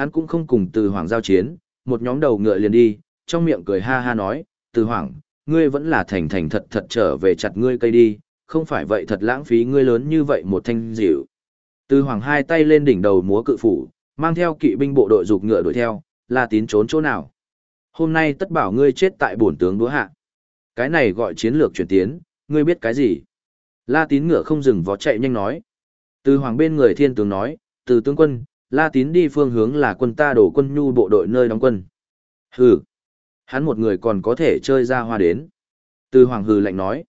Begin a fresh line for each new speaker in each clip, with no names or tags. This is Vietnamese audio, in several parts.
hắn cũng không cùng từ hoàng giao chiến, một nhóm đầu ngựa liền đi, trong miệng cười ha ha nói, từ hoàng, ngươi vẫn là thành thành thật thật trở về chặt ngươi cây đi, không phải vậy thật lãng phí ngươi lớn như vậy một thanh dịu. Từ hoàng hai tay lên đỉnh đầu múa cự phủ, mang theo kỵ binh bộ đội dục ngựa đuổi theo, La Tín trốn chỗ nào. Hôm nay tất bảo ngươi chết tại bổn tướng đúa hạ. Cái này gọi chiến lược chuyển tiến, ngươi biết cái gì? La Tín ngựa không dừng vó chạy nhanh nói. Từ hoàng bên người thiên tướng nói, từ tướng quân, La Tín đi phương hướng là quân ta đổ quân nhu bộ đội nơi đóng quân. Hừ, hắn một người còn có thể chơi ra hoa đến. Từ hoàng hừ lạnh nói.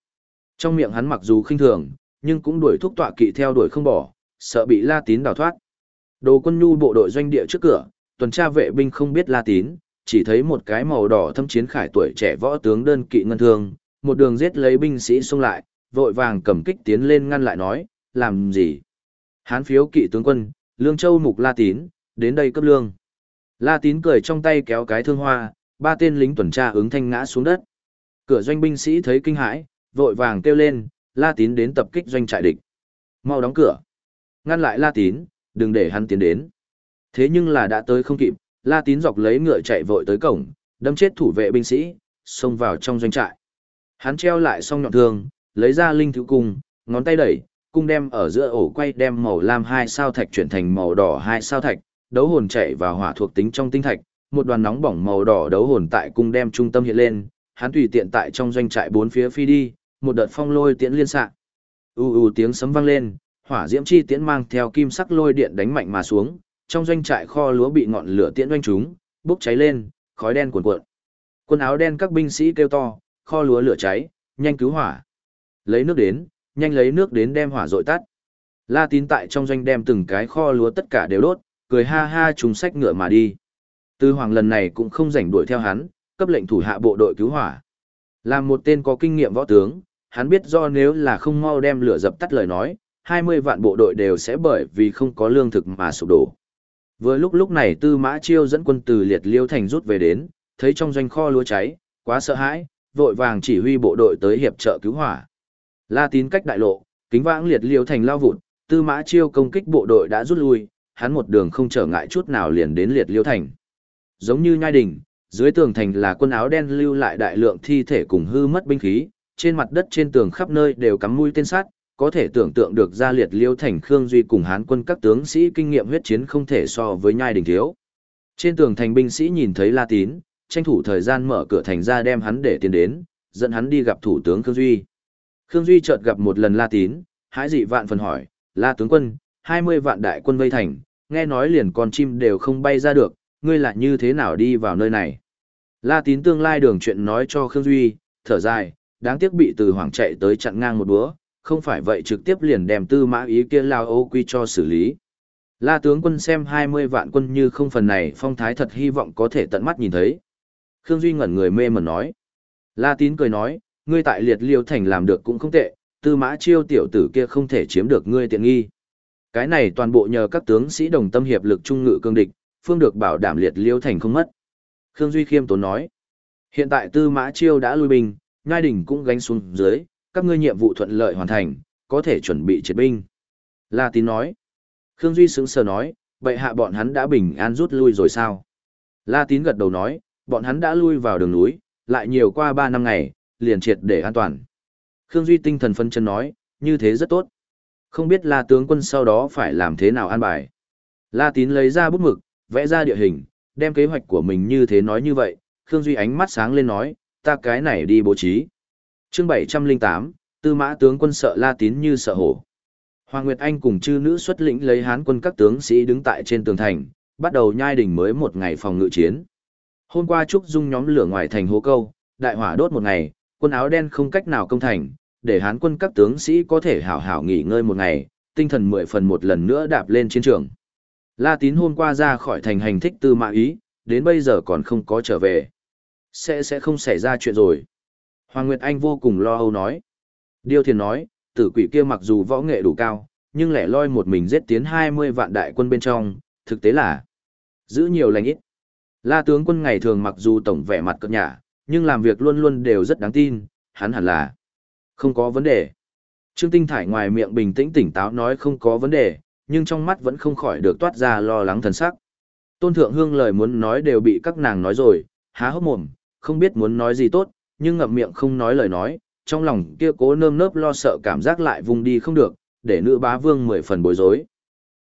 Trong miệng hắn mặc dù khinh thường, nhưng cũng đuổi thúc tọa kỵ theo đuổi không bỏ, sợ bị La Tín đào thoát. Đồ quân nhu bộ đội doanh địa trước cửa, tuần tra vệ binh không biết La Tín, chỉ thấy một cái màu đỏ thâm chiến khải tuổi trẻ võ tướng đơn kỵ ngân thương, một đường giết lấy binh sĩ xông lại, vội vàng cầm kích tiến lên ngăn lại nói, làm gì? Hán phiếu kỵ tướng quân, Lương Châu Mục La Tín, đến đây cấp lương. La Tín cười trong tay kéo cái thương hoa, ba tên lính tuần tra ứng thanh ngã xuống đất. Cửa doanh binh sĩ thấy kinh hãi, vội vàng kêu lên, La Tín đến tập kích doanh trại địch. Mau đóng cửa. Ngăn lại La Tín, đừng để hắn tiến đến. Thế nhưng là đã tới không kịp, La Tín dọc lấy ngựa chạy vội tới cổng, đâm chết thủ vệ binh sĩ, xông vào trong doanh trại. Hắn treo lại song nhọn thương, lấy ra linh thứ cung, ngón tay đẩy, cung đem ở giữa ổ quay đem màu lam hai sao thạch chuyển thành màu đỏ hai sao thạch, đấu hồn chạy vào hỏa thuộc tính trong tinh thạch, một đoàn nóng bỏng màu đỏ đấu hồn tại cung đem trung tâm hiện lên, hắn tùy tiện tại trong doanh trại bốn phía phi đi, một đợt phong lôi tiễn liên xạ. U u tiếng sấm vang lên, hỏa diễm chi tiễn mang theo kim sắc lôi điện đánh mạnh mà xuống, trong doanh trại kho lúa bị ngọn lửa tiễn doanh chúng bốc cháy lên, khói đen cuồn cuộn. Quân áo đen các binh sĩ kêu to, kho lúa lửa cháy, nhanh cứu hỏa. Lấy nước đến, nhanh lấy nước đến đem hỏa dội tắt. La Tín tại trong doanh đem từng cái kho lúa tất cả đều đốt, cười ha ha trùng sách ngựa mà đi. Tư Hoàng lần này cũng không rảnh đuổi theo hắn, cấp lệnh thủ hạ bộ đội cứu hỏa. Là một tên có kinh nghiệm võ tướng, hắn biết do nếu là không mau đem lửa dập tắt lời nói, 20 vạn bộ đội đều sẽ bởi vì không có lương thực mà sụp đổ. Vừa lúc lúc này Tư Mã Chiêu dẫn quân từ Liệt Liêu thành rút về đến, thấy trong doanh kho lúa cháy, quá sợ hãi, vội vàng chỉ huy bộ đội tới hiệp trợ cứu hỏa. La Tín cách đại lộ, kính vãng Liệt Liêu thành lao vụt, Tư Mã Chiêu công kích bộ đội đã rút lui, hắn một đường không trở ngại chút nào liền đến Liệt Liêu thành. Giống như nhai đỉnh, dưới tường thành là quân áo đen lưu lại đại lượng thi thể cùng hư mất binh khí, trên mặt đất trên tường khắp nơi đều cắm mũi tên sắt, có thể tưởng tượng được gia liệt liêu thành Khương Duy cùng hán quân các tướng sĩ kinh nghiệm huyết chiến không thể so với nhai đỉnh thiếu. Trên tường thành binh sĩ nhìn thấy La Tín, tranh thủ thời gian mở cửa thành ra đem hắn để tiến đến, dẫn hắn đi gặp thủ tướng Khương Duy. Khương Duy chợt gặp một lần La Tín, hãi dị vạn phần hỏi, La tướng quân, 20 vạn đại quân vây thành, nghe nói liền con chim đều không bay ra được, ngươi lại như thế nào đi vào nơi này. La Tín tương lai đường chuyện nói cho Khương Duy, thở dài, đáng tiếc bị từ hoàng chạy tới chặn ngang một búa, không phải vậy trực tiếp liền đem tư mã ý kia lao ô quy cho xử lý. La tướng quân xem 20 vạn quân như không phần này phong thái thật hy vọng có thể tận mắt nhìn thấy. Khương Duy ngẩn người mê mẩn nói. La tín cười nói, ngươi tại liệt liêu thành làm được cũng không tệ, tư mã chiêu tiểu tử kia không thể chiếm được ngươi tiện nghi. Cái này toàn bộ nhờ các tướng sĩ đồng tâm hiệp lực trung ngự cương địch, phương được bảo đảm liệt liêu thành không mất. Khương Duy khiêm tốn nói, hiện tại tư mã chiêu đã lui binh, ngai đỉnh cũng gánh xuống dưới, các ngươi nhiệm vụ thuận lợi hoàn thành, có thể chuẩn bị triệt binh. La tín nói. Khương Duy sững sờ nói, vậy hạ bọn hắn đã bình an rút lui rồi sao? La tín gật đầu nói, bọn hắn đã lui vào đường núi, lại nhiều qua 3 năm ngày, liền triệt để an toàn. Khương Duy tinh thần phân chân nói, như thế rất tốt. Không biết La tướng quân sau đó phải làm thế nào an bài. La tín lấy ra bút mực, vẽ ra địa hình, đem kế hoạch của mình như thế nói như vậy, Khương Duy ánh mắt sáng lên nói, ta cái này đi bố trí chương bảy trăm linh tám tư mã tướng quân sợ la tín như sợ hổ hoàng nguyệt anh cùng chư nữ xuất lĩnh lấy hán quân các tướng sĩ đứng tại trên tường thành bắt đầu nhai đỉnh mới một ngày phòng ngự chiến hôm qua trúc dung nhóm lửa ngoài thành hố câu đại hỏa đốt một ngày quân áo đen không cách nào công thành để hán quân các tướng sĩ có thể hảo hảo nghỉ ngơi một ngày tinh thần mười phần một lần nữa đạp lên chiến trường la tín hôm qua ra khỏi thành hành thích tư mã ý đến bây giờ còn không có trở về sẽ sẽ không xảy ra chuyện rồi Hoàng Nguyệt Anh vô cùng lo âu nói. Điêu Thiền nói, tử quỷ kia mặc dù võ nghệ đủ cao, nhưng lẻ loi một mình giết tiến 20 vạn đại quân bên trong, thực tế là giữ nhiều lành ít. La tướng quân ngày thường mặc dù tổng vẻ mặt cợt nhả, nhưng làm việc luôn luôn đều rất đáng tin, hắn hẳn là không có vấn đề. Trương Tinh Thải ngoài miệng bình tĩnh tỉnh táo nói không có vấn đề, nhưng trong mắt vẫn không khỏi được toát ra lo lắng thần sắc. Tôn Thượng Hương lời muốn nói đều bị các nàng nói rồi, há hốc mồm, không biết muốn nói gì tốt, nhưng ngậm miệng không nói lời nói, trong lòng kia cố nơm nớp lo sợ cảm giác lại vùng đi không được, để nữ bá vương mười phần bối rối.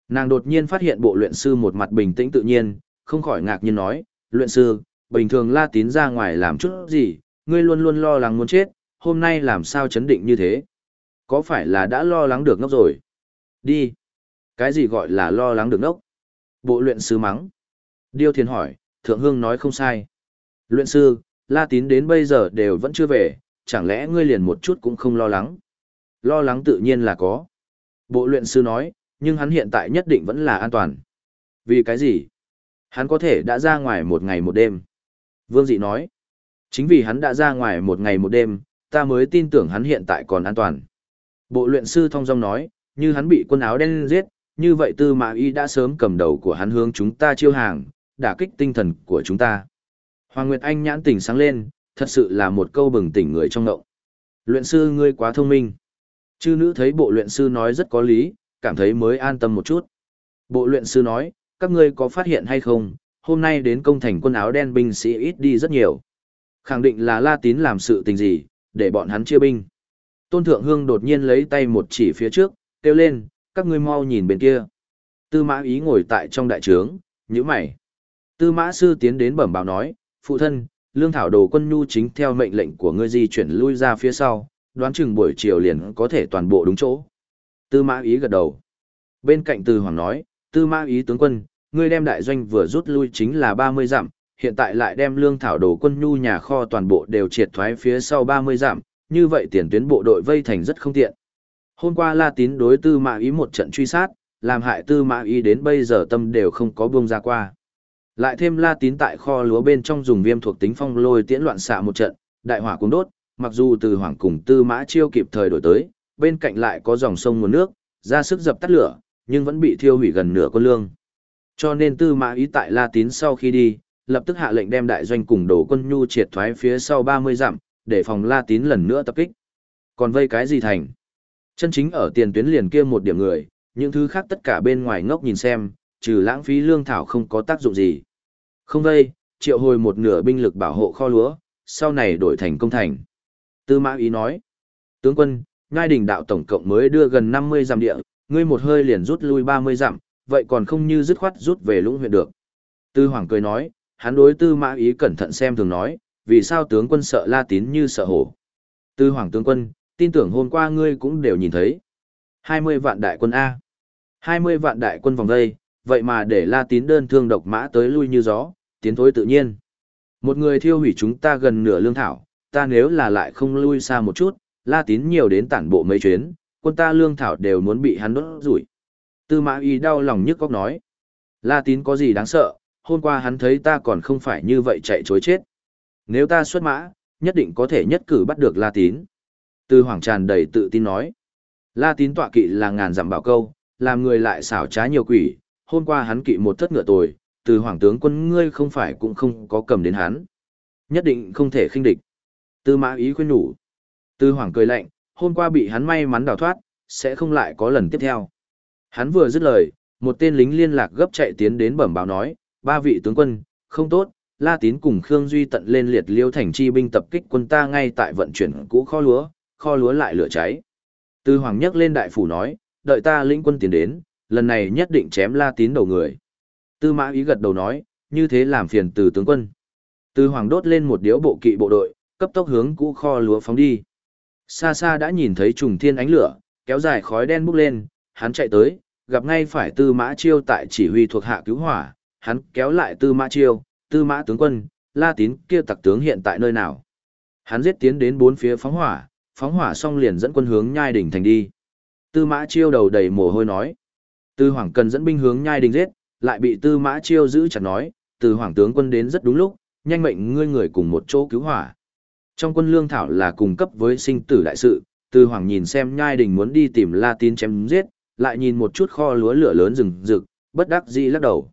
Nàng đột nhiên phát hiện bộ luyện sư một mặt bình tĩnh tự nhiên, không khỏi ngạc nhiên nói, luyện sư, bình thường la tín ra ngoài làm chút gì, ngươi luôn luôn lo lắng muốn chết, hôm nay làm sao chấn định như thế? Có phải là đã lo lắng được ngốc rồi? Đi. Cái gì gọi là lo lắng được ngốc? Bộ luyện sư mắng. Điêu Thiền hỏi, Thượng Hương nói không sai. Luyện sư, La Tín đến bây giờ đều vẫn chưa về, chẳng lẽ ngươi liền một chút cũng không lo lắng? Lo lắng tự nhiên là có. Bộ luyện sư nói, nhưng hắn hiện tại nhất định vẫn là an toàn. Vì cái gì? Hắn có thể đã ra ngoài một ngày một đêm. Vương Dị nói, chính vì hắn đã ra ngoài một ngày một đêm, ta mới tin tưởng hắn hiện tại còn an toàn. Bộ luyện sư thông dong nói, như hắn bị quân áo đen giết, như vậy tư mã y đã sớm cầm đầu của hắn hướng chúng ta chiêu hàng, đả kích tinh thần của chúng ta. Hoàng Nguyệt Anh nhãn tỉnh sáng lên, thật sự là một câu bừng tỉnh người trong ngậu. Luyện sư ngươi quá thông minh. Chư nữ thấy bộ luyện sư nói rất có lý, cảm thấy mới an tâm một chút. Bộ luyện sư nói, các ngươi có phát hiện hay không, hôm nay đến công thành quân áo đen binh sĩ ít đi rất nhiều. Khẳng định là La Tín làm sự tình gì, để bọn hắn chia binh. Tôn Thượng Hương đột nhiên lấy tay một chỉ phía trước, kêu lên, các ngươi mau nhìn bên kia. Tư mã ý ngồi tại trong đại trướng, nhíu mày. Tư mã sư tiến đến bẩm báo nói, phụ thân, lương thảo đồ quân nhu chính theo mệnh lệnh của ngươi di chuyển lui ra phía sau, đoán chừng buổi chiều liền có thể toàn bộ đúng chỗ. Tư mã ý gật đầu. Bên cạnh tư hoàng nói, tư mã ý tướng quân, ngươi đem đại doanh vừa rút lui chính là 30 dặm, hiện tại lại đem lương thảo đồ quân nhu nhà kho toàn bộ đều triệt thoái phía sau 30 dặm, như vậy tiền tuyến bộ đội vây thành rất không tiện. Hôm qua La Tín đối tư mã ý một trận truy sát, làm hại tư mã ý đến bây giờ tâm đều không có buông ra qua. Lại thêm La Tín tại kho lúa bên trong dùng viêm thuộc tính phong lôi tiễn loạn xạ một trận, đại hỏa cũng đốt, mặc dù từ hoàng cùng tư mã chiêu kịp thời đổi tới, bên cạnh lại có dòng sông nguồn nước, ra sức dập tắt lửa, nhưng vẫn bị thiêu hủy gần nửa con lương. Cho nên tư mã ý tại La Tín sau khi đi, lập tức hạ lệnh đem đại doanh cùng đổ quân nhu triệt thoái phía sau 30 dặm, để phòng La Tín lần nữa tập kích. Còn vây cái gì thành? Chân chính ở tiền tuyến liền kia một điểm người, những thứ khác tất cả bên ngoài ngốc nhìn xem, trừ lãng phí lương thảo không có tác dụng gì. Không vây, triệu hồi một nửa binh lực bảo hộ kho lúa, sau này đổi thành công thành. Tư mã ý nói, tướng quân, ngai đình đạo tổng cộng mới đưa gần 50 dặm địa, ngươi một hơi liền rút lui 30 dặm, vậy còn không như dứt khoát rút về lũng huyện được. Tư Hoàng cười nói, hắn đối tư mã ý cẩn thận xem thường nói, vì sao tướng quân sợ la tín như sợ hổ. Tư Hoàng tướng quân, tin tưởng hôm qua ngươi cũng đều nhìn thấy. 20 vạn đại quân A. 20 vạn đại quân vòng đây, vậy mà để la tín đơn thương độc mã tới lui như gió, tiến thối tự nhiên. Một người thiêu hủy chúng ta gần nửa lương thảo, ta nếu là lại không lui xa một chút, la tín nhiều đến tản bộ mấy chuyến, quân ta lương thảo đều muốn bị hắn đốt rủi. Tư mã y đau lòng nhức góc nói. La tín có gì đáng sợ, hôm qua hắn thấy ta còn không phải như vậy chạy chối chết. Nếu ta xuất mã, nhất định có thể nhất cử bắt được La tín. Tư hoàng tràn đầy tự tin nói. La tín tọa kỵ là ngàn dặm bảo câu, làm người lại xảo trá nhiều quỷ, hôm qua hắn kỵ một thất ngựa tồi, từ hoàng tướng quân ngươi không phải cũng không có cầm đến hắn. Nhất định không thể khinh địch. Tư mã ý khuyên nhủ. Tư hoàng cười lạnh, hôm qua bị hắn may mắn đào thoát, sẽ không lại có lần tiếp theo. Hắn vừa dứt lời, một tên lính liên lạc gấp chạy tiến đến bẩm báo nói, ba vị tướng quân, không tốt, La Tín cùng Khương Duy tận lên liệt liêu thành chi binh tập kích quân ta ngay tại vận chuyển cũ kho lúa, kho lúa lại lửa cháy. Tư Hoàng nhắc lên đại phủ nói, đợi ta lĩnh quân tiến đến, lần này nhất định chém La Tín đầu người. Tư Mã Ý gật đầu nói, như thế làm phiền từ tướng quân. Tư Hoàng đốt lên một điếu bộ kỵ bộ đội, cấp tốc hướng cũ kho lúa phóng đi. Xa xa đã nhìn thấy trùng thiên ánh lửa, kéo dài khói đen bốc lên, hắn chạy tới, gặp ngay phải Tư Mã Chiêu tại chỉ huy thuộc hạ cứu hỏa, hắn kéo lại Tư Mã Chiêu, Tư Mã tướng quân, La Tín kia tặc tướng hiện tại nơi nào? Hắn giết tiến đến bốn phía phóng hỏa, phóng hỏa xong liền dẫn quân hướng Nhai đỉnh thành đi. Tư Mã Chiêu đầu đầy mồ hôi nói, Tư Hoàng cần dẫn binh hướng Nhai đỉnh giết, lại bị Tư Mã Chiêu giữ chặt nói, Từ Hoàng tướng quân đến rất đúng lúc, nhanh mệnh ngươi người cùng một chỗ cứu hỏa. Trong quân lương thảo là cùng cấp với sinh tử đại sự, Tư Hoàng nhìn xem Nhai đỉnh muốn đi tìm La Tín chém giết, lại nhìn một chút kho lúa lửa lớn rừng rực, bất đắc dĩ lắc đầu.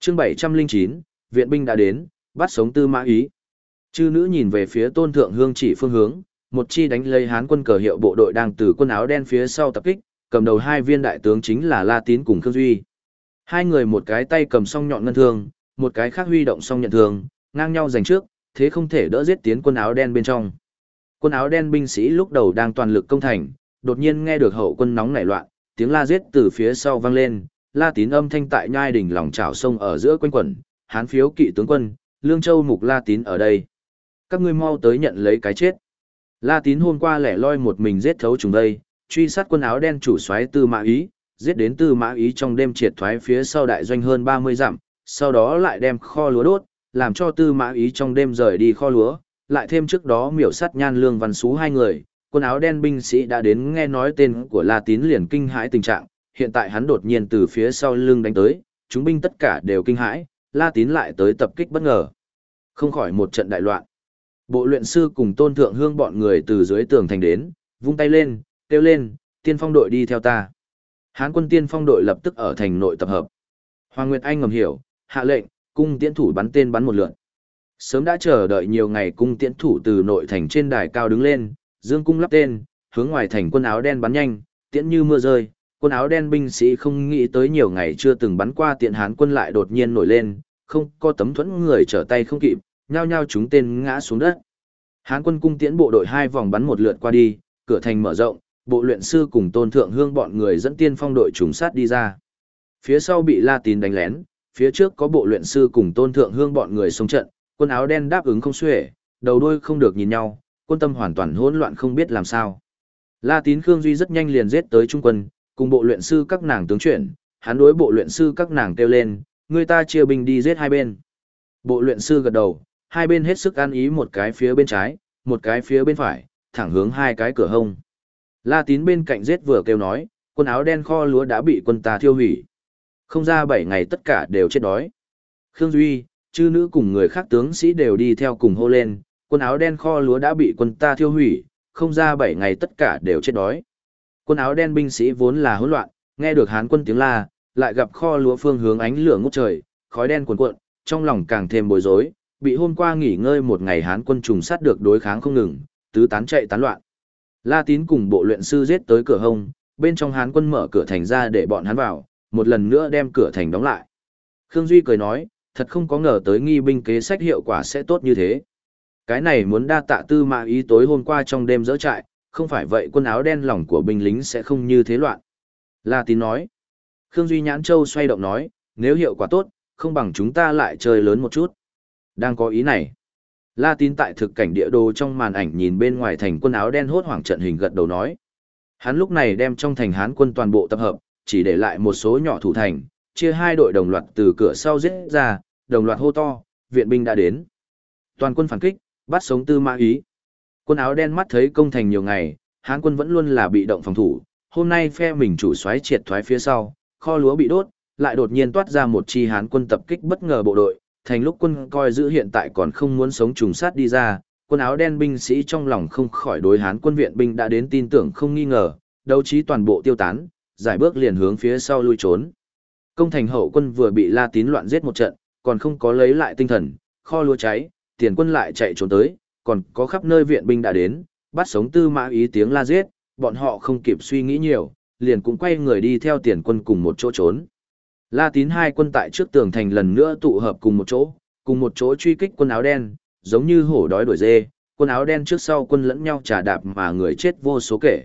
Chương 709, viện binh đã đến, bắt sống Tư Mã Ý. Chư nữ nhìn về phía Tôn Thượng Hương chỉ phương hướng, một chi đánh lấy Hán quân cờ hiệu bộ đội đang từ quân áo đen phía sau tập kích, cầm đầu hai viên đại tướng chính là La Tín cùng Khương Duy. Hai người một cái tay cầm song nhọn ngân thương, một cái khác huy động song nhận thường, ngang nhau giành trước, thế không thể đỡ giết tiến quân áo đen bên trong. Quân áo đen binh sĩ lúc đầu đang toàn lực công thành, đột nhiên nghe được hậu quân nóng nảy loạn, tiếng la giết từ phía sau vang lên, la tín âm thanh tại nhai đỉnh lòng trào sông ở giữa quanh quẩn, hán phiếu kỵ tướng quân, lương châu mục la tín ở đây. Các ngươi mau tới nhận lấy cái chết. La tín hôm qua lẻ loi một mình giết thấu chúng đây, truy sát quân áo đen chủ soái tư mã ý, giết đến tư mã ý trong đêm triệt thoái phía sau đại doanh hơn 30 dặm, sau đó lại đem kho lúa đốt, làm cho tư mã ý trong đêm rời đi kho lúa, lại thêm trước đó miểu sát nhan lương văn xú hai người, quân áo đen binh sĩ đã đến nghe nói tên của La Tín liền kinh hãi tình trạng, hiện tại hắn đột nhiên từ phía sau lưng đánh tới, chúng binh tất cả đều kinh hãi, La Tín lại tới tập kích bất ngờ. Không khỏi một trận đại loạn. Bộ luyện sư cùng tôn thượng hương bọn người từ dưới tường thành đến, vung tay lên, kêu lên, tiên phong đội đi theo ta. Hán quân tiên phong đội lập tức ở thành nội tập hợp. Hoàng Nguyệt Anh ngầm hiểu, hạ lệnh, cung tiễn thủ bắn tên bắn một lượt. Sớm đã chờ đợi nhiều ngày cung tiễn thủ từ nội thành trên đài cao đứng lên, dương cung lắp tên, hướng ngoài thành quân áo đen bắn nhanh, tiễn như mưa rơi, quân áo đen binh sĩ không nghĩ tới nhiều ngày chưa từng bắn qua tiện hán quân lại đột nhiên nổi lên, không có tấm thuẫn người trở tay không kịp, nhao nhao chúng tên ngã xuống đất. Hán quân cung tiễn bộ đội hai vòng bắn một lượt qua đi, cửa thành mở rộng, bộ luyện sư cùng tôn thượng hương bọn người dẫn tiên phong đội trùng sát đi ra. Phía sau bị La Tín đánh lén, phía trước có bộ luyện sư cùng tôn thượng hương bọn người xông trận, quân áo đen đáp ứng không xuể, đầu đuôi không được nhìn nhau, quân tâm hoàn toàn hỗn loạn không biết làm sao. La Tín Khương Duy rất nhanh liền giết tới trung quân, cùng bộ luyện sư các nàng tướng chuyển, hắn đối bộ luyện sư các nàng kêu lên, người ta chia binh đi giết hai bên. Bộ luyện sư gật đầu, hai bên hết sức ăn ý một cái phía bên trái, một cái phía bên phải, thẳng hướng hai cái cửa hông. La Tín bên cạnh giết vừa kêu nói, quần áo đen kho lúa đã bị quân ta thiêu hủy. Không ra bảy ngày tất cả đều chết đói. Khương Duy, chư nữ cùng người khác tướng sĩ đều đi theo cùng hô lên, quân áo đen kho lúa đã bị quân ta thiêu hủy, không ra bảy ngày tất cả đều chết đói. Quân áo đen binh sĩ vốn là hỗn loạn, nghe được hán quân tiếng la, lại gặp kho lúa phương hướng ánh lửa ngút trời, khói đen cuồn cuộn, trong lòng càng thêm bối rối, bị hôm qua nghỉ ngơi một ngày hán quân trùng sát được đối kháng không ngừng, tứ tán chạy tán loạn. La Tín cùng bộ luyện sư giết tới cửa hông, bên trong hán quân mở cửa thành ra để bọn hắn vào, một lần nữa đem cửa thành đóng lại. Khương Duy cười nói, thật không có ngờ tới nghi binh kế sách hiệu quả sẽ tốt như thế. Cái này muốn đa tạ tư mã ý tối hôm qua trong đêm dỡ trại, không phải vậy quân áo đen lỏng của binh lính sẽ không như thế loạn. La tín nói. Khương Duy Nhãn Châu xoay động nói, nếu hiệu quả tốt, không bằng chúng ta lại chơi lớn một chút. Đang có ý này. La tín tại thực cảnh địa đồ trong màn ảnh nhìn bên ngoài thành quân áo đen hốt hoảng trận hình gật đầu nói. Hắn lúc này đem trong thành hán quân toàn bộ tập hợp, chỉ để lại một số nhỏ thủ thành, chia hai đội đồng loạt từ cửa sau giết ra, đồng loạt hô to, viện binh đã đến. Toàn quân phản kích, bắt sống tư mã ý. Quân áo đen mắt thấy công thành nhiều ngày, Hán quân vẫn luôn là bị động phòng thủ, hôm nay phe mình chủ xoáy triệt thoái phía sau, kho lúa bị đốt, lại đột nhiên toát ra một chi Hán quân tập kích bất ngờ bộ đội, thành lúc quân coi giữ hiện tại còn không muốn sống trùng sát đi ra, quân áo đen binh sĩ trong lòng không khỏi đối Hán quân viện binh đã đến tin tưởng không nghi ngờ, đấu trí toàn bộ tiêu tán, giải bước liền hướng phía sau lui trốn. Công thành hậu quân vừa bị La Tín loạn giết một trận, còn không có lấy lại tinh thần, kho lúa cháy, tiền quân lại chạy trốn tới, còn có khắp nơi viện binh đã đến, bắt sống tư mã ý tiếng la giết, bọn họ không kịp suy nghĩ nhiều, liền cũng quay người đi theo tiền quân cùng một chỗ trốn. La tín hai quân tại trước tường thành lần nữa tụ hợp cùng một chỗ, cùng một chỗ truy kích quân áo đen, giống như hổ đói đuổi dê, quân áo đen trước sau quân lẫn nhau trả đạp mà người chết vô số kể.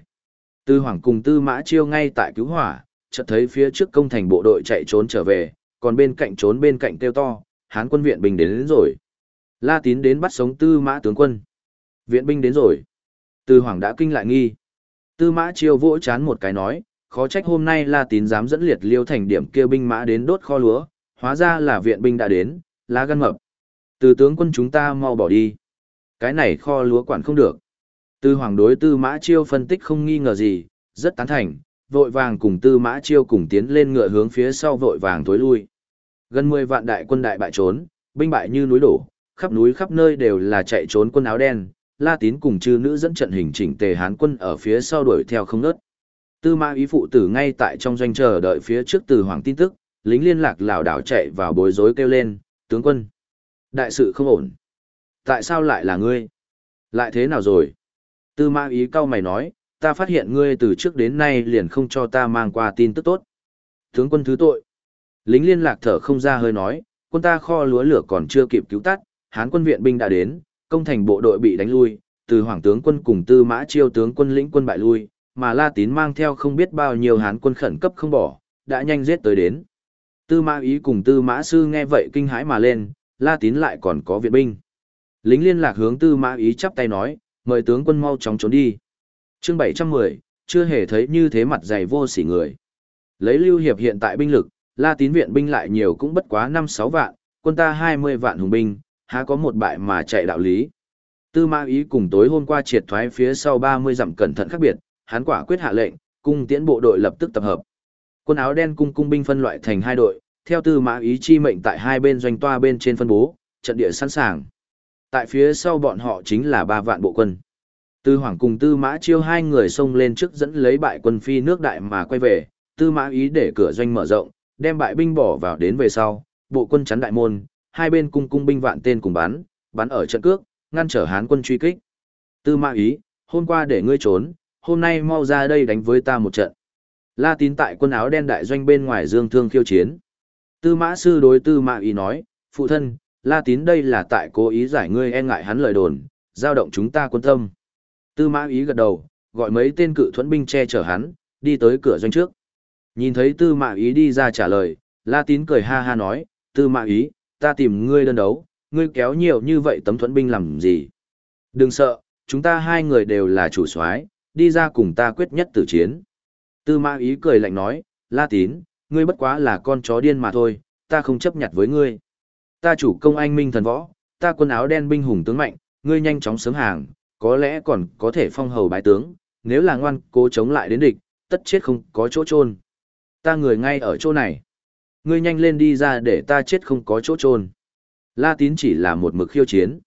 Tư Hoàng cùng Tư Mã Chiêu ngay tại cứu hỏa, chợt thấy phía trước công thành bộ đội chạy trốn trở về, còn bên cạnh trốn bên cạnh kêu to, Hán quân viện bình đến, đến rồi. La Tín đến bắt sống Tư Mã tướng quân. Viện binh đến rồi. Tư Hoàng đã kinh lại nghi. Tư Mã Chiêu vỗ chán một cái nói, khó trách hôm nay La Tín dám dẫn liệt liêu thành điểm kia binh mã đến đốt kho lúa, hóa ra là viện binh đã đến, lá gan mập. Từ tướng quân chúng ta mau bỏ đi. Cái này kho lúa quản không được. Tư Hoàng đối Tư Mã Chiêu phân tích không nghi ngờ gì, rất tán thành, vội vàng cùng Tư Mã Chiêu cùng tiến lên ngựa hướng phía sau vội vàng tối lui. Gần 10 vạn đại quân đại bại trốn, binh bại như núi đổ, khắp núi khắp nơi đều là chạy trốn quân áo đen, La Tín cùng chư nữ dẫn trận hình chỉnh tề hán quân ở phía sau đuổi theo không ngớt. Tư Mã Ý phụ tử ngay tại trong doanh chờ đợi phía trước từ hoàng tin tức, lính liên lạc lảo đảo chạy vào bối rối kêu lên, "Tướng quân, đại sự không ổn. Tại sao lại là ngươi? Lại thế nào rồi?" Tư Mã Ý cau mày nói, "Ta phát hiện ngươi từ trước đến nay liền không cho ta mang qua tin tức tốt." "Tướng quân thứ tội." Lính liên lạc thở không ra hơi nói, quân ta kho lúa lửa còn chưa kịp cứu tắt, Hán quân viện binh đã đến, công thành bộ đội bị đánh lui, từ hoàng tướng quân cùng tư mã chiêu tướng quân lĩnh quân bại lui, mà La Tín mang theo không biết bao nhiêu Hán quân khẩn cấp không bỏ, đã nhanh giết tới đến. Tư mã ý cùng tư mã sư nghe vậy kinh hãi mà lên, La Tín lại còn có viện binh. Lính liên lạc hướng tư mã ý chắp tay nói, mời tướng quân mau chóng trốn đi. chương 710, chưa hề thấy như thế mặt dày vô sỉ người. Lấy lưu hiệp hiện tại binh lực, La Tín viện binh lại nhiều cũng bất quá 5-6 vạn, quân ta 20 vạn hùng binh, há có một bại mà chạy đạo lý. Tư mã ý cùng tối hôm qua triệt thoái phía sau 30 dặm cẩn thận khác biệt, hắn quả quyết hạ lệnh, cung tiễn bộ đội lập tức tập hợp. Quân áo đen cung cung binh phân loại thành hai đội, theo tư mã ý chi mệnh tại hai bên doanh toa bên trên phân bố, trận địa sẵn sàng. Tại phía sau bọn họ chính là ba vạn bộ quân. Tư Hoàng cùng Tư Mã Chiêu hai người xông lên trước dẫn lấy bại quân phi nước đại mà quay về, Tư Mã ý để cửa doanh mở rộng, đem bại binh bỏ vào đến về sau, bộ quân chắn đại môn, hai bên cung cung binh vạn tên cùng bắn, bắn ở trận cước, ngăn trở Hán quân truy kích. Tư Mã ý, hôm qua để ngươi trốn, hôm nay mau ra đây đánh với ta một trận. La Tín tại quân áo đen đại doanh bên ngoài dương thương khiêu chiến. Tư Mã sư đối Tư Mã ý nói, phụ thân, La Tín đây là tại cố ý giải ngươi e ngại hắn lời đồn, giao động chúng ta quân tâm. Tư Mã ý gật đầu, gọi mấy tên cự thuẫn binh che chở hắn, đi tới cửa doanh trước. Nhìn thấy Tư Mã ý đi ra trả lời, La Tín cười ha ha nói, Tư Mã ý, ta tìm ngươi đơn đấu, ngươi kéo nhiều như vậy tấm thuẫn binh làm gì? Đừng sợ, chúng ta hai người đều là chủ soái, đi ra cùng ta quyết nhất tử chiến. Tư Mã ý cười lạnh nói, La Tín, ngươi bất quá là con chó điên mà thôi, ta không chấp nhặt với ngươi. Ta chủ công anh minh thần võ, ta quân áo đen binh hùng tướng mạnh, ngươi nhanh chóng sớm hàng, có lẽ còn có thể phong hầu bái tướng, nếu là ngoan cố chống lại đến địch, tất chết không có chỗ trôn. Ta người ngay ở chỗ này. Ngươi nhanh lên đi ra để ta chết không có chỗ trôn. La tín chỉ là một mực khiêu chiến.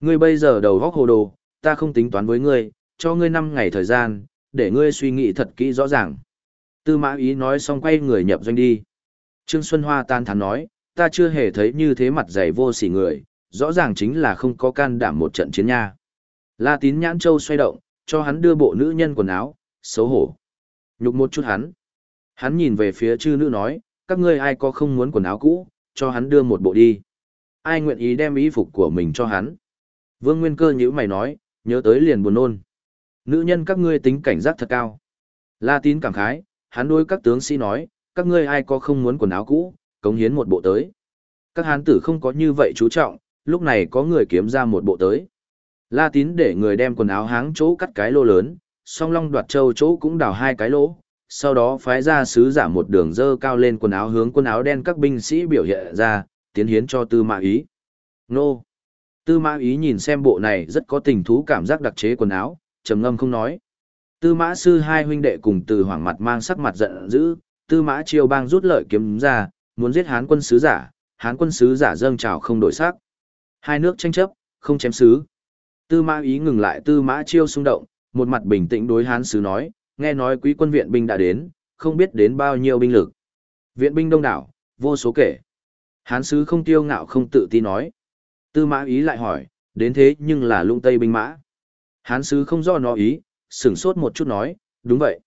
Ngươi bây giờ đầu góc hồ đồ, ta không tính toán với ngươi, cho ngươi 5 ngày thời gian, để ngươi suy nghĩ thật kỹ rõ ràng. Tư mã ý nói xong quay người nhập doanh đi. Trương Xuân Hoa tan thán nói, ta chưa hề thấy như thế mặt dày vô sỉ người, rõ ràng chính là không có can đảm một trận chiến nha. La tín nhãn châu xoay động, cho hắn đưa bộ nữ nhân quần áo, xấu hổ. Nhục một chút hắn. Hắn nhìn về phía chư nữ nói, các ngươi ai có không muốn quần áo cũ, cho hắn đưa một bộ đi. Ai nguyện ý đem y phục của mình cho hắn. Vương Nguyên Cơ nhữ mày nói, nhớ tới liền buồn nôn. Nữ nhân các ngươi tính cảnh giác thật cao. La tín cảm khái, hắn đối các tướng sĩ nói, các ngươi ai có không muốn quần áo cũ, cống hiến một bộ tới. Các hán tử không có như vậy chú trọng, lúc này có người kiếm ra một bộ tới. La tín để người đem quần áo háng chỗ cắt cái lô lớn, song long đoạt châu chỗ cũng đào hai cái lỗ, sau đó phái ra sứ giả một đường dơ cao lên quần áo hướng quần áo đen các binh sĩ biểu hiện ra, tiến hiến cho tư mã ý. Nô! Tư mã ý nhìn xem bộ này rất có tình thú cảm giác đặc chế quần áo, trầm ngâm không nói. Tư mã sư hai huynh đệ cùng từ hoàng mặt mang sắc mặt giận dữ, tư mã chiêu bang rút lợi kiếm ra, muốn giết hán quân sứ giả, hán quân sứ giả dâng trào không đổi sắc. Hai nước tranh chấp, không chém sứ. Tư mã ý ngừng lại tư mã chiêu xung động, một mặt bình tĩnh đối hán sứ nói, nghe nói quý quân viện binh đã đến, không biết đến bao nhiêu binh lực. Viện binh đông đảo, vô số kể. Hán sứ không tiêu ngạo không tự ti nói. Tư mã ý lại hỏi, đến thế nhưng là lung tây binh mã. Hán sứ không do nó ý, sửng sốt một chút nói, đúng vậy.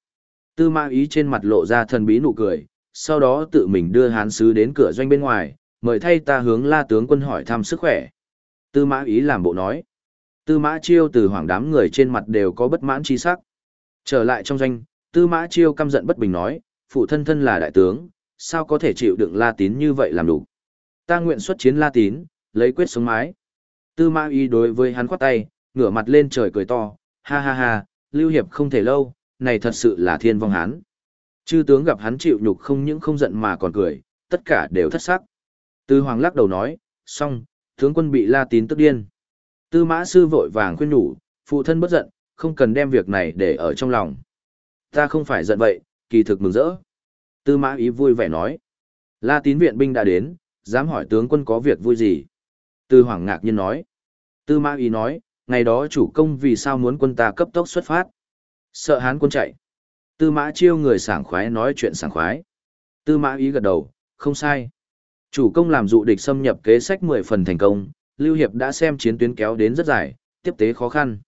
Tư mã ý trên mặt lộ ra thần bí nụ cười, sau đó tự mình đưa hán sứ đến cửa doanh bên ngoài, mời thay ta hướng la tướng quân hỏi thăm sức khỏe. Tư mã ý làm bộ nói. Tư mã chiêu từ hoàng đám người trên mặt đều có bất mãn chi sắc. Trở lại trong doanh, tư mã chiêu căm giận bất bình nói, phụ thân thân là đại tướng, sao có thể chịu đựng la tín như vậy làm đủ. Ta nguyện xuất chiến la tín, lấy quyết sống mái. Tư mã y đối với hắn khoát tay, ngửa mặt lên trời cười to, ha ha ha, lưu hiệp không thể lâu, này thật sự là thiên vong hán. Chư tướng gặp hắn chịu nhục không những không giận mà còn cười, tất cả đều thất sắc. Tư hoàng lắc đầu nói, xong, tướng quân bị la tín tức điên. Tư mã sư vội vàng khuyên nhủ, phụ thân bất giận, không cần đem việc này để ở trong lòng. Ta không phải giận vậy, kỳ thực mừng rỡ. Tư mã ý vui vẻ nói. La tín viện binh đã đến, dám hỏi tướng quân có việc vui gì. Tư hoàng ngạc nhiên nói. Tư mã ý nói, ngày đó chủ công vì sao muốn quân ta cấp tốc xuất phát. Sợ hán quân chạy. Tư mã chiêu người sảng khoái nói chuyện sảng khoái. Tư mã ý gật đầu, không sai. Chủ công làm dụ địch xâm nhập kế sách 10 phần thành công, Lưu Hiệp đã xem chiến tuyến kéo đến rất dài, tiếp tế khó khăn.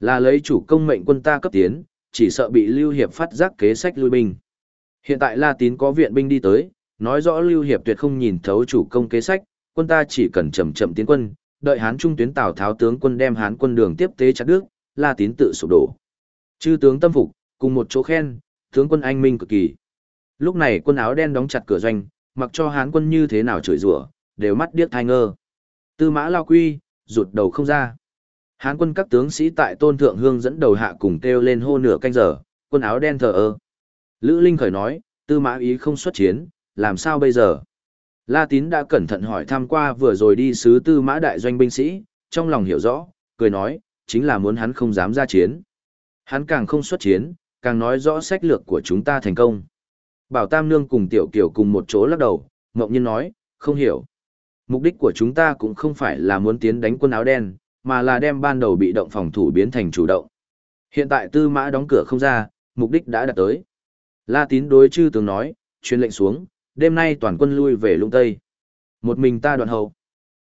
Là lấy chủ công mệnh quân ta cấp tiến, chỉ sợ bị Lưu Hiệp phát giác kế sách lui binh. Hiện tại La Tín có viện binh đi tới, Nói rõ Lưu Hiệp tuyệt không nhìn thấu chủ công kế sách, quân ta chỉ cần chậm chậm tiến quân, đợi Hán trung tuyến Tào Tháo tướng quân đem Hán quân đường tiếp tế chặt đứt, La Tín tự sụp đổ. Chư tướng tâm phục, cùng một chỗ khen, tướng quân anh minh cực kỳ. Lúc này quân áo đen đóng chặt cửa doanh, mặc cho Hán quân như thế nào chửi rủa, đều mắt điếc thai ngơ. Tư mã lao quy, rụt đầu không ra. Hán quân các tướng sĩ tại tôn thượng hương dẫn đầu hạ cùng kêu lên hô nửa canh giờ, quân áo đen thờ ơ. Lữ Linh khởi nói, tư mã ý không xuất chiến, làm sao bây giờ? La Tín đã cẩn thận hỏi thăm qua vừa rồi đi sứ tư mã đại doanh binh sĩ, trong lòng hiểu rõ, cười nói, chính là muốn hắn không dám ra chiến. Hắn càng không xuất chiến, càng nói rõ sách lược của chúng ta thành công. Bảo Tam Nương cùng Tiểu Kiều cùng một chỗ lắc đầu, Ngọc Nhiên nói, không hiểu. Mục đích của chúng ta cũng không phải là muốn tiến đánh quân áo đen, mà là đem ban đầu bị động phòng thủ biến thành chủ động. Hiện tại tư mã đóng cửa không ra, mục đích đã đạt tới. La tín đối chư tướng nói, truyền lệnh xuống, đêm nay toàn quân lui về lũng Tây. Một mình ta đoạn hậu.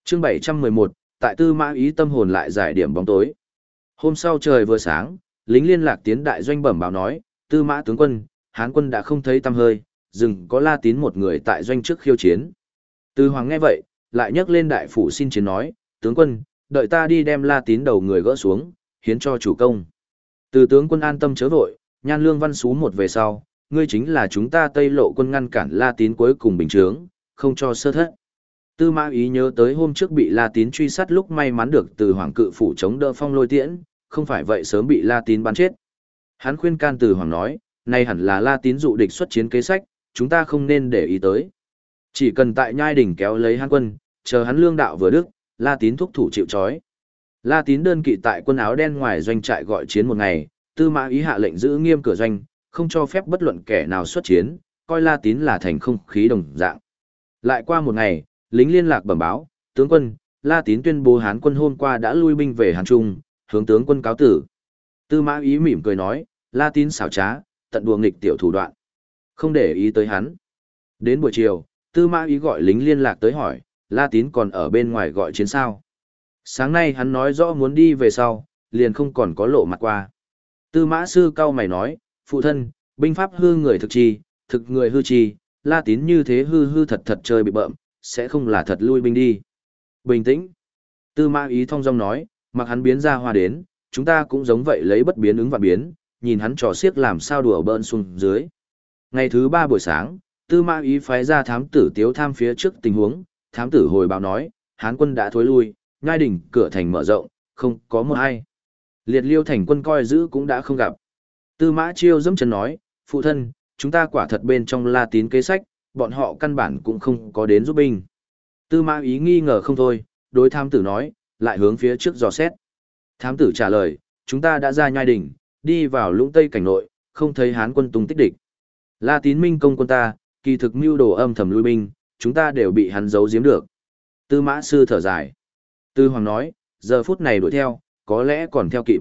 chương 711, tại tư mã ý tâm hồn lại giải điểm bóng tối. Hôm sau trời vừa sáng, lính liên lạc tiến đại doanh bẩm báo nói, tư mã tướng quân, hán quân đã không thấy tâm hơi, dừng có la tín một người tại doanh trước khiêu chiến. Tư hoàng nghe vậy, lại nhắc lên đại phủ xin chiến nói, tướng quân, đợi ta đi đem la tín đầu người gỡ xuống, hiến cho chủ công. Từ tướng quân an tâm chớ vội, nhan lương văn xú một về sau, ngươi chính là chúng ta tây lộ quân ngăn cản la tín cuối cùng bình trướng, không cho sơ thất. Tư mã ý nhớ tới hôm trước bị la tín truy sát lúc may mắn được từ hoàng cự phủ chống đỡ phong lôi tiễn, không phải vậy sớm bị la tín bắn chết. Hắn khuyên can từ hoàng nói, nay hẳn là la tín dụ địch xuất chiến kế sách, chúng ta không nên để ý tới. Chỉ cần tại nhai đỉnh kéo lấy hắn quân, chờ hắn lương đạo vừa đức, La Tín thúc thủ chịu trói. La Tín đơn kỵ tại quân áo đen ngoài doanh trại gọi chiến một ngày, Tư Mã Ý hạ lệnh giữ nghiêm cửa doanh, không cho phép bất luận kẻ nào xuất chiến, coi La Tín là thành không khí đồng dạng. Lại qua một ngày, lính liên lạc bẩm báo, tướng quân, La Tín tuyên bố Hán quân hôm qua đã lui binh về Hán Trung, hướng tướng quân cáo tử. Tư Mã Ý mỉm cười nói, La Tín xảo trá, tận đùa nghịch tiểu thủ đoạn. Không để ý tới hắn. Đến buổi chiều, Tư Mã Ý gọi lính liên lạc tới hỏi, La Tín còn ở bên ngoài gọi chiến sao. Sáng nay hắn nói rõ muốn đi về sau, liền không còn có lộ mặt qua. Tư mã sư cao mày nói, phụ thân, binh pháp hư người thực chi, thực người hư chi, La Tín như thế hư hư thật thật chơi bị bợm, sẽ không là thật lui binh đi. Bình tĩnh. Tư mã ý thông dong nói, mặc hắn biến ra hoa đến, chúng ta cũng giống vậy lấy bất biến ứng và biến, nhìn hắn trò xiếc làm sao đùa bỡn xuống dưới. Ngày thứ ba buổi sáng, tư mã ý phái ra thám tử tiếu tham phía trước tình huống, thám tử hồi báo nói, Hán quân đã thối lui, ngai đỉnh cửa thành mở rộng, không có một ai. Liệt liêu thành quân coi giữ cũng đã không gặp. Tư mã chiêu dẫm chân nói, phụ thân, chúng ta quả thật bên trong la tín kế sách, bọn họ căn bản cũng không có đến giúp binh. Tư mã ý nghi ngờ không thôi, đối thám tử nói, lại hướng phía trước dò xét. Thám tử trả lời, chúng ta đã ra nhai đỉnh, đi vào lũng tây cảnh nội, không thấy hán quân tung tích địch. La tín minh công quân ta, kỳ thực mưu đồ âm thầm lui binh, chúng ta đều bị hắn giấu giếm được. Tư mã sư thở dài. Tư hoàng nói, giờ phút này đuổi theo, có lẽ còn theo kịp.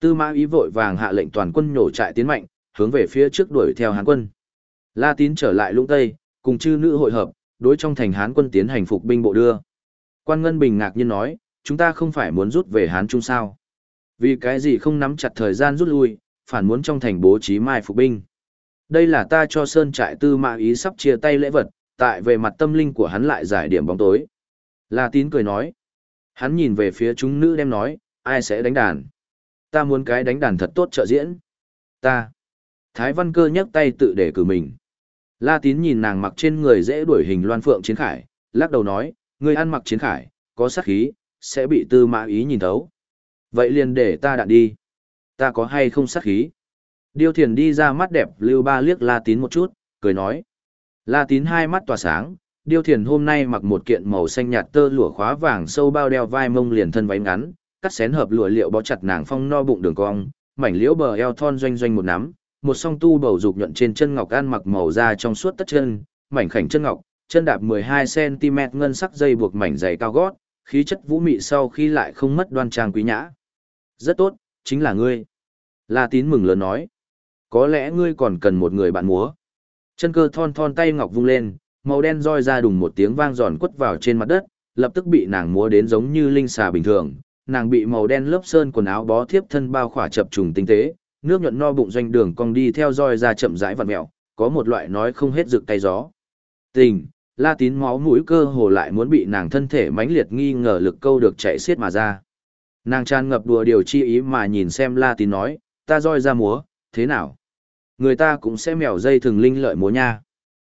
Tư mã ý vội vàng hạ lệnh toàn quân nhổ trại tiến mạnh, hướng về phía trước đuổi theo hán quân. La tín trở lại lũng tây, cùng chư nữ hội hợp, đối trong thành hán quân tiến hành phục binh bộ đưa. Quan Ngân Bình ngạc nhiên nói, chúng ta không phải muốn rút về hán trung sao. Vì cái gì không nắm chặt thời gian rút lui, phản muốn trong thành bố trí mai phục binh. Đây là ta cho Sơn trại tư mã ý sắp chia tay lễ vật, tại về mặt tâm linh của hắn lại giải điểm bóng tối. La tín cười nói. Hắn nhìn về phía chúng nữ đem nói, ai sẽ đánh đàn? Ta muốn cái đánh đàn thật tốt trợ diễn. Ta. Thái văn cơ nhấc tay tự để cử mình. La tín nhìn nàng mặc trên người dễ đuổi hình loan phượng chiến khải, lắc đầu nói, người ăn mặc chiến khải, có sát khí, sẽ bị tư mã ý nhìn thấu. Vậy liền để ta đạn đi. Ta có hay không sát khí? Điêu thiền đi ra mắt đẹp lưu ba liếc la tín một chút, cười nói. La tín hai mắt tỏa sáng, điêu thiền hôm nay mặc một kiện màu xanh nhạt tơ lụa khóa vàng sâu bao đeo vai mông liền thân váy ngắn, cắt xén hợp lụa liệu bó chặt nàng phong no bụng đường cong, mảnh liễu bờ eo thon doanh doanh một nắm, một song tu bầu dục nhuận trên chân ngọc an mặc màu da trong suốt tất chân, mảnh khảnh chân ngọc, chân đạp 12cm ngân sắc dây buộc mảnh dày cao gót, khí chất vũ mị sau khi lại không mất đoan trang quý nhã. Rất tốt, chính là ngươi. La tín mừng lớn nói. Có lẽ ngươi còn cần một người bạn múa. Chân cơ thon thon tay ngọc vung lên, màu đen roi ra đùng một tiếng vang giòn quất vào trên mặt đất, lập tức bị nàng múa đến giống như linh xà bình thường. Nàng bị màu đen lớp sơn quần áo bó thiếp thân bao khỏa chập trùng tinh tế, nước nhuận no bụng doanh đường cong đi theo roi ra chậm rãi vặn mèo, có một loại nói không hết rực tay gió. Tình, La Tín máu mũi cơ hồ lại muốn bị nàng thân thể mãnh liệt nghi ngờ lực câu được chạy xiết mà ra. Nàng tràn ngập đùa điều chi ý mà nhìn xem La Tín nói, ta roi ra múa, thế nào? Người ta cũng sẽ mèo dây thường linh lợi múa nha.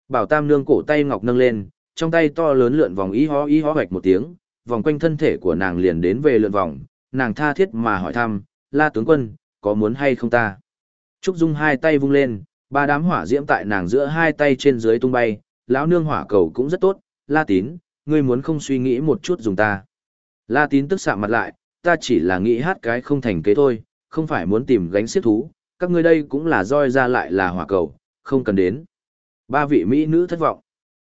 Bảo Tam Nương cổ tay ngọc nâng lên, trong tay to lớn lượn vòng ý hó ý hó hoạch một tiếng, vòng quanh thân thể của nàng liền đến về lượn vòng, nàng tha thiết mà hỏi thăm, La tướng quân, có muốn hay không ta? Trúc Dung hai tay vung lên, ba đám hỏa diễm tại nàng giữa hai tay trên dưới tung bay, lão nương hỏa cầu cũng rất tốt, La Tín, ngươi muốn không suy nghĩ một chút dùng ta. La Tín tức sạm mặt lại, ta chỉ là nghĩ hát cái không thành kế thôi, không phải muốn tìm gánh xiết thú, các ngươi đây cũng là roi ra lại là hỏa cầu, không cần đến. Ba vị mỹ nữ thất vọng.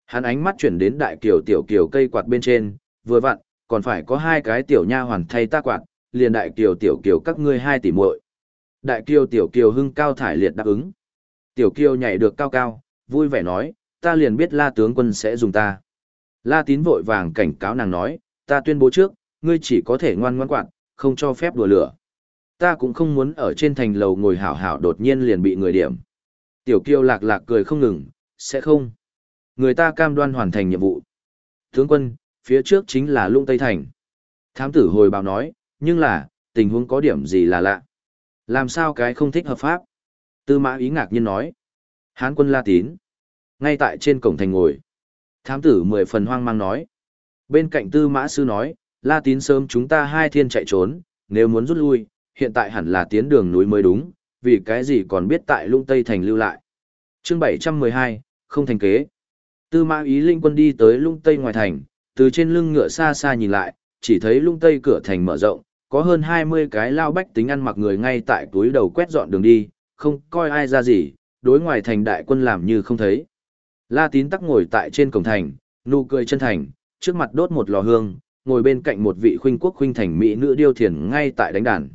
Hắn ánh mắt chuyển đến đại kiều tiểu kiều cây quạt bên trên, vừa vặn, còn phải có hai cái tiểu nha hoàn thay ta quạt, liền đại kiều tiểu kiều các ngươi hai tỷ muội. Đại kiều tiểu kiều hưng cao thải liệt đáp ứng. Tiểu kiều nhảy được cao cao, vui vẻ nói, ta liền biết la tướng quân sẽ dùng ta. La tín vội vàng cảnh cáo nàng nói, ta tuyên bố trước, ngươi chỉ có thể ngoan ngoan quạt, không cho phép đùa lửa. Ta cũng không muốn ở trên thành lầu ngồi hảo hảo đột nhiên liền bị người điểm. Tiểu kiêu lạc lạc cười không ngừng, sẽ không. Người ta cam đoan hoàn thành nhiệm vụ. Tướng quân, phía trước chính là lung Tây Thành. Thám tử hồi báo nói, nhưng là, tình huống có điểm gì là lạ. Làm sao cái không thích hợp pháp? Tư mã ý ngạc nhiên nói. Hán quân La Tín. Ngay tại trên cổng thành ngồi. Thám tử mười phần hoang mang nói. Bên cạnh tư mã sư nói, La Tín sớm chúng ta hai thiên chạy trốn, nếu muốn rút lui, hiện tại hẳn là tiến đường núi mới đúng, vì cái gì còn biết tại lung Tây Thành lưu lại. chương 712, không thành kế. Tư mã ý linh quân đi tới lung Tây ngoài thành, từ trên lưng ngựa xa xa nhìn lại, chỉ thấy lung Tây cửa thành mở rộng, có hơn 20 cái lao bách tính ăn mặc người ngay tại túi đầu quét dọn đường đi, không coi ai ra gì, đối ngoài thành đại quân làm như không thấy. La tín tắc ngồi tại trên cổng thành, nụ cười chân thành, trước mặt đốt một lò hương, ngồi bên cạnh một vị khuynh quốc khuynh thành mỹ nữ điêu thiền ngay tại đánh đàn.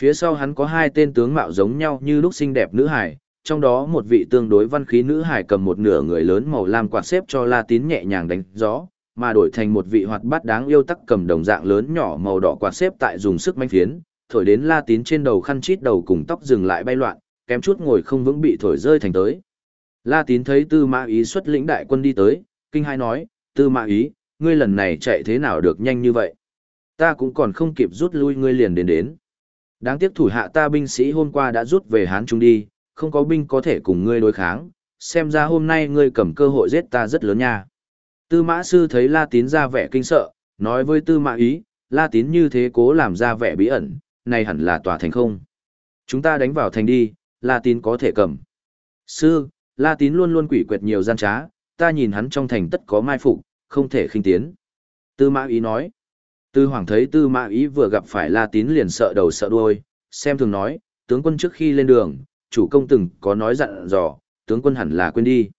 Phía sau hắn có hai tên tướng mạo giống nhau như lúc xinh đẹp nữ hải, trong đó một vị tương đối văn khí nữ hải cầm một nửa người lớn màu lam quạt xếp cho La Tín nhẹ nhàng đánh gió, mà đổi thành một vị hoạt bát đáng yêu tắc cầm đồng dạng lớn nhỏ màu đỏ quạt xếp tại dùng sức manh phiến, thổi đến La Tín trên đầu khăn chít đầu cùng tóc dừng lại bay loạn, kém chút ngồi không vững bị thổi rơi thành tới. La Tín thấy Tư Mã Ý xuất lĩnh đại quân đi tới, kinh hai nói, Tư Mã Ý, ngươi lần này chạy thế nào được nhanh như vậy? Ta cũng còn không kịp rút lui ngươi liền đến đến. Đáng tiếc thủ hạ ta binh sĩ hôm qua đã rút về Hán Trung đi, không có binh có thể cùng ngươi đối kháng, xem ra hôm nay ngươi cầm cơ hội giết ta rất lớn nha. Tư mã sư thấy La Tín ra vẻ kinh sợ, nói với tư mã ý, La Tín như thế cố làm ra vẻ bí ẩn, này hẳn là tòa thành không. Chúng ta đánh vào thành đi, La Tín có thể cầm. Sư, La Tín luôn luôn quỷ quyệt nhiều gian trá, ta nhìn hắn trong thành tất có mai phục, không thể khinh tiến. Tư mã ý nói. Tư hoàng thấy tư mã ý vừa gặp phải La Tín liền sợ đầu sợ đuôi, xem thường nói, tướng quân trước khi lên đường, chủ công từng có nói dặn dò, tướng quân hẳn là quên đi.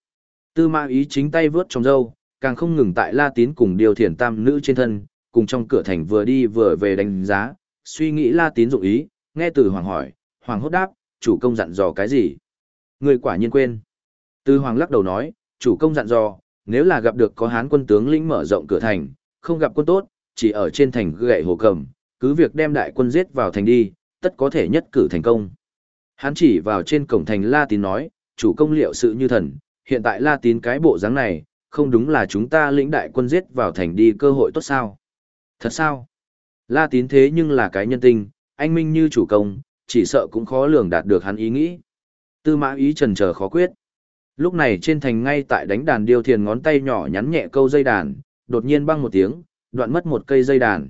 Tư mã ý chính tay vướt trong râu, càng không ngừng tại La Tín cùng điều thiền tam nữ trên thân, cùng trong cửa thành vừa đi vừa về đánh giá, suy nghĩ La Tín dụng ý, nghe từ hoàng hỏi, hoàng hốt đáp, chủ công dặn dò cái gì? Người quả nhiên quên. Tư hoàng lắc đầu nói, chủ công dặn dò, nếu là gặp được có hán quân tướng lĩnh mở rộng cửa thành, không gặp quân tốt, chỉ ở trên thành gậy hồ cầm, cứ việc đem đại quân giết vào thành đi, tất có thể nhất cử thành công. Hắn chỉ vào trên cổng thành La Tín nói, chủ công liệu sự như thần, hiện tại La Tín cái bộ dáng này, không đúng là chúng ta lĩnh đại quân giết vào thành đi cơ hội tốt sao? Thật sao? La Tín thế nhưng là cái nhân tinh, anh minh như chủ công, chỉ sợ cũng khó lường đạt được hắn ý nghĩ. Tư mã ý trần chờ khó quyết. Lúc này trên thành ngay tại đánh đàn điêu thiền ngón tay nhỏ nhắn nhẹ câu dây đàn, đột nhiên băng một tiếng, đoạn mất một cây dây đàn.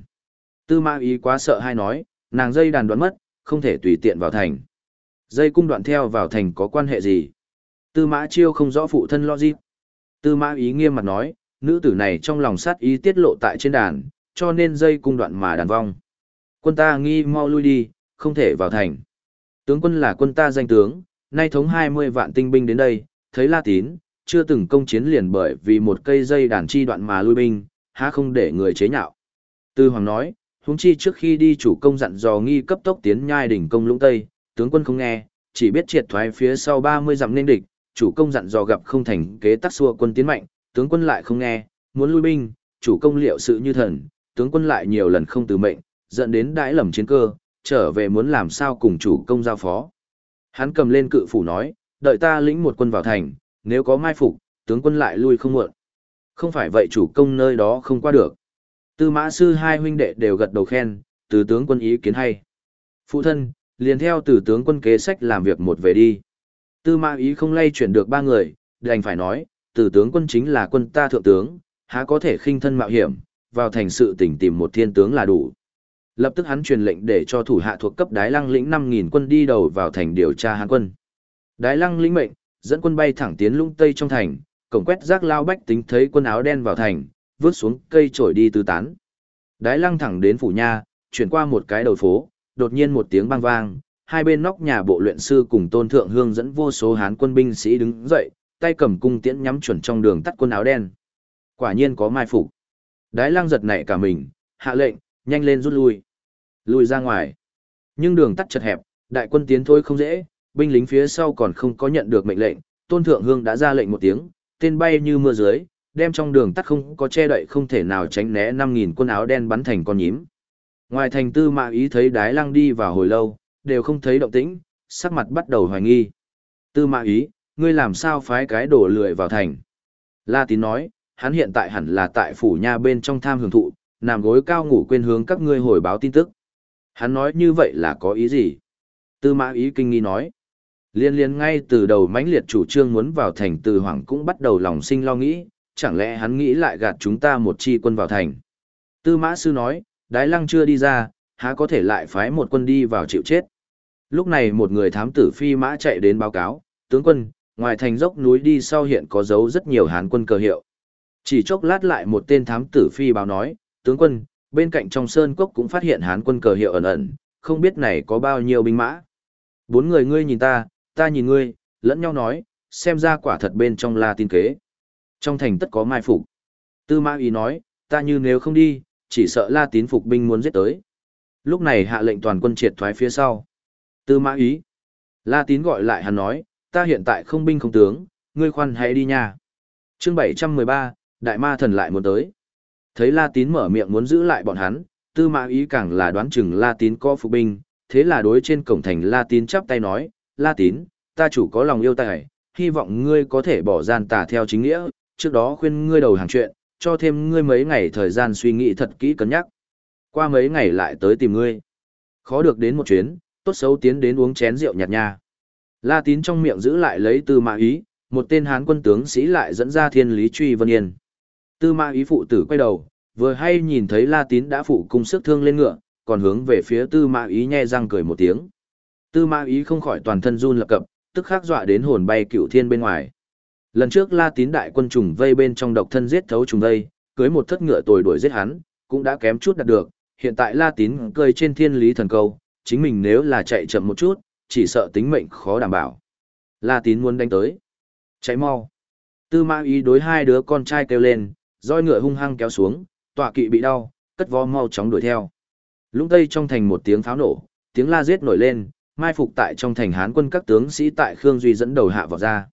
Tư mã ý quá sợ hay nói, nàng dây đàn đoạn mất, không thể tùy tiện vào thành. Dây cung đoạn theo vào thành có quan hệ gì? Tư mã chiêu không rõ phụ thân lo gì. Tư mã ý nghiêm mặt nói, nữ tử này trong lòng sát ý tiết lộ tại trên đàn, cho nên dây cung đoạn mà đàn vong. Quân ta nghi mau lui đi, không thể vào thành. Tướng quân là quân ta danh tướng, nay thống 20 vạn tinh binh đến đây, thấy La Tín, chưa từng công chiến liền bởi vì một cây dây đàn chi đoạn mà lui binh, há không để người chế nhạo. Tư Hoàng nói, huống chi trước khi đi chủ công dặn dò nghi cấp tốc tiến nhai đỉnh công lũng Tây, tướng quân không nghe, chỉ biết triệt thoái phía sau 30 dặm nên địch, chủ công dặn dò gặp không thành kế tắc xua quân tiến mạnh, tướng quân lại không nghe, muốn lui binh, chủ công liệu sự như thần, tướng quân lại nhiều lần không từ mệnh, dẫn đến đãi lầm chiến cơ, trở về muốn làm sao cùng chủ công giao phó. Hắn cầm lên cự phủ nói, đợi ta lĩnh một quân vào thành, nếu có mai phục, tướng quân lại lui không muộn. Không phải vậy chủ công nơi đó không qua được. Tư mã sư hai huynh đệ đều gật đầu khen, từ tướng quân ý kiến hay. Phụ thân, liền theo từ tướng quân kế sách làm việc một về đi. Tư mã ý không lay chuyển được ba người, đành phải nói, từ tướng quân chính là quân ta thượng tướng, há có thể khinh thân mạo hiểm, vào thành sự tỉnh tìm một thiên tướng là đủ. Lập tức hắn truyền lệnh để cho thủ hạ thuộc cấp Đái Lăng lĩnh 5000 quân đi đầu vào thành điều tra Hán quân. Đái Lăng lĩnh mệnh, dẫn quân bay thẳng tiến lũng tây trong thành, cổng quét rác lao bách tính thấy quân áo đen vào thành, vướt xuống cây trổi đi tứ tán. Đái Lăng thẳng đến phủ nha, chuyển qua một cái đầu phố, đột nhiên một tiếng bang vang, hai bên nóc nhà bộ luyện sư cùng Tôn Thượng Hương dẫn vô số Hán quân binh sĩ đứng dậy, tay cầm cung tiễn nhắm chuẩn trong đường tắt quân áo đen. Quả nhiên có mai phục. Đái Lăng giật nảy cả mình, hạ lệnh, nhanh lên rút lui. Lùi ra ngoài. Nhưng đường tắt chật hẹp, đại quân tiến thôi không dễ, binh lính phía sau còn không có nhận được mệnh lệnh, Tôn Thượng Hương đã ra lệnh một tiếng, tên bay như mưa dưới, đem trong đường tắt không có che đậy không thể nào tránh né 5000 quân áo đen bắn thành con nhím. Ngoài thành tư mã ý thấy đái lăng đi vào hồi lâu, đều không thấy động tĩnh, sắc mặt bắt đầu hoài nghi. Tư mã ý, ngươi làm sao phái cái đổ lười vào thành? La tín nói, hắn hiện tại hẳn là tại phủ nha bên trong tham hưởng thụ, nằm gối cao ngủ quên hướng các ngươi hồi báo tin tức. Hắn nói như vậy là có ý gì? Tư mã ý kinh nghi nói. Liên liên ngay từ đầu mãnh liệt chủ trương muốn vào thành từ hoàng cũng bắt đầu lòng sinh lo nghĩ, chẳng lẽ hắn nghĩ lại gạt chúng ta một chi quân vào thành. Tư mã sư nói, đái lăng chưa đi ra, há có thể lại phái một quân đi vào chịu chết. Lúc này một người thám tử phi mã chạy đến báo cáo, tướng quân, ngoài thành dốc núi đi sau hiện có dấu rất nhiều hán quân cờ hiệu. Chỉ chốc lát lại một tên thám tử phi báo nói, tướng quân, bên cạnh trong sơn cốc cũng phát hiện hán quân cờ hiệu ẩn ẩn, không biết này có bao nhiêu binh mã. Bốn người ngươi nhìn ta, ta nhìn ngươi, lẫn nhau nói, xem ra quả thật bên trong là tin kế. Trong thành tất có mai phục. Tư mã ý nói, ta như nếu không đi, chỉ sợ la tín phục binh muốn giết tới. Lúc này hạ lệnh toàn quân triệt thoái phía sau. Tư mã ý. La tín gọi lại hắn nói, ta hiện tại không binh không tướng, ngươi khoan hãy đi nha. chương 713, đại ma thần lại muốn tới. Thấy La tín mở miệng muốn giữ lại bọn hắn, tư mã ý càng là đoán chừng La tín có phục binh, thế là đối trên cổng thành La tín chắp tay nói, La tín, ta chủ có lòng yêu tài, hy vọng ngươi có thể bỏ gian tà theo chính nghĩa, trước đó khuyên ngươi đầu hàng chuyện, cho thêm ngươi mấy ngày thời gian suy nghĩ thật kỹ cân nhắc. Qua mấy ngày lại tới tìm ngươi. Khó được đến một chuyến, tốt xấu tiến đến uống chén rượu nhạt nha. La tín trong miệng giữ lại lấy tư mã ý, một tên hán quân tướng sĩ lại dẫn ra thiên lý truy vân yên. Tư mã ý phụ tử quay đầu, vừa hay nhìn thấy La tín đã phụ cung sức thương lên ngựa, còn hướng về phía tư mã ý nhe răng cười một tiếng. Tư mã ý không khỏi toàn thân run lập cập, tức khắc dọa đến hồn bay cựu thiên bên ngoài. Lần trước La Tín đại quân trùng vây bên trong độc thân giết thấu trùng vây, cưới một thất ngựa tồi đuổi giết hắn, cũng đã kém chút đạt được, hiện tại La Tín cười trên thiên lý thần câu, chính mình nếu là chạy chậm một chút, chỉ sợ tính mệnh khó đảm bảo. La Tín muốn đánh tới. Cháy mau. Tư mã ý đối hai đứa con trai kêu lên, roi ngựa hung hăng kéo xuống, tọa kỵ bị đau, cất vó mau chóng đuổi theo. Lũng tây trong thành một tiếng pháo nổ, tiếng la giết nổi lên, mai phục tại trong thành hán quân các tướng sĩ tại Khương Duy dẫn đầu hạ vào ra.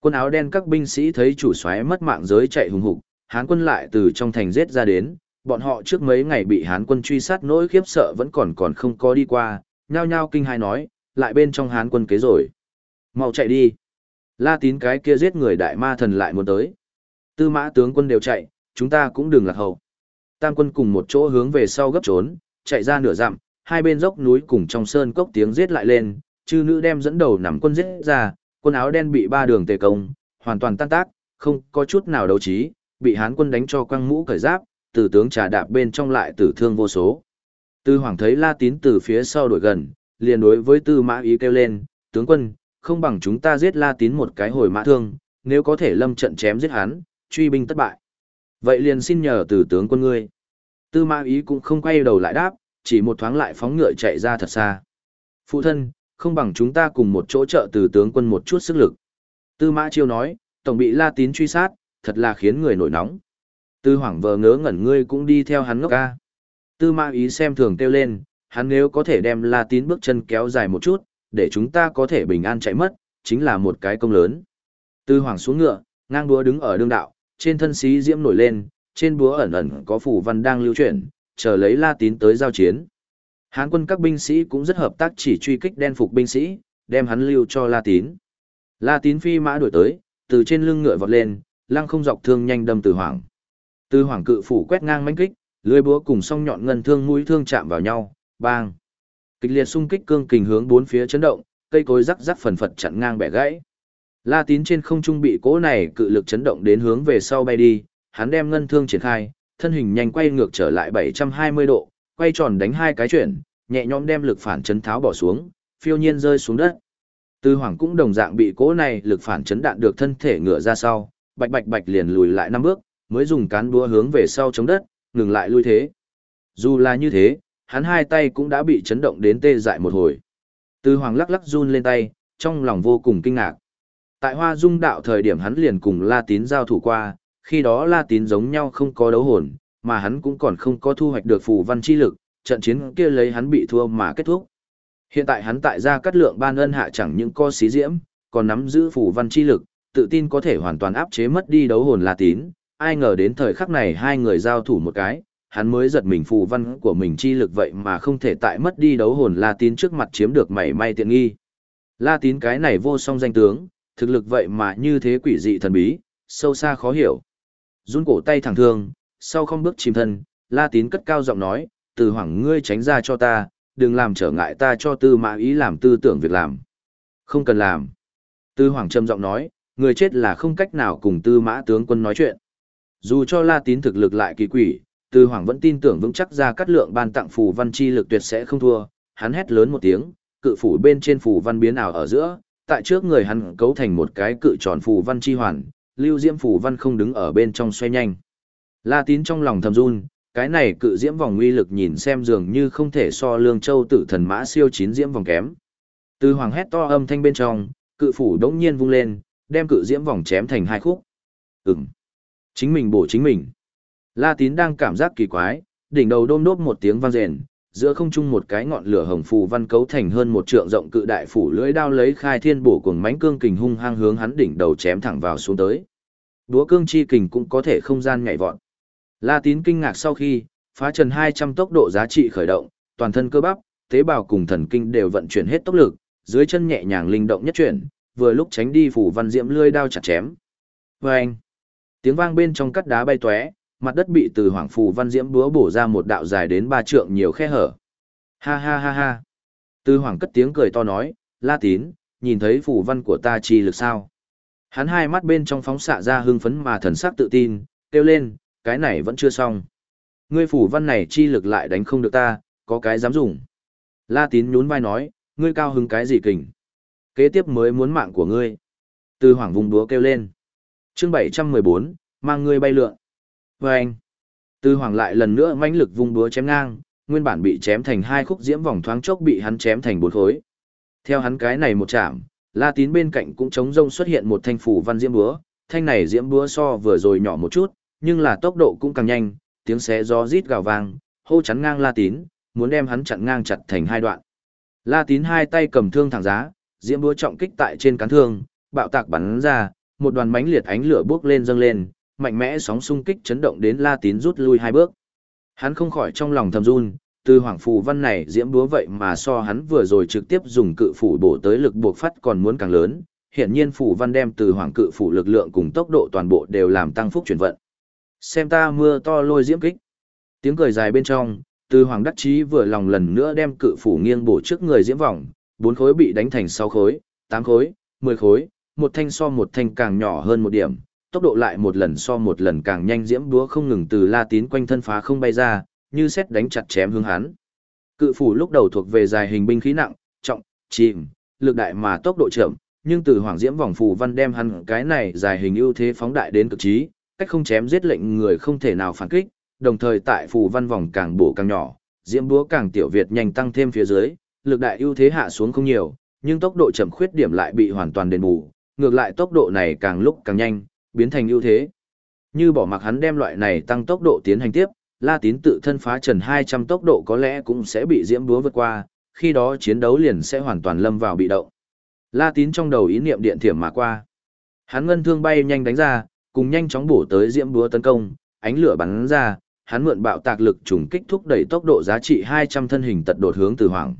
Quân áo đen các binh sĩ thấy chủ soái mất mạng giới chạy hùng hục, hán quân lại từ trong thành giết ra đến, bọn họ trước mấy ngày bị hán quân truy sát nỗi khiếp sợ vẫn còn còn không có đi qua, nhao nhao kinh hai nói, lại bên trong hán quân kế rồi. Mau chạy đi. La tín cái kia giết người đại ma thần lại muốn tới. Tư mã tướng quân đều chạy, chúng ta cũng đừng lạc hậu. Tam quân cùng một chỗ hướng về sau gấp trốn, chạy ra nửa dặm, hai bên dốc núi cùng trong sơn cốc tiếng giết lại lên, chư nữ đem dẫn đầu nằm quân giết ra, quân áo đen bị ba đường tề công, hoàn toàn tan tác, không có chút nào đấu trí, bị hán quân đánh cho quăng mũ cởi giáp, tử tướng trà đạp bên trong lại tử thương vô số. Tư hoàng thấy La Tín từ phía sau đuổi gần, liền đối với Tư Mã Ý kêu lên, tướng quân, không bằng chúng ta giết La Tín một cái hồi mã thương, nếu có thể lâm trận chém giết hắn, truy binh thất bại. Vậy liền xin nhờ từ tướng quân ngươi. Tư Mã Ý cũng không quay đầu lại đáp, chỉ một thoáng lại phóng ngựa chạy ra thật xa. Phụ thân, không bằng chúng ta cùng một chỗ trợ từ tướng quân một chút sức lực. Tư Mã Chiêu nói, tổng bị La Tín truy sát, thật là khiến người nổi nóng. Tư Hoảng vờ ngớ ngẩn ngươi cũng đi theo hắn ngốc ca. Tư Mã Ý xem thường kêu lên, hắn nếu có thể đem La Tín bước chân kéo dài một chút, để chúng ta có thể bình an chạy mất, chính là một cái công lớn. Tư Hoàng xuống ngựa, ngang búa đứng ở đương đạo, trên thân xí diễm nổi lên, trên búa ẩn ẩn có phủ văn đang lưu chuyển, chờ lấy La Tín tới giao chiến. Hán quân các binh sĩ cũng rất hợp tác chỉ truy kích đen phục binh sĩ, đem hắn lưu cho La Tín. La Tín phi mã đuổi tới, từ trên lưng ngựa vọt lên, lăng không dọc thương nhanh đâm Từ Hoàng. Từ Hoàng cự phủ quét ngang mãnh kích, lưỡi búa cùng song nhọn ngân thương mũi thương chạm vào nhau, bang. Kịch liệt xung kích cương kình hướng bốn phía chấn động, cây cối rắc rắc phần phật chặn ngang bẻ gãy. La Tín trên không trung bị cỗ này cự lực chấn động đến hướng về sau bay đi, hắn đem ngân thương triển khai, thân hình nhanh quay ngược trở lại 720 độ, quay tròn đánh hai cái chuyển, nhẹ nhõm đem lực phản chấn tháo bỏ xuống, phiêu nhiên rơi xuống đất. Tư Hoàng cũng đồng dạng bị cỗ này lực phản chấn đạn được thân thể ngựa ra sau, bạch bạch bạch liền lùi lại năm bước, mới dùng cán búa hướng về sau chống đất, ngừng lại lui thế. Dù là như thế, hắn hai tay cũng đã bị chấn động đến tê dại một hồi. Tư Hoàng lắc lắc run lên tay, trong lòng vô cùng kinh ngạc. Tại Hoa Dung đạo thời điểm hắn liền cùng La Tín giao thủ qua, khi đó La Tín giống nhau không có đấu hồn, mà hắn cũng còn không có thu hoạch được phù văn chi lực, trận chiến kia lấy hắn bị thua mà kết thúc. Hiện tại hắn tại gia cắt lượng ban ân hạ chẳng những co xí diễm, còn nắm giữ phù văn chi lực, tự tin có thể hoàn toàn áp chế mất đi đấu hồn La Tín, ai ngờ đến thời khắc này hai người giao thủ một cái, hắn mới giật mình phù văn của mình chi lực vậy mà không thể tại mất đi đấu hồn La Tín trước mặt chiếm được mảy may tiện nghi. La Tín cái này vô song danh tướng, thực lực vậy mà như thế quỷ dị thần bí, sâu xa khó hiểu. Run cổ tay thẳng thương, sau không bước chìm thân, La Tín cất cao giọng nói, từ hoảng ngươi tránh ra cho ta, đừng làm trở ngại ta cho tư mã ý làm tư tưởng việc làm. Không cần làm. Tư hoàng trầm giọng nói, người chết là không cách nào cùng tư mã tướng quân nói chuyện. Dù cho La Tín thực lực lại kỳ quỷ, tư hoàng vẫn tin tưởng vững chắc ra cắt lượng ban tặng phù văn chi lực tuyệt sẽ không thua, hắn hét lớn một tiếng, cự phủ bên trên phù văn biến ảo ở giữa, tại trước người hắn cấu thành một cái cự tròn phù văn chi hoàn, lưu diễm phủ văn không đứng ở bên trong xoay nhanh. La tín trong lòng thầm run, cái này cự diễm vòng uy lực nhìn xem dường như không thể so lương châu tử thần mã siêu chín diễm vòng kém. Từ hoàng hét to âm thanh bên trong, cự phủ đống nhiên vung lên, đem cự diễm vòng chém thành hai khúc. Ừm. Chính mình bổ chính mình. La tín đang cảm giác kỳ quái, đỉnh đầu đôm đốp một tiếng vang rền, giữa không trung một cái ngọn lửa hồng phù văn cấu thành hơn một trượng rộng cự đại phủ lưỡi đao lấy khai thiên bổ cuồng mãnh cương kình hung hăng hướng hắn đỉnh đầu chém thẳng vào xuống tới. Đúa cương chi kình cũng có thể không gian nhảy vọt. La Tín kinh ngạc sau khi, phá trần 200 tốc độ giá trị khởi động, toàn thân cơ bắp, tế bào cùng thần kinh đều vận chuyển hết tốc lực, dưới chân nhẹ nhàng linh động nhất chuyển, vừa lúc tránh đi phủ văn diễm lưỡi đao chặt chém. Oeng! Tiếng vang bên trong cắt đá bay tóe, mặt đất bị từ hoàng phù văn diễm búa bổ ra một đạo dài đến ba trượng nhiều khe hở. Ha ha ha ha! Từ hoàng cất tiếng cười to nói, La Tín, nhìn thấy phù văn của ta chi lực sao? Hắn hai mắt bên trong phóng xạ ra hưng phấn mà thần sắc tự tin, kêu lên, cái này vẫn chưa xong. Ngươi phủ văn này chi lực lại đánh không được ta, có cái dám dùng. La tín nhún vai nói, ngươi cao hứng cái gì kình. Kế tiếp mới muốn mạng của ngươi. Từ hoàng vùng đúa kêu lên. chương 714, mang ngươi bay lượn. Và anh. Tư hoàng lại lần nữa mãnh lực vung búa chém ngang, nguyên bản bị chém thành hai khúc diễm vòng thoáng chốc bị hắn chém thành bốn khối. Theo hắn cái này một chạm, La Tín bên cạnh cũng chống rông xuất hiện một thanh phủ văn diễm búa, thanh này diễm búa so vừa rồi nhỏ một chút, nhưng là tốc độ cũng càng nhanh, tiếng xé gió rít gào vang, hô chắn ngang La Tín, muốn đem hắn chặn ngang chặt thành hai đoạn. La Tín hai tay cầm thương thẳng giá, diễm búa trọng kích tại trên cán thương, bạo tạc bắn ra, một đoàn mánh liệt ánh lửa bước lên dâng lên, mạnh mẽ sóng xung kích chấn động đến La Tín rút lui hai bước. Hắn không khỏi trong lòng thầm run, từ hoàng phù văn này diễm búa vậy mà so hắn vừa rồi trực tiếp dùng cự phủ bổ tới lực buộc phát còn muốn càng lớn. Hiện nhiên phù văn đem từ hoàng cự phủ lực lượng cùng tốc độ toàn bộ đều làm tăng phúc chuyển vận. Xem ta mưa to lôi diễm kích. Tiếng cười dài bên trong, từ hoàng đắc chí vừa lòng lần nữa đem cự phủ nghiêng bổ trước người diễm vòng, bốn khối bị đánh thành sáu khối, tám khối, mười khối, một thanh so một thanh càng nhỏ hơn một điểm, tốc độ lại một lần so một lần càng nhanh diễm đúa không ngừng từ la tín quanh thân phá không bay ra, như xét đánh chặt chém hướng hắn. Cự phủ lúc đầu thuộc về dài hình binh khí nặng, trọng, chìm, lực đại mà tốc độ chậm, nhưng từ hoàng diễm vòng phù văn đem hắn cái này dài hình ưu thế phóng đại đến cực trí, cách không chém giết lệnh người không thể nào phản kích, đồng thời tại phù văn vòng càng bổ càng nhỏ, diễm búa càng tiểu việt nhanh tăng thêm phía dưới, lực đại ưu thế hạ xuống không nhiều, nhưng tốc độ chậm khuyết điểm lại bị hoàn toàn đền bù, ngược lại tốc độ này càng lúc càng nhanh, biến thành ưu thế. Như bỏ mặc hắn đem loại này tăng tốc độ tiến hành tiếp, La Tín tự thân phá trần 200 tốc độ có lẽ cũng sẽ bị diễm búa vượt qua, khi đó chiến đấu liền sẽ hoàn toàn lâm vào bị động. La Tín trong đầu ý niệm điện thiểm mà qua. Hắn ngân thương bay nhanh đánh ra, cùng nhanh chóng bổ tới diễm búa tấn công, ánh lửa bắn ra, hắn mượn bạo tạc lực trùng kích thúc đẩy tốc độ giá trị 200 thân hình tật đột hướng từ hoàng.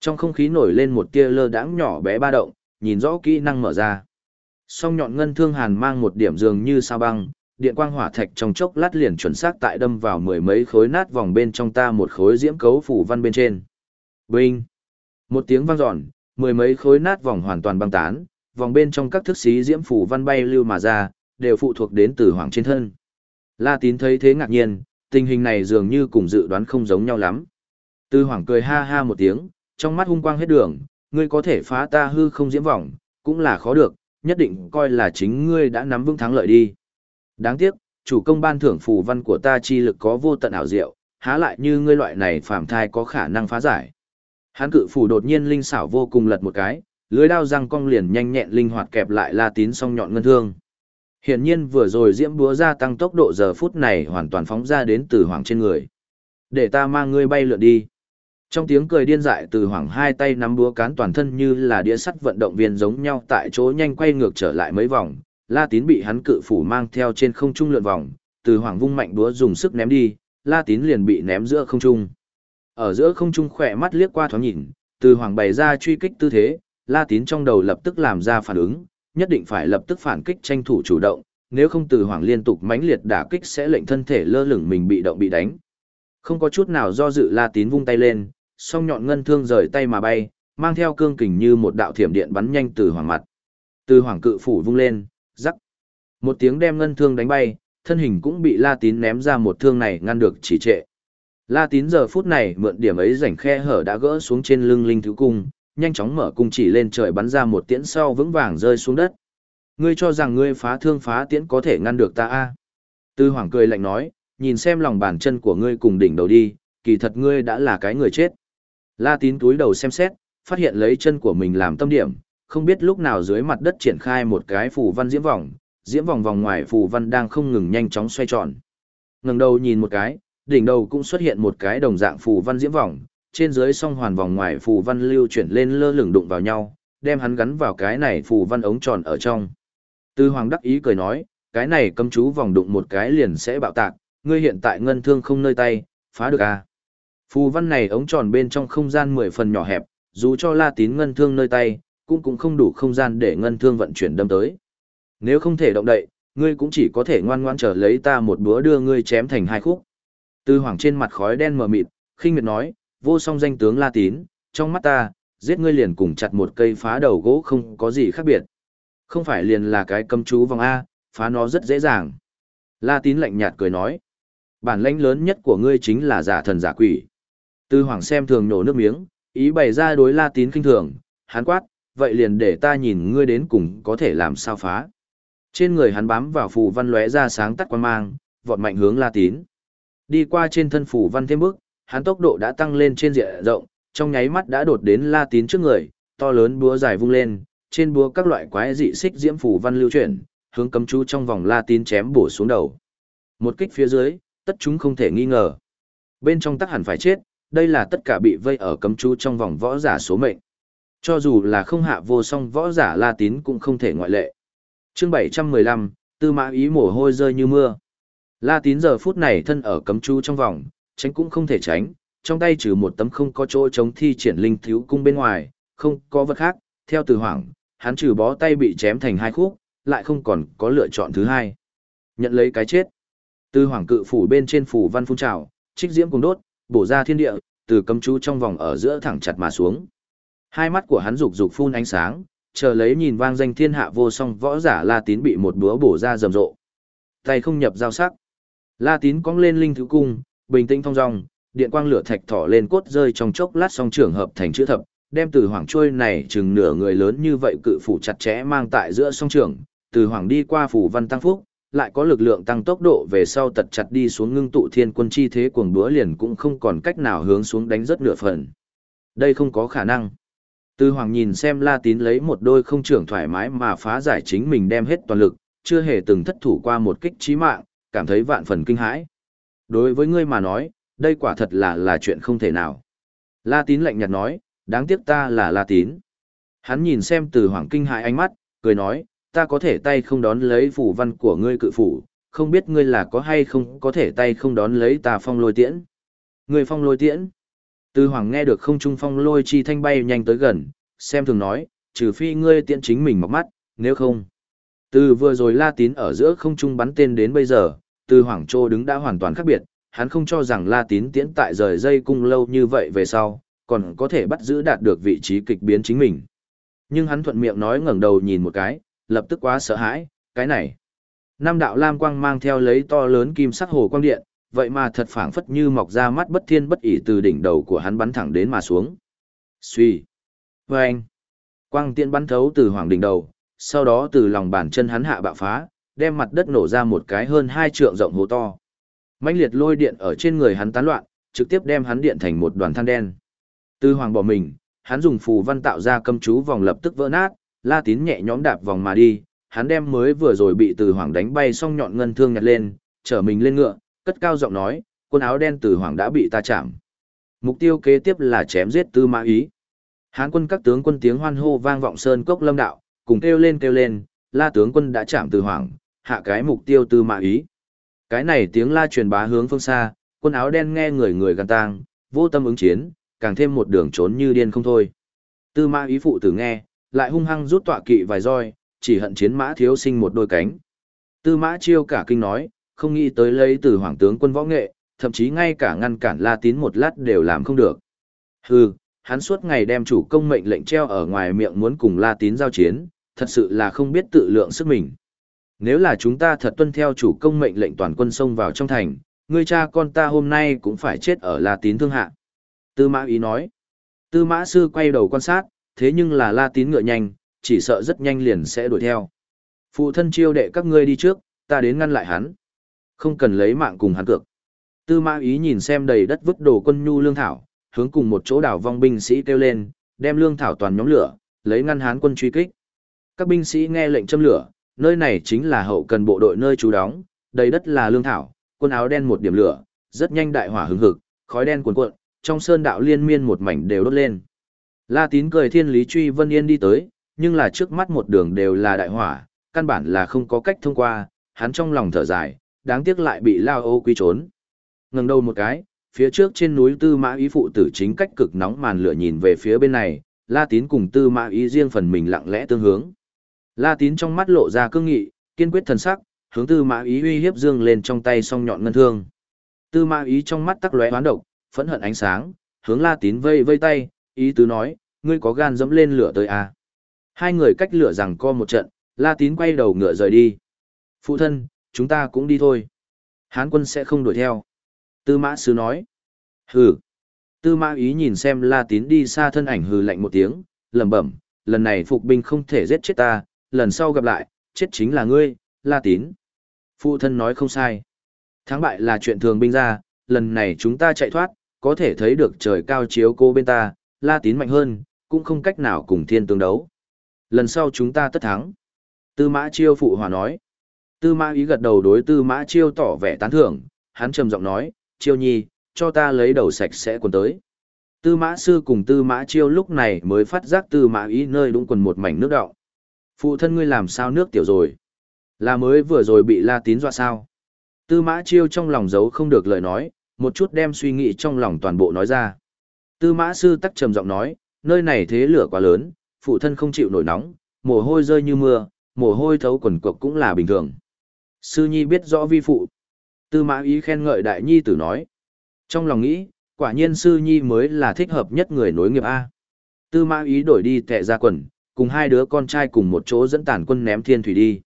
Trong không khí nổi lên một tia lơ đãng nhỏ bé ba động, nhìn rõ kỹ năng mở ra. Song nhọn ngân thương hàn mang một điểm dường như sao băng, điện quang hỏa thạch trong chốc lát liền chuẩn xác tại đâm vào mười mấy khối nát vòng bên trong ta một khối diễm cấu phủ văn bên trên. Binh! Một tiếng vang dọn, mười mấy khối nát vòng hoàn toàn băng tán, vòng bên trong các thức xí diễm phủ văn bay lưu mà ra, đều phụ thuộc đến từ hoàng trên thân. La tín thấy thế ngạc nhiên, tình hình này dường như cùng dự đoán không giống nhau lắm. Từ hoàng cười ha ha một tiếng, trong mắt hung quang hết đường, ngươi có thể phá ta hư không diễm vòng, cũng là khó được, nhất định coi là chính ngươi đã nắm vững thắng lợi đi. Đáng tiếc, chủ công ban thưởng phù văn của ta chi lực có vô tận ảo diệu, há lại như ngươi loại này phàm thai có khả năng phá giải. Hán cự phủ đột nhiên linh xảo vô cùng lật một cái, lưới đao răng cong liền nhanh nhẹn linh hoạt kẹp lại La Tín song nhọn ngân thương. Hiển nhiên vừa rồi diễm búa gia tăng tốc độ giờ phút này hoàn toàn phóng ra đến từ hoàng trên người. Để ta mang ngươi bay lượn đi. Trong tiếng cười điên dại từ hoàng hai tay nắm búa cán toàn thân như là đĩa sắt vận động viên giống nhau tại chỗ nhanh quay ngược trở lại mấy vòng, La Tín bị hắn cự phủ mang theo trên không trung lượn vòng, từ hoàng vung mạnh búa dùng sức ném đi, La Tín liền bị ném giữa không trung. Ở giữa không trung khỏe mắt liếc qua thoáng nhìn, từ hoàng bày ra truy kích tư thế, La Tín trong đầu lập tức làm ra phản ứng, nhất định phải lập tức phản kích tranh thủ chủ động, nếu không từ hoàng liên tục mãnh liệt đả kích sẽ lệnh thân thể lơ lửng mình bị động bị đánh. Không có chút nào do dự La Tín vung tay lên, song nhọn ngân thương rời tay mà bay, mang theo cương kình như một đạo thiểm điện bắn nhanh từ hoàng mặt. Từ hoàng cự phủ vung lên, rắc. Một tiếng đem ngân thương đánh bay, thân hình cũng bị La Tín ném ra một thương này ngăn được chỉ trệ. La Tín giờ phút này mượn điểm ấy rảnh khe hở đã gỡ xuống trên lưng linh thứ cung, nhanh chóng mở cung chỉ lên trời bắn ra một tiễn sau vững vàng rơi xuống đất. Ngươi cho rằng ngươi phá thương phá tiễn có thể ngăn được ta a? Tư Hoàng cười lạnh nói, nhìn xem lòng bàn chân của ngươi cùng đỉnh đầu đi, kỳ thật ngươi đã là cái người chết. La Tín túi đầu xem xét, phát hiện lấy chân của mình làm tâm điểm, không biết lúc nào dưới mặt đất triển khai một cái phù văn diễm vòng, diễm vòng vòng ngoài phù văn đang không ngừng nhanh chóng xoay tròn. Ngẩng đầu nhìn một cái, đỉnh đầu cũng xuất hiện một cái đồng dạng phù văn diễm vòng, trên dưới song hoàn vòng ngoài phù văn lưu chuyển lên lơ lửng đụng vào nhau, đem hắn gắn vào cái này phù văn ống tròn ở trong. Tư Hoàng đắc ý cười nói, cái này cấm chú vòng đụng một cái liền sẽ bạo tạc, ngươi hiện tại ngân thương không nơi tay, phá được à. Phù văn này ống tròn bên trong không gian mười phần nhỏ hẹp, dù cho la tín ngân thương nơi tay, cũng cũng không đủ không gian để ngân thương vận chuyển đâm tới. Nếu không thể động đậy, ngươi cũng chỉ có thể ngoan ngoãn chờ lấy ta một búa đưa ngươi chém thành hai khúc. Tư Hoàng trên mặt khói đen mờ mịt, khinh miệt nói, vô song danh tướng La Tín, trong mắt ta, giết ngươi liền cùng chặt một cây phá đầu gỗ không có gì khác biệt. Không phải liền là cái cấm chú vòng A, phá nó rất dễ dàng. La Tín lạnh nhạt cười nói, bản lãnh lớn nhất của ngươi chính là giả thần giả quỷ. Tư Hoàng xem thường nổ nước miếng, ý bày ra đối La Tín kinh thường, hắn quát, vậy liền để ta nhìn ngươi đến cùng có thể làm sao phá. Trên người hắn bám vào phù văn lóe ra sáng tắt quan mang, vọt mạnh hướng La Tín. Đi qua trên thân phù văn thêm bước, hắn tốc độ đã tăng lên trên diện rộng, trong nháy mắt đã đột đến La Tín trước người, to lớn búa dài vung lên, trên búa các loại quái dị xích diễm phù văn lưu chuyển, hướng cấm chú trong vòng La Tín chém bổ xuống đầu. Một kích phía dưới, tất chúng không thể nghi ngờ. Bên trong tắc hẳn phải chết, đây là tất cả bị vây ở cấm chú trong vòng võ giả số mệnh. Cho dù là không hạ vô song võ giả La Tín cũng không thể ngoại lệ. Chương 715, Tư Mã Ý mồ hôi rơi như mưa. La Tín giờ phút này thân ở cấm chú trong vòng, tránh cũng không thể tránh, trong tay trừ một tấm không có chỗ chống thi triển linh thiếu cung bên ngoài, không có vật khác, theo từ hoảng, hắn trừ bó tay bị chém thành hai khúc, lại không còn có lựa chọn thứ hai. Nhận lấy cái chết. Từ hoàng cự phủ bên trên phủ văn phun trào, trích diễm cùng đốt, bổ ra thiên địa, từ cấm chú trong vòng ở giữa thẳng chặt mà xuống. Hai mắt của hắn rục rục phun ánh sáng, chờ lấy nhìn vang danh thiên hạ vô song võ giả La Tín bị một búa bổ ra rầm rộ. Tay không nhập giao sắc. La Tín cong lên linh thứ cung, bình tĩnh thong dong, điện quang lửa thạch thỏ lên cốt rơi trong chốc lát song trưởng hợp thành chữ thập, đem từ hoàng trôi này chừng nửa người lớn như vậy cự phủ chặt chẽ mang tại giữa song trưởng từ hoàng đi qua phủ văn tăng phúc, lại có lực lượng tăng tốc độ về sau tật chặt đi xuống ngưng tụ thiên quân chi thế cuồng búa liền cũng không còn cách nào hướng xuống đánh rất nửa phần. Đây không có khả năng. Từ hoàng nhìn xem La Tín lấy một đôi không trưởng thoải mái mà phá giải chính mình đem hết toàn lực, chưa hề từng thất thủ qua một kích chí mạng, cảm thấy vạn phần kinh hãi. Đối với ngươi mà nói, đây quả thật là là chuyện không thể nào. La tín lạnh nhạt nói, đáng tiếc ta là La tín. Hắn nhìn xem từ hoàng kinh hãi ánh mắt, cười nói, ta có thể tay không đón lấy phủ văn của ngươi cự phủ, không biết ngươi là có hay không có thể tay không đón lấy ta phong lôi tiễn. Ngươi phong lôi tiễn. tư hoàng nghe được không trung phong lôi chi thanh bay nhanh tới gần, xem thường nói, trừ phi ngươi tiễn chính mình mọc mắt, nếu không. Từ vừa rồi La Tín ở giữa không trung bắn tên đến bây giờ, từ Hoàng Trô đứng đã hoàn toàn khác biệt, hắn không cho rằng La Tín tiễn tại rời dây cung lâu như vậy về sau, còn có thể bắt giữ đạt được vị trí kịch biến chính mình. Nhưng hắn thuận miệng nói ngẩng đầu nhìn một cái, lập tức quá sợ hãi, cái này. Nam đạo lam quang mang theo lấy to lớn kim sắc hồ quang điện, vậy mà thật phảng phất như mọc ra mắt bất thiên bất ỷ từ đỉnh đầu của hắn bắn thẳng đến mà xuống. Suy. Vâng. Quang tiện bắn thấu từ hoàng đỉnh đầu, sau đó từ lòng bàn chân hắn hạ bạo phá, đem mặt đất nổ ra một cái hơn hai trượng rộng hố to. mãnh liệt lôi điện ở trên người hắn tán loạn, trực tiếp đem hắn điện thành một đoàn than đen. Từ hoàng bỏ mình, hắn dùng phù văn tạo ra cấm chú vòng lập tức vỡ nát, La Tín nhẹ nhõm đạp vòng mà đi, hắn đem mới vừa rồi bị từ hoàng đánh bay xong nhọn ngân thương nhặt lên, trở mình lên ngựa, cất cao giọng nói, quân áo đen từ hoàng đã bị ta chạm. Mục tiêu kế tiếp là chém giết tư mã ý. Hán quân các tướng quân tiếng hoan hô vang vọng sơn cốc lâm đạo, cùng kêu lên kêu lên, la tướng quân đã chạm từ hoàng, hạ cái mục tiêu tư mã ý. Cái này tiếng la truyền bá hướng phương xa, quân áo đen nghe người người gan tang, vô tâm ứng chiến, càng thêm một đường trốn như điên không thôi. Tư mã ý phụ tử nghe, lại hung hăng rút tọa kỵ vài roi, chỉ hận chiến mã thiếu sinh một đôi cánh. Tư mã chiêu cả kinh nói, không nghĩ tới lấy từ hoàng tướng quân võ nghệ, thậm chí ngay cả ngăn cản La Tín một lát đều làm không được. Hừ, hắn suốt ngày đem chủ công mệnh lệnh treo ở ngoài miệng muốn cùng La Tín giao chiến, thật sự là không biết tự lượng sức mình. Nếu là chúng ta thật tuân theo chủ công mệnh lệnh toàn quân xông vào trong thành, người cha con ta hôm nay cũng phải chết ở La Tín thương hạ. Tư mã ý nói. Tư mã sư quay đầu quan sát, thế nhưng là La Tín ngựa nhanh, chỉ sợ rất nhanh liền sẽ đuổi theo. Phụ thân chiêu đệ các ngươi đi trước, ta đến ngăn lại hắn. Không cần lấy mạng cùng hắn cược. Tư mã ý nhìn xem đầy đất vứt đồ quân nhu lương thảo, hướng cùng một chỗ đảo vong binh sĩ kêu lên, đem lương thảo toàn nhóm lửa, lấy ngăn hán quân truy kích. Các binh sĩ nghe lệnh châm lửa, nơi này chính là hậu cần bộ đội nơi trú đóng, đầy đất là lương thảo, quân áo đen một điểm lửa, rất nhanh đại hỏa hứng hực, khói đen cuồn cuộn, trong sơn đạo liên miên một mảnh đều đốt lên. La Tín cười thiên lý truy Vân Yên đi tới, nhưng là trước mắt một đường đều là đại hỏa, căn bản là không có cách thông qua, hắn trong lòng thở dài, đáng tiếc lại bị lao ô quy trốn. Ngừng đầu một cái, phía trước trên núi Tư Mã Ý phụ tử chính cách cực nóng màn lửa nhìn về phía bên này, La Tín cùng Tư Mã Ý riêng phần mình lặng lẽ tương hướng. La Tín trong mắt lộ ra cương nghị, kiên quyết thần sắc, hướng Tư Mã Ý uy hiếp dương lên trong tay song nhọn ngân thương. Tư Mã Ý trong mắt tắc lóe hoán độc, phẫn hận ánh sáng, hướng La Tín vây vây tay, ý tứ nói, ngươi có gan dẫm lên lửa tới à. Hai người cách lửa rằng co một trận, La Tín quay đầu ngựa rời đi. Phụ thân, chúng ta cũng đi thôi. Hán quân sẽ không đuổi theo. Tư mã sứ nói. Hừ. Tư mã ý nhìn xem La Tín đi xa thân ảnh hừ lạnh một tiếng, lẩm bẩm, lần này phục binh không thể giết chết ta, lần sau gặp lại, chết chính là ngươi, La Tín. Phụ thân nói không sai. Thắng bại là chuyện thường binh ra, lần này chúng ta chạy thoát, có thể thấy được trời cao chiếu cô bên ta, La Tín mạnh hơn, cũng không cách nào cùng thiên tương đấu. Lần sau chúng ta tất thắng. Tư mã chiêu phụ hòa nói. Tư mã ý gật đầu đối tư mã chiêu tỏ vẻ tán thưởng, hắn trầm giọng nói, chiêu nhi, cho ta lấy đầu sạch sẽ quần tới. Tư mã sư cùng tư mã chiêu lúc này mới phát giác tư mã ý nơi đúng quần một mảnh nước đọng. Phụ thân ngươi làm sao nước tiểu rồi? Là mới vừa rồi bị la tín dọa sao? Tư mã chiêu trong lòng giấu không được lời nói, một chút đem suy nghĩ trong lòng toàn bộ nói ra. Tư mã sư tắc trầm giọng nói, nơi này thế lửa quá lớn, phụ thân không chịu nổi nóng, mồ hôi rơi như mưa, mồ hôi thấu quần cộc cũng là bình thường. Sư nhi biết rõ vi phụ. Tư mã ý khen ngợi đại nhi tử nói. Trong lòng nghĩ, quả nhiên sư nhi mới là thích hợp nhất người nối nghiệp A. Tư mã ý đổi đi tệ ra quần, cùng hai đứa con trai cùng một chỗ dẫn tản quân ném thiên thủy đi.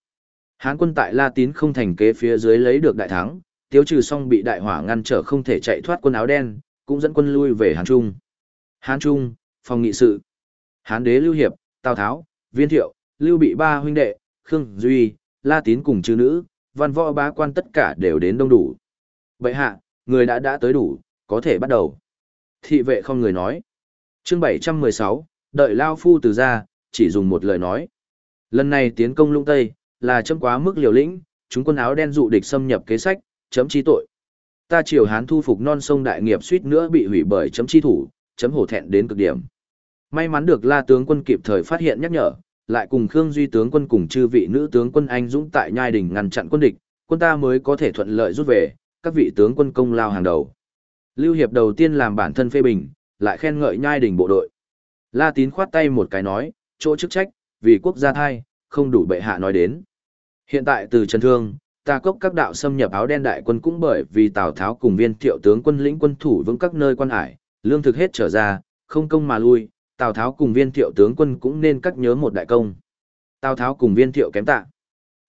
Hán quân tại La Tín không thành kế phía dưới lấy được đại thắng, tiêu trừ xong bị đại hỏa ngăn trở không thể chạy thoát quân áo đen, cũng dẫn quân lui về Hán Trung. Hán Trung, phòng nghị sự. Hán đế Lưu Hiệp, Tào Tháo, Viên Thiệu, Lưu Bị ba huynh đệ, Khương Duy, La Tín cùng chư nữ, văn võ bá quan tất cả đều đến đông đủ. Vậy hạ, người đã đã tới đủ, có thể bắt đầu. Thị vệ không người nói. chương 716, đợi Lao Phu từ ra, chỉ dùng một lời nói. Lần này tiến công lũng Tây, là chấm quá mức liều lĩnh, chúng quân áo đen dụ địch xâm nhập kế sách, chấm chi tội. Ta triều hán thu phục non sông đại nghiệp suýt nữa bị hủy bởi chấm chi thủ, chấm hổ thẹn đến cực điểm. May mắn được La tướng quân kịp thời phát hiện nhắc nhở, lại cùng Khương Duy tướng quân cùng chư vị nữ tướng quân anh dũng tại nhai đỉnh ngăn chặn quân địch, quân ta mới có thể thuận lợi rút về, các vị tướng quân công lao hàng đầu. Lưu Hiệp đầu tiên làm bản thân phê bình, lại khen ngợi nhai đỉnh bộ đội. La Tín khoát tay một cái nói, chỗ chức trách, vì quốc gia thai, không đủ bệ hạ nói đến. Hiện tại từ Trần Thương, ta cốc các đạo xâm nhập áo đen đại quân cũng bởi vì Tào Tháo cùng viên thiệu tướng quân lĩnh quân thủ vững các nơi quan hải, lương thực hết trở ra, không công mà lui, Tào Tháo cùng viên thiệu tướng quân cũng nên cắt nhớ một đại công. Tào Tháo cùng viên thiệu kém tạ.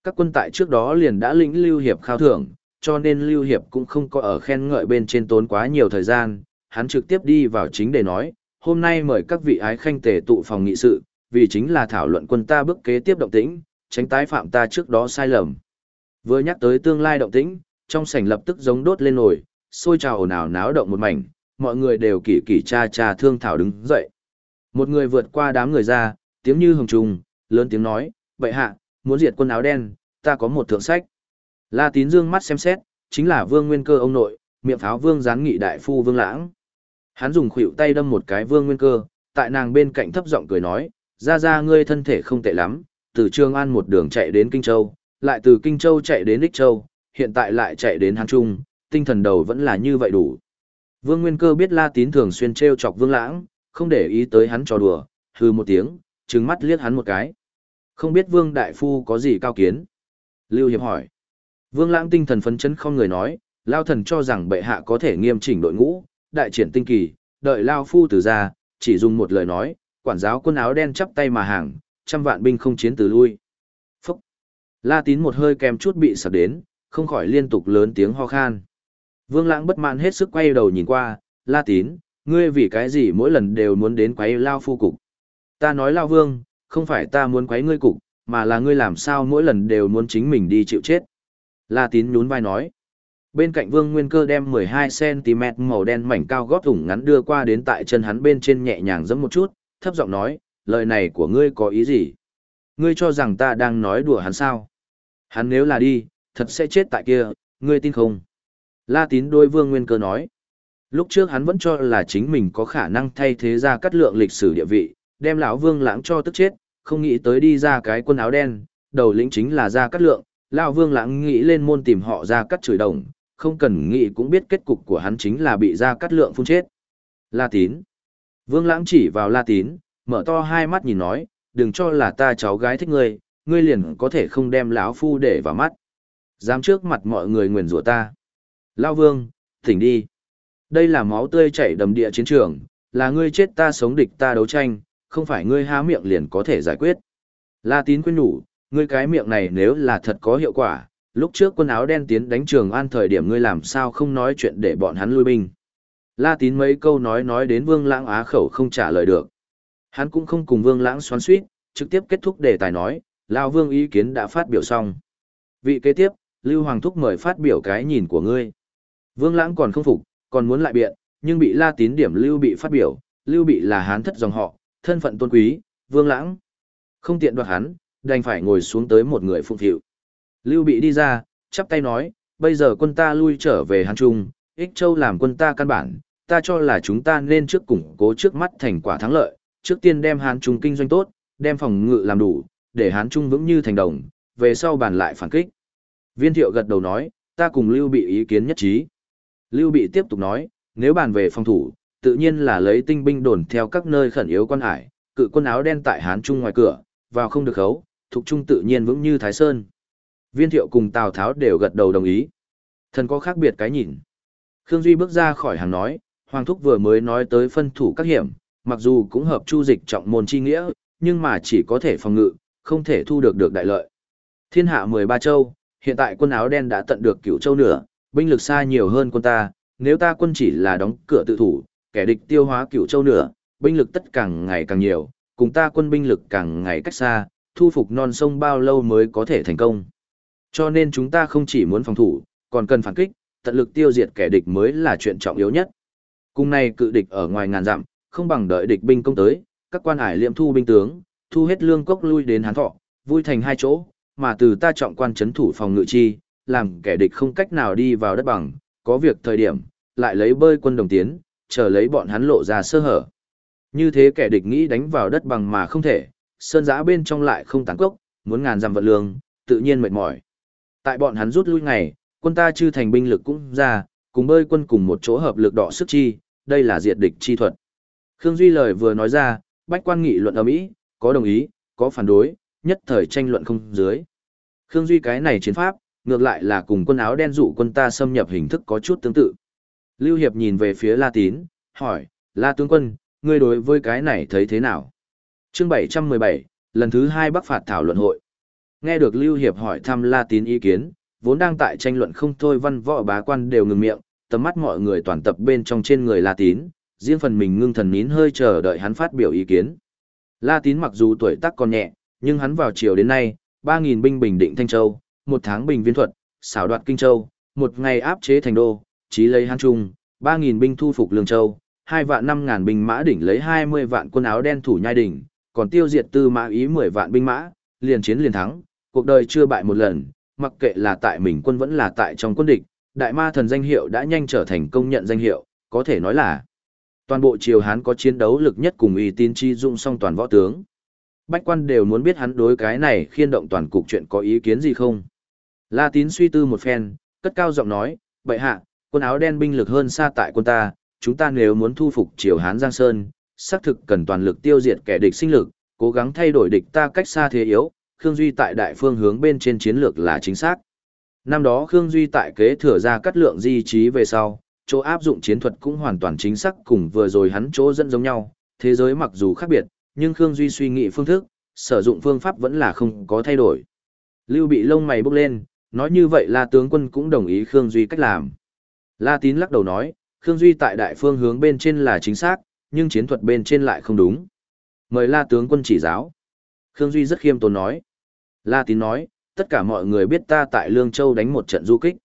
Các quân tại trước đó liền đã lĩnh Lưu Hiệp khao thưởng, cho nên Lưu Hiệp cũng không có ở khen ngợi bên trên tốn quá nhiều thời gian, hắn trực tiếp đi vào chính để nói, hôm nay mời các vị ái khanh tề tụ phòng nghị sự, vì chính là thảo luận quân ta bước kế tiếp động tĩnh, tránh tái phạm ta trước đó sai lầm. Vừa nhắc tới tương lai động tĩnh, trong sảnh lập tức giống đốt lên nổi, sôi trào ồn ào náo động một mảnh, mọi người đều kỳ kỳ cha cha thương thảo đứng dậy. Một người vượt qua đám người ra, tiếng như hồng trùng, lớn tiếng nói, vậy hạ, muốn diệt quân áo đen, ta có một thượng sách. La tín dương mắt xem xét, chính là vương nguyên cơ ông nội, miệng pháo vương gián nghị đại phu vương lãng. Hắn dùng khuỷu tay đâm một cái vương nguyên cơ, tại nàng bên cạnh thấp giọng cười nói, ra ra ngươi thân thể không tệ lắm, từ Trường An một đường chạy đến Kinh Châu, lại từ Kinh Châu chạy đến Ích Châu, hiện tại lại chạy đến Hán Trung, tinh thần đầu vẫn là như vậy đủ. Vương Nguyên Cơ biết La Tín thường xuyên treo chọc Vương Lãng, không để ý tới hắn trò đùa, hừ một tiếng, trừng mắt liếc hắn một cái. Không biết Vương Đại Phu có gì cao kiến? Lưu Hiệp hỏi. Vương Lãng tinh thần phấn chấn không người nói, Lao thần cho rằng bệ hạ có thể nghiêm chỉnh đội ngũ, đại triển tinh kỳ, đợi Lao Phu từ ra, chỉ dùng một lời nói, quản giáo quân áo đen chắp tay mà hàng, trăm vạn binh không chiến từ lui. Phúc! La tín một hơi kèm chút bị sập đến, không khỏi liên tục lớn tiếng ho khan. Vương lãng bất mãn hết sức quay đầu nhìn qua, La tín, ngươi vì cái gì mỗi lần đều muốn đến quấy lao phu cục. Ta nói lao vương, không phải ta muốn quấy ngươi cục, mà là ngươi làm sao mỗi lần đều muốn chính mình đi chịu chết. La tín nhún vai nói. Bên cạnh vương nguyên cơ đem 12cm màu đen mảnh cao gót ủng ngắn đưa qua đến tại chân hắn bên trên nhẹ nhàng giẫm một chút, thấp giọng nói, lời này của ngươi có ý gì? Ngươi cho rằng ta đang nói đùa hắn sao? Hắn nếu là đi, thật sẽ chết tại kia, ngươi tin không? La tín đôi vương nguyên cơ nói. Lúc trước hắn vẫn cho là chính mình có khả năng thay thế ra cắt lượng lịch sử địa vị, đem lão vương lãng cho tức chết, không nghĩ tới đi ra cái quân áo đen, đầu lĩnh chính là ra cắt lượng, lão vương lãng nghĩ lên môn tìm họ ra cắt chửi đồng, không cần nghĩ cũng biết kết cục của hắn chính là bị ra cắt lượng phun chết. La tín. Vương lãng chỉ vào la tín, mở to hai mắt nhìn nói, đừng cho là ta cháu gái thích ngươi, ngươi liền có thể không đem lão phu để vào mắt. Dám trước mặt mọi người nguyền rủa ta. Lão vương, tỉnh đi. Đây là máu tươi chảy đầm địa chiến trường, là ngươi chết ta sống địch ta đấu tranh, không phải ngươi há miệng liền có thể giải quyết. La tín quên nhủ, ngươi cái miệng này nếu là thật có hiệu quả, lúc trước quân áo đen tiến đánh trường an thời điểm ngươi làm sao không nói chuyện để bọn hắn lui binh. La tín mấy câu nói nói đến vương lãng á khẩu không trả lời được. Hắn cũng không cùng Vương Lãng xoắn suýt, trực tiếp kết thúc đề tài nói, Lao Vương ý kiến đã phát biểu xong. Vị kế tiếp, Lưu Hoàng Thúc mời phát biểu cái nhìn của ngươi. Vương Lãng còn không phục, còn muốn lại biện, nhưng bị La Tín điểm Lưu bị phát biểu, Lưu bị là hán thất dòng họ, thân phận tôn quý, Vương Lãng. Không tiện đoạt hắn, đành phải ngồi xuống tới một người phụng thiệu. Lưu bị đi ra, chắp tay nói, bây giờ quân ta lui trở về Hán Trung, Ích Châu làm quân ta căn bản, ta cho là chúng ta nên trước củng cố trước mắt thành quả thắng lợi, trước tiên đem Hán Trung kinh doanh tốt, đem phòng ngự làm đủ, để Hán Trung vững như thành đồng, về sau bàn lại phản kích. Viên thiệu gật đầu nói, ta cùng Lưu Bị ý kiến nhất trí. Lưu Bị tiếp tục nói, nếu bàn về phòng thủ, tự nhiên là lấy tinh binh đồn theo các nơi khẩn yếu quan hải, cự quân áo đen tại Hán Trung ngoài cửa, vào không được khấu, thuộc trung tự nhiên vững như Thái Sơn. Viên thiệu cùng Tào Tháo đều gật đầu đồng ý. Thần có khác biệt cái nhìn. Khương Duy bước ra khỏi hàng nói, Hoàng Thúc vừa mới nói tới phân thủ các hiểm, mặc dù cũng hợp chu dịch trọng môn chi nghĩa, nhưng mà chỉ có thể phòng ngự, không thể thu được được đại lợi. Thiên hạ 13 châu, hiện tại quân áo đen đã tận được cửu châu nửa, binh lực xa nhiều hơn quân ta, nếu ta quân chỉ là đóng cửa tự thủ, kẻ địch tiêu hóa cửu châu nửa, binh lực tất càng ngày càng nhiều, cùng ta quân binh lực càng ngày cách xa, thu phục non sông bao lâu mới có thể thành công. Cho nên chúng ta không chỉ muốn phòng thủ, còn cần phản kích, tận lực tiêu diệt kẻ địch mới là chuyện trọng yếu nhất. Cùng này cự địch ở ngoài ngàn dặm, không bằng đợi địch binh công tới, các quan hải liệm thu binh tướng, thu hết lương cốc lui đến hán thọ, vui thành hai chỗ, mà từ ta trọng quan chấn thủ phòng ngự chi, làm kẻ địch không cách nào đi vào đất bằng, có việc thời điểm, lại lấy bơi quân đồng tiến, chờ lấy bọn hắn lộ ra sơ hở. Như thế kẻ địch nghĩ đánh vào đất bằng mà không thể, sơn giã bên trong lại không tán cốc, muốn ngàn dặm vận lương, tự nhiên mệt mỏi. Tại bọn hắn rút lui ngày, quân ta chư thành binh lực cũng ra, cùng bơi quân cùng một chỗ hợp lực đọ sức chi, đây là diệt địch chi thuật. Khương Duy lời vừa nói ra, bách quan nghị luận ở Mỹ, có đồng ý, có phản đối, nhất thời tranh luận không dưới. Khương Duy cái này chiến pháp, ngược lại là cùng quân áo đen dụ quân ta xâm nhập hình thức có chút tương tự. Lưu Hiệp nhìn về phía La Tín, hỏi, La tướng quân, ngươi đối với cái này thấy thế nào? Chương 717, lần thứ hai Bắc phạt thảo luận hội. Nghe được Lưu Hiệp hỏi thăm La Tín ý kiến, vốn đang tại tranh luận không thôi văn võ bá quan đều ngừng miệng, tầm mắt mọi người toàn tập bên trong trên người La Tín, riêng phần mình ngưng thần nín hơi chờ đợi hắn phát biểu ý kiến. La Tín mặc dù tuổi tác còn nhẹ, nhưng hắn vào chiều đến nay, 3.000 binh bình định Thanh Châu, một tháng bình viên thuật, xảo đoạt Kinh Châu, một ngày áp chế thành đô, chí lấy Hán Trung, 3.000 binh thu phục Lương Châu, hai vạn 5.000 binh mã đỉnh lấy 20 vạn quân áo đen thủ nhai đỉnh, còn tiêu diệt tư mã ý 10 vạn binh mã, liền chiến liền thắng, cuộc đời chưa bại một lần, mặc kệ là tại mình quân vẫn là tại trong quân địch, đại ma thần danh hiệu đã nhanh trở thành công nhận danh hiệu, có thể nói là toàn bộ triều Hán có chiến đấu lực nhất cùng uy tín chi dụng song toàn võ tướng. Bách quan đều muốn biết hắn đối cái này khiên động toàn cục chuyện có ý kiến gì không. La tín suy tư một phen, cất cao giọng nói, bệ hạ, quân áo đen binh lực hơn xa tại quân ta, chúng ta nếu muốn thu phục triều Hán Giang Sơn, xác thực cần toàn lực tiêu diệt kẻ địch sinh lực, cố gắng thay đổi địch ta cách xa thế yếu, Khương Duy tại đại phương hướng bên trên chiến lược là chính xác. Năm đó Khương Duy tại kế thừa ra cắt lượng di trí về sau, chỗ áp dụng chiến thuật cũng hoàn toàn chính xác cùng vừa rồi hắn chỗ dẫn giống nhau, thế giới mặc dù khác biệt, nhưng Khương Duy suy nghĩ phương thức, sử dụng phương pháp vẫn là không có thay đổi. Lưu bị lông mày bốc lên, nói như vậy là tướng quân cũng đồng ý Khương Duy cách làm. La Tín lắc đầu nói, Khương Duy tại đại phương hướng bên trên là chính xác, nhưng chiến thuật bên trên lại không đúng. Mời La tướng quân chỉ giáo. Khương Duy rất khiêm tốn nói. La Tín nói, tất cả mọi người biết ta tại Lương Châu đánh một trận du kích.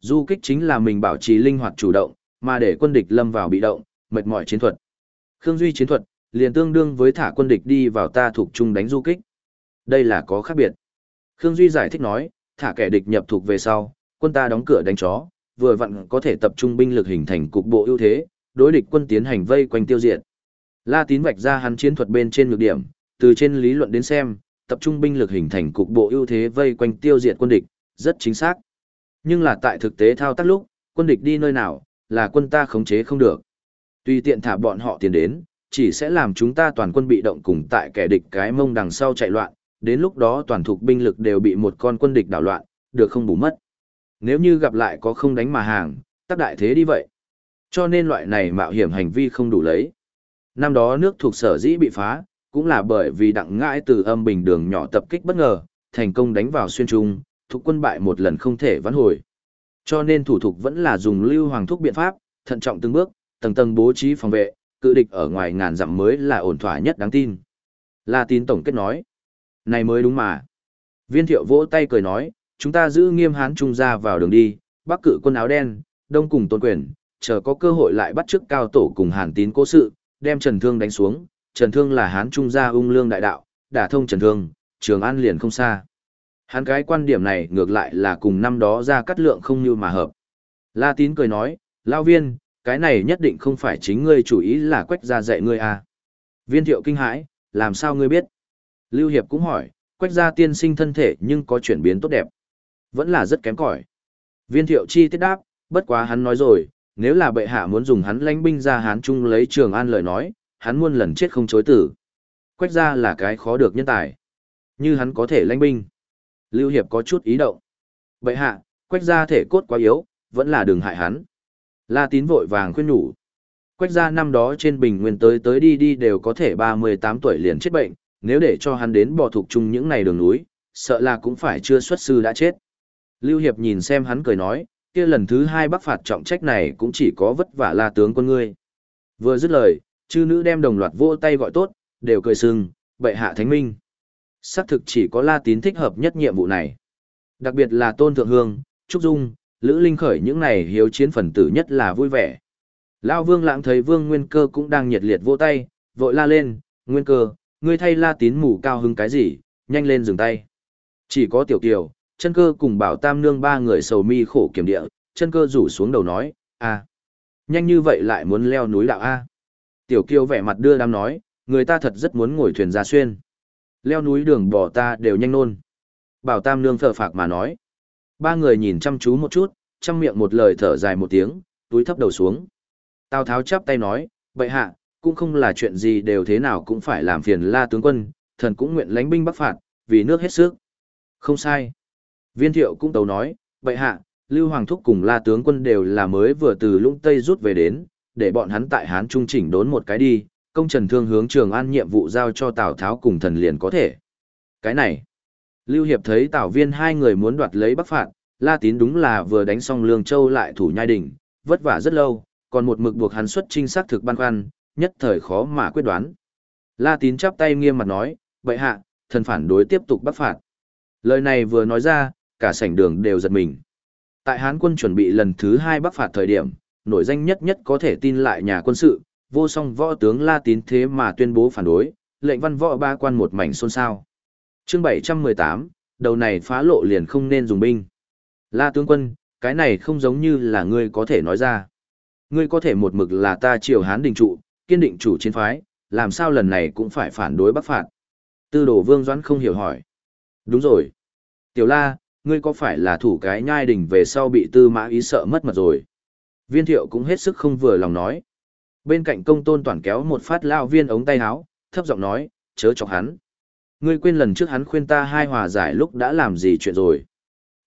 Du kích chính là mình bảo trì linh hoạt chủ động, mà để quân địch lâm vào bị động, mệt mỏi chiến thuật. Khương Duy chiến thuật, liền tương đương với thả quân địch đi vào ta thuộc chung đánh du kích. Đây là có khác biệt. Khương Duy giải thích nói, thả kẻ địch nhập thuộc về sau, quân ta đóng cửa đánh chó, vừa vặn có thể tập trung binh lực hình thành cục bộ ưu thế, đối địch quân tiến hành vây quanh tiêu diệt. La Tín vạch ra hắn chiến thuật bên trên nhược điểm, từ trên lý luận đến xem, tập trung binh lực hình thành cục bộ ưu thế vây quanh tiêu diệt quân địch, rất chính xác. Nhưng là tại thực tế thao tác lúc, quân địch đi nơi nào, là quân ta khống chế không được. Tùy tiện thả bọn họ tiền đến, chỉ sẽ làm chúng ta toàn quân bị động cùng tại kẻ địch cái mông đằng sau chạy loạn, đến lúc đó toàn thuộc binh lực đều bị một con quân địch đảo loạn, được không bù mất. Nếu như gặp lại có không đánh mà hàng, tác đại thế đi vậy. Cho nên loại này mạo hiểm hành vi không đủ lấy. Năm đó nước thuộc sở dĩ bị phá, cũng là bởi vì đặng ngãi từ âm bình đường nhỏ tập kích bất ngờ, thành công đánh vào xuyên trung, thuộc quân bại một lần không thể vãn hồi. Cho nên thủ thuộc vẫn là dùng lưu hoàng thúc biện pháp, thận trọng từng bước, tầng tầng bố trí phòng vệ, cự địch ở ngoài ngàn dặm mới là ổn thỏa nhất đáng tin. La tín tổng kết nói. Này mới đúng mà. Viên thiệu vỗ tay cười nói, chúng ta giữ nghiêm hán trung ra vào đường đi, bắc cự quân áo đen, đông cùng tôn quyền, chờ có cơ hội lại bắt chức cao tổ cùng hàn tín cố sự, đem Trần Thương đánh xuống. Trần Thương là hán trung gia ung lương đại đạo, đả thông Trần Thương, trường an liền không xa. Hắn cái quan điểm này ngược lại là cùng năm đó ra cắt lượng không như mà hợp. La tín cười nói, lao viên, cái này nhất định không phải chính ngươi chủ ý là quách gia dạy ngươi à. Viên thiệu kinh hãi, làm sao ngươi biết? Lưu Hiệp cũng hỏi, quách gia tiên sinh thân thể nhưng có chuyển biến tốt đẹp. Vẫn là rất kém cỏi. Viên thiệu chi tiết đáp, bất quá hắn nói rồi, nếu là bệ hạ muốn dùng hắn lãnh binh ra hán trung lấy trường an lời nói, hắn muôn lần chết không chối tử. Quách gia là cái khó được nhân tài. Như hắn có thể lãnh binh. Lưu Hiệp có chút ý động. Bệ hạ, quách gia thể cốt quá yếu, vẫn là đừng hại hắn. La tín vội vàng khuyên nhủ. Quách gia năm đó trên bình nguyên tới tới đi đi đều có thể 38 tuổi liền chết bệnh, nếu để cho hắn đến bò thuộc chung những này đường núi, sợ là cũng phải chưa xuất sư đã chết. Lưu Hiệp nhìn xem hắn cười nói, kia lần thứ hai bắc phạt trọng trách này cũng chỉ có vất vả la tướng quân ngươi. Vừa dứt lời, chư nữ đem đồng loạt vỗ tay gọi tốt, đều cười sưng, bệ hạ thánh minh. Xác thực chỉ có la tín thích hợp nhất nhiệm vụ này. Đặc biệt là tôn thượng hương, trúc dung, lữ linh khởi những này hiếu chiến phần tử nhất là vui vẻ. Lao vương lãng thấy vương nguyên cơ cũng đang nhiệt liệt vỗ tay, vội la lên, nguyên cơ, ngươi thay la tín mù cao hứng cái gì, nhanh lên dừng tay. Chỉ có tiểu kiều, chân cơ cùng bảo tam nương ba người sầu mi khổ kiểm địa, chân cơ rủ xuống đầu nói, à, nhanh như vậy lại muốn leo núi đạo A. Tiểu kiều vẻ mặt đưa đám nói, người ta thật rất muốn ngồi thuyền ra xuyên. Leo núi đường bỏ ta đều nhanh nôn. Bảo tam nương thở phạc mà nói. Ba người nhìn chăm chú một chút, chăm miệng một lời thở dài một tiếng, túi thấp đầu xuống. Tào tháo chắp tay nói, vậy hạ, cũng không là chuyện gì đều thế nào cũng phải làm phiền la tướng quân, thần cũng nguyện lánh binh bắc phạt, vì nước hết sức. Không sai. Viên thiệu cũng tấu nói, vậy hạ, Lưu Hoàng Thúc cùng La tướng quân đều là mới vừa từ lũng Tây rút về đến, để bọn hắn tại Hán Trung chỉnh đốn một cái đi, công trần thương hướng Trường An nhiệm vụ giao cho Tào Tháo cùng thần liền có thể. Cái này, Lưu Hiệp thấy Tào Viên hai người muốn đoạt lấy Bắc Phạt, La Tín đúng là vừa đánh xong Lương Châu lại thủ nhai đỉnh, vất vả rất lâu, còn một mực buộc hắn xuất trinh sát thực ban khoăn, nhất thời khó mà quyết đoán. La Tín chắp tay nghiêm mặt nói, bệ hạ, thần phản đối tiếp tục bắt Phạt. Lời này vừa nói ra, cả sảnh đường đều giật mình. Tại Hán quân chuẩn bị lần thứ hai Bắc Phạt thời điểm, nổi danh nhất nhất có thể tin lại nhà quân sự, vô song võ tướng La Tín thế mà tuyên bố phản đối, lệnh văn võ ba quan một mảnh xôn xao. Chương 718, đầu này phá lộ liền không nên dùng binh. La tướng quân, cái này không giống như là ngươi có thể nói ra. Ngươi có thể một mực là ta triều Hán đình trụ, kiên định chủ chiến phái, làm sao lần này cũng phải phản đối Bắc phạt. Tư đồ Vương Doãn không hiểu hỏi. Đúng rồi. Tiểu La, ngươi có phải là thủ cái nhai đình về sau bị tư mã ý sợ mất mật rồi? Viên thiệu cũng hết sức không vừa lòng nói. Bên cạnh công tôn toàn kéo một phát lao viên ống tay áo, thấp giọng nói, chớ chọc hắn. Ngươi quên lần trước hắn khuyên ta hai hòa giải lúc đã làm gì chuyện rồi.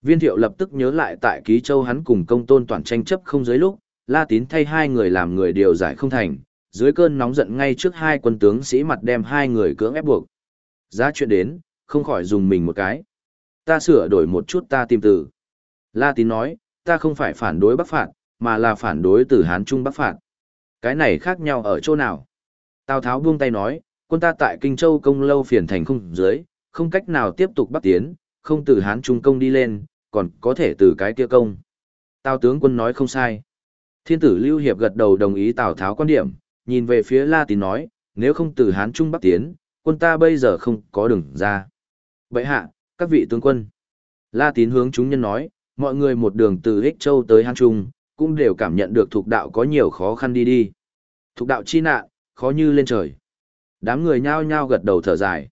Viên thiệu lập tức nhớ lại tại ký châu hắn cùng công tôn toàn tranh chấp không dưới lúc, la tín thay hai người làm người điều giải không thành, dưới cơn nóng giận ngay trước hai quân tướng sĩ mặt đem hai người cưỡng ép buộc. Giá chuyện đến, không khỏi dùng mình một cái. Ta sửa đổi một chút ta tìm từ. La tín nói, ta không phải phản đối bắc phạt, mà là phản đối từ Hán Trung bắc phạt. Cái này khác nhau ở chỗ nào? Tào Tháo buông tay nói, quân ta tại Kinh Châu công lâu phiền thành không dưới, không cách nào tiếp tục bắc tiến, không từ Hán Trung công đi lên, còn có thể từ cái kia công. Tào tướng quân nói không sai. Thiên tử Lưu Hiệp gật đầu đồng ý Tào Tháo quan điểm, nhìn về phía La Tín nói, nếu không từ Hán Trung bắc tiến, quân ta bây giờ không có đường ra. Vậy hạ, các vị tướng quân. La Tín hướng chúng nhân nói, mọi người một đường từ Hích Châu tới Hán Trung, cũng đều cảm nhận được thuộc đạo có nhiều khó khăn đi đi. Thuộc đạo chi nạn, khó như lên trời. Đám người nhao nhao gật đầu thở dài.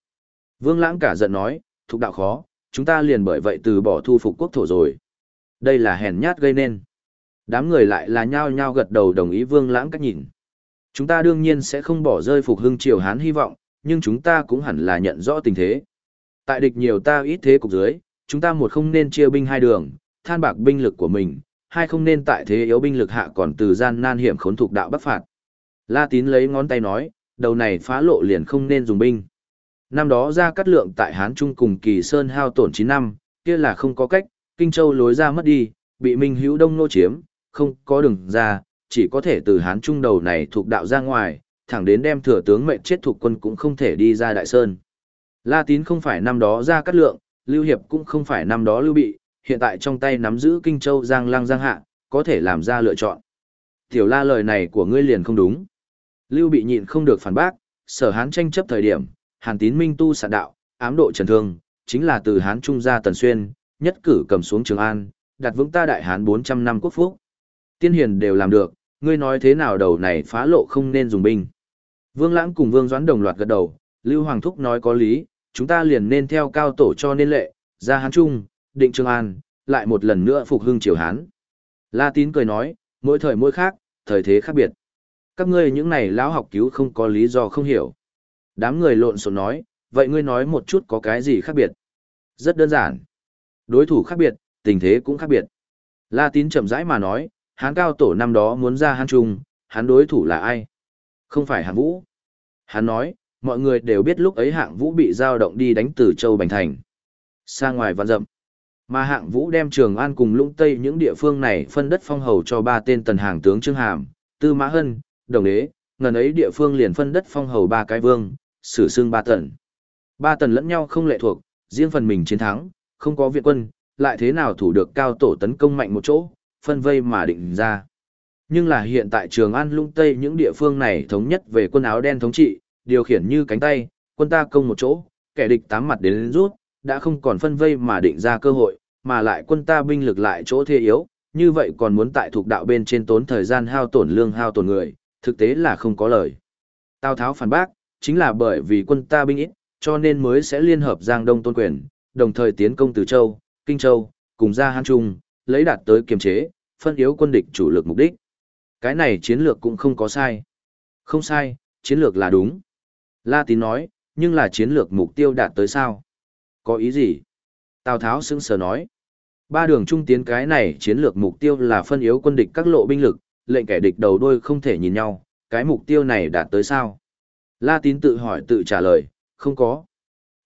Vương Lãng cả giận nói, thuộc đạo khó, chúng ta liền bởi vậy từ bỏ thu phục quốc thổ rồi. Đây là hèn nhát gây nên. Đám người lại là nhao nhao gật đầu đồng ý Vương Lãng cách nhìn. Chúng ta đương nhiên sẽ không bỏ rơi phục hưng triều Hán hy vọng, nhưng chúng ta cũng hẳn là nhận rõ tình thế. Tại địch nhiều ta ít thế cục dưới, chúng ta một không nên chia binh hai đường, than bạc binh lực của mình, hai không nên tại thế yếu binh lực hạ còn từ gian nan hiểm khốn thuộc đạo bắc phạt. La Tín lấy ngón tay nói, đầu này phá lộ liền không nên dùng binh. Năm đó ra cắt lượng tại Hán Trung cùng Kỳ Sơn hao tổn 9 năm, kia là không có cách, Kinh Châu lối ra mất đi, bị Minh Hữu Đông nô chiếm, không có đường ra, chỉ có thể từ Hán Trung đầu này thuộc đạo ra ngoài, thẳng đến đem thừa tướng mệnh chết thuộc quân cũng không thể đi ra Đại Sơn. La Tín không phải năm đó ra cắt lượng, Lưu Hiệp cũng không phải năm đó Lưu Bị, hiện tại trong tay nắm giữ Kinh Châu Giang lang Giang Hạ, có thể làm ra lựa chọn. Tiểu la lời này của ngươi liền không đúng. Lưu bị nhịn không được phản bác, sở hán tranh chấp thời điểm, hàn tín minh tu sạn đạo, ám độ trần thương, chính là từ hán trung ra tần xuyên, nhất cử cầm xuống Trường An, đặt vững ta đại hán 400 năm quốc phúc. Tiên hiền đều làm được, ngươi nói thế nào đầu này phá lộ không nên dùng binh. Vương Lãng cùng Vương Doãn đồng loạt gật đầu, Lưu Hoàng Thúc nói có lý, chúng ta liền nên theo cao tổ cho nên lệ, ra hán trung, định Trường An, lại một lần nữa phục hưng triều Hán. La Tín cười nói, mỗi thời mỗi khác, thời thế khác biệt. Các ngươi những này lão học cứu không có lý do không hiểu. Đám người lộn xộn nói, vậy ngươi nói một chút có cái gì khác biệt? Rất đơn giản. Đối thủ khác biệt, tình thế cũng khác biệt. La Tín chậm rãi mà nói, Hán cao tổ năm đó muốn ra Hán Trung, hắn đối thủ là ai? Không phải Hạng Vũ. Hắn nói, mọi người đều biết lúc ấy Hạng Vũ bị giao động đi đánh từ Châu Bành Thành. Xa ngoài văn dậm. Mà hạng vũ đem Trường An cùng lũng Tây những địa phương này phân đất phong hầu cho ba tên tần hàng tướng Trương Hàm, Tư Mã Hân, Đồng Đế, ngần ấy địa phương liền phân đất phong hầu ba cái vương, sử xương ba tần. Ba tần lẫn nhau không lệ thuộc, riêng phần mình chiến thắng, không có viện quân, lại thế nào thủ được cao tổ tấn công mạnh một chỗ, phân vây mà định ra. Nhưng là hiện tại Trường An lũng Tây những địa phương này thống nhất về quân áo đen thống trị, điều khiển như cánh tay, quân ta công một chỗ, kẻ địch tám mặt đến rút, đã không còn phân vây mà định ra cơ hội, mà lại quân ta binh lực lại chỗ thế yếu, như vậy còn muốn tại thuộc đạo bên trên tốn thời gian hao tổn lương hao tổn người, thực tế là không có lời. Tào Tháo phản bác, chính là bởi vì quân ta binh ít, cho nên mới sẽ liên hợp Giang Đông tôn quyền, đồng thời tiến công từ Châu, Kinh Châu, cùng ra Hán Trung, lấy đạt tới kiềm chế, phân yếu quân địch chủ lực mục đích. Cái này chiến lược cũng không có sai. Không sai, chiến lược là đúng. La Tín nói, nhưng là chiến lược mục tiêu đạt tới sao? Có ý gì? Tào Tháo sững sờ nói. ba đường trung tiến cái này chiến lược mục tiêu là phân yếu quân địch các lộ binh lực, lệnh kẻ địch đầu đôi không thể nhìn nhau, cái mục tiêu này đạt tới sao? La Tín tự hỏi tự trả lời, không có.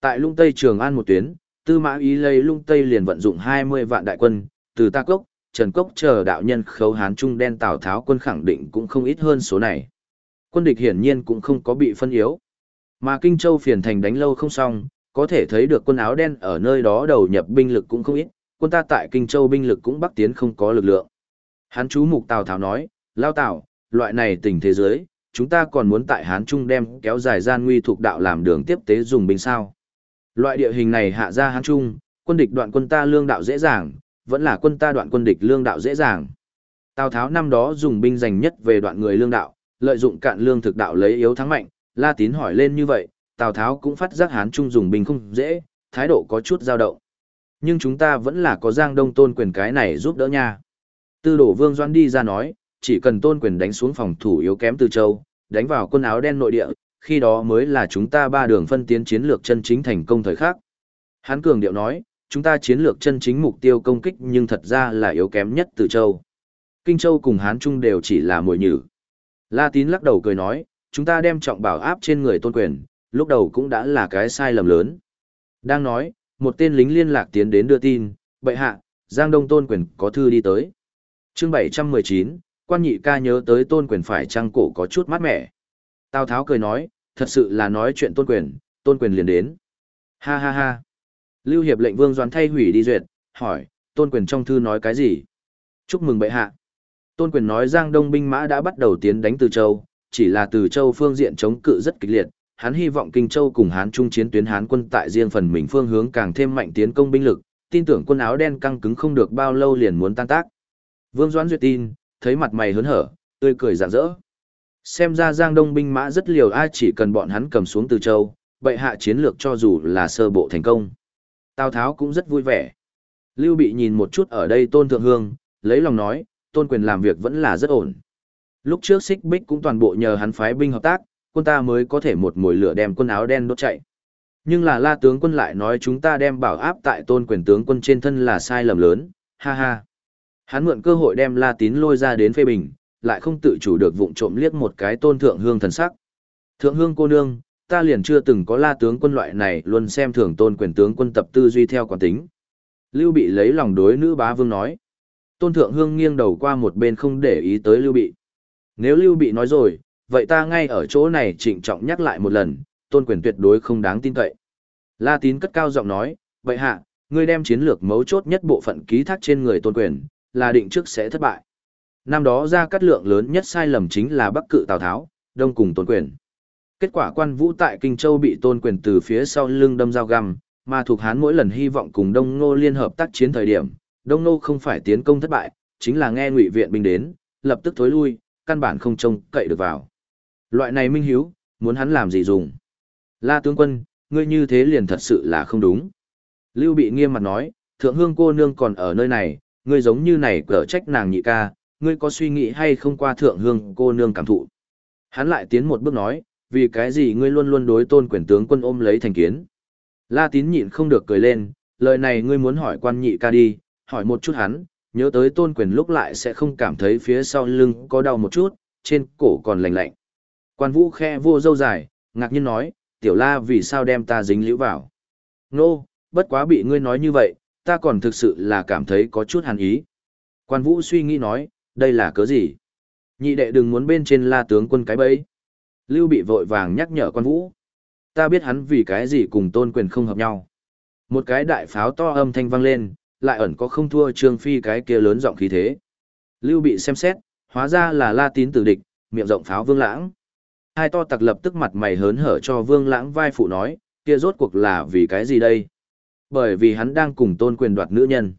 Tại lung Tây Trường An một tuyến, Tư Mã Ý lấy lung Tây liền vận dụng 20 vạn đại quân, từ Ta Cốc, Trần Cốc chờ đạo nhân khấu hán trung đen Tào Tháo quân khẳng định cũng không ít hơn số này. Quân địch hiển nhiên cũng không có bị phân yếu. Mà Kinh Châu phiền thành đánh lâu không xong, có thể thấy được quân áo đen ở nơi đó đầu nhập binh lực cũng không ít, quân ta tại Kinh Châu binh lực cũng bắc tiến không có lực lượng. Hán chú mục Tào Tháo nói, lao Tào, loại này tình thế giới, chúng ta còn muốn tại Hán Trung đem kéo dài gian nguy thuộc đạo làm đường tiếp tế dùng binh sao. Loại địa hình này hạ ra Hán Trung, quân địch đoạn quân ta lương đạo dễ dàng, vẫn là quân ta đoạn quân địch lương đạo dễ dàng. Tào Tháo năm đó dùng binh giành nhất về đoạn người lương đạo, lợi dụng cạn lương thực đạo lấy yếu thắng mạnh, La Tín hỏi lên như vậy, Tào Tháo cũng phát giác Hán Trung dùng binh không dễ, thái độ có chút dao động. Nhưng chúng ta vẫn là có Giang Đông tôn quyền cái này giúp đỡ nha. Tư đổ Vương Doan đi ra nói, chỉ cần tôn quyền đánh xuống phòng thủ yếu kém Từ Châu, đánh vào quân áo đen nội địa, khi đó mới là chúng ta ba đường phân tiến chiến lược chân chính thành công thời khắc. Hán cường điệu nói, chúng ta chiến lược chân chính mục tiêu công kích nhưng thật ra là yếu kém nhất Từ Châu. Kinh Châu cùng Hán Trung đều chỉ là mồi nhử. La Tín lắc đầu cười nói, chúng ta đem trọng bảo áp trên người tôn quyền, lúc đầu cũng đã là cái sai lầm lớn. Đang nói, một tên lính liên lạc tiến đến đưa tin, bệ hạ, Giang Đông tôn quyền có thư đi tới. chương 719, quan nhị ca nhớ tới tôn quyền phải trăng cổ có chút mát mẻ. Tào Tháo cười nói, thật sự là nói chuyện tôn quyền, tôn quyền liền đến. Ha ha ha. Lưu Hiệp lệnh Vương Doan thay hủy đi duyệt, hỏi, tôn quyền trong thư nói cái gì? Chúc mừng bệ hạ. Tôn quyền nói Giang Đông binh mã đã bắt đầu tiến đánh từ châu, chỉ là từ châu phương diện chống cự rất kịch liệt, hắn hy vọng Kinh Châu cùng Hán Trung chiến tuyến Hán quân tại riêng phần mình phương hướng càng thêm mạnh tiến công binh lực, tin tưởng quân áo đen căng cứng không được bao lâu liền muốn tan tác. Vương Doãn duyệt tin, thấy mặt mày hớn hở, tươi cười rạng rỡ. Xem ra Giang Đông binh mã rất liều ai chỉ cần bọn hắn cầm xuống từ châu, bệ hạ chiến lược cho dù là sơ bộ thành công. Tào Tháo cũng rất vui vẻ. Lưu Bị nhìn một chút ở đây Tôn Thượng Hương, lấy lòng nói, Tôn Quyền làm việc vẫn là rất ổn. Lúc trước Xích Bích cũng toàn bộ nhờ hắn phái binh hợp tác, quân ta mới có thể một mùi lửa đem quân áo đen đốt chạy. Nhưng là La tướng quân lại nói chúng ta đem bảo áp tại Tôn Quyền tướng quân trên thân là sai lầm lớn, ha ha. Hắn mượn cơ hội đem La Tín lôi ra đến phê bình, lại không tự chủ được vụng trộm liếc một cái Tôn Thượng Hương thần sắc. Thượng Hương cô nương, ta liền chưa từng có La tướng quân loại này luôn xem thường Tôn Quyền tướng quân tập tư duy theo quán tính. Lưu Bị lấy lòng đối nữ bá vương nói. Tôn Thượng Hương nghiêng đầu qua một bên không để ý tới Lưu Bị. Nếu Lưu Bị nói rồi, vậy ta ngay ở chỗ này trịnh trọng nhắc lại một lần, tôn quyền tuyệt đối không đáng tin cậy. La Tín cất cao giọng nói, vậy hạ, ngươi đem chiến lược mấu chốt nhất bộ phận ký thác trên người tôn quyền, là định trước sẽ thất bại. Năm đó ra cắt lượng lớn nhất sai lầm chính là Bắc cự Tào Tháo, đông cùng tôn quyền. Kết quả quan vũ tại Kinh Châu bị tôn quyền từ phía sau lưng đâm dao găm, mà thuộc hán mỗi lần hy vọng cùng Đông Ngô liên hợp tác chiến thời điểm, Đông Ngô không phải tiến công thất bại, chính là nghe ngụy viện binh đến, lập tức thối lui, căn bản không trông cậy được vào. Loại này minh hiếu, muốn hắn làm gì dùng? La tướng quân, ngươi như thế liền thật sự là không đúng. Lưu bị nghiêm mặt nói, thượng hương cô nương còn ở nơi này, ngươi giống như này cở trách nàng nhị ca, ngươi có suy nghĩ hay không qua thượng hương cô nương cảm thụ. Hắn lại tiến một bước nói, vì cái gì ngươi luôn luôn đối tôn quyền tướng quân ôm lấy thành kiến. La tín nhịn không được cười lên, lời này ngươi muốn hỏi quan nhị ca đi, hỏi một chút hắn, nhớ tới tôn quyền lúc lại sẽ không cảm thấy phía sau lưng có đau một chút, trên cổ còn lạnh lạnh. Quan vũ khe vô dâu dài, ngạc nhiên nói, tiểu la vì sao đem ta dính liễu vào. Nô, bất quá bị ngươi nói như vậy, ta còn thực sự là cảm thấy có chút hàn ý. Quan vũ suy nghĩ nói, đây là cớ gì? Nhị đệ đừng muốn bên trên la tướng quân cái bẫy. Lưu bị vội vàng nhắc nhở quan vũ. Ta biết hắn vì cái gì cùng tôn quyền không hợp nhau. Một cái đại pháo to âm thanh vang lên, lại ẩn có không thua trương phi cái kia lớn giọng khí thế. Lưu bị xem xét, hóa ra là la tín tử địch, miệng rộng pháo vương lãng. Hai to tặc lập tức mặt mày hớn hở cho vương lãng vai phụ nói, kia rốt cuộc là vì cái gì đây? Bởi vì hắn đang cùng tôn quyền đoạt nữ nhân.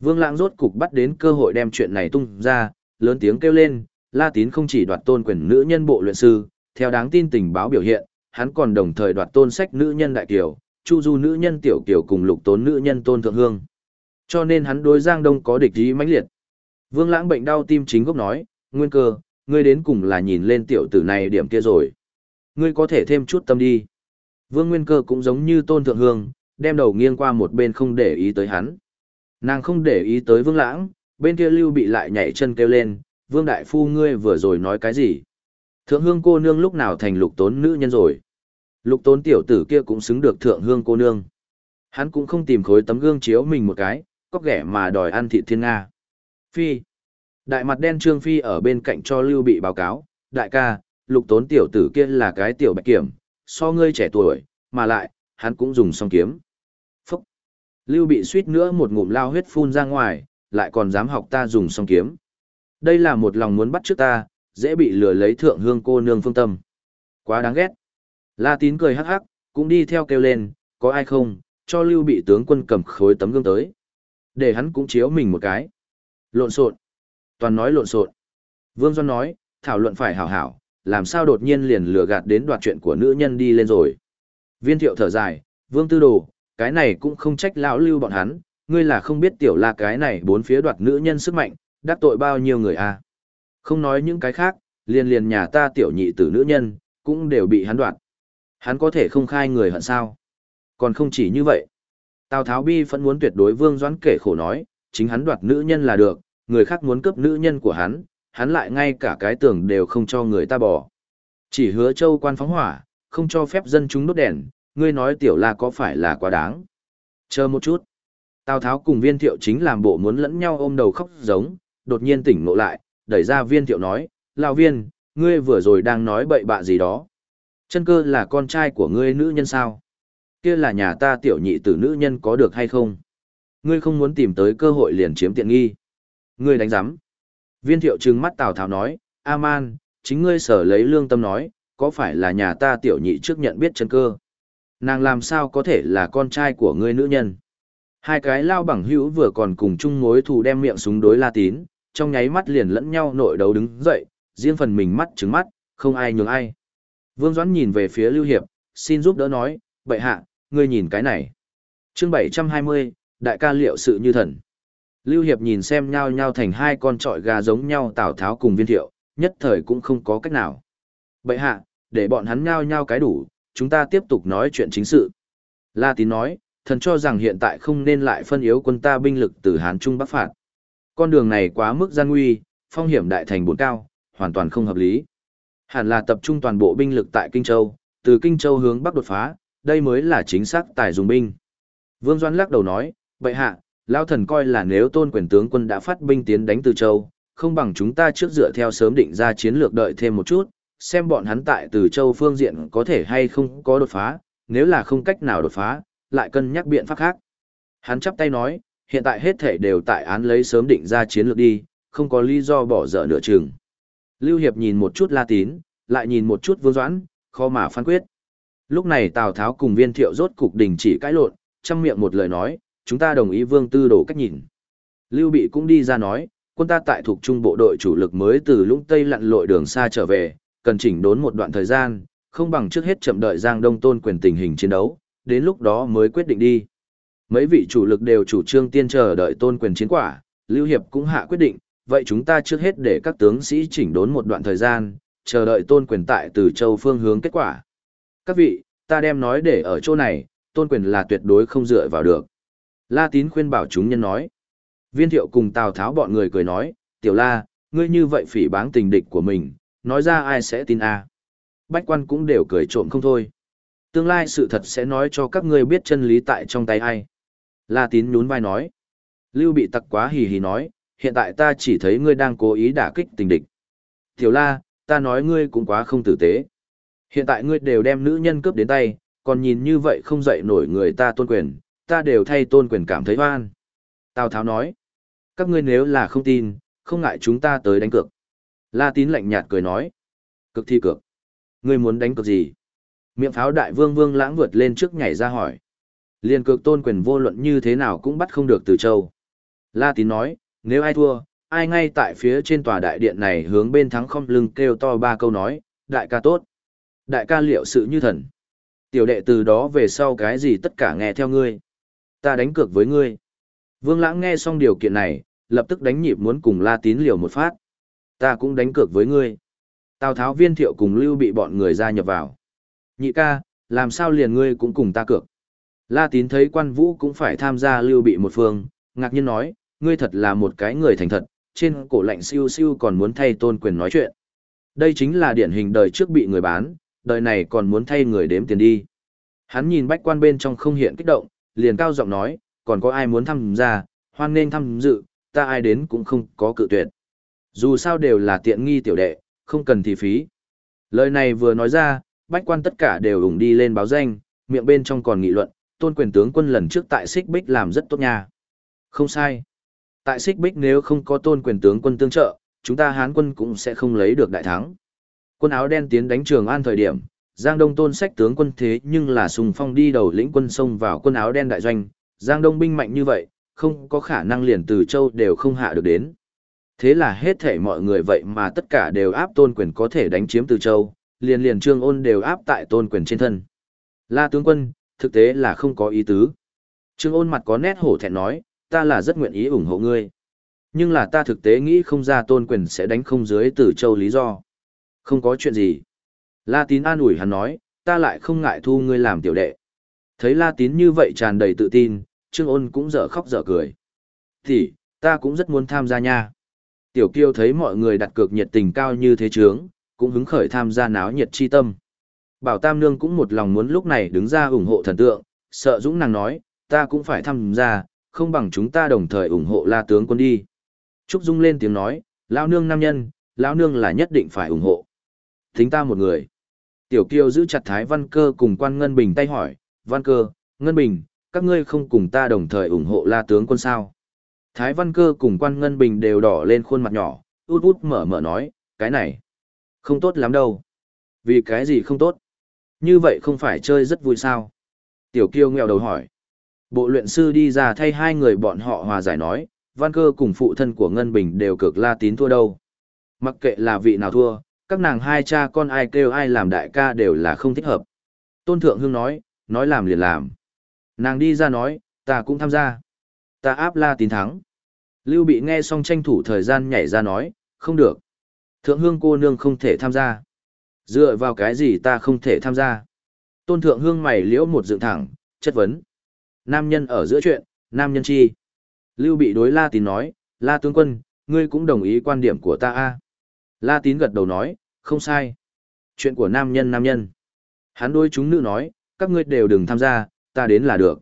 Vương lãng rốt cục bắt đến cơ hội đem chuyện này tung ra, lớn tiếng kêu lên, La Tín không chỉ đoạt tôn quyền nữ nhân bộ luyện sư, theo đáng tin tình báo biểu hiện, hắn còn đồng thời đoạt tôn sách nữ nhân đại kiều, chu du nữ nhân tiểu kiều cùng lục tốn nữ nhân tôn thượng hương. Cho nên hắn đối Giang Đông có địch ý mãnh liệt. Vương Lãng bệnh đau tim chính gốc nói, nguyên cơ, ngươi đến cùng là nhìn lên tiểu tử này điểm kia rồi. Ngươi có thể thêm chút tâm đi. Vương Nguyên Cơ cũng giống như tôn thượng hương, đem đầu nghiêng qua một bên không để ý tới hắn. Nàng không để ý tới Vương Lãng, bên kia Lưu bị lại nhảy chân kêu lên, Vương Đại Phu ngươi vừa rồi nói cái gì? Thượng hương cô nương lúc nào thành lục tốn nữ nhân rồi? Lục tốn tiểu tử kia cũng xứng được thượng hương cô nương. Hắn cũng không tìm khối tấm gương chiếu mình một cái, có ghẻ mà đòi ăn thịt thiên Nga. Phi. Đại mặt đen Trương Phi ở bên cạnh cho Lưu bị báo cáo, đại ca, lục tốn tiểu tử kia là cái tiểu bạch kiểm, so ngươi trẻ tuổi, mà lại, hắn cũng dùng song kiếm. Phúc! Lưu bị suýt nữa một ngụm lao huyết phun ra ngoài, lại còn dám học ta dùng song kiếm. Đây là một lòng muốn bắt trước ta, dễ bị lừa lấy thượng hương cô nương phương tâm. Quá đáng ghét. La tín cười hắc hắc, cũng đi theo kêu lên, có ai không, cho lưu bị tướng quân cầm khối tấm gương tới. Để hắn cũng chiếu mình một cái. Lộn xộn. Toàn nói lộn xộn. Vương Doan nói, thảo luận phải hảo hảo, làm sao đột nhiên liền lừa gạt đến đoạt chuyện của nữ nhân đi lên rồi. Viên thiệu thở dài, vương tư đồ, cái này cũng không trách lão lưu bọn hắn, ngươi là không biết tiểu la cái này bốn phía đoạt nữ nhân sức mạnh, đắc tội bao nhiêu người à. Không nói những cái khác, liền liền nhà ta tiểu nhị tử nữ nhân, cũng đều bị hắn đoạt. Hắn có thể không khai người hận sao. Còn không chỉ như vậy. Tào Tháo Bi vẫn muốn tuyệt đối Vương Doãn kể khổ nói, chính hắn đoạt nữ nhân là được, người khác muốn cướp nữ nhân của hắn, hắn lại ngay cả cái tường đều không cho người ta bỏ. Chỉ hứa châu quan phóng hỏa, không cho phép dân chúng đốt đèn, ngươi nói tiểu la có phải là quá đáng. Chờ một chút. Tào Tháo cùng viên thiệu chính làm bộ muốn lẫn nhau ôm đầu khóc giống, đột nhiên tỉnh ngộ lại, đẩy ra viên thiệu nói, Lão viên, ngươi vừa rồi đang nói bậy bạ gì đó. Chân cơ là con trai của ngươi nữ nhân sao? Kia là nhà ta tiểu nhị tử nữ nhân có được hay không? Ngươi không muốn tìm tới cơ hội liền chiếm tiện nghi. Ngươi đánh giám. Viên thiệu trừng mắt Tào Tháo nói, A-man, chính ngươi sở lấy lương tâm nói, có phải là nhà ta tiểu nhị trước nhận biết chân cơ? Nàng làm sao có thể là con trai của ngươi nữ nhân? Hai cái lao bằng hữu vừa còn cùng chung mối thù đem miệng súng đối La Tín, trong nháy mắt liền lẫn nhau nội đấu đứng dậy, riêng phần mình mắt trứng mắt, không ai nhường ai. Vương Doãn nhìn về phía Lưu Hiệp, xin giúp đỡ nói, bệ hạ, ngươi nhìn cái này. chương 720, đại ca liệu sự như thần. Lưu Hiệp nhìn xem nhau nhau thành hai con trọi gà giống nhau Tào Tháo cùng viên thiệu, nhất thời cũng không có cách nào. Bệ hạ, để bọn hắn nhau nhau cái đủ, chúng ta tiếp tục nói chuyện chính sự. La Tín nói, thần cho rằng hiện tại không nên lại phân yếu quân ta binh lực từ Hán Trung Bắc phạt. Con đường này quá mức gian nguy, phong hiểm đại thành bốn cao, hoàn toàn không hợp lý. Hẳn là tập trung toàn bộ binh lực tại Kinh Châu, từ Kinh Châu hướng Bắc đột phá, đây mới là chính xác tài dùng binh. Vương Doan lắc đầu nói, vậy hạ, Lao thần coi là nếu tôn quyền tướng quân đã phát binh tiến đánh từ Châu, không bằng chúng ta trước dựa theo sớm định ra chiến lược đợi thêm một chút, xem bọn hắn tại từ Châu phương diện có thể hay không có đột phá, nếu là không cách nào đột phá, lại cân nhắc biện pháp khác. Hắn chắp tay nói, hiện tại hết thể đều tại án lấy sớm định ra chiến lược đi, không có lý do bỏ dở nửa chừng. Lưu Hiệp nhìn một chút La Tín, lại nhìn một chút Vương Doãn, khó mà phán quyết. Lúc này Tào Tháo cùng viên thiệu rốt cục đình chỉ cãi lộn, trong miệng một lời nói, chúng ta đồng ý Vương Tư đổ cách nhìn. Lưu Bị cũng đi ra nói, quân ta tại thuộc trung bộ đội chủ lực mới từ lũng Tây lặn lội đường xa trở về, cần chỉnh đốn một đoạn thời gian, không bằng trước hết chậm đợi Giang Đông Tôn quyền tình hình chiến đấu, đến lúc đó mới quyết định đi. Mấy vị chủ lực đều chủ trương tiên chờ đợi tôn quyền chiến quả, Lưu Hiệp cũng hạ quyết định, vậy chúng ta trước hết để các tướng sĩ chỉnh đốn một đoạn thời gian, chờ đợi tôn quyền tại từ châu phương hướng kết quả. Các vị, ta đem nói để ở chỗ này, tôn quyền là tuyệt đối không dựa vào được. La tín khuyên bảo chúng nhân nói. Viên thiệu cùng Tào Tháo bọn người cười nói, tiểu la, ngươi như vậy phỉ báng tình địch của mình, nói ra ai sẽ tin a? Bách quan cũng đều cười trộm không thôi. Tương lai sự thật sẽ nói cho các ngươi biết chân lý tại trong tay ai. La tín nhún vai nói. Lưu bị tặc quá hì hì nói, hiện tại ta chỉ thấy ngươi đang cố ý đả kích tình địch. Tiểu la, ta nói ngươi cũng quá không tử tế. Hiện tại ngươi đều đem nữ nhân cướp đến tay, còn nhìn như vậy không dậy nổi người ta tôn quyền, ta đều thay tôn quyền cảm thấy oan. Tào Tháo nói, các ngươi nếu là không tin, không ngại chúng ta tới đánh cược. La tín lạnh nhạt cười nói, cực thi cược. Ngươi muốn đánh cược gì? Miệng pháo đại vương vương lãng vượt lên trước nhảy ra hỏi. Liên cực tôn quyền vô luận như thế nào cũng bắt không được từ châu. La tín nói, nếu ai thua, ai ngay tại phía trên tòa đại điện này hướng bên thắng không lưng kêu to ba câu nói, đại ca tốt. Đại ca liệu sự như thần. Tiểu đệ từ đó về sau cái gì tất cả nghe theo ngươi. Ta đánh cược với ngươi. Vương Lãng nghe xong điều kiện này, lập tức đánh nhịp muốn cùng La Tín liều một phát. Ta cũng đánh cược với ngươi. Tào Tháo viên thiệu cùng lưu bị bọn người gia nhập vào. Nhị ca, làm sao liền ngươi cũng cùng ta cược. La Tín thấy quan vũ cũng phải tham gia lưu bị một phương, ngạc nhiên nói, ngươi thật là một cái người thành thật, trên cổ lạnh siêu siêu còn muốn thay tôn quyền nói chuyện. Đây chính là điển hình đời trước bị người bán, đời này còn muốn thay người đếm tiền đi. Hắn nhìn bách quan bên trong không hiện kích động, liền cao giọng nói, còn có ai muốn tham gia, hoan nên tham dự, ta ai đến cũng không có cự tuyệt. Dù sao đều là tiện nghi tiểu đệ, không cần thì phí. Lời này vừa nói ra, bách quan tất cả đều ủng đi lên báo danh, miệng bên trong còn nghị luận, tôn quyền tướng quân lần trước tại Xích Bích làm rất tốt nha. Không sai. Tại Xích Bích nếu không có tôn quyền tướng quân tương trợ, chúng ta Hán quân cũng sẽ không lấy được đại thắng. Quân áo đen tiến đánh Trường An thời điểm, Giang Đông tôn sách tướng quân thế nhưng là sùng phong đi đầu lĩnh quân xông vào quân áo đen đại doanh, Giang Đông binh mạnh như vậy, không có khả năng liền từ châu đều không hạ được đến. Thế là hết thể mọi người vậy mà tất cả đều áp tôn quyền có thể đánh chiếm từ châu, liền liền trương ôn đều áp tại tôn quyền trên thân. La tướng quân, thực tế là không có ý tứ. Trương ôn mặt có nét hổ thẹn nói, ta là rất nguyện ý ủng hộ ngươi. Nhưng là ta thực tế nghĩ không ra tôn quyền sẽ đánh không dưới từ châu lý do. Không có chuyện gì. La tín an ủi hắn nói, ta lại không ngại thu ngươi làm tiểu đệ. Thấy La tín như vậy tràn đầy tự tin, Trương ôn cũng dở khóc dở cười. Thì, ta cũng rất muốn tham gia nha. Tiểu kiêu thấy mọi người đặt cược nhiệt tình cao như thế trướng, cũng hứng khởi tham gia náo nhiệt chi tâm. Bảo Tam Nương cũng một lòng muốn lúc này đứng ra ủng hộ thần tượng, sợ Dũng nàng nói, ta cũng phải tham gia, không bằng chúng ta đồng thời ủng hộ la tướng quân đi. Trúc Dung lên tiếng nói, lão nương nam nhân, lão nương là nhất định phải ủng hộ. Thính ta một người. Tiểu Kiêu giữ chặt Thái Văn Cơ cùng quan Ngân Bình tay hỏi, Văn Cơ, Ngân Bình, các ngươi không cùng ta đồng thời ủng hộ la tướng quân sao? Thái Văn Cơ cùng quan Ngân Bình đều đỏ lên khuôn mặt nhỏ, út út mở mở nói, cái này, không tốt lắm đâu. Vì cái gì không tốt? Như vậy không phải chơi rất vui sao? Tiểu Kiêu nghèo đầu hỏi. Bộ luyện sư đi ra thay hai người bọn họ hòa giải nói, Văn Cơ cùng phụ thân của Ngân Bình đều cực la tín thua đâu. Mặc kệ là vị nào thua, các nàng hai cha con ai kêu ai làm đại ca đều là không thích hợp. Tôn Thượng Hương nói, nói làm liền làm. Nàng đi ra nói, ta cũng tham gia. Ta áp la tín thắng. Lưu bị nghe xong tranh thủ thời gian nhảy ra nói, không được. Thượng hương cô nương không thể tham gia. Dựa vào cái gì ta không thể tham gia. Tôn thượng hương mày liễu một dựng thẳng, chất vấn. Nam nhân ở giữa chuyện, nam nhân chi. Lưu bị đối La Tín nói, La tướng quân, ngươi cũng đồng ý quan điểm của ta a La Tín gật đầu nói, không sai. Chuyện của nam nhân nam nhân. Hắn đôi chúng nữ nói, các ngươi đều đừng tham gia, ta đến là được.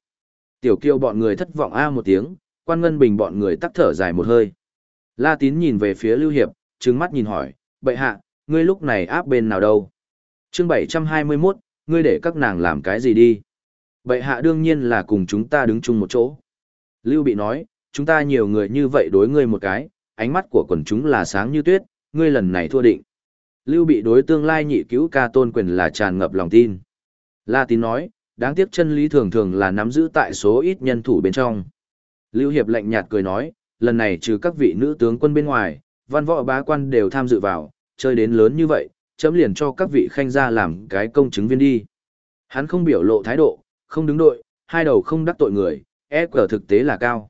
Tiểu kiêu bọn người thất vọng a một tiếng, quan ngân bình bọn người tắc thở dài một hơi. La tín nhìn về phía Lưu Hiệp, trừng mắt nhìn hỏi, bệ hạ, ngươi lúc này áp bên nào đâu? chương 721, ngươi để các nàng làm cái gì đi? Bệ hạ đương nhiên là cùng chúng ta đứng chung một chỗ. Lưu bị nói, chúng ta nhiều người như vậy đối ngươi một cái, ánh mắt của quần chúng là sáng như tuyết, ngươi lần này thua định. Lưu bị đối tương lai nhị cứu ca tôn quyền là tràn ngập lòng tin. La tín nói, đáng tiếc chân lý thường thường là nắm giữ tại số ít nhân thủ bên trong. Lưu Hiệp lạnh nhạt cười nói, lần này trừ các vị nữ tướng quân bên ngoài, văn võ bá quan đều tham dự vào, chơi đến lớn như vậy, chấm liền cho các vị khanh gia làm cái công chứng viên đi. Hắn không biểu lộ thái độ, không đứng đội, hai đầu không đắc tội người, e ở thực tế là cao.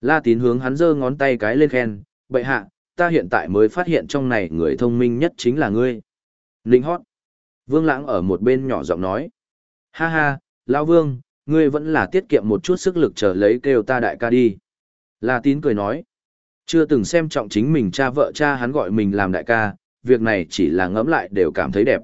La tín hướng hắn giơ ngón tay cái lên khen, bệ hạ, ta hiện tại mới phát hiện trong này người thông minh nhất chính là ngươi. Ninh hót. Vương lãng ở một bên nhỏ giọng nói. Ha ha, lão vương, ngươi vẫn là tiết kiệm một chút sức lực chờ lấy kêu ta đại ca đi. La tín cười nói, chưa từng xem trọng chính mình cha vợ cha hắn gọi mình làm đại ca, việc này chỉ là ngẫm lại đều cảm thấy đẹp.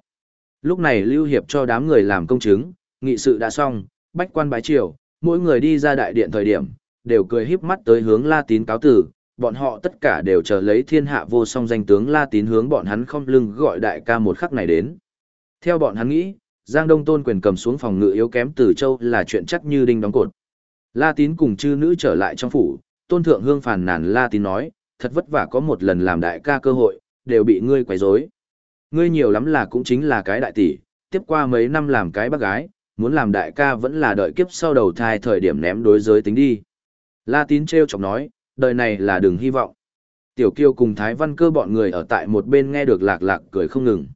Lúc này Lưu Hiệp cho đám người làm công chứng, nghị sự đã xong, bách quan bái triều, mỗi người đi ra đại điện thời điểm, đều cười híp mắt tới hướng La tín cáo tử, bọn họ tất cả đều chờ lấy thiên hạ vô song danh tướng La tín hướng bọn hắn không lưng gọi đại ca một khắc này đến. Theo bọn hắn nghĩ, Giang Đông Tôn quyền cầm xuống phòng ngự yếu kém từ châu là chuyện chắc như đinh đóng cột. La Tín cùng chư nữ trở lại trong phủ, Tôn Thượng Hương phàn nàn La Tín nói, thật vất vả có một lần làm đại ca cơ hội, đều bị ngươi quấy rối. Ngươi nhiều lắm là cũng chính là cái đại tỷ, tiếp qua mấy năm làm cái bác gái, muốn làm đại ca vẫn là đợi kiếp sau đầu thai thời điểm ném đối giới tính đi. La Tín treo chọc nói, đời này là đừng hy vọng. Tiểu Kiêu cùng Thái Văn Cơ bọn người ở tại một bên nghe được lạc lạc cười không ngừng.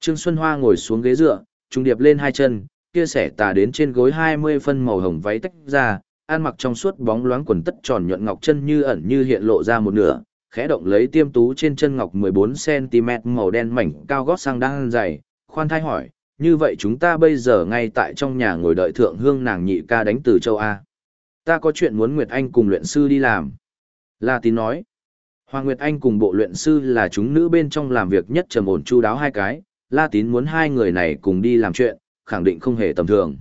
Trương Xuân Hoa ngồi xuống ghế dựa, trung điệp lên hai chân, kia sẻ tà đến trên gối 20 phân màu hồng váy tách ra, ăn mặc trong suốt bóng loáng quần tất tròn nhuận ngọc chân như ẩn như hiện lộ ra một nửa, khẽ động lấy tiêm tú trên chân ngọc 14cm màu đen mảnh cao gót sang đang dày, khoan thai hỏi, như vậy chúng ta bây giờ ngay tại trong nhà ngồi đợi thượng hương nàng nhị ca đánh từ châu A. Ta có chuyện muốn Nguyệt Anh cùng luyện sư đi làm. La tín nói. Hoàng Nguyệt Anh cùng bộ luyện sư là chúng nữ bên trong làm việc nhất trầm ổn chu đáo hai cái, La Tín muốn hai người này cùng đi làm chuyện, khẳng định không hề tầm thường.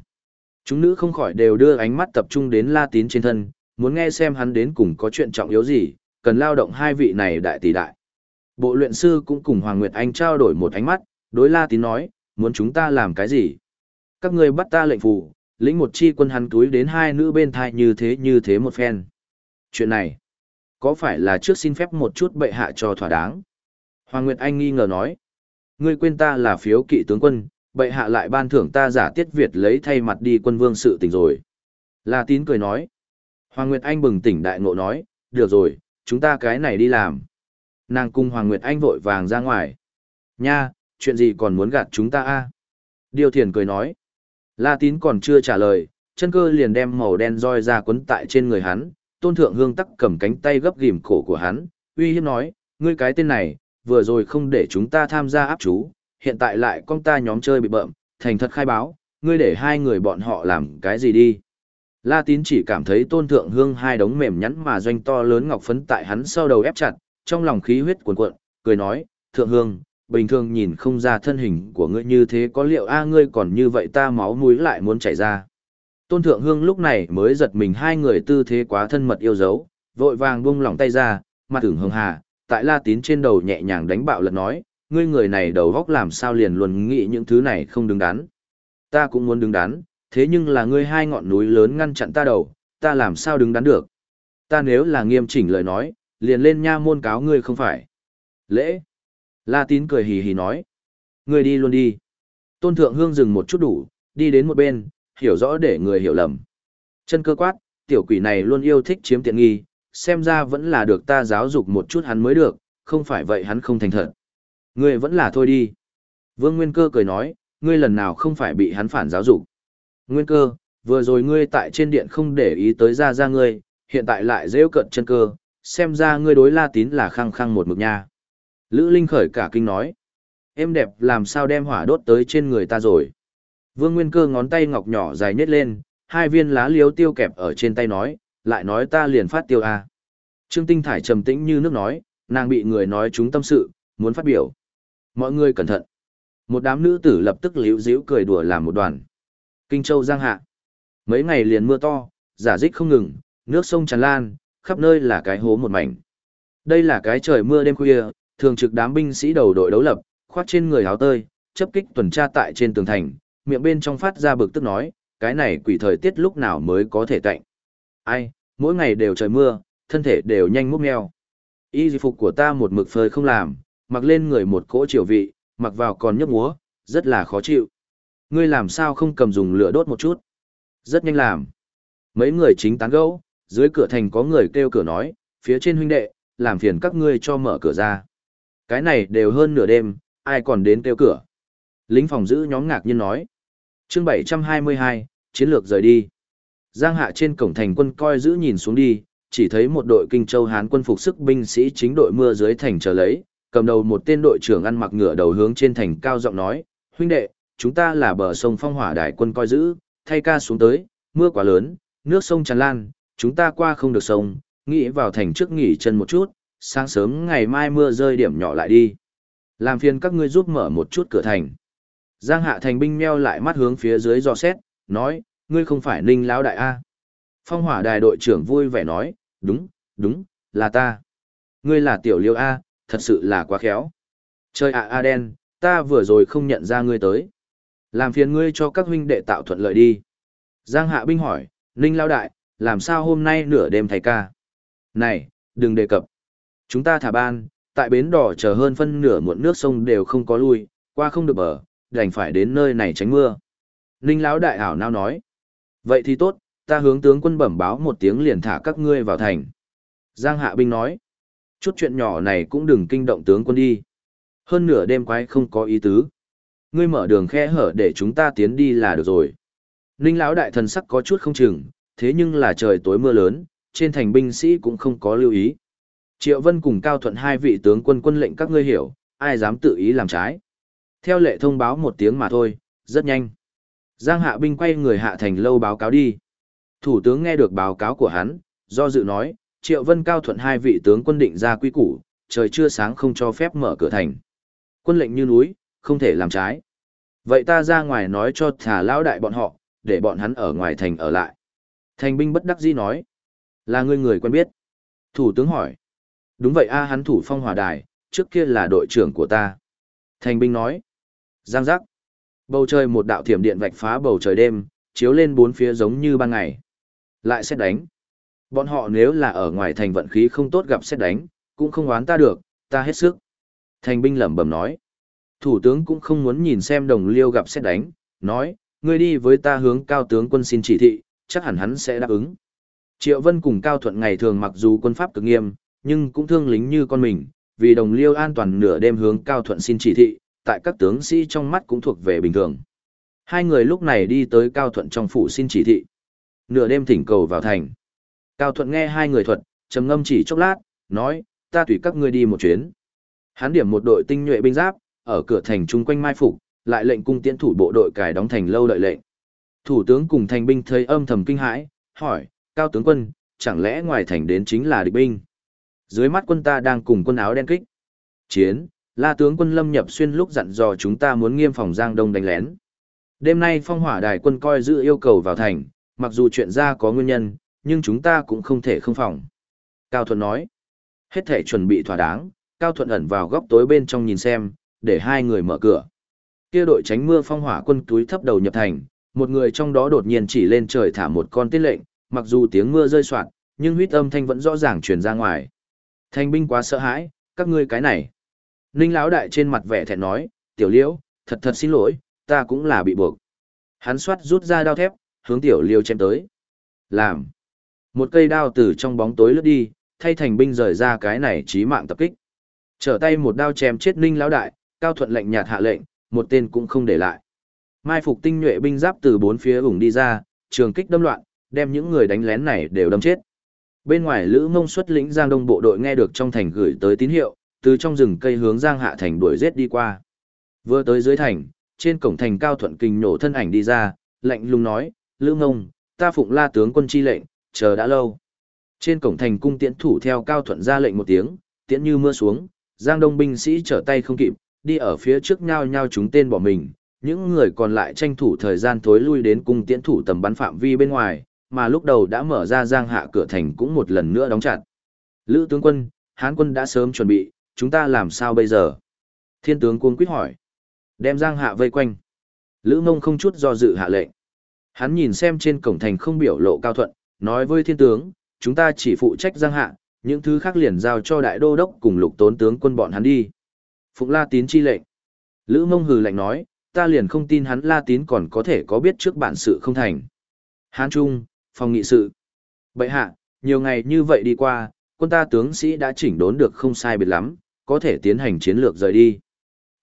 Chúng nữ không khỏi đều đưa ánh mắt tập trung đến La Tín trên thân, muốn nghe xem hắn đến cùng có chuyện trọng yếu gì, cần lao động hai vị này đại tỷ đại. Bộ luyện sư cũng cùng Hoàng Nguyệt Anh trao đổi một ánh mắt, đối La Tín nói, muốn chúng ta làm cái gì? Các ngươi bắt ta lệnh phù, lĩnh một chi quân hắn túi đến hai nữ bên thai như thế như thế một phen. Chuyện này, có phải là trước xin phép một chút bệ hạ cho thỏa đáng? Hoàng Nguyệt Anh nghi ngờ nói, ngươi quên ta là phiếu kỵ tướng quân, bệ hạ lại ban thưởng ta giả tiết Việt lấy thay mặt đi quân vương sự tình rồi. La Tín cười nói, Hoàng Nguyệt Anh bừng tỉnh đại ngộ nói, được rồi, chúng ta cái này đi làm. Nàng cung Hoàng Nguyệt Anh vội vàng ra ngoài. Nha, chuyện gì còn muốn gạt chúng ta a? Điều thiền cười nói. La tín còn chưa trả lời, chân cơ liền đem màu đen roi ra quấn tại trên người hắn, tôn thượng hương tắc cầm cánh tay gấp ghìm cổ của hắn, uy hiếp nói, ngươi cái tên này, vừa rồi không để chúng ta tham gia áp chú, hiện tại lại con ta nhóm chơi bị bợm, thành thật khai báo, ngươi để hai người bọn họ làm cái gì đi. La tín chỉ cảm thấy tôn thượng hương hai đống mềm nhắn mà doanh to lớn ngọc phấn tại hắn sau đầu ép chặt, trong lòng khí huyết cuồn cuộn, cười nói, thượng hương, bình thường nhìn không ra thân hình của ngươi như thế có liệu a ngươi còn như vậy ta máu mũi lại muốn chảy ra. Tôn thượng hương lúc này mới giật mình hai người tư thế quá thân mật yêu dấu, vội vàng buông lỏng tay ra, mặt tưởng hương hà, tại la tín trên đầu nhẹ nhàng đánh bạo lật nói, ngươi người này đầu góc làm sao liền luôn nghĩ những thứ này không đứng đắn. Ta cũng muốn đứng đắn, thế nhưng là ngươi hai ngọn núi lớn ngăn chặn ta đầu, ta làm sao đứng đắn được. Ta nếu là nghiêm chỉnh lời nói, liền lên nha môn cáo ngươi không phải. Lễ. La tín cười hì hì nói. Ngươi đi luôn đi. Tôn thượng hương dừng một chút đủ, đi đến một bên, hiểu rõ để người hiểu lầm. Chân cơ quát, tiểu quỷ này luôn yêu thích chiếm tiện nghi, xem ra vẫn là được ta giáo dục một chút hắn mới được, không phải vậy hắn không thành thật. Ngươi vẫn là thôi đi. Vương Nguyên Cơ cười nói, ngươi lần nào không phải bị hắn phản giáo dục. Nguyên Cơ, vừa rồi ngươi tại trên điện không để ý tới ra ra ngươi, hiện tại lại rêu cận chân cơ, xem ra ngươi đối la tín là khăng khăng một mực nha. Lữ Linh khởi cả kinh nói. Em đẹp làm sao đem hỏa đốt tới trên người ta rồi. Vương Nguyên Cơ ngón tay ngọc nhỏ dài nhét lên, hai viên lá liếu tiêu kẹp ở trên tay nói, lại nói ta liền phát tiêu à. Trương Tinh Thải trầm tĩnh như nước nói, nàng bị người nói chúng tâm sự, muốn phát biểu. Mọi người cẩn thận. Một đám nữ tử lập tức liễu díu cười đùa làm một đoàn. Kinh Châu Giang Hạ. Mấy ngày liền mưa to, giả dích không ngừng, nước sông tràn lan, khắp nơi là cái hố một mảnh. Đây là cái trời mưa đêm khuya, thường trực đám binh sĩ đầu đội đấu lập, khoác trên người áo tơi, chấp kích tuần tra tại trên tường thành, miệng bên trong phát ra bực tức nói, cái này quỷ thời tiết lúc nào mới có thể tạnh. Ai, mỗi ngày đều trời mưa, thân thể đều nhanh múc meo. Y phục của ta một mực phơi không làm, mặc lên người một cỗ chiều vị, mặc vào còn nhấp múa, rất là khó chịu. Ngươi làm sao không cầm dùng lửa đốt một chút? Rất nhanh làm. Mấy người chính tán gẫu, dưới cửa thành có người kêu cửa nói, phía trên huynh đệ, làm phiền các ngươi cho mở cửa ra. Cái này đều hơn nửa đêm, ai còn đến kêu cửa. Lính phòng giữ nhóm ngạc nhiên nói. chương 722, chiến lược rời đi. Giang hạ trên cổng thành quân coi giữ nhìn xuống đi, chỉ thấy một đội kinh châu Hán quân phục sức binh sĩ chính đội mưa dưới thành chờ lấy, cầm đầu một tên đội trưởng ăn mặc ngựa đầu hướng trên thành cao giọng nói, huynh đệ, chúng ta là bờ sông phong hỏa đại quân coi giữ, thay ca xuống tới, mưa quá lớn, nước sông tràn lan, chúng ta qua không được sông, nghĩ vào thành trước nghỉ chân một chút, sáng sớm ngày mai mưa rơi điểm nhỏ lại đi. Làm phiền các ngươi giúp mở một chút cửa thành. Giang hạ thành binh meo lại mắt hướng phía dưới dò xét, nói, ngươi không phải ninh lão đại A. Phong hỏa đài đội trưởng vui vẻ nói, đúng, đúng, là ta. Ngươi là tiểu liêu A, thật sự là quá khéo. Chơi ạ A đen, ta vừa rồi không nhận ra ngươi tới. Làm phiền ngươi cho các huynh đệ tạo thuận lợi đi. Giang hạ binh hỏi, ninh lão đại, làm sao hôm nay nửa đêm thầy ca? Này, đừng đề cập. Chúng ta thả ban, tại bến đỏ chờ hơn phân nửa muộn nước sông đều không có lui, qua không được bờ, đành phải đến nơi này tránh mưa. Ninh lão đại ảo nao nói. Vậy thì tốt, ta hướng tướng quân bẩm báo một tiếng liền thả các ngươi vào thành. Giang Hạ Binh nói. Chút chuyện nhỏ này cũng đừng kinh động tướng quân đi. Hơn nửa đêm quái không có ý tứ. Ngươi mở đường khe hở để chúng ta tiến đi là được rồi. Ninh lão đại thần sắc có chút không chừng, thế nhưng là trời tối mưa lớn, trên thành binh sĩ cũng không có lưu ý. Triệu Vân cùng Cao Thuận hai vị tướng quân quân lệnh các ngươi hiểu, ai dám tự ý làm trái. Theo lệ thông báo một tiếng mà thôi, rất nhanh. Giang hạ binh quay người hạ thành lâu báo cáo đi. Thủ tướng nghe được báo cáo của hắn, do dự nói, Triệu Vân Cao Thuận hai vị tướng quân định ra quy củ, trời chưa sáng không cho phép mở cửa thành. Quân lệnh như núi, không thể làm trái. Vậy ta ra ngoài nói cho thả lão đại bọn họ, để bọn hắn ở ngoài thành ở lại. Thành binh bất đắc dĩ nói. Là người người quen biết. Thủ tướng hỏi. Đúng vậy a hắn thủ phong hòa đài, trước kia là đội trưởng của ta. Thành binh nói. Giang giác. Bầu trời một đạo thiểm điện vạch phá bầu trời đêm, chiếu lên bốn phía giống như ban ngày. Lại xét đánh. Bọn họ nếu là ở ngoài thành vận khí không tốt gặp xét đánh, cũng không oán ta được, ta hết sức. Thành binh lẩm bẩm nói. Thủ tướng cũng không muốn nhìn xem đồng liêu gặp xét đánh, nói, ngươi đi với ta hướng cao tướng quân xin chỉ thị, chắc hẳn hắn sẽ đáp ứng. Triệu Vân cùng Cao Thuận ngày thường mặc dù quân pháp cực nghiêm, nhưng cũng thương lính như con mình, vì đồng liêu an toàn nửa đêm hướng Cao Thuận xin chỉ thị, tại các tướng sĩ trong mắt cũng thuộc về bình thường. Hai người lúc này đi tới Cao Thuận trong phủ xin chỉ thị. Nửa đêm thỉnh cầu vào thành. Cao Thuận nghe hai người thuật, trầm ngâm chỉ chốc lát, nói, ta tùy các ngươi đi một chuyến. Hắn điểm một đội tinh nhuệ binh giáp, ở cửa thành chung quanh mai phục, lại lệnh cung tiễn thủ bộ đội cài đóng thành lâu đợi lệnh. Thủ tướng cùng thành binh thấy âm thầm kinh hãi, hỏi, cao tướng quân, chẳng lẽ ngoài thành đến chính là địch binh? Dưới mắt quân ta đang cùng quân áo đen kích. Chiến, la tướng quân Lâm Nhập Xuyên lúc dặn dò chúng ta muốn nghiêm phòng Giang Đông đánh lén. Đêm nay phong hỏa đài quân coi giữ yêu cầu vào thành, mặc dù chuyện ra có nguyên nhân, nhưng chúng ta cũng không thể không phòng. Cao Thuận nói, hết thể chuẩn bị thỏa đáng, Cao Thuận ẩn vào góc tối bên trong nhìn xem, để hai người mở cửa. Kia đội tránh mưa phong hỏa quân túi thấp đầu nhập thành, một người trong đó đột nhiên chỉ lên trời thả một con tiết lệnh, mặc dù tiếng mưa rơi soạt, nhưng huyết âm thanh vẫn rõ ràng truyền ra ngoài. Thanh binh quá sợ hãi, các ngươi cái này. Ninh lão đại trên mặt vẻ thẹn nói, tiểu liễu, thật thật xin lỗi, ta cũng là bị buộc. Hắn xoát rút ra đao thép, hướng tiểu liêu chém tới. Làm. Một cây đao từ trong bóng tối lướt đi, thay thành binh rời ra cái này chí mạng tập kích. Trở tay một đao chém chết Ninh lão đại, cao thuận lệnh nhạt hạ lệnh, một tên cũng không để lại. Mai phục tinh nhuệ binh giáp từ bốn phía ủng đi ra, trường kích đâm loạn, đem những người đánh lén này đều đâm chết. Bên ngoài Lữ Mông xuất lĩnh Giang Đông bộ đội nghe được trong thành gửi tới tín hiệu, từ trong rừng cây hướng Giang Hạ thành đuổi giết đi qua. Vừa tới dưới thành, trên cổng thành cao thuận kinh nổ thân ảnh đi ra, lạnh lùng nói, Lữ Mông, ta phụng la tướng quân chi lệnh, chờ đã lâu. Trên cổng thành cung tiễn thủ theo cao thuận ra lệnh một tiếng, tiễn như mưa xuống, Giang Đông binh sĩ trở tay không kịp, đi ở phía trước nhau nhau chúng tên bỏ mình, những người còn lại tranh thủ thời gian thối lui đến cung tiễn thủ tầm bắn phạm vi bên ngoài, mà lúc đầu đã mở ra giang hạ cửa thành cũng một lần nữa đóng chặt. Lữ tướng quân, Hán quân đã sớm chuẩn bị, chúng ta làm sao bây giờ? Thiên tướng cuống quyết hỏi. Đem giang hạ vây quanh. Lữ mông không chút do dự hạ lệnh. Hắn nhìn xem trên cổng thành không biểu lộ cao thuận, nói với thiên tướng, chúng ta chỉ phụ trách giang hạ, những thứ khác liền giao cho đại đô đốc cùng lục tốn tướng quân bọn hắn đi. Phụng La Tín chi lệnh. Lữ mông hừ lạnh nói, ta liền không tin hắn La Tín còn có thể có biết trước bản sự không thành. Hán Trung, phòng nghị sự. Bệ hạ, nhiều ngày như vậy đi qua, quân ta tướng sĩ đã chỉnh đốn được không sai biệt lắm, có thể tiến hành chiến lược rời đi.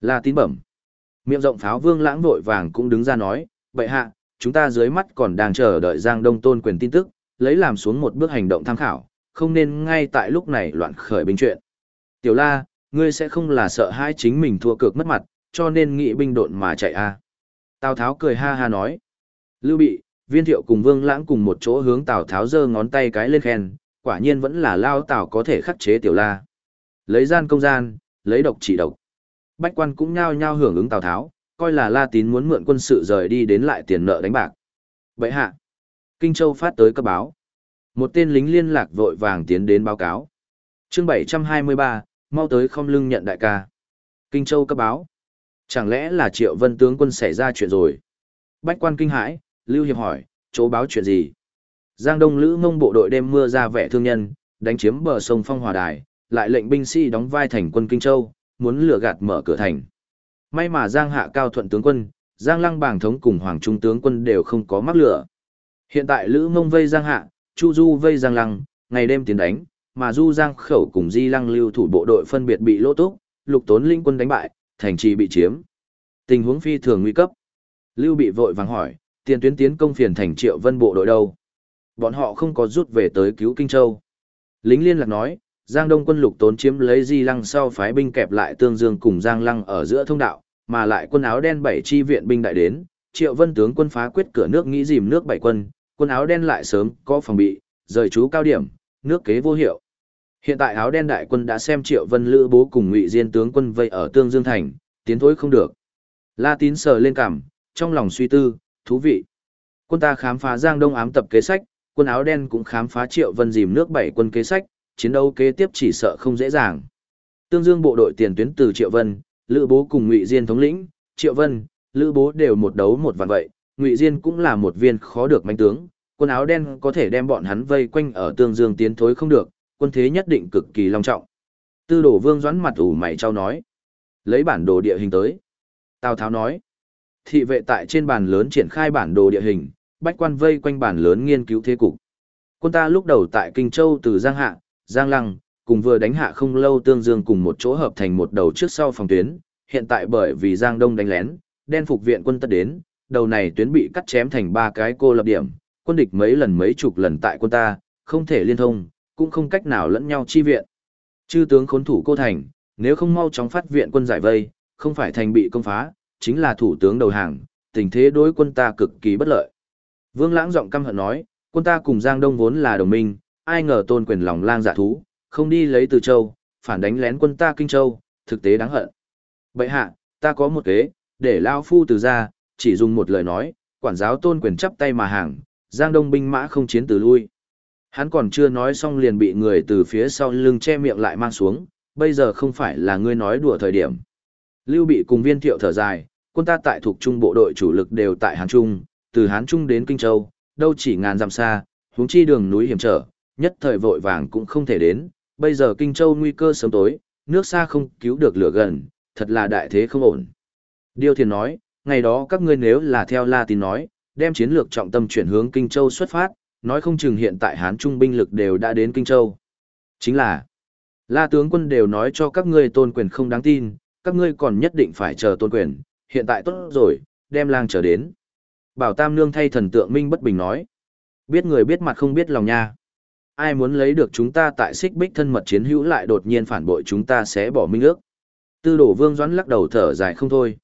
La Tín bẩm. Miệng rộng pháo vương lãng vội vàng cũng đứng ra nói, Bệ hạ, chúng ta dưới mắt còn đang chờ đợi Giang Đông Tôn quyền tin tức, lấy làm xuống một bước hành động tham khảo, không nên ngay tại lúc này loạn khởi binh chuyện. Tiểu La, ngươi sẽ không là sợ hai chính mình thua cược mất mặt, cho nên nghị binh độn mà chạy a. À. Tào Tháo cười ha ha nói. Lưu Bị, Viên Thiệu cùng Vương Lãng cùng một chỗ hướng Tào Tháo giơ ngón tay cái lên khen, quả nhiên vẫn là lao Tào có thể khắc chế Tiểu La. Lấy gian công gian, lấy độc chỉ độc. Bách quan cũng nhao nhao hưởng ứng Tào Tháo, coi là La Tín muốn mượn quân sự rời đi đến lại tiền nợ đánh bạc. Vậy hạ, Kinh Châu phát tới cấp báo. Một tên lính liên lạc vội vàng tiến đến báo cáo. chương 723, mau tới không lưng nhận đại ca. Kinh Châu cấp báo. Chẳng lẽ là Triệu Vân tướng quân xảy ra chuyện rồi? Bách quan kinh hãi, Lưu Hiệp hỏi, chỗ báo chuyện gì? Giang Đông Lữ Mông bộ đội đêm mưa ra vẻ thương nhân, đánh chiếm bờ sông Phong Hòa Đài, lại lệnh binh sĩ đóng vai thành quân Kinh Châu, muốn lừa gạt mở cửa thành. May mà Giang Hạ Cao Thuận tướng quân, Giang Lăng Bàng Thống cùng Hoàng Trung tướng quân đều không có mắc lửa. Hiện tại Lữ Mông vây Giang Hạ, Chu Du vây Giang Lăng, ngày đêm tiến đánh, mà Du Giang Khẩu cùng Di Lăng lưu thủ bộ đội phân biệt bị lỗ túc, lục tốn linh quân đánh bại, thành trì bị chiếm. Tình huống phi thường nguy cấp. Lưu bị vội vàng hỏi, tiền tuyến tiến công phiền thành triệu vân bộ đội đâu? Bọn họ không có rút về tới cứu Kinh Châu. Lính liên lạc nói, Giang Đông quân lục tốn chiếm lấy Di Lăng sau phái binh kẹp lại Tương Dương cùng Giang Lăng ở giữa thông đạo, mà lại quân áo đen bảy chi viện binh đại đến, Triệu Vân tướng quân phá quyết cửa nước nghĩ dìm nước bảy quân, quân áo đen lại sớm có phòng bị, rời chú cao điểm, nước kế vô hiệu. Hiện tại áo đen đại quân đã xem Triệu Vân Lữ bố cùng Ngụy Diên tướng quân vây ở Tương Dương thành, tiến thối không được. La Tín sờ lên cằm, trong lòng suy tư, thú vị. Quân ta khám phá Giang Đông ám tập kế sách, quân áo đen cũng khám phá Triệu Vân dìm nước bảy quân kế sách, chiến đấu kế tiếp chỉ sợ không dễ dàng. Tương Dương bộ đội tiền tuyến từ Triệu Vân, Lữ Bố cùng Ngụy Diên thống lĩnh, Triệu Vân, Lữ Bố đều một đấu một vạn vậy, Ngụy Diên cũng là một viên khó được manh tướng, quân áo đen có thể đem bọn hắn vây quanh ở Tương Dương tiến thối không được, quân thế nhất định cực kỳ long trọng. Tư Đồ Vương doãn mặt ủ mày trao nói, lấy bản đồ địa hình tới. Tào Tháo nói, thị vệ tại trên bàn lớn triển khai bản đồ địa hình, bách quan vây quanh bàn lớn nghiên cứu thế cục. Quân ta lúc đầu tại Kinh Châu từ Giang Hạ, Giang Lăng, cùng vừa đánh hạ không lâu tương dương cùng một chỗ hợp thành một đầu trước sau phòng tuyến, hiện tại bởi vì Giang Đông đánh lén, đen phục viện quân tất đến, đầu này tuyến bị cắt chém thành ba cái cô lập điểm, quân địch mấy lần mấy chục lần tại quân ta, không thể liên thông, cũng không cách nào lẫn nhau chi viện. Chư tướng khốn thủ cô thành, nếu không mau chóng phát viện quân giải vây, không phải thành bị công phá, chính là thủ tướng đầu hàng, tình thế đối quân ta cực kỳ bất lợi. Vương Lãng giọng căm hận nói, quân ta cùng Giang Đông vốn là đồng minh, ai ngờ tôn quyền lòng lang dạ thú, không đi lấy từ châu, phản đánh lén quân ta Kinh Châu, thực tế đáng hận. Bậy hạ, ta có một kế, để Lao Phu từ ra, chỉ dùng một lời nói, quản giáo tôn quyền chắp tay mà hàng, Giang Đông binh mã không chiến từ lui. Hắn còn chưa nói xong liền bị người từ phía sau lưng che miệng lại mang xuống, bây giờ không phải là ngươi nói đùa thời điểm. Lưu bị cùng viên thiệu thở dài, quân ta tại thuộc trung bộ đội chủ lực đều tại Hán Trung, từ Hán Trung đến Kinh Châu, đâu chỉ ngàn dặm xa, huống chi đường núi hiểm trở, nhất thời vội vàng cũng không thể đến, bây giờ Kinh Châu nguy cơ sớm tối, nước xa không cứu được lửa gần, thật là đại thế không ổn. Điêu Thiền nói, ngày đó các ngươi nếu là theo La Tín nói, đem chiến lược trọng tâm chuyển hướng Kinh Châu xuất phát, nói không chừng hiện tại Hán Trung binh lực đều đã đến Kinh Châu. Chính là, La tướng quân đều nói cho các ngươi tôn quyền không đáng tin, các ngươi còn nhất định phải chờ tôn quyền, hiện tại tốt rồi, đem lang trở đến. Bảo Tam Nương thay thần tượng Minh bất bình nói. Biết người biết mặt không biết lòng nha. Ai muốn lấy được chúng ta tại xích bích thân mật chiến hữu lại đột nhiên phản bội chúng ta sẽ bỏ minh ước. Tư đổ vương doãn lắc đầu thở dài không thôi.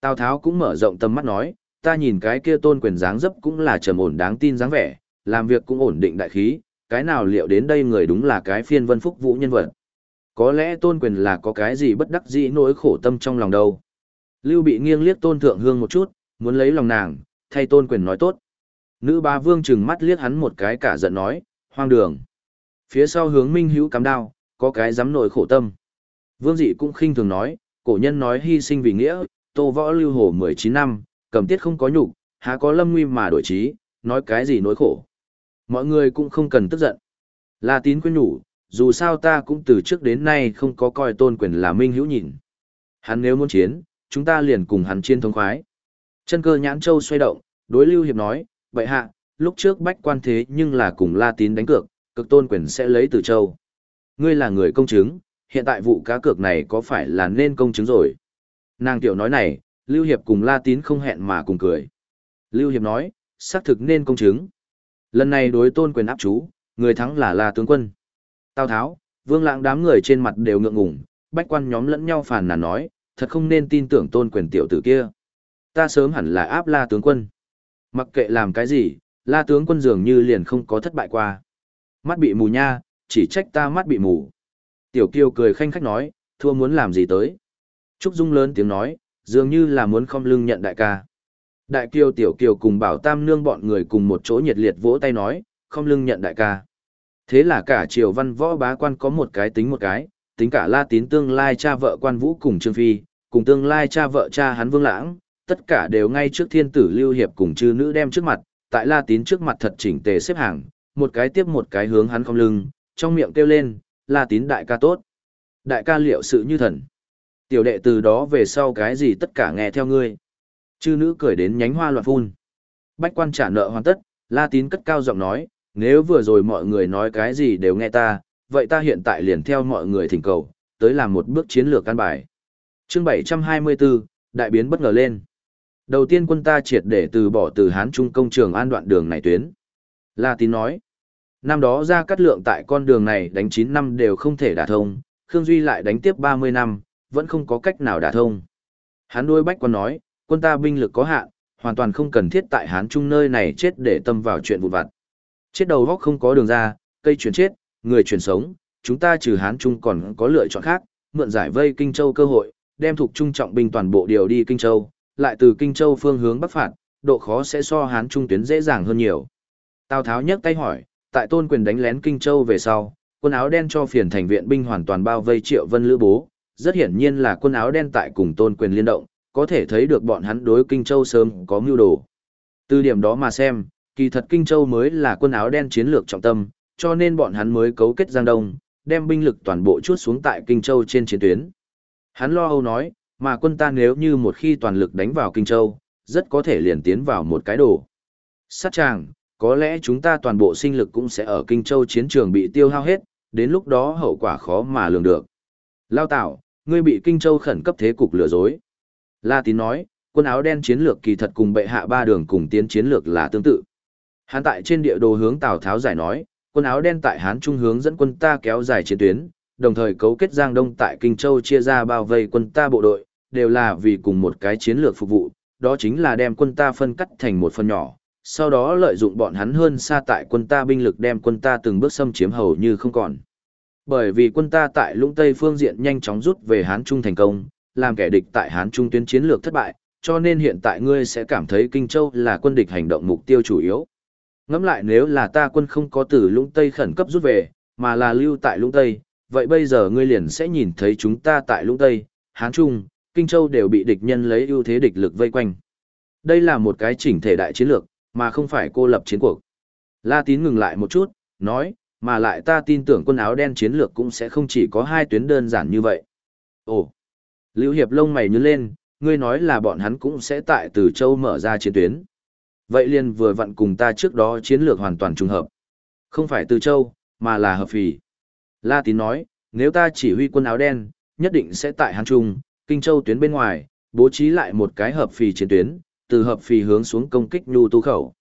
Tào Tháo cũng mở rộng tầm mắt nói, ta nhìn cái kia tôn quyền dáng dấp cũng là trầm ổn đáng tin dáng vẻ, làm việc cũng ổn định đại khí, cái nào liệu đến đây người đúng là cái phiên vân phúc vũ nhân vật. Có lẽ tôn quyền là có cái gì bất đắc dĩ nỗi khổ tâm trong lòng đâu. Lưu bị nghiêng liếc tôn thượng hương một chút, muốn lấy lòng nàng, thay tôn quyền nói tốt. Nữ ba vương trừng mắt liếc hắn một cái cả giận nói, hoang đường. Phía sau hướng minh hữu cắm đao, có cái dám nổi khổ tâm. Vương dị cũng khinh thường nói, cổ nhân nói hy sinh vì nghĩa, tô võ lưu hồ 19 năm, cầm tiết không có nhục, há có lâm nguy mà đổi trí, nói cái gì nỗi khổ. Mọi người cũng không cần tức giận. La tín quyên nhủ, dù sao ta cũng từ trước đến nay không có coi tôn quyền là minh hữu nhìn. Hắn nếu muốn chiến, chúng ta liền cùng hắn chiến thống khoái. Chân cơ nhãn châu xoay động, đối lưu hiệp nói, vậy hạ, lúc trước bách quan thế nhưng là cùng la tín đánh cược, cực tôn quyền sẽ lấy từ châu. Ngươi là người công chứng, hiện tại vụ cá cược này có phải là nên công chứng rồi? Nàng tiểu nói này, Lưu Hiệp cùng La Tín không hẹn mà cùng cười. Lưu Hiệp nói, xác thực nên công chứng. Lần này đối tôn quyền áp chú, người thắng là La tướng quân. Tào Tháo, Vương Lãng đám người trên mặt đều ngượng ngùng, bách quan nhóm lẫn nhau phàn nàn nói, thật không nên tin tưởng tôn quyền tiểu tử kia. Ta sớm hẳn là áp La tướng quân. Mặc kệ làm cái gì, La tướng quân dường như liền không có thất bại qua. Mắt bị mù nha, chỉ trách ta mắt bị mù. Tiểu Kiều cười khanh khách nói, thua muốn làm gì tới. Trúc Dung lớn tiếng nói, dường như là muốn không lưng nhận đại ca. Đại Kiều Tiểu Kiều cùng Bảo Tam Nương bọn người cùng một chỗ nhiệt liệt vỗ tay nói, không lưng nhận đại ca. Thế là cả triều văn võ bá quan có một cái tính một cái, tính cả la tín tương lai cha vợ quan vũ cùng Trương Phi, cùng tương lai cha vợ cha hắn Vương Lãng, tất cả đều ngay trước thiên tử lưu hiệp cùng chư nữ đem trước mặt, tại la tín trước mặt thật chỉnh tề xếp hàng, một cái tiếp một cái hướng hắn không lưng, trong miệng kêu lên, la tín đại ca tốt. Đại ca liệu sự như thần. Tiểu đệ từ đó về sau cái gì tất cả nghe theo ngươi. Chư nữ cười đến nhánh hoa loạn phun. Bách quan trả nợ hoàn tất, la tín cất cao giọng nói, nếu vừa rồi mọi người nói cái gì đều nghe ta, vậy ta hiện tại liền theo mọi người thỉnh cầu, tới làm một bước chiến lược căn bài. Chương 724, đại biến bất ngờ lên. Đầu tiên quân ta triệt để từ bỏ từ Hán Trung công trường an đoạn đường này tuyến. La Tín nói, năm đó ra cắt lượng tại con đường này đánh 9 năm đều không thể đả thông, Khương Duy lại đánh tiếp 30 năm, vẫn không có cách nào đả thông. Hắn đôi bách Quan nói, quân ta binh lực có hạn, hoàn toàn không cần thiết tại Hán Trung nơi này chết để tâm vào chuyện vụn vặt. Chết đầu góc không có đường ra, cây chuyển chết, người chuyển sống, chúng ta trừ Hán Trung còn có lựa chọn khác, mượn giải vây Kinh Châu cơ hội, đem thuộc trung trọng binh toàn bộ điều đi Kinh Châu, lại từ Kinh Châu phương hướng bắc phạt, độ khó sẽ so Hán Trung tuyến dễ dàng hơn nhiều. Tào Tháo nhấc tay hỏi, tại tôn quyền đánh lén Kinh Châu về sau, quân áo đen cho phiền thành viện binh hoàn toàn bao vây Triệu Vân Lữ Bố, rất hiển nhiên là quân áo đen tại cùng tôn quyền liên động, có thể thấy được bọn hắn đối Kinh Châu sớm có mưu đồ. Từ điểm đó mà xem, kỳ thật Kinh Châu mới là quân áo đen chiến lược trọng tâm, cho nên bọn hắn mới cấu kết Giang Đông, đem binh lực toàn bộ chuốt xuống tại Kinh Châu trên chiến tuyến. Hắn lo âu nói, mà quân ta nếu như một khi toàn lực đánh vào Kinh Châu, rất có thể liền tiến vào một cái đồ. Sát chàng có lẽ chúng ta toàn bộ sinh lực cũng sẽ ở Kinh Châu chiến trường bị tiêu hao hết, đến lúc đó hậu quả khó mà lường được. Lao Tạo, ngươi bị Kinh Châu khẩn cấp thế cục lừa dối. La Tín nói, quân áo đen chiến lược kỳ thật cùng bệ hạ ba đường cùng tiến chiến lược là tương tự. Hán tại trên địa đồ hướng Tào Tháo giải nói, quân áo đen tại Hán Trung hướng dẫn quân ta kéo dài chiến tuyến, đồng thời cấu kết Giang Đông tại Kinh Châu chia ra bao vây quân ta bộ đội, đều là vì cùng một cái chiến lược phục vụ, đó chính là đem quân ta phân cắt thành một phần nhỏ, sau đó lợi dụng bọn hắn hơn xa tại quân ta binh lực đem quân ta từng bước xâm chiếm hầu như không còn. Bởi vì quân ta tại lũng Tây phương diện nhanh chóng rút về Hán Trung thành công, làm kẻ địch tại Hán Trung tuyến chiến lược thất bại, cho nên hiện tại ngươi sẽ cảm thấy Kinh Châu là quân địch hành động mục tiêu chủ yếu. Ngẫm lại nếu là ta quân không có từ lũng Tây khẩn cấp rút về, mà là lưu tại lũng Tây, vậy bây giờ ngươi liền sẽ nhìn thấy chúng ta tại lũng Tây, Hán Trung, Kinh Châu đều bị địch nhân lấy ưu thế địch lực vây quanh. Đây là một cái chỉnh thể đại chiến lược, mà không phải cô lập chiến cuộc. La Tín ngừng lại một chút, nói, mà lại ta tin tưởng quân áo đen chiến lược cũng sẽ không chỉ có hai tuyến đơn giản như vậy. Ồ, Lưu Hiệp lông mày nhướng lên, ngươi nói là bọn hắn cũng sẽ tại từ châu mở ra chiến tuyến. Vậy liền vừa vặn cùng ta trước đó chiến lược hoàn toàn trùng hợp. Không phải từ châu, mà là hợp phì. La Tín nói, nếu ta chỉ huy quân áo đen, nhất định sẽ tại Hán Trung, Kinh Châu tuyến bên ngoài, bố trí lại một cái hợp phì chiến tuyến, từ hợp phì hướng xuống công kích Nhu Tu Khẩu.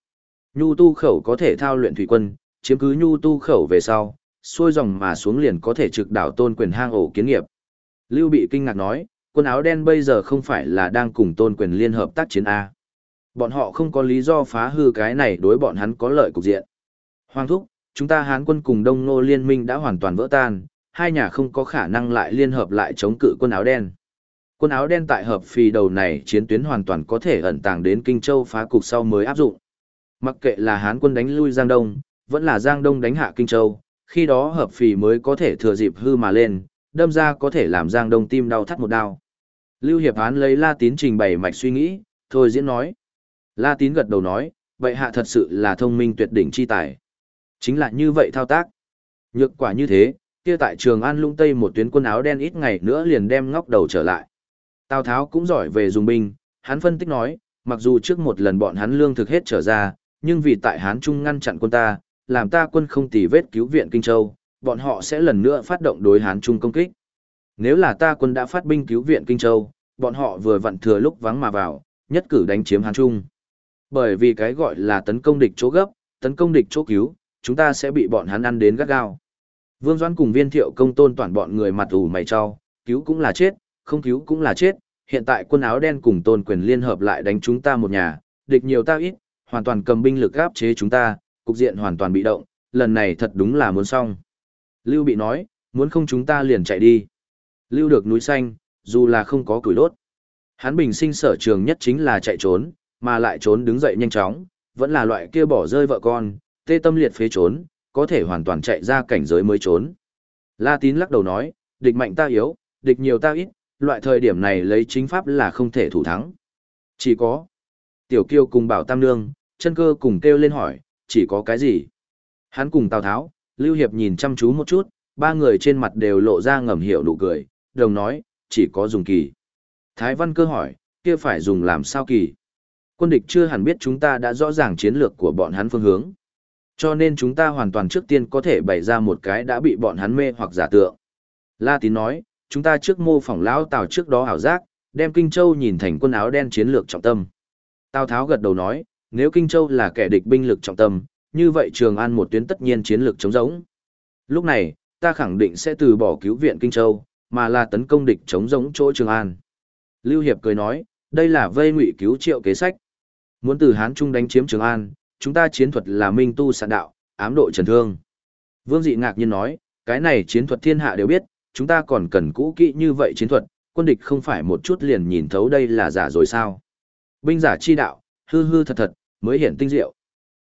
Nhu Tu Khẩu có thể thao luyện thủy quân, chiếm cứ Nhu Tu Khẩu về sau, xuôi dòng mà xuống liền có thể trực đảo tôn quyền hang ổ kiến nghiệp. Lưu Bị kinh ngạc nói, quân áo đen bây giờ không phải là đang cùng tôn quyền liên hợp tác chiến A. Bọn họ không có lý do phá hư cái này đối bọn hắn có lợi cục diện. Hoàng thúc, chúng ta Hán quân cùng Đông Nô liên minh đã hoàn toàn vỡ tan, hai nhà không có khả năng lại liên hợp lại chống cự quân áo đen. Quân áo đen tại hợp phì đầu này chiến tuyến hoàn toàn có thể ẩn tàng đến Kinh Châu phá cục sau mới áp dụng. Mặc kệ là Hán quân đánh lui Giang Đông, vẫn là Giang Đông đánh hạ Kinh Châu, khi đó hợp phì mới có thể thừa dịp hư mà lên, đâm ra có thể làm Giang Đông tim đau thắt một đau. Lưu Hiệp Án lấy La Tín trình bày mạch suy nghĩ, thôi diễn nói. La Tín gật đầu nói, vậy hạ thật sự là thông minh tuyệt đỉnh chi tài. Chính là như vậy thao tác. Nhược quả như thế, kia tại trường An lung Tây một tuyến quân áo đen ít ngày nữa liền đem ngóc đầu trở lại. Tào Tháo cũng giỏi về dùng binh, hắn phân tích nói, mặc dù trước một lần bọn hắn lương thực hết trở ra, nhưng vì tại Hán Trung ngăn chặn quân ta, làm ta quân không tì vết cứu viện Kinh Châu, bọn họ sẽ lần nữa phát động đối Hán Trung công kích. Nếu là ta quân đã phát binh cứu viện Kinh Châu, bọn họ vừa vặn thừa lúc vắng mà vào, nhất cử đánh chiếm Hán Trung. Bởi vì cái gọi là tấn công địch chỗ gấp, tấn công địch chỗ cứu, chúng ta sẽ bị bọn hắn ăn đến gắt gao. Vương Doãn cùng viên thiệu công tôn toàn bọn người mặt ủ mày cho, cứu cũng là chết, không cứu cũng là chết. Hiện tại quân áo đen cùng tôn quyền liên hợp lại đánh chúng ta một nhà, địch nhiều ta ít, hoàn toàn cầm binh lực áp chế chúng ta, cục diện hoàn toàn bị động, lần này thật đúng là muốn xong. Lưu bị nói, muốn không chúng ta liền chạy đi. Lưu được núi xanh, dù là không có củi đốt. Hắn bình sinh sở trường nhất chính là chạy trốn, mà lại trốn đứng dậy nhanh chóng, vẫn là loại kia bỏ rơi vợ con, tê tâm liệt phế trốn, có thể hoàn toàn chạy ra cảnh giới mới trốn. La Tín lắc đầu nói, địch mạnh ta yếu, địch nhiều ta ít, loại thời điểm này lấy chính pháp là không thể thủ thắng. Chỉ có. Tiểu Kiêu cùng Bảo Tam Nương, chân cơ cùng kêu lên hỏi, chỉ có cái gì? Hắn cùng Tào Tháo, Lưu Hiệp nhìn chăm chú một chút, ba người trên mặt đều lộ ra ngầm hiểu nụ cười, đồng nói, chỉ có dùng kỳ. Thái Văn cơ hỏi, kia phải dùng làm sao kỳ? Quân địch chưa hẳn biết chúng ta đã rõ ràng chiến lược của bọn hắn phương hướng. Cho nên chúng ta hoàn toàn trước tiên có thể bày ra một cái đã bị bọn hắn mê hoặc giả tượng. La Tín nói, chúng ta trước mô phỏng lão Tào trước đó ảo giác, đem Kinh Châu nhìn thành quân áo đen chiến lược trọng tâm. Tào Tháo gật đầu nói, nếu Kinh Châu là kẻ địch binh lực trọng tâm, như vậy Trường An một tuyến tất nhiên chiến lược chống giống. Lúc này, ta khẳng định sẽ từ bỏ cứu viện Kinh Châu, mà là tấn công địch chống giống chỗ Trường An. Lưu Hiệp cười nói, đây là vây ngụy cứu triệu kế sách. Muốn từ Hán Trung đánh chiếm Trường An, chúng ta chiến thuật là minh tu sạn đạo, ám độ trần thương. Vương Dị ngạc nhiên nói, cái này chiến thuật thiên hạ đều biết, chúng ta còn cần cũ kỹ như vậy chiến thuật, quân địch không phải một chút liền nhìn thấu đây là giả rồi sao. Binh giả chi đạo, hư hư thật thật, mới hiển tinh diệu.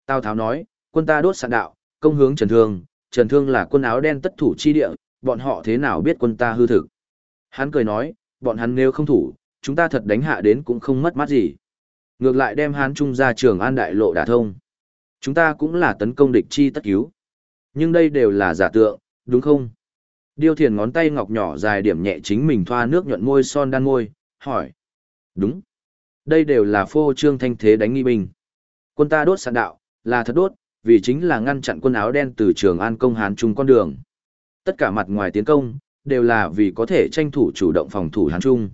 Tào Tháo nói, quân ta đốt sạn đạo, công hướng Trần Thương, Trần Thương là quân áo đen tất thủ chi địa, bọn họ thế nào biết quân ta hư thực. Hắn cười nói, bọn hắn nếu không thủ, chúng ta thật đánh hạ đến cũng không mất mát gì. Ngược lại đem Hán Trung ra trường an đại lộ đả thông. Chúng ta cũng là tấn công địch chi tất cứu. Nhưng đây đều là giả tượng, đúng không? Điêu thiền ngón tay ngọc nhỏ dài điểm nhẹ chính mình thoa nước nhuận môi son đan môi, hỏi. Đúng. Đây đều là phô trương thanh thế đánh nghi binh. Quân ta đốt sạn đạo, là thật đốt, vì chính là ngăn chặn quân áo đen từ trường an công hán trung con đường. Tất cả mặt ngoài tiến công, đều là vì có thể tranh thủ chủ động phòng thủ hán trung.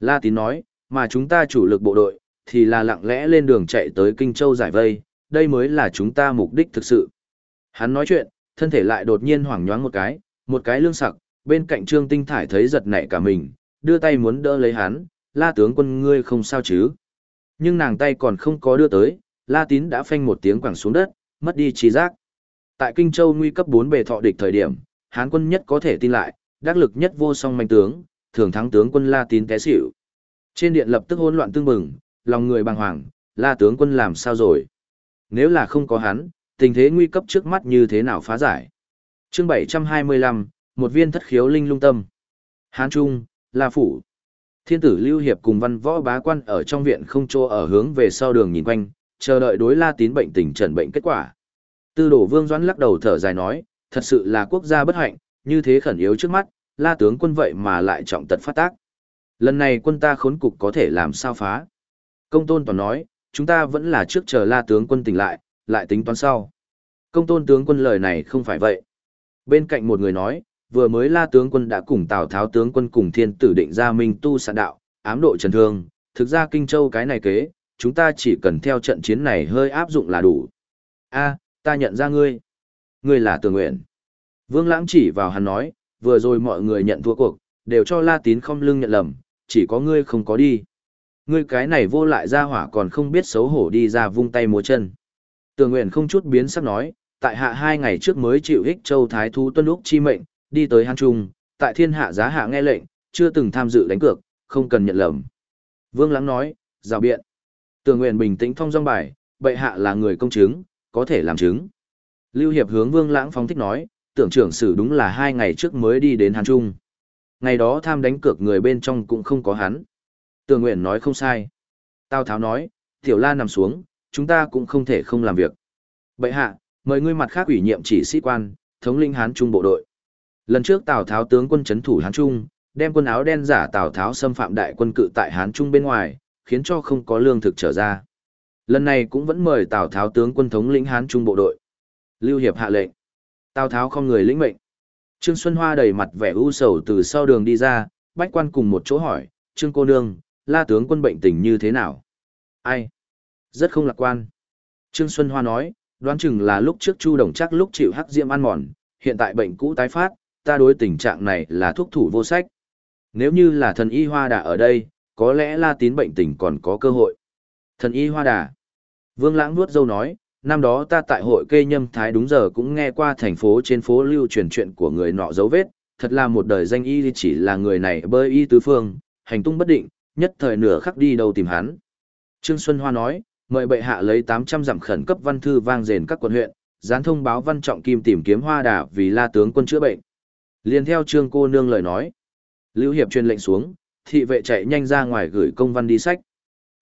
La tín nói, mà chúng ta chủ lực bộ đội, thì là lặng lẽ lên đường chạy tới Kinh Châu giải vây, đây mới là chúng ta mục đích thực sự. Hắn nói chuyện, thân thể lại đột nhiên hoảng nhoáng một cái, một cái lương sặc, bên cạnh Trương Tinh Thải thấy giật nảy cả mình, đưa tay muốn đỡ lấy hắn, la tướng quân ngươi không sao chứ. Nhưng nàng tay còn không có đưa tới, la tín đã phanh một tiếng quẳng xuống đất, mất đi trí giác. Tại Kinh Châu nguy cấp bốn bề thọ địch thời điểm, Hán quân nhất có thể tin lại, đắc lực nhất vô song manh tướng, thường thắng tướng quân La Tín té xỉu. Trên điện lập tức hỗn loạn tương bừng, lòng người bàng hoàng, La tướng quân làm sao rồi? Nếu là không có hắn, tình thế nguy cấp trước mắt như thế nào phá giải? Chương 725, một viên thất khiếu linh lung tâm. Hán Trung, La Phủ. Thiên tử Lưu Hiệp cùng văn võ bá quan ở trong viện không chỗ ở hướng về sau đường nhìn quanh, chờ đợi đối La Tín bệnh tình trần bệnh kết quả. Tư đổ vương doãn lắc đầu thở dài nói, thật sự là quốc gia bất hạnh, như thế khẩn yếu trước mắt, La tướng quân vậy mà lại trọng tật phát tác. Lần này quân ta khốn cục có thể làm sao phá. Công tôn toàn nói, chúng ta vẫn là trước chờ La tướng quân tỉnh lại, lại tính toán sau. Công tôn tướng quân lời này không phải vậy. Bên cạnh một người nói, vừa mới La tướng quân đã cùng Tào Tháo tướng quân cùng thiên tử định ra minh tu sạn đạo, ám độ trần thương, thực ra Kinh Châu cái này kế, chúng ta chỉ cần theo trận chiến này hơi áp dụng là đủ. A, ta nhận ra ngươi. Ngươi là Tường Nguyện. Vương Lãng chỉ vào hắn nói, vừa rồi mọi người nhận thua cuộc, đều cho La Tín không lưng nhận lầm, chỉ có ngươi không có đi. Ngươi cái này vô lại ra hỏa còn không biết xấu hổ đi ra vung tay múa chân. Tường Nguyện không chút biến sắc nói, tại hạ hai ngày trước mới chịu ích châu thái thú tuân lúc chi mệnh, đi tới Hán Trung, tại thiên hạ giá hạ nghe lệnh, chưa từng tham dự đánh cược, không cần nhận lầm. Vương Lãng nói, rào biện. Tường Nguyện bình tĩnh thông dong bài, bệ hạ là người công chứng, có thể làm chứng. Lưu Hiệp hướng Vương Lãng phóng thích nói, tưởng trưởng sử đúng là hai ngày trước mới đi đến Hán Trung. Ngày đó tham đánh cược người bên trong cũng không có hắn. Tường Nguyện nói không sai. Tào Tháo nói, Tiểu La nằm xuống, chúng ta cũng không thể không làm việc. Bệ hạ, mời ngươi mặt khác ủy nhiệm chỉ sĩ quan, thống lĩnh Hán Trung bộ đội. Lần trước Tào Tháo tướng quân chấn thủ Hán Trung, đem quân áo đen giả Tào Tháo xâm phạm đại quân cự tại Hán Trung bên ngoài, khiến cho không có lương thực trở ra. Lần này cũng vẫn mời Tào Tháo tướng quân thống lĩnh Hán Trung bộ đội. Lưu Hiệp hạ lệnh. Tào Tháo không người lĩnh mệnh. Trương Xuân Hoa đầy mặt vẻ u sầu từ sau đường đi ra, bách quan cùng một chỗ hỏi, Trương cô nương, la tướng quân bệnh tình như thế nào? Ai? Rất không lạc quan. Trương Xuân Hoa nói, đoán chừng là lúc trước Chu Đồng chắc lúc chịu hắc diêm ăn mòn, hiện tại bệnh cũ tái phát, ta đối tình trạng này là thuốc thủ vô sách. Nếu như là thần y hoa đà ở đây, có lẽ la tín bệnh tình còn có cơ hội. Thần y hoa đà. Vương Lãng nuốt dâu nói, năm đó ta tại hội kê nhâm thái đúng giờ cũng nghe qua thành phố trên phố lưu truyền chuyện của người nọ dấu vết, thật là một đời danh y chỉ là người này bơi y tứ phương, hành tung bất định, nhất thời nửa khắc đi đâu tìm hắn. Trương Xuân Hoa nói, mời bệ hạ lấy 800 giảm khẩn cấp văn thư vang rền các quận huyện, dán thông báo văn trọng kim tìm kiếm hoa đà vì la tướng quân chữa bệnh. Liên theo trương cô nương lời nói. Lưu Hiệp truyền lệnh xuống, thị vệ chạy nhanh ra ngoài gửi công văn đi sách.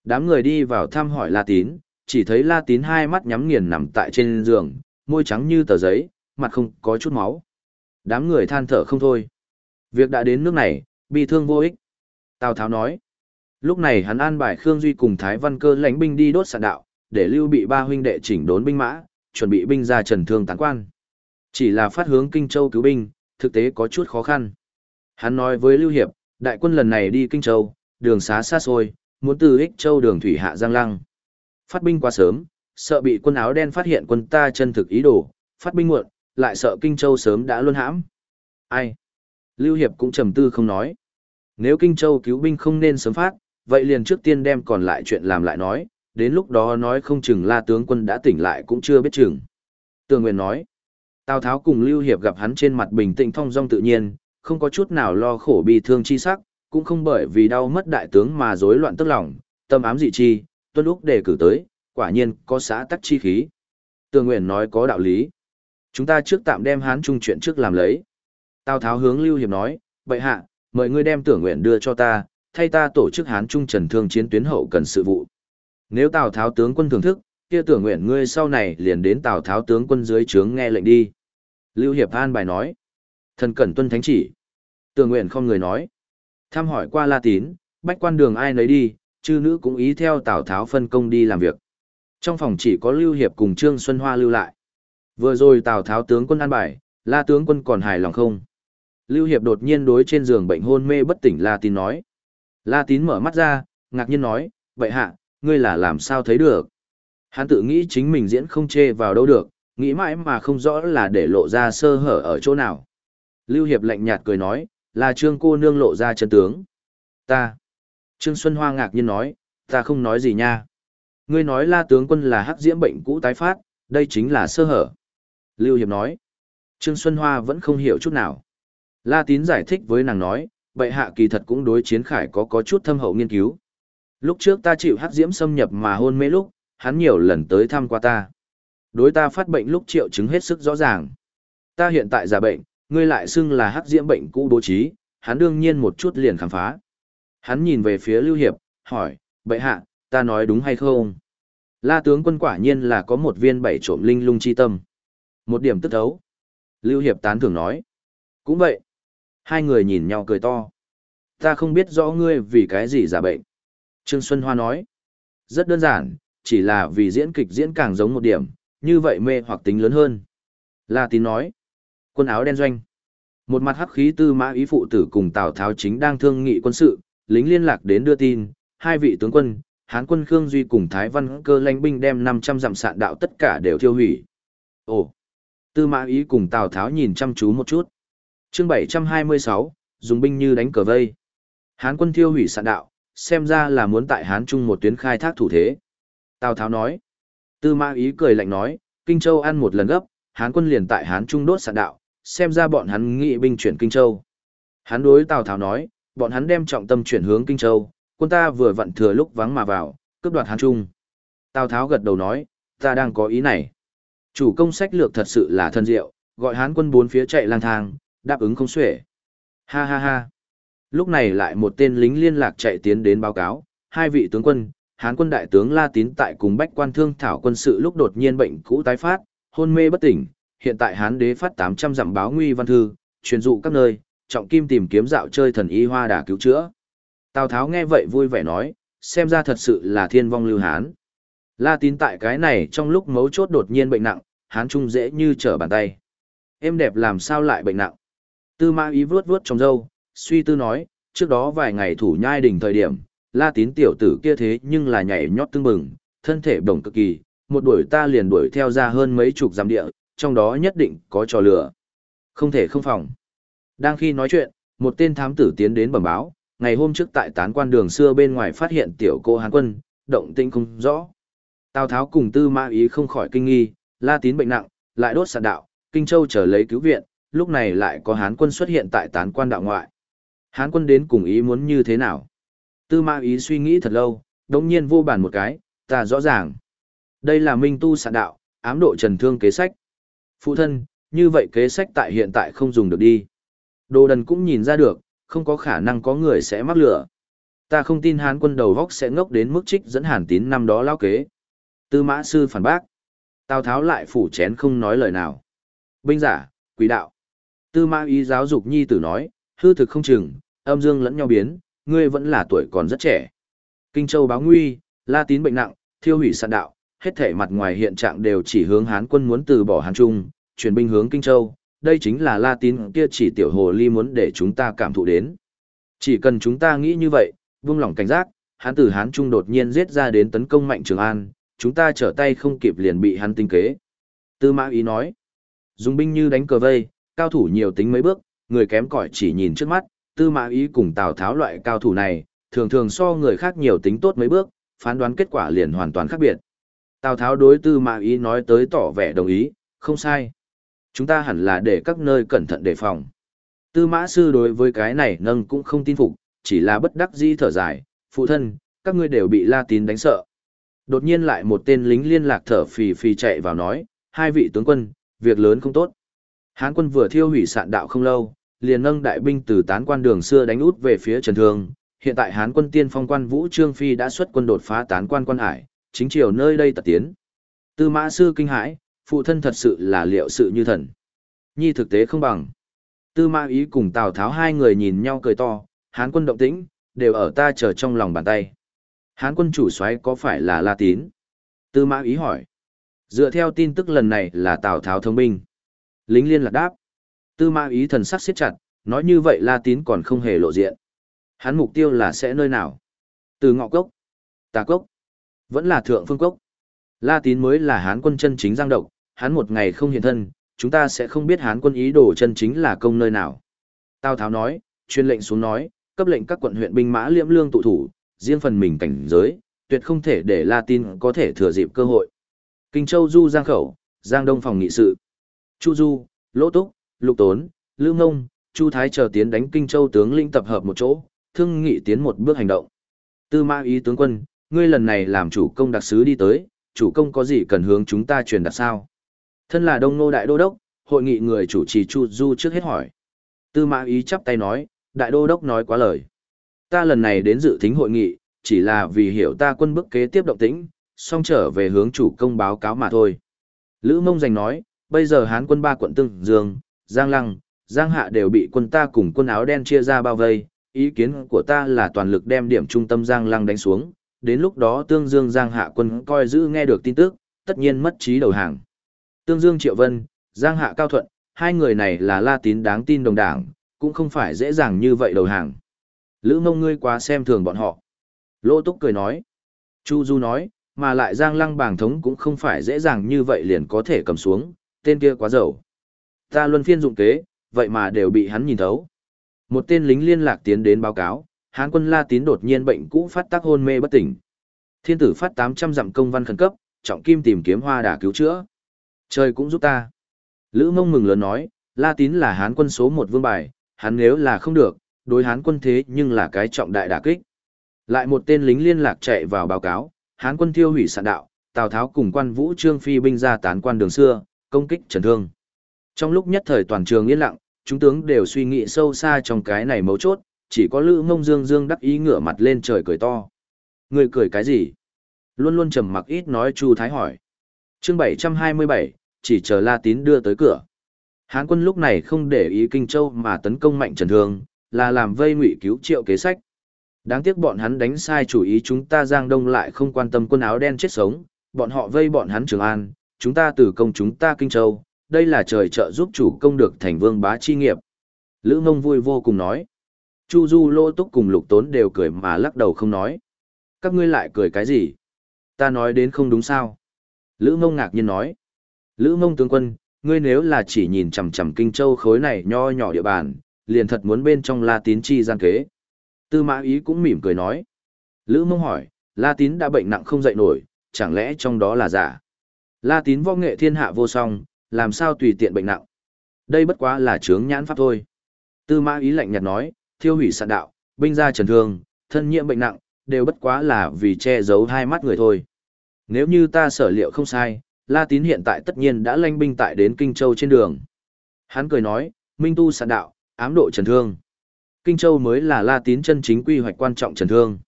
Đám người đi vào thăm hỏi La Tín, chỉ thấy La Tín hai mắt nhắm nghiền nằm tại trên giường, môi trắng như tờ giấy, mặt không có chút máu. Đám người than thở không thôi. Việc đã đến nước này, bị thương vô ích. Tào Tháo nói. Lúc này hắn an bài Khương Duy cùng Thái Văn Cơ lãnh binh đi đốt sạn đạo, để lưu bị ba huynh đệ chỉnh đốn binh mã, chuẩn bị binh ra trần thương tán quan. Chỉ là phát hướng Kinh Châu cứu binh, thực tế có chút khó khăn. Hắn nói với Lưu Hiệp, đại quân lần này đi Kinh Châu, đường xá xa xôi, muốn từ Ích Châu đường thủy hạ Giang Lăng. Phát binh quá sớm, sợ bị quân áo đen phát hiện quân ta chân thực ý đồ, phát binh muộn, lại sợ Kinh Châu sớm đã luôn hãm. Ai? Lưu Hiệp cũng trầm tư không nói. Nếu Kinh Châu cứu binh không nên sớm phát, vậy liền trước tiên đem còn lại chuyện làm lại nói, đến lúc đó nói không chừng La tướng quân đã tỉnh lại cũng chưa biết chừng. Tường Nguyên nói, Tào Tháo cùng Lưu Hiệp gặp hắn trên mặt bình tĩnh thong dong tự nhiên, không có chút nào lo khổ bi thương chi sắc, cũng không bởi vì đau mất đại tướng mà rối loạn tức lòng, tâm ám dị chi, tuân lúc đề cử tới, quả nhiên có xã tắc chi khí. Tường Nguyện nói có đạo lý. Chúng ta trước tạm đem hán trung chuyện trước làm lấy. Tào Tháo hướng Lưu Hiệp nói, bệ hạ, mời ngươi đem tưởng nguyện đưa cho ta, thay ta tổ chức hán trung trần thương chiến tuyến hậu cần sự vụ. Nếu Tào Tháo tướng quân thưởng thức, kia tưởng nguyện ngươi sau này liền đến Tào Tháo tướng quân dưới trướng nghe lệnh đi. Lưu Hiệp an bài nói, thần cẩn tuân thánh chỉ. Tưởng nguyện không người nói, thăm hỏi qua La Tín, bách quan đường ai nấy đi, chư nữ cũng ý theo Tào Tháo phân công đi làm việc. Trong phòng chỉ có Lưu Hiệp cùng Trương Xuân Hoa lưu lại. Vừa rồi Tào Tháo tướng quân an bài, La tướng quân còn hài lòng không? Lưu Hiệp đột nhiên đối trên giường bệnh hôn mê bất tỉnh La Tín nói. La Tín mở mắt ra, ngạc nhiên nói, vậy hạ, ngươi là làm sao thấy được? Hắn tự nghĩ chính mình diễn không chê vào đâu được, nghĩ mãi mà không rõ là để lộ ra sơ hở ở chỗ nào. Lưu Hiệp lạnh nhạt cười nói, là trương cô nương lộ ra chân tướng. Ta. Trương Xuân Hoa ngạc nhiên nói, ta không nói gì nha. Ngươi nói la tướng quân là hắc diễm bệnh cũ tái phát, đây chính là sơ hở. Lưu Hiệp nói. Trương Xuân Hoa vẫn không hiểu chút nào. La Tín giải thích với nàng nói, bệ hạ kỳ thật cũng đối chiến khải có có chút thâm hậu nghiên cứu. Lúc trước ta chịu hắc diễm xâm nhập mà hôn mê lúc, hắn nhiều lần tới thăm qua ta. Đối ta phát bệnh lúc triệu chứng hết sức rõ ràng. Ta hiện tại giả bệnh, ngươi lại xưng là hắc diễm bệnh cũ bố trí, hắn đương nhiên một chút liền khám phá. Hắn nhìn về phía Lưu Hiệp, hỏi, bệ hạ, ta nói đúng hay không? La tướng quân quả nhiên là có một viên bảy trộm linh lung chi tâm. Một điểm tức thấu. Lưu Hiệp tán thưởng nói. Cũng vậy. Hai người nhìn nhau cười to. Ta không biết rõ ngươi vì cái gì giả bệnh. Trương Xuân Hoa nói. Rất đơn giản, chỉ là vì diễn kịch diễn càng giống một điểm, như vậy mê hoặc tính lớn hơn. La tín nói. Quân áo đen doanh. Một mặt hắc khí tư mã ý phụ tử cùng Tào Tháo chính đang thương nghị quân sự, lính liên lạc đến đưa tin, hai vị tướng quân, Hán quân Khương Duy cùng Thái Văn cơ lãnh binh đem 500 dặm sạn đạo tất cả đều thiêu hủy. Ồ! Tư mã ý cùng Tào Tháo nhìn chăm chú một chút. chương 726, dùng binh như đánh cờ vây. Hán quân thiêu hủy sạn đạo, xem ra là muốn tại Hán Trung một tuyến khai thác thủ thế. Tào Tháo nói. Tư mã ý cười lạnh nói, Kinh Châu ăn một lần gấp, Hán quân liền tại Hán Trung đốt sạn đạo, xem ra bọn hắn nghị binh chuyển Kinh Châu. Hán đối Tào Tháo nói, bọn hắn đem trọng tâm chuyển hướng Kinh Châu, quân ta vừa vặn thừa lúc vắng mà vào, cướp đoạt Hán Trung. Tào Tháo gật đầu nói, ta đang có ý này. Chủ công sách lược thật sự là thân diệu, gọi Hán quân bốn phía chạy lang thang, đáp ứng không xuể. Ha ha ha. Lúc này lại một tên lính liên lạc chạy tiến đến báo cáo, hai vị tướng quân, Hán quân đại tướng La Tín tại cùng bách quan thương thảo quân sự lúc đột nhiên bệnh cũ tái phát, hôn mê bất tỉnh, hiện tại Hán đế phát 800 dặm báo nguy văn thư, truyền dụ các nơi, trọng kim tìm kiếm dạo chơi thần y hoa đà cứu chữa. Tào Tháo nghe vậy vui vẻ nói, xem ra thật sự là thiên vong lưu hán. La tín tại cái này trong lúc mấu chốt đột nhiên bệnh nặng, hán trung dễ như trở bàn tay. Em đẹp làm sao lại bệnh nặng? Tư mã ý vuốt vuốt trong râu, suy tư nói, trước đó vài ngày thủ nhai đỉnh thời điểm, la tín tiểu tử kia thế nhưng là nhảy nhót tương bừng, thân thể bổng cực kỳ, một đuổi ta liền đuổi theo ra hơn mấy chục giám địa, trong đó nhất định có trò lửa. Không thể không phòng. Đang khi nói chuyện, một tên thám tử tiến đến bẩm báo, ngày hôm trước tại tán quan đường xưa bên ngoài phát hiện tiểu cô Hán quân, động tĩnh không rõ. Tào Tháo cùng Tư Mã Ý không khỏi kinh nghi, La Tín bệnh nặng, lại đốt sạn đạo, Kinh Châu chờ lấy cứu viện, lúc này lại có Hán quân xuất hiện tại tán quan đạo ngoại. Hán quân đến cùng ý muốn như thế nào? Tư Mã Ý suy nghĩ thật lâu, đống nhiên vô bản một cái, ta rõ ràng. Đây là minh tu sạn đạo, ám độ trần thương kế sách. Phụ thân, như vậy kế sách tại hiện tại không dùng được đi. Đồ đần cũng nhìn ra được, không có khả năng có người sẽ mắc lửa. Ta không tin hán quân đầu góc sẽ ngốc đến mức trích dẫn hàn tín năm đó lao kế. Tư mã sư phản bác. Tào tháo lại phủ chén không nói lời nào. Binh giả, quỷ đạo. Tư mã ý giáo dục nhi tử nói, hư thực không chừng, âm dương lẫn nhau biến, ngươi vẫn là tuổi còn rất trẻ. Kinh Châu báo nguy, la tín bệnh nặng, thiêu hủy sạn đạo, hết thể mặt ngoài hiện trạng đều chỉ hướng hán quân muốn từ bỏ hán trung, chuyển binh hướng Kinh Châu, đây chính là La Tín kia chỉ tiểu hồ ly muốn để chúng ta cảm thụ đến. Chỉ cần chúng ta nghĩ như vậy, buông lỏng cảnh giác, hắn từ Hán Trung đột nhiên giết ra đến tấn công mạnh Trường An, chúng ta trở tay không kịp liền bị hắn tinh kế. Tư Mã Ý nói, dùng binh như đánh cờ vây, cao thủ nhiều tính mấy bước, người kém cỏi chỉ nhìn trước mắt, Tư Mã Ý cùng Tào Tháo loại cao thủ này, thường thường so người khác nhiều tính tốt mấy bước, phán đoán kết quả liền hoàn toàn khác biệt. Tào Tháo đối tư mã ý nói tới tỏ vẻ đồng ý, không sai. Chúng ta hẳn là để các nơi cẩn thận đề phòng. Tư mã sư đối với cái này nâng cũng không tin phục, chỉ là bất đắc dĩ thở dài, phụ thân, các ngươi đều bị La Tín đánh sợ. Đột nhiên lại một tên lính liên lạc thở phì phì chạy vào nói, hai vị tướng quân, việc lớn không tốt. Hán quân vừa thiêu hủy sạn đạo không lâu, liền nâng đại binh từ tán quan đường xưa đánh út về phía Trần Thương. Hiện tại Hán quân tiên phong quan Vũ Trương Phi đã xuất quân đột phá tán quan quan hải, chính chiều nơi đây tật tiến. Tư mã sư kinh hãi, phụ thân thật sự là liệu sự như thần. Nhi thực tế không bằng. Tư mã ý cùng Tào Tháo hai người nhìn nhau cười to, Hán quân động tĩnh, đều ở ta chờ trong lòng bàn tay. Hán quân chủ soái có phải là La Tín? Tư mã ý hỏi. Dựa theo tin tức lần này là Tào Tháo thông minh, Lính liên lạc đáp. Tư mã ý thần sắc siết chặt, nói như vậy La Tín còn không hề lộ diện. Hắn mục tiêu là sẽ nơi nào? Từ ngọ cốc, tà cốc, vẫn là thượng phương cốc. La Tín mới là hán quân chân chính giang độc, hắn một ngày không hiện thân, chúng ta sẽ không biết hán quân ý đồ chân chính là công nơi nào. Tào Tháo nói, chuyên lệnh xuống nói, cấp lệnh các quận huyện binh mã liễm lương tụ thủ, riêng phần mình cảnh giới, tuyệt không thể để La Tin có thể thừa dịp cơ hội. Kinh Châu Du Giang Khẩu, Giang Đông phòng nghị sự. Chu Du, Lỗ Túc, Lục Tốn, Lữ Ngông, Chu Thái chờ tiến đánh Kinh Châu tướng lĩnh tập hợp một chỗ, thương nghị tiến một bước hành động. Tư Mã Ý tướng quân, ngươi lần này làm chủ công đặc sứ đi tới, chủ công có gì cần hướng chúng ta truyền đạt sao? Thân là Đông Nô Đại Đô Đốc, hội nghị người chủ trì Chu Du trước hết hỏi. Tư Mã Ý chắp tay nói, Đại Đô Đốc nói quá lời. Ta lần này đến dự thính hội nghị, chỉ là vì hiểu ta quân bức kế tiếp động tĩnh, song trở về hướng chủ công báo cáo mà thôi. Lữ Mông Giành nói, bây giờ Hán quân ba quận Tương Dương, Giang Lăng, Giang Hạ đều bị quân ta cùng quân áo đen chia ra bao vây, ý kiến của ta là toàn lực đem điểm trung tâm Giang Lăng đánh xuống, đến lúc đó Tương Dương Giang Hạ quân coi giữ nghe được tin tức, tất nhiên mất trí đầu hàng. Tương Dương Triệu Vân, Giang Hạ Cao Thuận, hai người này là la tín đáng tin đồng đảng, cũng không phải dễ dàng như vậy đầu hàng. Lữ mông ngươi quá xem thường bọn họ. Lô Túc cười nói. Chu Du nói, mà lại Giang Lăng bảng thống cũng không phải dễ dàng như vậy liền có thể cầm xuống, tên kia quá giàu. Ta luân phiên dụng kế, vậy mà đều bị hắn nhìn thấu. Một tên lính liên lạc tiến đến báo cáo, Hán quân La Tín đột nhiên bệnh cũ phát tác hôn mê bất tỉnh. Thiên tử phát 800 dặm công văn khẩn cấp, trọng kim tìm kiếm hoa đà cứu chữa. Trời cũng giúp ta. Lữ mông mừng lớn nói, La Tín là Hán quân số một vương bài, hắn nếu là không được, đối Hán quân thế nhưng là cái trọng đại đả kích. Lại một tên lính liên lạc chạy vào báo cáo, Hán quân tiêu hủy sạn đạo, Tào Tháo cùng quan vũ trương phi binh ra tán quan đường xưa, công kích trần thương. Trong lúc nhất thời toàn trường yên lặng, chúng tướng đều suy nghĩ sâu xa trong cái này mấu chốt, chỉ có Lữ Mông Dương Dương đắc ý ngửa mặt lên trời cười to. Người cười cái gì? Luôn luôn trầm mặc ít nói Chu Thái hỏi. Chương 727, chỉ chờ La Tín đưa tới cửa. Hán quân lúc này không để ý Kinh Châu mà tấn công mạnh Trần Thương, là làm vây ngụy cứu triệu kế sách. Đáng tiếc bọn hắn đánh sai chủ ý chúng ta Giang Đông lại không quan tâm quân áo đen chết sống, bọn họ vây bọn hắn Trường An, chúng ta tử công chúng ta Kinh Châu, đây là trời trợ giúp chủ công được thành vương bá chi nghiệp. Lữ Ngông vui vô cùng nói. Chu Du Lô Túc cùng Lục Tốn đều cười mà lắc đầu không nói. Các ngươi lại cười cái gì? Ta nói đến không đúng sao? Lữ Mông ngạc nhiên nói. Lữ Mông tướng quân, ngươi nếu là chỉ nhìn chằm chằm Kinh Châu khối này nho nhỏ địa bàn, liền thật muốn bên trong La Tín chi gian kế. Tư Mã Ý cũng mỉm cười nói. Lữ Mông hỏi, La Tín đã bệnh nặng không dậy nổi, chẳng lẽ trong đó là giả? La Tín võ nghệ thiên hạ vô song, làm sao tùy tiện bệnh nặng? Đây bất quá là chướng nhãn pháp thôi. Tư Mã Ý lạnh nhạt nói, thiêu hủy sạn đạo, binh gia trần thương, thân nhiễm bệnh nặng, đều bất quá là vì che giấu hai mắt người thôi. Nếu như ta sở liệu không sai, La Tín hiện tại tất nhiên đã lanh binh tại đến Kinh Châu trên đường. Hắn cười nói, minh tu sạn đạo, ám độ trần thương. Kinh Châu mới là La Tín chân chính quy hoạch quan trọng trần thương.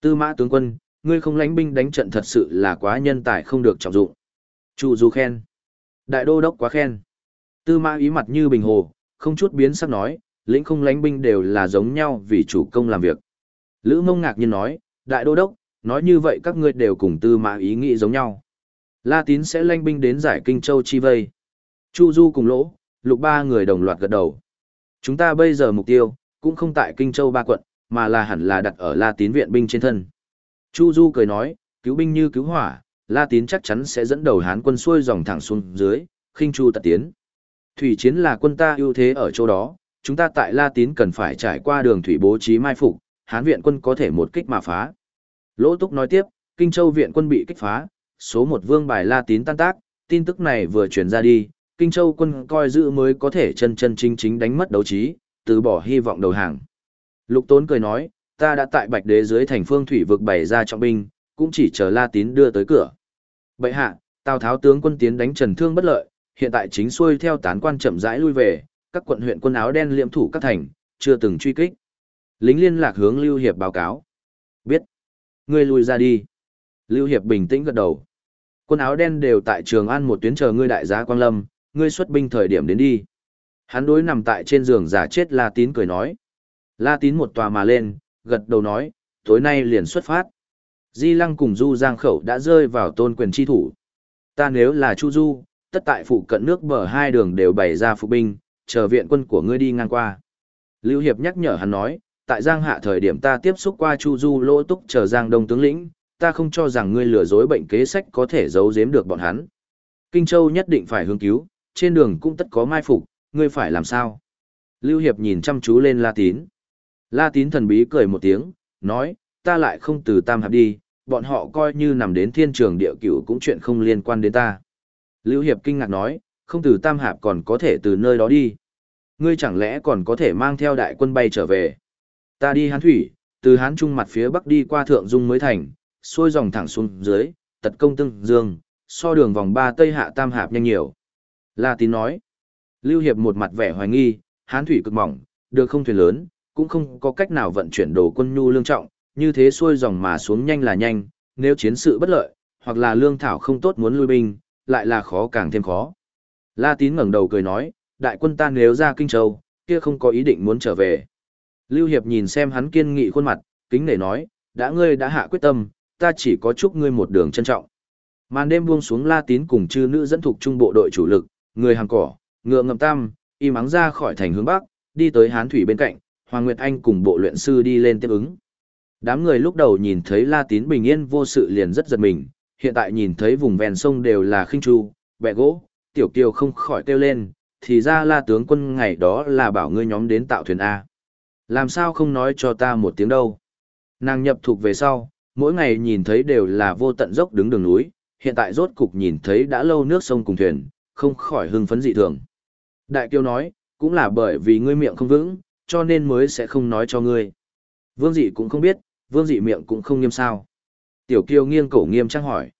Tư mã tướng quân, ngươi không lãnh binh đánh trận thật sự là quá nhân tài không được trọng dụng. Chu Du khen. Đại đô đốc quá khen. Tư mã ý mặt như bình hồ, không chút biến sắc nói, lĩnh không lãnh binh đều là giống nhau vì chủ công làm việc. Lữ mông ngạc nhiên nói, đại đô đốc, nói như vậy các ngươi đều cùng tư mã ý nghĩ giống nhau. La tín sẽ lanh binh đến giải kinh châu chi vây. Chu Du cùng lỗ, lục ba người đồng loạt gật đầu. Chúng ta bây giờ mục tiêu, cũng không tại Kinh Châu ba quận, mà là hẳn là đặt ở La Tín viện binh trên thân. Chu Du cười nói, cứu binh như cứu hỏa, La Tín chắc chắn sẽ dẫn đầu Hán quân xuôi dòng thẳng xuống dưới, khinh chu tật tiến. Thủy chiến là quân ta ưu thế ở chỗ đó, chúng ta tại La Tín cần phải trải qua đường thủy bố trí mai phục, Hán viện quân có thể một kích mà phá. Lỗ Túc nói tiếp, Kinh Châu viện quân bị kích phá, số một vương bài La Tín tan tác, tin tức này vừa truyền ra đi, Kinh Châu quân coi giữ mới có thể chân chân chính chính đánh mất đấu trí, từ bỏ hy vọng đầu hàng. Lục Tốn cười nói, ta đã tại Bạch Đế dưới thành phương thủy vực bày ra trọng binh, cũng chỉ chờ La Tín đưa tới cửa. Bệ hạ, Tào Tháo tướng quân tiến đánh Trần Thương bất lợi, hiện tại chính xuôi theo tán quan chậm rãi lui về, các quận huyện quân áo đen liệm thủ các thành, chưa từng truy kích. Lính liên lạc hướng Lưu Hiệp báo cáo. Biết. Ngươi lui ra đi. Lưu Hiệp bình tĩnh gật đầu. Quân áo đen đều tại Trường An một tuyến chờ ngươi đại giá Quang Lâm, ngươi xuất binh thời điểm đến đi. Hắn đối nằm tại trên giường giả chết La Tín cười nói. La Tín một tòa mà lên, gật đầu nói, tối nay liền xuất phát. Di Lăng cùng Du Giang Khẩu đã rơi vào tôn quyền chi thủ. Ta nếu là Chu Du, tất tại phụ cận nước bờ hai đường đều bày ra phục binh, chờ viện quân của ngươi đi ngang qua. Lưu Hiệp nhắc nhở hắn nói, tại Giang Hạ thời điểm ta tiếp xúc qua Chu Du lỗ túc chờ Giang Đông tướng lĩnh, ta không cho rằng ngươi lừa dối bệnh kế sách có thể giấu giếm được bọn hắn. Kinh Châu nhất định phải hướng cứu, trên đường cũng tất có mai phục, ngươi phải làm sao? Lưu Hiệp nhìn chăm chú lên La Tín. La Tín thần bí cười một tiếng, nói, ta lại không từ Tam Hạp đi, bọn họ coi như nằm đến thiên trường địa cửu cũng chuyện không liên quan đến ta. Lưu Hiệp kinh ngạc nói, không từ Tam Hạp còn có thể từ nơi đó đi. Ngươi chẳng lẽ còn có thể mang theo đại quân bay trở về? Ta đi Hán Thủy, từ Hán Trung mặt phía bắc đi qua Thượng Dung mới thành, xuôi dòng thẳng xuống dưới, tật công tương dương, so đường vòng ba Tây Hạ Tam Hạp nhanh nhiều. La Tín nói, Lưu Hiệp một mặt vẻ hoài nghi, Hán Thủy cực mỏng, được không thuyền lớn, cũng không có cách nào vận chuyển đồ quân nhu lương trọng, như thế xuôi dòng mà xuống nhanh là nhanh, nếu chiến sự bất lợi, hoặc là lương thảo không tốt muốn lui binh, lại là khó càng thêm khó. La Tín ngẩng đầu cười nói, đại quân ta nếu ra Kinh Châu, kia không có ý định muốn trở về. Lưu Hiệp nhìn xem hắn kiên nghị khuôn mặt, kính nể nói, đã ngươi đã hạ quyết tâm, ta chỉ có chúc ngươi một đường trân trọng. Màn đêm buông xuống La Tín cùng chư nữ dẫn thuộc trung bộ đội chủ lực, người hàng cỏ, ngựa ngầm tam, im mắng ra khỏi thành hướng bắc, đi tới Hán Thủy bên cạnh, Hoàng Nguyệt Anh cùng bộ luyện sư đi lên tiếp ứng. Đám người lúc đầu nhìn thấy La Tín bình yên vô sự liền rất giật mình, hiện tại nhìn thấy vùng ven sông đều là khinh chu, bẹ gỗ, tiểu kiều không khỏi kêu lên, thì ra La tướng quân ngày đó là bảo ngươi nhóm đến tạo thuyền A. Làm sao không nói cho ta một tiếng đâu. Nàng nhập thuộc về sau, mỗi ngày nhìn thấy đều là vô tận dốc đứng đường núi, hiện tại rốt cục nhìn thấy đã lâu nước sông cùng thuyền, không khỏi hưng phấn dị thường. Đại Kiêu nói, cũng là bởi vì ngươi miệng không vững, cho nên mới sẽ không nói cho ngươi. Vương dị cũng không biết, vương dị miệng cũng không nghiêm sao. Tiểu Kiêu nghiêng cổ nghiêm trang hỏi.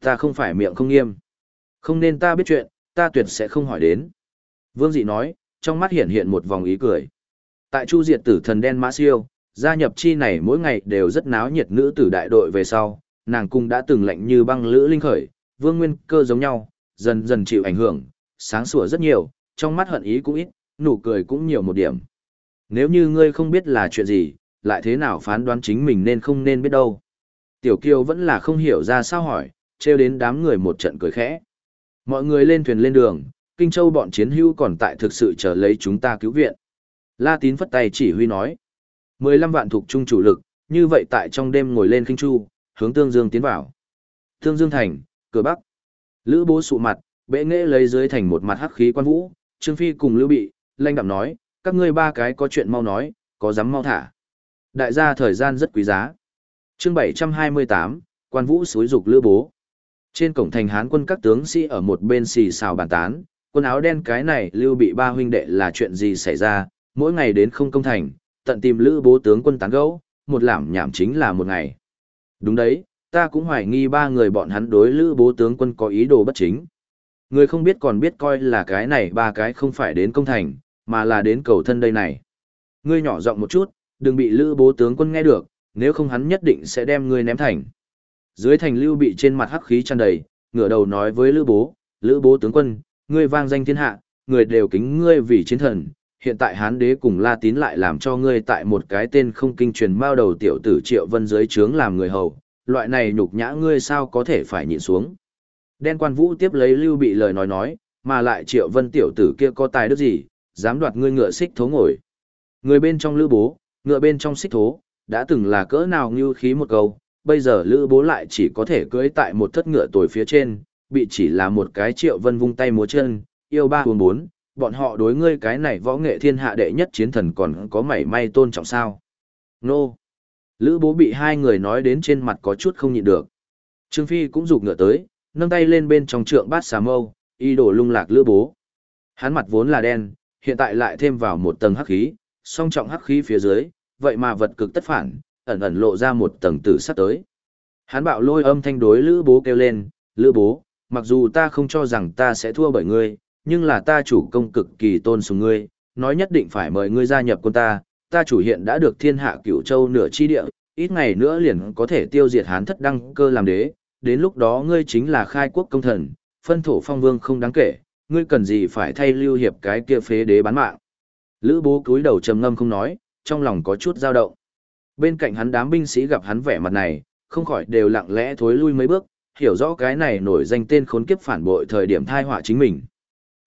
Ta không phải miệng không nghiêm. Không nên ta biết chuyện, ta tuyệt sẽ không hỏi đến. Vương dị nói, trong mắt hiện hiện một vòng ý cười. Tại chu diệt tử thần đen mã siêu, gia nhập chi này mỗi ngày đều rất náo nhiệt nữ tử đại đội về sau, nàng cung đã từng lạnh như băng lữ linh khởi, vương nguyên cơ giống nhau, dần dần chịu ảnh hưởng, sáng sủa rất nhiều, trong mắt hận ý cũng ít, nụ cười cũng nhiều một điểm. Nếu như ngươi không biết là chuyện gì, lại thế nào phán đoán chính mình nên không nên biết đâu. Tiểu Kiều vẫn là không hiểu ra sao hỏi, treo đến đám người một trận cười khẽ. Mọi người lên thuyền lên đường, Kinh Châu bọn chiến hữu còn tại thực sự chờ lấy chúng ta cứu viện. La Tín phất tay chỉ huy nói. 15 vạn thuộc trung chủ lực, như vậy tại trong đêm ngồi lên Kinh Chu, hướng Tương Dương tiến vào. Tương Dương thành, cửa Bắc. Lữ bố sụ mặt, bệ nghệ lấy dưới thành một mặt hắc khí quan vũ, Trương Phi cùng Lưu Bị, lanh đạm nói, các ngươi ba cái có chuyện mau nói, có dám mau thả. Đại gia thời gian rất quý giá. chương 728, quan vũ xúi dục lữ bố. Trên cổng thành Hán quân các tướng sĩ ở một bên xì xào bàn tán, quân áo đen cái này lưu bị ba huynh đệ là chuyện gì xảy ra, mỗi ngày đến không công thành, tận tìm lữ bố tướng quân tán gẫu, một làm nhảm chính là một ngày. Đúng đấy, ta cũng hoài nghi ba người bọn hắn đối lữ bố tướng quân có ý đồ bất chính. Người không biết còn biết coi là cái này ba cái không phải đến công thành, mà là đến cầu thân đây này. Ngươi nhỏ giọng một chút, đừng bị lữ bố tướng quân nghe được, nếu không hắn nhất định sẽ đem ngươi ném thành. Dưới thành lưu bị trên mặt hắc khí tràn đầy, ngửa đầu nói với lữ bố, lữ bố tướng quân, ngươi vang danh thiên hạ, người đều kính ngươi vì chiến thần. Hiện tại hán đế cùng La Tín lại làm cho ngươi tại một cái tên không kinh truyền mao đầu tiểu tử Triệu Vân dưới trướng làm người hầu, loại này nhục nhã ngươi sao có thể phải nhịn xuống. Đen quan vũ tiếp lấy lưu bị lời nói nói, mà lại Triệu Vân tiểu tử kia có tài đức gì, dám đoạt ngươi ngựa xích thố ngồi. Người bên trong lữ bố, ngựa bên trong xích thố, đã từng là cỡ nào ngưu khí một câu, bây giờ lữ bố lại chỉ có thể cưỡi tại một thất ngựa tồi phía trên, bị chỉ là một cái triệu vân vung tay múa chân, yêu ba uống bốn, bọn họ đối ngươi cái này võ nghệ thiên hạ đệ nhất chiến thần còn có mảy may tôn trọng sao. Nô! Lữ bố bị hai người nói đến trên mặt có chút không nhịn được. Trương Phi cũng rụt ngựa tới, nâng tay lên bên trong trượng bát xà mâu, y đổ lung lạc lữ bố. Hắn mặt vốn là đen, hiện tại lại thêm vào một tầng hắc khí, song trọng hắc khí phía dưới, vậy mà vật cực tất phản, ẩn ẩn lộ ra một tầng tử sắc tới. Hắn bạo lôi âm thanh đối lữ bố kêu lên, lữ bố, mặc dù ta không cho rằng ta sẽ thua bởi ngươi, nhưng là ta chủ công cực kỳ tôn sùng ngươi, nói nhất định phải mời ngươi gia nhập quân ta, ta chủ hiện đã được thiên hạ cửu châu nửa chi địa, ít ngày nữa liền có thể tiêu diệt hán thất đăng cơ làm đế, đến lúc đó ngươi chính là khai quốc công thần, phân thổ phong vương không đáng kể, ngươi cần gì phải thay lưu hiệp cái kia phế đế bán mạng. Lữ bố cúi đầu trầm ngâm không nói, trong lòng có chút dao động. Bên cạnh hắn đám binh sĩ gặp hắn vẻ mặt này, không khỏi đều lặng lẽ thối lui mấy bước, hiểu rõ cái này nổi danh tên khốn kiếp phản bội thời điểm thai họa chính mình.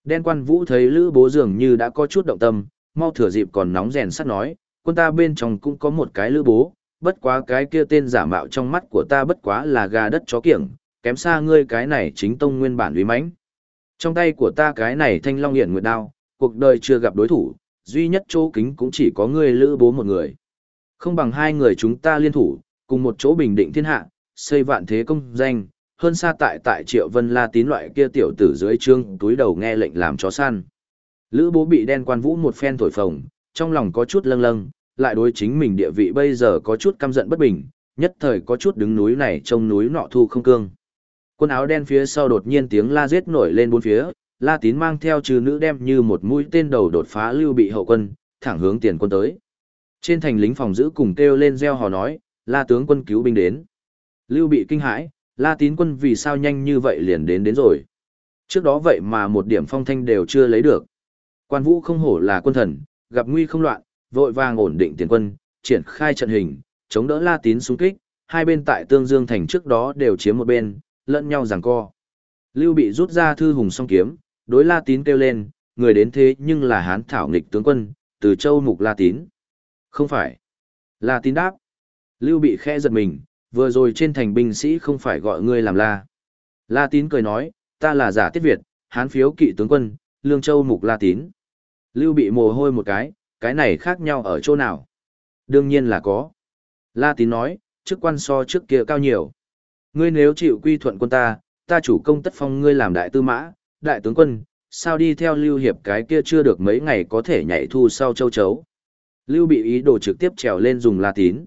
Đen quan vũ thấy lữ bố dường như đã có chút động tâm, mau thừa dịp còn nóng rèn sắt nói, quân ta bên trong cũng có một cái lữ bố, bất quá cái kia tên giả mạo trong mắt của ta bất quá là gà đất chó kiểng, kém xa ngươi cái này chính tông nguyên bản uy mãnh. Trong tay của ta cái này thanh long hiển nguyệt đao, cuộc đời chưa gặp đối thủ, duy nhất chỗ kính cũng chỉ có ngươi lữ bố một người. Không bằng hai người chúng ta liên thủ, cùng một chỗ bình định thiên hạ, xây vạn thế công danh, hơn xa tại tại triệu vân la tín loại kia tiểu tử dưới trương túi đầu nghe lệnh làm chó săn. Lữ bố bị đen quan vũ một phen thổi phồng, trong lòng có chút lâng lâng, lại đối chính mình địa vị bây giờ có chút căm giận bất bình, nhất thời có chút đứng núi này trông núi nọ thu không cương. Quân áo đen phía sau đột nhiên tiếng la giết nổi lên bốn phía, La Tín mang theo trừ nữ đem như một mũi tên đầu đột phá lưu bị hậu quân, thẳng hướng tiền quân tới. Trên thành lính phòng giữ cùng kêu lên reo hò nói, La tướng quân cứu binh đến. Lưu bị kinh hãi, La Tín quân vì sao nhanh như vậy liền đến đến rồi. Trước đó vậy mà một điểm phong thanh đều chưa lấy được. Quan vũ không hổ là quân thần, gặp nguy không loạn, vội vàng ổn định tiền quân, triển khai trận hình, chống đỡ La Tín xung kích, hai bên tại Tương Dương thành trước đó đều chiếm một bên, lẫn nhau giằng co. Lưu bị rút ra thư hùng song kiếm, đối La Tín kêu lên, người đến thế nhưng là Hán thảo nghịch tướng quân, từ châu mục La Tín. Không phải. La Tín đáp. Lưu bị khe giật mình, vừa rồi trên thành binh sĩ không phải gọi ngươi làm La. La Tín cười nói, ta là giả tiết Việt, Hán phiếu kỵ tướng quân, Lương Châu mục La Tín. Lưu bị mồ hôi một cái, cái này khác nhau ở chỗ nào? Đương nhiên là có. La Tín nói, chức quan so trước kia cao nhiều. Ngươi nếu chịu quy thuận quân ta, ta chủ công tất phong ngươi làm đại tư mã, đại tướng quân, sao đi theo Lưu Hiệp cái kia chưa được mấy ngày có thể nhảy thu sau châu chấu. Lưu bị ý đồ trực tiếp trèo lên dùng La Tín.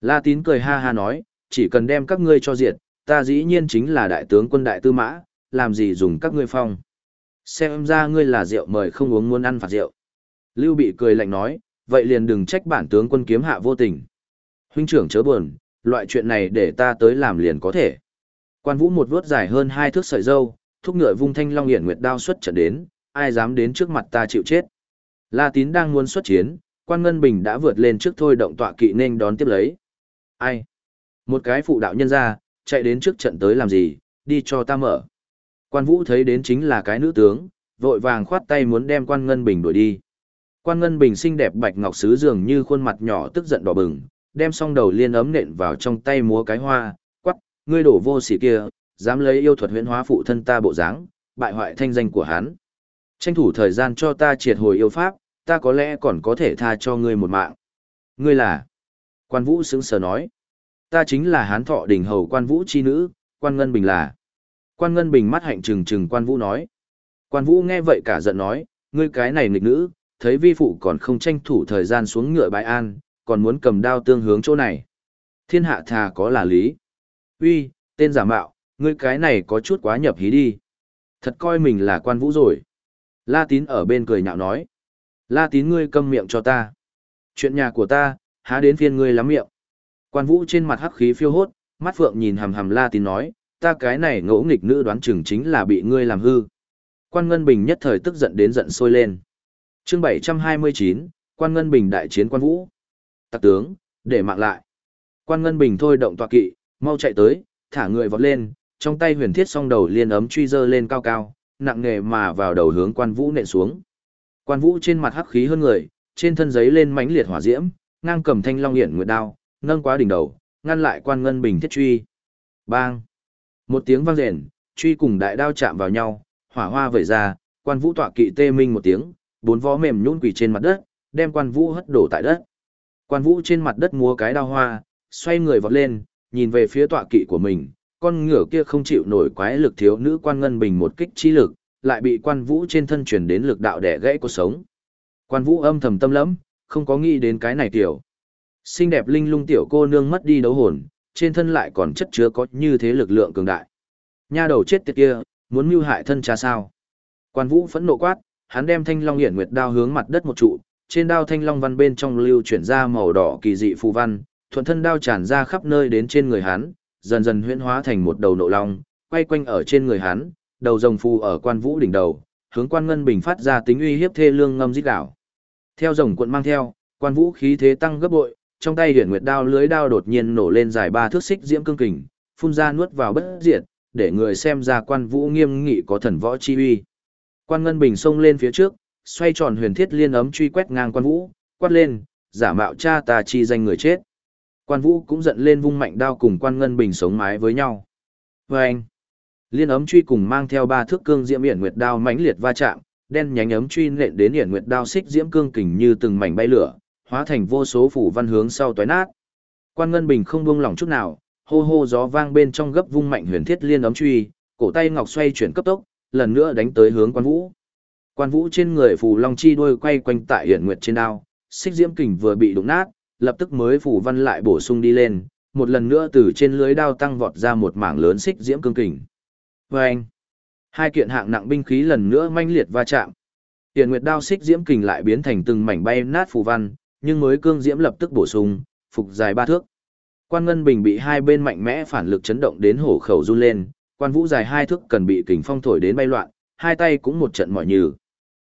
La Tín cười ha ha nói, chỉ cần đem các ngươi cho diệt, ta dĩ nhiên chính là đại tướng quân đại tư mã, làm gì dùng các ngươi phong. Xem ra ngươi là rượu mời không uống muốn ăn phạt rượu. Lưu bị cười lạnh nói, vậy liền đừng trách bản tướng quân kiếm hạ vô tình. Huynh trưởng chớ buồn, loại chuyện này để ta tới làm liền có thể. Quan vũ một vớt dài hơn hai thước sợi dâu, thúc ngựa vung thanh long hiển nguyệt đao xuất trận đến, ai dám đến trước mặt ta chịu chết. La tín đang muốn xuất chiến, quan ngân bình đã vượt lên trước thôi động tọa kỵ nên đón tiếp lấy. Ai? Một cái phụ đạo nhân ra, chạy đến trước trận tới làm gì, đi cho ta mở. Quan vũ thấy đến chính là cái nữ tướng, vội vàng khoát tay muốn đem quan ngân bình đuổi đi. Quan ngân bình xinh đẹp bạch ngọc sứ dường như khuôn mặt nhỏ tức giận đỏ bừng, đem song đầu liên ấm nện vào trong tay múa cái hoa, quắc, ngươi đổ vô sỉ kia, dám lấy yêu thuật huyễn hóa phụ thân ta bộ dáng, bại hoại thanh danh của hắn. Tranh thủ thời gian cho ta triệt hồi yêu pháp, ta có lẽ còn có thể tha cho ngươi một mạng. Ngươi là? Quan Vũ sững sờ nói. Ta chính là hán thọ đỉnh hầu quan Vũ chi nữ, quan Ngân Bình là. Quan Ngân Bình mắt hạnh trừng trừng quan Vũ nói. Quan Vũ nghe vậy cả giận nói, ngươi cái này nghịch nữ, thấy vi phụ còn không tranh thủ thời gian xuống ngựa bãi an, còn muốn cầm đao tương hướng chỗ này. Thiên hạ thà có là lý. Uy, tên giả mạo, ngươi cái này có chút quá nhập hí đi. Thật coi mình là quan vũ rồi. La tín ở bên cười nhạo nói. La tín ngươi câm miệng cho ta. Chuyện nhà của ta, há đến phiên ngươi lắm miệng. Quan vũ trên mặt hắc khí phiêu hốt, mắt phượng nhìn hầm hầm la tín nói, ta cái này ngỗ nghịch nữ đoán chừng chính là bị ngươi làm hư. Quan Ngân Bình nhất thời tức giận đến giận sôi lên. chương 729, Quan Ngân Bình đại chiến quan vũ. Tặc tướng, để mạng lại. Quan Ngân Bình thôi động tọa kỵ, mau chạy tới, thả người vọt lên, trong tay huyền thiết song đầu liên ấm truy dơ lên cao cao, nặng nghề mà vào đầu hướng quan vũ nện xuống. Quan vũ trên mặt hắc khí hơn người, trên thân giấy lên mãnh liệt hỏa diễm, ngang cầm thanh long hiển nguyệt đao, nâng quá đỉnh đầu, ngăn lại quan ngân bình thiết truy. Bang! Một tiếng vang rền, truy cùng đại đao chạm vào nhau, hỏa hoa vẩy ra, quan vũ tọa kỵ tê minh một tiếng, bốn vó mềm nhũn quỳ trên mặt đất, đem quan vũ hất đổ tại đất. Quan vũ trên mặt đất múa cái đao hoa, xoay người vọt lên, nhìn về phía tọa kỵ của mình, con ngựa kia không chịu nổi quái lực thiếu nữ quan ngân bình một kích chi lực, lại bị quan vũ trên thân truyền đến lực đạo đẻ gãy cuộc sống. Quan vũ âm thầm tâm lẫm, không có nghĩ đến cái này tiểu. Xinh đẹp linh lung tiểu cô nương mất đi đấu hồn, trên thân lại còn chất chứa có như thế lực lượng cường đại. Nha đầu chết tiệt kia, muốn mưu hại thân cha sao? Quan Vũ phẫn nộ quát, hắn đem Thanh Long Hiển Nguyệt đao hướng mặt đất một trụ, trên đao Thanh Long văn bên trong lưu chuyển ra màu đỏ kỳ dị phù văn, thuận thân đao tràn ra khắp nơi đến trên người hắn, dần dần huyễn hóa thành một đầu nộ long, quay quanh ở trên người hắn, đầu rồng phù ở Quan Vũ đỉnh đầu, hướng Quan Ngân Bình phát ra tính uy hiếp thê lương ngâm rít gào. Theo rồng cuộn mang theo, Quan Vũ khí thế tăng gấp bội, trong tay huyền Nguyệt đao lưới đao đột nhiên nổ lên dài ba thước xích diễm cương kình, phun ra nuốt vào bất diệt, để người xem ra quan vũ nghiêm nghị có thần võ chi uy. Quan Ngân Bình xông lên phía trước, xoay tròn huyền thiết liên ấm truy quét ngang quan vũ, quát lên, giả mạo cha ta chi danh người chết. Quan vũ cũng giận lên vung mạnh đao cùng quan Ngân Bình sống mái với nhau. Và anh, liên ấm truy cùng mang theo ba thước cương diễm hiển nguyệt đao mãnh liệt va chạm, đen nhánh ấm truy nện đến hiển nguyệt đao xích diễm cương kình như từng mảnh bay lửa, hóa thành vô số phủ văn hướng sau toái nát. Quan Ngân Bình không buông lỏng chút nào, hô hô gió vang bên trong gấp vung mạnh huyền thiết liên ấm truy, cổ tay ngọc xoay chuyển cấp tốc, lần nữa đánh tới hướng quan vũ. Quan vũ trên người phù long chi đuôi quay quanh tại hiển nguyệt trên đao, xích diễm kình vừa bị đụng nát, lập tức mới phù văn lại bổ sung đi lên, một lần nữa từ trên lưới đao tăng vọt ra một mảng lớn xích diễm cương kình. Và hai kiện hạng nặng binh khí lần nữa manh liệt va chạm. Hiển nguyệt đao xích diễm kình lại biến thành từng mảnh bay nát phù văn, nhưng mới cương diễm lập tức bổ sung, phục dài ba thước. Quan Ngân Bình bị hai bên mạnh mẽ phản lực chấn động đến hổ khẩu run lên, quan vũ dài hai thước cần bị kình phong thổi đến bay loạn, hai tay cũng một trận mỏi nhừ.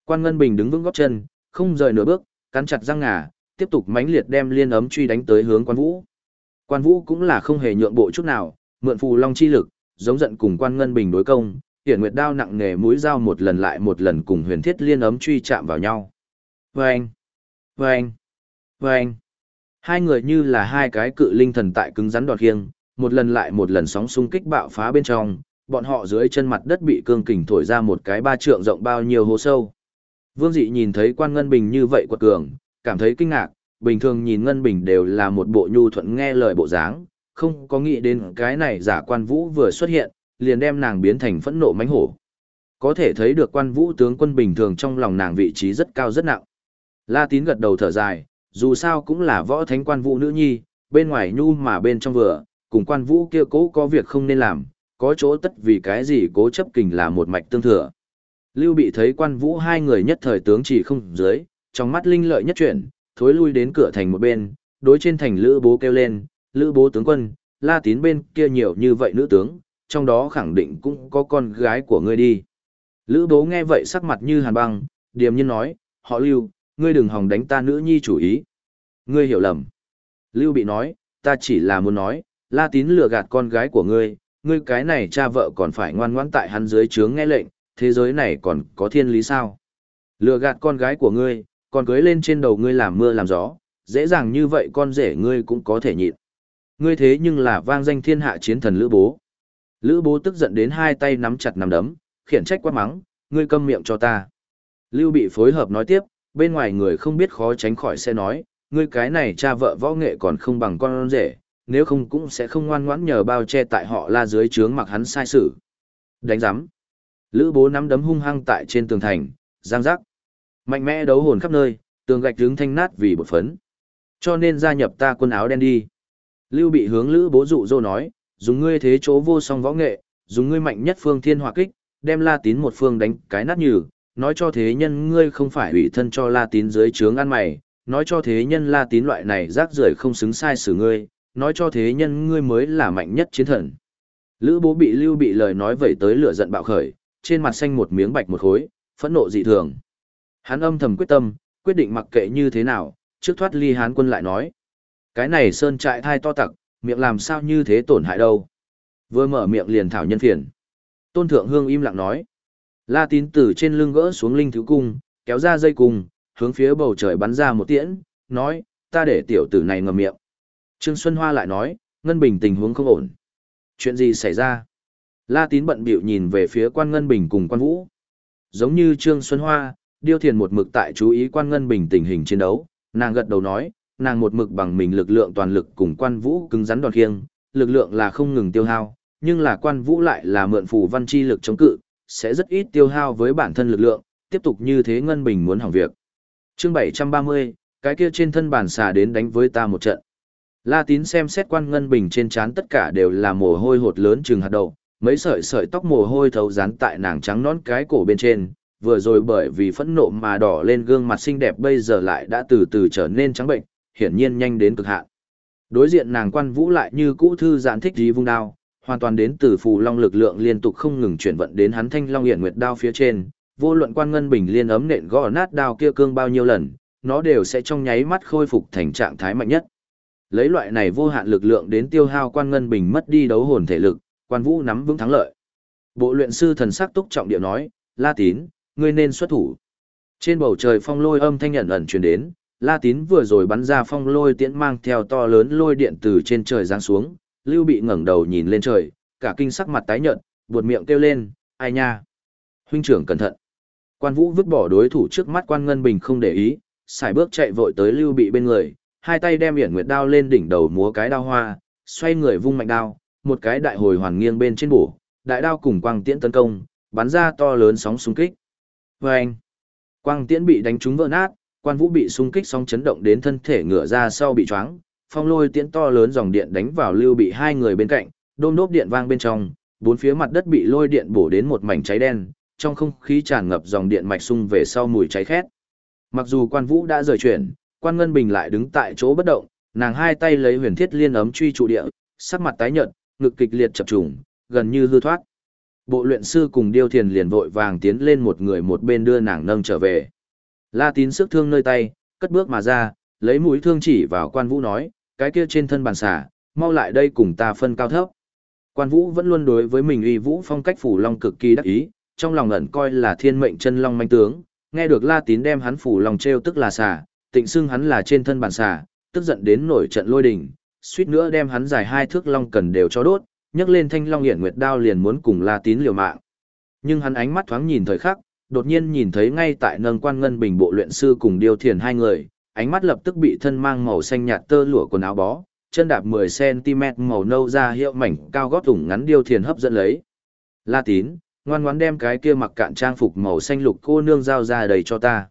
Quan Ngân Bình đứng vững gót chân, không rời nửa bước, cắn chặt răng ngà, tiếp tục mãnh liệt đem liên ấm truy đánh tới hướng quan vũ. Quan vũ cũng là không hề nhượng bộ chút nào, mượn phù long chi lực, giống giận cùng quan ngân bình đối công, hiển nguyệt đao nặng nghề mũi dao một lần lại một lần cùng huyền thiết liên ấm truy chạm vào nhau. Vâng! Vâng! Vâng! Hai người như là hai cái cự linh thần tại cứng rắn đòn khiêng, một lần lại một lần sóng xung kích bạo phá bên trong, bọn họ dưới chân mặt đất bị cương kình thổi ra một cái ba trượng rộng bao nhiêu hố sâu. Vương dị nhìn thấy quan ngân bình như vậy quật cường, cảm thấy kinh ngạc, bình thường nhìn ngân bình đều là một bộ nhu thuận nghe lời bộ dáng, không có nghĩ đến cái này giả quan vũ vừa xuất hiện, liền đem nàng biến thành phẫn nộ mãnh hổ. Có thể thấy được quan vũ tướng quân bình thường trong lòng nàng vị trí rất cao rất nặng. La tín gật đầu thở dài, dù sao cũng là võ thánh quan vũ nữ nhi, bên ngoài nhu mà bên trong vừa, cùng quan vũ kia cố có việc không nên làm, có chỗ tất vì cái gì cố chấp kình là một mạch tương thừa. Lưu bị thấy quan vũ hai người nhất thời tướng chỉ không dưới, trong mắt linh lợi nhất chuyển, thối lui đến cửa thành một bên, đối trên thành lữ bố kêu lên, lữ bố tướng quân, la tín bên kia nhiều như vậy nữ tướng, trong đó khẳng định cũng có con gái của ngươi đi. Lữ bố nghe vậy sắc mặt như hàn băng, điềm nhiên nói, họ lưu, ngươi đừng hòng đánh ta nữ nhi chủ ý. Ngươi hiểu lầm. Lưu bị nói, ta chỉ là muốn nói, la tín lừa gạt con gái của ngươi, ngươi cái này cha vợ còn phải ngoan ngoãn tại hắn dưới trướng nghe lệnh, thế giới này còn có thiên lý sao? Lừa gạt con gái của ngươi, còn cưới lên trên đầu ngươi làm mưa làm gió, dễ dàng như vậy con rể ngươi cũng có thể nhịn. Ngươi thế nhưng là vang danh thiên hạ chiến thần Lữ Bố. Lữ Bố tức giận đến hai tay nắm chặt nắm đấm, khiển trách quát mắng, ngươi câm miệng cho ta. Lưu bị phối hợp nói tiếp, bên ngoài người không biết khó tránh khỏi sẽ nói, ngươi cái này cha vợ võ nghệ còn không bằng con rể, nếu không cũng sẽ không ngoan ngoãn nhờ bao che tại họ la dưới trướng mặc hắn sai sự. Đánh giám. Lữ bố nắm đấm hung hăng tại trên tường thành, giang giác. Mạnh mẽ đấu hồn khắp nơi, tường gạch đứng thanh nát vì bột phấn. Cho nên gia nhập ta quân áo đen đi. Lưu bị hướng lữ bố dụ dỗ nói, dùng ngươi thế chỗ vô song võ nghệ, dùng ngươi mạnh nhất phương thiên hỏa kích, đem la tín một phương đánh cái nát nhừ, nói cho thế nhân ngươi không phải ủy thân cho la tín dưới trướng ăn mày, nói cho thế nhân la tín loại này rác rưởi không xứng sai xử ngươi, nói cho thế nhân ngươi mới là mạnh nhất chiến thần. Lữ bố bị lưu bị lời nói vẩy tới lửa giận bạo khởi, trên mặt xanh một miếng bạch một khối, phẫn nộ dị thường. Hắn âm thầm quyết tâm, quyết định mặc kệ như thế nào, trước thoát ly hán quân lại nói. Cái này sơn trại thai to tặc, miệng làm sao như thế tổn hại đâu. Vừa mở miệng liền thảo nhân phiền. Tôn thượng hương im lặng nói. La tín từ trên lưng gỡ xuống linh thứ cung, kéo ra dây cung, hướng phía bầu trời bắn ra một tiễn, nói, ta để tiểu tử này ngậm miệng. Trương Xuân Hoa lại nói, Ngân Bình tình huống không ổn. Chuyện gì xảy ra? La tín bận biểu nhìn về phía quan Ngân Bình cùng quan Vũ. Giống như Trương Xuân Hoa, Điêu Thiền một mực tại chú ý quan Ngân Bình tình hình chiến đấu, nàng gật đầu nói, nàng một mực bằng mình lực lượng toàn lực cùng quan vũ cứng rắn đòn khiêng, lực lượng là không ngừng tiêu hao, nhưng là quan vũ lại là mượn phù văn chi lực chống cự, sẽ rất ít tiêu hao với bản thân lực lượng, tiếp tục như thế Ngân Bình muốn hỏng việc. Chương 730, cái kia trên thân bản xà đến đánh với ta một trận. La Tín xem xét quan Ngân Bình trên trán tất cả đều là mồ hôi hột lớn chừng hạt đậu, mấy sợi sợi tóc mồ hôi thấu dán tại nàng trắng nón cái cổ bên trên, vừa rồi bởi vì phẫn nộ mà đỏ lên gương mặt xinh đẹp bây giờ lại đã từ từ trở nên trắng bệnh, hiển nhiên nhanh đến cực hạn. Đối diện nàng quan vũ lại như cũ thư giãn thích gì vung đao, hoàn toàn đến từ phù long lực lượng liên tục không ngừng chuyển vận đến hắn thanh long hiển nguyệt đao phía trên, vô luận quan ngân bình liên ấm nện gõ nát đao kia cương bao nhiêu lần, nó đều sẽ trong nháy mắt khôi phục thành trạng thái mạnh nhất. Lấy loại này vô hạn lực lượng đến tiêu hao quan ngân bình mất đi đấu hồn thể lực, quan vũ nắm vững thắng lợi. Bộ luyện sư thần sắc túc trọng điệu nói, La Tín, ngươi nên xuất thủ. Trên bầu trời phong lôi âm thanh nhận ẩn truyền đến, La Tín vừa rồi bắn ra phong lôi tiễn mang theo to lớn lôi điện từ trên trời giáng xuống, Lưu Bị ngẩng đầu nhìn lên trời, cả kinh sắc mặt tái nhợt, buột miệng kêu lên, ai nha? Huynh trưởng cẩn thận. Quan Vũ vứt bỏ đối thủ trước mắt Quan Ngân Bình không để ý, xài bước chạy vội tới Lưu Bị bên người, hai tay đem yển Nguyệt đao lên đỉnh đầu múa cái đao hoa, xoay người vung mạnh đao, một cái đại hồi hoàn nghiêng bên trên bổ, đại đao cùng quang tiễn tấn công, bắn ra to lớn sóng xung kích. Vâng! Quang tiễn bị đánh trúng vỡ nát, quan vũ bị xung kích sóng chấn động đến thân thể ngửa ra sau bị choáng, phong lôi tiễn to lớn dòng điện đánh vào lưu bị hai người bên cạnh, đôm đốp điện vang bên trong, bốn phía mặt đất bị lôi điện bổ đến một mảnh cháy đen, trong không khí tràn ngập dòng điện mạch sung về sau mùi cháy khét. Mặc dù quan vũ đã rời chuyển, quan ngân bình lại đứng tại chỗ bất động, nàng hai tay lấy huyền thiết liên ấm truy trụ địa, sắc mặt tái nhợt, ngực kịch liệt chập trùng, gần như hư thoát. Bộ luyện sư cùng điêu thiền liền vội vàng tiến lên một người một bên đưa nàng nâng trở về. La tín sức thương nơi tay, cất bước mà ra, lấy mũi thương chỉ vào quan vũ nói, cái kia trên thân bàn xà, mau lại đây cùng ta phân cao thấp. Quan vũ vẫn luôn đối với mình uy vũ phong cách phủ long cực kỳ đắc ý, trong lòng ẩn coi là thiên mệnh chân long manh tướng, nghe được la tín đem hắn phủ long treo tức là xà, tịnh xưng hắn là trên thân bàn xà, tức giận đến nổi trận lôi đình, suýt nữa đem hắn dài hai thước long cần đều cho đốt, nhấc lên thanh long hiển nguyệt đao liền muốn cùng la tín liều mạng. Nhưng hắn ánh mắt thoáng nhìn thời khắc, đột nhiên nhìn thấy ngay tại nâng quan ngân bình bộ luyện sư cùng điều thiền hai người, ánh mắt lập tức bị thân mang màu xanh nhạt tơ lụa quần áo bó, chân đạp 10cm màu nâu ra hiệu mảnh cao gót thủng ngắn điêu thiền hấp dẫn lấy. La tín, ngoan ngoãn đem cái kia mặc cạn trang phục màu xanh lục cô nương giao ra đầy cho ta.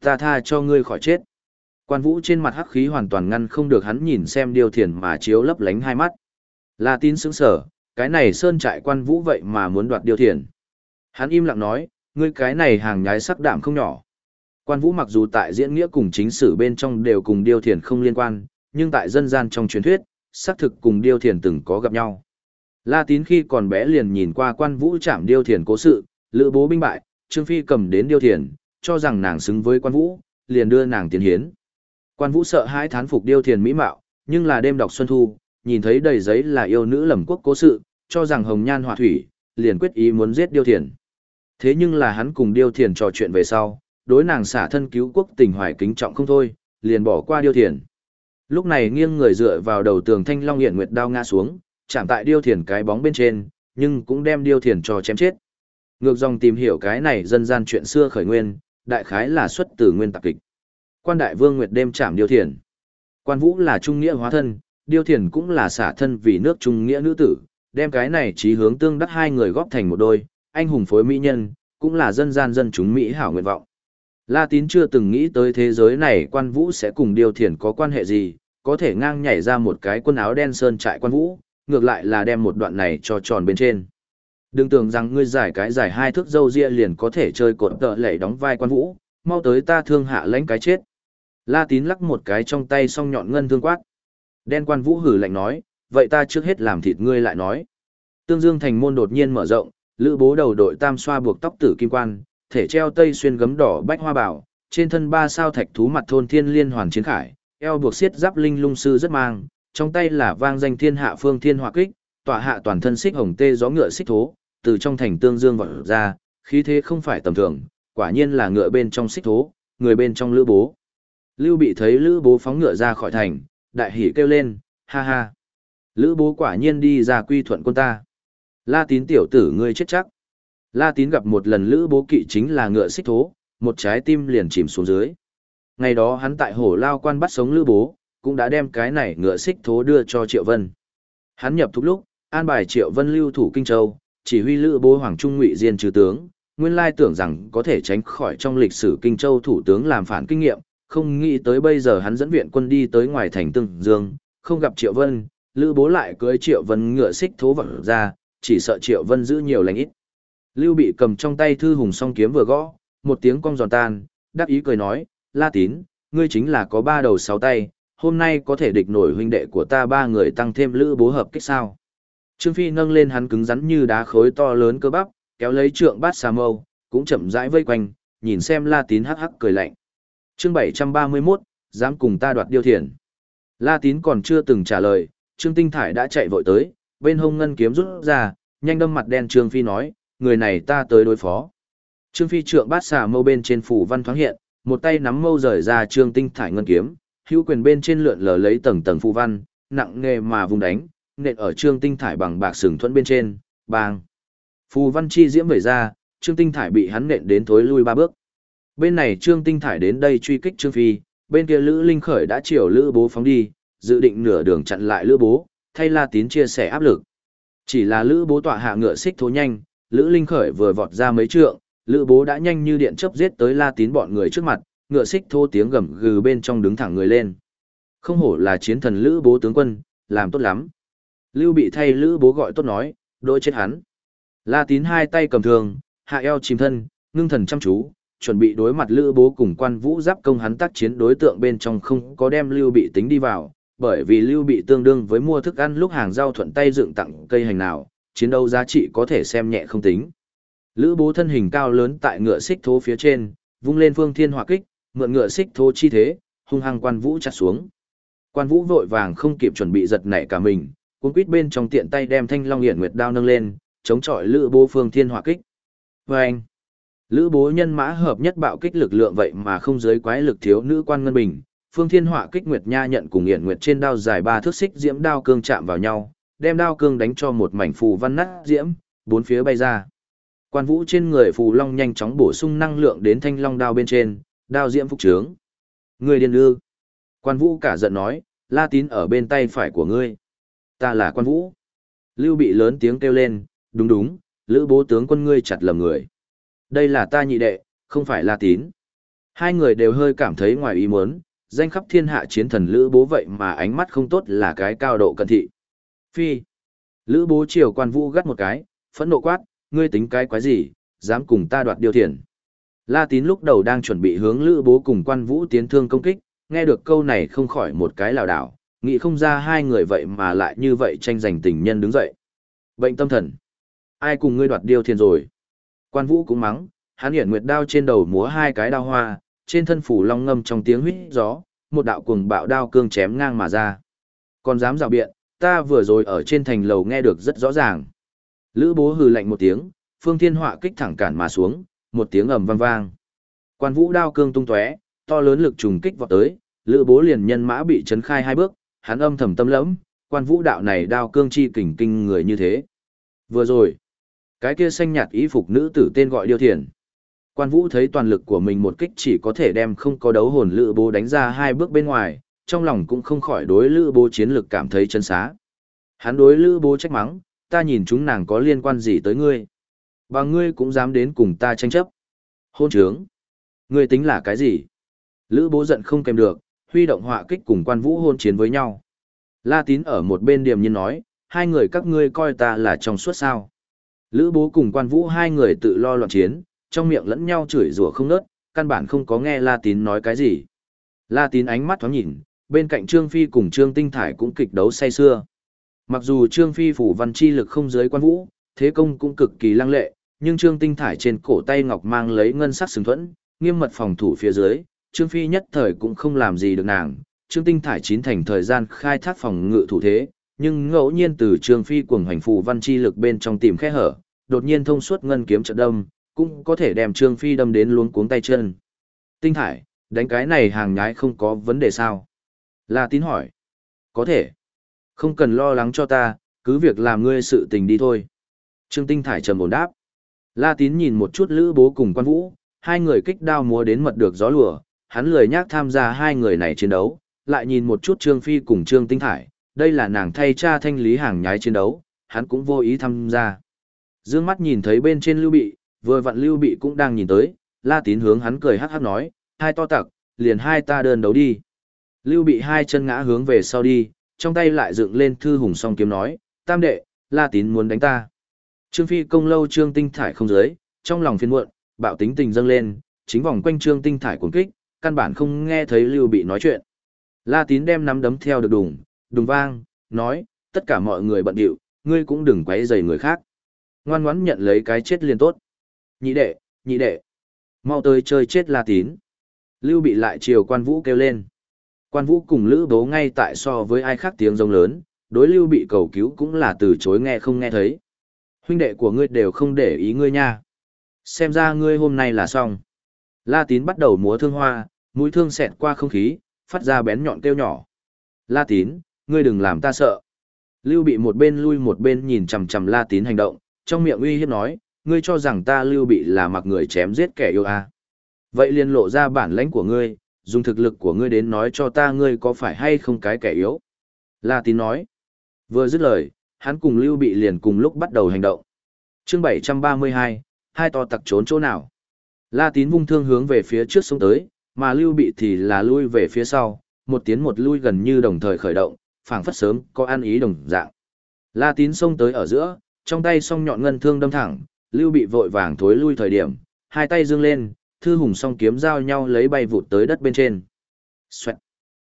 Ta tha cho ngươi khỏi chết. Quan vũ trên mặt hắc khí hoàn toàn ngăn không được hắn nhìn xem điêu thiền mà chiếu lấp lánh hai mắt. La tín sững sở, cái này sơn trại quan vũ vậy mà muốn đoạt điêu thiền. Hắn im lặng nói, ngươi cái này hàng nhái sắc đạm không nhỏ. Quan vũ mặc dù tại diễn nghĩa cùng chính sử bên trong đều cùng điêu thiền không liên quan, nhưng tại dân gian trong truyền thuyết, xác thực cùng điêu thiền từng có gặp nhau. La tín khi còn bé liền nhìn qua quan vũ chạm điêu thiền cố sự, lữ bố binh bại, Trương Phi cầm đến điêu thiền, cho rằng nàng xứng với quan vũ, liền đưa nàng tiến hiến. Quan vũ sợ hãi thán phục điêu thiền mỹ mạo, nhưng là đêm đọc xuân thu, nhìn thấy đầy giấy là yêu nữ lầm quốc cố sự, cho rằng hồng nhan họa thủy, liền quyết ý muốn giết điêu thiền. Thế nhưng là hắn cùng điêu thiền trò chuyện về sau, đối nàng xả thân cứu quốc tình hoài kính trọng không thôi, liền bỏ qua điêu thiền. Lúc này nghiêng người dựa vào đầu tường thanh long hiển nguyệt đao ngã xuống, chạm tại điêu thiền cái bóng bên trên, nhưng cũng đem điêu thiền cho chém chết. Ngược dòng tìm hiểu cái này dân gian chuyện xưa khởi nguyên, đại khái là xuất từ nguyên tạp kịch. Quan đại vương nguyệt đêm chạm điêu thiền. Quan vũ là trung nghĩa hóa thân, điêu thiền cũng là xả thân vì nước trung nghĩa nữ tử, đem cái này trí hướng tương đắc hai người góp thành một đôi, anh hùng phối mỹ nhân, cũng là dân gian dân chúng Mỹ hảo nguyện vọng. La Tín chưa từng nghĩ tới thế giới này quan vũ sẽ cùng điều thiền có quan hệ gì, có thể ngang nhảy ra một cái quần áo đen sơn trại quan vũ, ngược lại là đem một đoạn này cho tròn bên trên. Đừng tưởng rằng ngươi giải cái giải hai thước dâu ria liền có thể chơi cột tợ lẩy đóng vai quan vũ, mau tới ta thương hạ lãnh cái chết. La Tín lắc một cái trong tay song nhọn ngân thương quát. Đen quan vũ hử lạnh nói, vậy ta trước hết làm thịt ngươi lại nói. Tương Dương thành môn đột nhiên mở rộng, lữ bố đầu đội tam xoa buộc tóc tử kim quan, thể treo tây xuyên gấm đỏ bách hoa bảo, trên thân ba sao thạch thú mặt thôn thiên liên hoàn chiến khải, eo buộc xiết giáp linh lung sư rất mang, trong tay là vang danh thiên hạ phương thiên hỏa kích, tỏa hạ toàn thân xích hồng tê gió ngựa xích thố, từ trong thành tương dương vọt ra, khí thế không phải tầm thường, quả nhiên là ngựa bên trong xích thố, người bên trong lữ bố. Lưu bị thấy lữ bố phóng ngựa ra khỏi thành, đại hỉ kêu lên, ha ha. Lữ bố quả nhiên đi ra quy thuận quân ta. La tín tiểu tử ngươi chết chắc. La tín gặp một lần lữ bố kỵ chính là ngựa xích thố, một trái tim liền chìm xuống dưới. Ngày đó hắn tại hổ lao quan bắt sống lữ bố, cũng đã đem cái này ngựa xích thố đưa cho Triệu Vân. Hắn nhập thúc lúc, an bài Triệu Vân lưu thủ Kinh Châu, chỉ huy lữ bố Hoàng Trung Ngụy Diên trừ tướng, nguyên lai tưởng rằng có thể tránh khỏi trong lịch sử Kinh Châu thủ tướng làm phản kinh nghiệm, không nghĩ tới bây giờ hắn dẫn viện quân đi tới ngoài thành Tương Dương, không gặp Triệu Vân, Lữ Bố lại cưới Triệu Vân ngựa xích thố vật ra, chỉ sợ Triệu Vân giữ nhiều lành ít. Lưu Bị cầm trong tay thư hùng song kiếm vừa gõ, một tiếng cong giòn tan, đáp ý cười nói, La Tín, ngươi chính là có ba đầu sáu tay, hôm nay có thể địch nổi huynh đệ của ta ba người tăng thêm Lữ Bố hợp kích sao. Trương Phi nâng lên hắn cứng rắn như đá khối to lớn cơ bắp, kéo lấy trượng bát xà mâu, cũng chậm rãi vây quanh, nhìn xem La Tín hắc hắc cười lạnh. Chương 731, dám cùng ta đoạt điêu thiền. La Tín còn chưa từng trả lời, Trương Tinh Thải đã chạy vội tới, bên hông ngân kiếm rút ra, nhanh đâm mặt đen Trương Phi nói, người này ta tới đối phó. Trương Phi trượng bát xà mâu bên trên phủ văn thoáng hiện, một tay nắm mâu rời ra Trương Tinh Thải ngân kiếm, hữu quyền bên trên lượn lờ lấy tầng tầng phù văn, nặng nghề mà vùng đánh, nện ở Trương Tinh Thải bằng bạc sừng thuẫn bên trên, bang. Phù văn chi diễm vẩy ra, Trương Tinh Thải bị hắn nện đến thối lui ba bước. Bên này Trương Tinh Thải đến đây truy kích Trương Phi, bên kia Lữ Linh Khởi đã chiều Lữ Bố phóng đi, dự định nửa đường chặn lại Lữ Bố, thay La Tín chia sẻ áp lực. Chỉ là Lữ Bố tọa hạ ngựa xích thố nhanh, Lữ Linh Khởi vừa vọt ra mấy trượng, Lữ Bố đã nhanh như điện chớp giết tới La Tín bọn người trước mặt, ngựa xích thô tiếng gầm gừ bên trong đứng thẳng người lên. Không hổ là chiến thần Lữ Bố tướng quân, làm tốt lắm. Lưu bị thay Lữ Bố gọi tốt nói, đôi chết hắn. La Tín hai tay cầm thương, hạ eo chìm thân, ngưng thần chăm chú, chuẩn bị đối mặt Lữ Bố cùng quan vũ giáp công hắn tác chiến đối tượng bên trong không có đem Lưu Bị tính đi vào, bởi vì Lưu Bị tương đương với mua thức ăn lúc hàng rau thuận tay dựng tặng cây hành nào, chiến đấu giá trị có thể xem nhẹ không tính. Lữ Bố thân hình cao lớn tại ngựa xích thố phía trên, vung lên phương thiên hỏa kích, mượn ngựa xích thố chi thế, hung hăng quan vũ chặt xuống. Quan vũ vội vàng không kịp chuẩn bị giật nảy cả mình, cuốn quýt bên trong tiện tay đem thanh long hiển nguyệt đao nâng lên, chống chọi Lữ Bố phương thiên hỏa kích. Và anh, Lữ bố nhân mã hợp nhất bạo kích lực lượng vậy mà không giới quái lực thiếu nữ quan ngân bình. Phương Thiên Họa kích Nguyệt Nha nhận cùng Hiển Nguyệt trên đao dài ba thước xích diễm đao cương chạm vào nhau, đem đao cương đánh cho một mảnh phù văn nát diễm, bốn phía bay ra. Quan Vũ trên người phù long nhanh chóng bổ sung năng lượng đến thanh long đao bên trên, đao diễm phục trướng. Người điên ư? Quan Vũ cả giận nói, La Tín ở bên tay phải của ngươi. Ta là Quan Vũ. Lưu Bị lớn tiếng kêu lên, đúng đúng, Lữ Bố tướng quân ngươi chặt lầm người. Đây là ta nhị đệ, không phải La Tín. Hai người đều hơi cảm thấy ngoài ý muốn, danh khắp thiên hạ chiến thần Lữ Bố vậy mà ánh mắt không tốt là cái cao độ cận thị. Phi. Lữ Bố triều quan vũ gắt một cái, phẫn nộ quát, ngươi tính cái quái gì, dám cùng ta đoạt điều thiền. La Tín lúc đầu đang chuẩn bị hướng Lữ Bố cùng quan vũ tiến thương công kích, nghe được câu này không khỏi một cái lảo đảo, nghĩ không ra hai người vậy mà lại như vậy tranh giành tình nhân đứng dậy. Bệnh tâm thần. Ai cùng ngươi đoạt điều thiền rồi? Quan Vũ cũng mắng, hắn hiển nguyệt đao trên đầu múa hai cái đao hoa, trên thân phủ long ngâm trong tiếng huýt gió, một đạo cuồng bạo đao cương chém ngang mà ra. Còn dám rào biện, ta vừa rồi ở trên thành lầu nghe được rất rõ ràng. Lữ bố hừ lạnh một tiếng, phương thiên họa kích thẳng cản mà xuống, một tiếng ầm vang vang. Quan vũ đao cương tung tóe, to lớn lực trùng kích vọt tới, lữ bố liền nhân mã bị chấn khai hai bước, hắn âm thầm tâm lẫm, quan vũ đạo này đao cương chi kình kinh người như thế. Vừa rồi, cái kia xanh nhạt ý phục nữ tử tên gọi Điêu Thiền. Quan Vũ thấy toàn lực của mình một kích chỉ có thể đem không có đấu hồn lữ bố đánh ra hai bước bên ngoài, trong lòng cũng không khỏi đối lữ bố chiến lực cảm thấy chân xá. Hắn đối lữ bố trách mắng, ta nhìn chúng nàng có liên quan gì tới ngươi. Và ngươi cũng dám đến cùng ta tranh chấp. Hôn trướng. Ngươi tính là cái gì? Lữ bố giận không kèm được, huy động họa kích cùng quan vũ hôn chiến với nhau. La tín ở một bên điểm nhiên nói, hai người các ngươi coi ta là trong suốt sao. Lữ bố cùng quan vũ hai người tự lo loạn chiến, trong miệng lẫn nhau chửi rủa không nớt, căn bản không có nghe La Tín nói cái gì. La Tín ánh mắt thoáng nhìn, bên cạnh Trương Phi cùng Trương Tinh Thải cũng kịch đấu say xưa. Mặc dù Trương Phi phủ văn chi lực không giới quan vũ, thế công cũng cực kỳ lăng lệ, nhưng Trương Tinh Thải trên cổ tay ngọc mang lấy ngân sắc sừng thuẫn, nghiêm mật phòng thủ phía dưới, Trương Phi nhất thời cũng không làm gì được nàng. Trương Tinh Thải chín thành thời gian khai thác phòng ngự thủ thế, nhưng ngẫu nhiên từ Trương Phi cuồng hành phù văn chi lực bên trong tìm khe hở, đột nhiên thông suốt ngân kiếm trận đâm, cũng có thể đem Trương Phi đâm đến luống cuống tay chân. Tinh Thải, đánh cái này hàng nhái không có vấn đề sao? La tín hỏi. Có thể. Không cần lo lắng cho ta, cứ việc làm ngươi sự tình đi thôi. Trương Tinh Thải trầm ổn đáp. La tín nhìn một chút lữ bố cùng quan vũ, hai người kích đao múa đến mật được gió lùa, hắn lười nhác tham gia hai người này chiến đấu, lại nhìn một chút Trương Phi cùng Trương Tinh Thải, đây là nàng thay cha thanh lý hàng nhái chiến đấu, hắn cũng vô ý tham gia. Dương mắt nhìn thấy bên trên Lưu Bị, vừa vặn Lưu Bị cũng đang nhìn tới, La Tín hướng hắn cười hắc hắc nói, hai to tặc, liền hai ta đơn đấu đi. Lưu Bị hai chân ngã hướng về sau đi, trong tay lại dựng lên thư hùng song kiếm nói, tam đệ, La Tín muốn đánh ta. Trương Phi công lâu Trương Tinh Thải không dưới, trong lòng phiền muộn, bạo tính tình dâng lên, chính vòng quanh Trương Tinh Thải cuốn kích, căn bản không nghe thấy Lưu Bị nói chuyện. La Tín đem nắm đấm theo được đùng, đùng vang, nói, tất cả mọi người bận điệu, ngươi cũng đừng quấy rầy người khác. Ngoan ngoãn nhận lấy cái chết liền tốt. Nhị đệ, nhị đệ, mau tới chơi chết La Tín. Lưu Bị lại chiều quan vũ kêu lên. Quan vũ cùng Lữ Bố ngay tại so với ai khác tiếng rông lớn, đối Lưu Bị cầu cứu cũng là từ chối nghe không nghe thấy. Huynh đệ của ngươi đều không để ý ngươi nha. Xem ra ngươi hôm nay là xong. La Tín bắt đầu múa thương hoa, mũi thương xẹt qua không khí, phát ra bén nhọn kêu nhỏ. La Tín, ngươi đừng làm ta sợ. Lưu Bị một bên lui một bên nhìn chằm chằm La Tín hành động, trong miệng uy hiếp nói, ngươi cho rằng ta Lưu Bị là mặc người chém giết kẻ yêu à. Vậy liền lộ ra bản lãnh của ngươi, dùng thực lực của ngươi đến nói cho ta ngươi có phải hay không cái kẻ yếu. La Tín nói. Vừa dứt lời, hắn cùng Lưu Bị liền cùng lúc bắt đầu hành động. chương 732, hai to tặc trốn chỗ nào. La Tín vung thương hướng về phía trước sông tới, mà Lưu Bị thì là lui về phía sau, một tiến một lui gần như đồng thời khởi động, phảng phất sớm có an ý đồng dạng. La Tín xông tới ở giữa, trong tay song nhọn ngân thương đâm thẳng, Lưu Bị vội vàng thối lui thời điểm, hai tay dương lên, thư hùng song kiếm giao nhau lấy bay vụt tới đất bên trên. Xoẹt.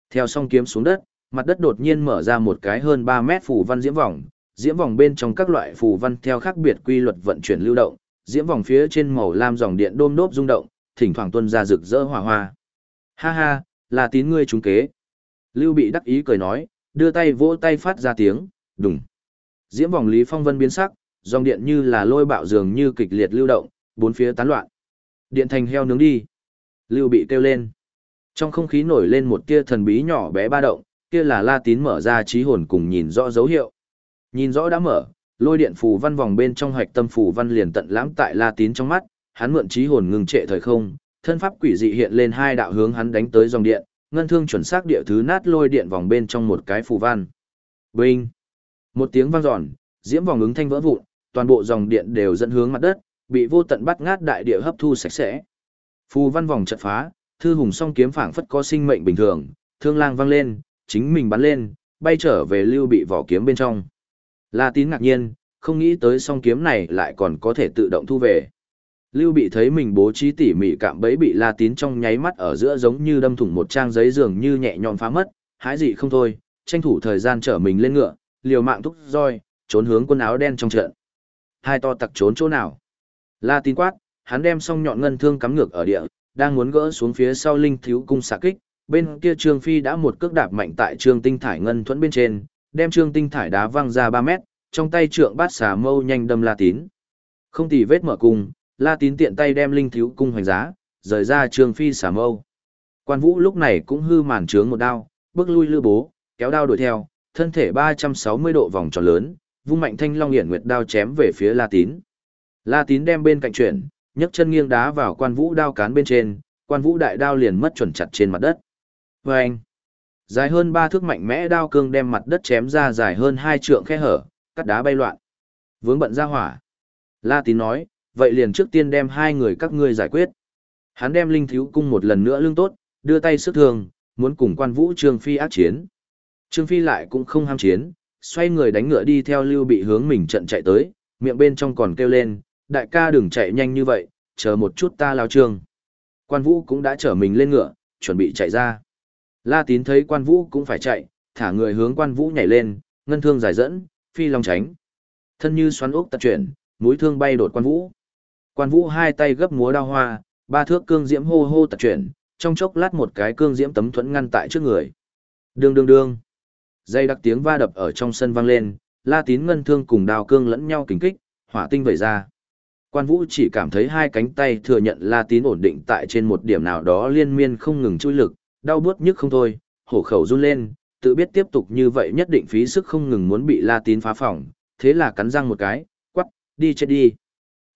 Theo song kiếm xuống đất, mặt đất đột nhiên mở ra một cái hơn 3 mét phù văn diễm vòng, diễm vòng bên trong các loại phù văn theo khác biệt quy luật vận chuyển lưu động, diễm vòng phía trên màu lam dòng điện đôm đốp rung động, thỉnh thoảng tuôn ra rực rỡ hỏa hoa. Ha ha, là tín ngươi trúng kế. Lưu bị đắc ý cười nói, đưa tay vỗ tay phát ra tiếng, đùng. Diễm vòng Lý Phong Vân biến sắc, dòng điện như là lôi bạo dường như kịch liệt lưu động, bốn phía tán loạn. Điện thành heo nướng đi. Lưu bị kêu lên. Trong không khí nổi lên một tia thần bí nhỏ bé ba động, kia là La Tín mở ra trí hồn cùng nhìn rõ dấu hiệu. Nhìn rõ đã mở, lôi điện phù văn vòng bên trong hoạch tâm phù văn liền tận lãm tại La Tín trong mắt, hắn mượn trí hồn ngừng trệ thời không, thân pháp quỷ dị hiện lên hai đạo hướng hắn đánh tới dòng điện, ngân thương chuẩn xác địa thứ nát lôi điện vòng bên trong một cái phù văn. Binh! Một tiếng vang dọn, diễm vòng ứng thanh vỡ vụn, toàn bộ dòng điện đều dẫn hướng mặt đất, bị vô tận bắt ngát đại địa hấp thu sạch sẽ. Phù văn vòng chợt phá, thư hùng song kiếm phảng phất có sinh mệnh bình thường, thương lang vang lên, chính mình bắn lên, bay trở về lưu bị vỏ kiếm bên trong. La tín ngạc nhiên, không nghĩ tới song kiếm này lại còn có thể tự động thu về. Lưu bị thấy mình bố trí tỉ mỉ cạm bẫy bị La tín trong nháy mắt ở giữa giống như đâm thủng một trang giấy dường như nhẹ nhõm phá mất, hái gì không thôi, tranh thủ thời gian trở mình lên ngựa, liều mạng thúc roi, trốn hướng quân áo đen trong trận. Hai to tặc trốn chỗ nào? La tín quát, hắn đem song nhọn ngân thương cắm ngược ở địa, đang muốn gỡ xuống phía sau linh thiếu cung xạ kích, bên kia Trương Phi đã một cước đạp mạnh tại Trương Tinh Thải ngân thuẫn bên trên, đem Trương Tinh Thải đá văng ra 3 mét, trong tay trượng bát xà mâu nhanh đâm La Tín. Không tì vết mở cung, La Tín tiện tay đem linh thiếu cung hoành giá, rời ra Trương Phi xà mâu. Quan Vũ lúc này cũng hư màn trướng một đao, bước lui lư bố, kéo đao đuổi theo, thân thể 360 độ vòng tròn lớn, vung mạnh thanh long hiển nguyệt đao chém về phía La Tín. La Tín đem bên cạnh chuyển, nhấc chân nghiêng đá vào Quan Vũ đao cán bên trên, Quan Vũ đại đao liền mất chuẩn chặt trên mặt đất. Và anh, dài hơn ba thước mạnh mẽ đao cương đem mặt đất chém ra dài hơn hai trượng khe hở, cắt đá bay loạn. Vướng bận ra hỏa. La Tín nói, vậy liền trước tiên đem hai người các ngươi giải quyết. Hắn đem linh thiếu cung một lần nữa lương tốt, đưa tay sức thường, muốn cùng quan vũ Trương Phi ác chiến. Trương Phi lại cũng không ham chiến, xoay người đánh ngựa đi theo lưu bị hướng mình trận chạy tới, miệng bên trong còn kêu lên, đại ca đừng chạy nhanh như vậy, chờ một chút ta lao trương. Quan vũ cũng đã chở mình lên ngựa, chuẩn bị chạy ra. La tín thấy quan vũ cũng phải chạy, thả người hướng quan vũ nhảy lên, ngân thương giải dẫn, phi long tránh. Thân như xoắn ốc tật chuyển, mũi thương bay đột quan vũ. Quan vũ hai tay gấp múa đao hoa, ba thước cương diễm hô hô tật chuyển, trong chốc lát một cái cương diễm tấm thuẫn ngăn tại trước người. Đương đương đương. Dây đặc tiếng va đập ở trong sân vang lên, la tín ngân thương cùng đào cương lẫn nhau kình kích, hỏa tinh vẩy ra. Quan vũ chỉ cảm thấy hai cánh tay thừa nhận la tín ổn định tại trên một điểm nào đó liên miên không ngừng chui lực, đau bước nhức không thôi, hổ khẩu run lên, tự biết tiếp tục như vậy nhất định phí sức không ngừng muốn bị la tín phá phỏng, thế là cắn răng một cái, quắc, đi chết đi.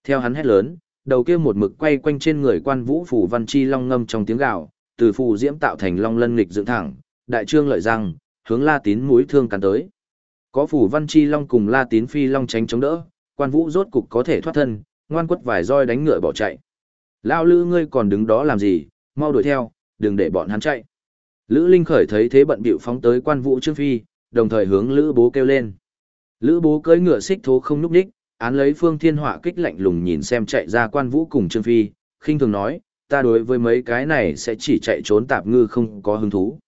Theo hắn hét lớn, đầu kia một mực quay quanh trên người quan vũ phủ văn chi long ngâm trong tiếng gạo, từ phù diễm tạo thành long lân nghịch dựng thẳng, đại trương lợi răng, hướng La Tín mũi thương cắn tới. Có phủ văn chi long cùng La Tín phi long tránh chống đỡ, quan vũ rốt cục có thể thoát thân, ngoan quất vài roi đánh ngựa bỏ chạy. Lao lữ ngươi còn đứng đó làm gì, mau đuổi theo, đừng để bọn hắn chạy. Lữ Linh khởi thấy thế bận bịu phóng tới quan vũ Trương Phi, đồng thời hướng Lữ bố kêu lên. Lữ bố cưỡi ngựa xích thố không núp đích, án lấy phương thiên họa kích lạnh lùng nhìn xem chạy ra quan vũ cùng Trương Phi, khinh thường nói, ta đối với mấy cái này sẽ chỉ chạy trốn tạp ngư không có hứng thú.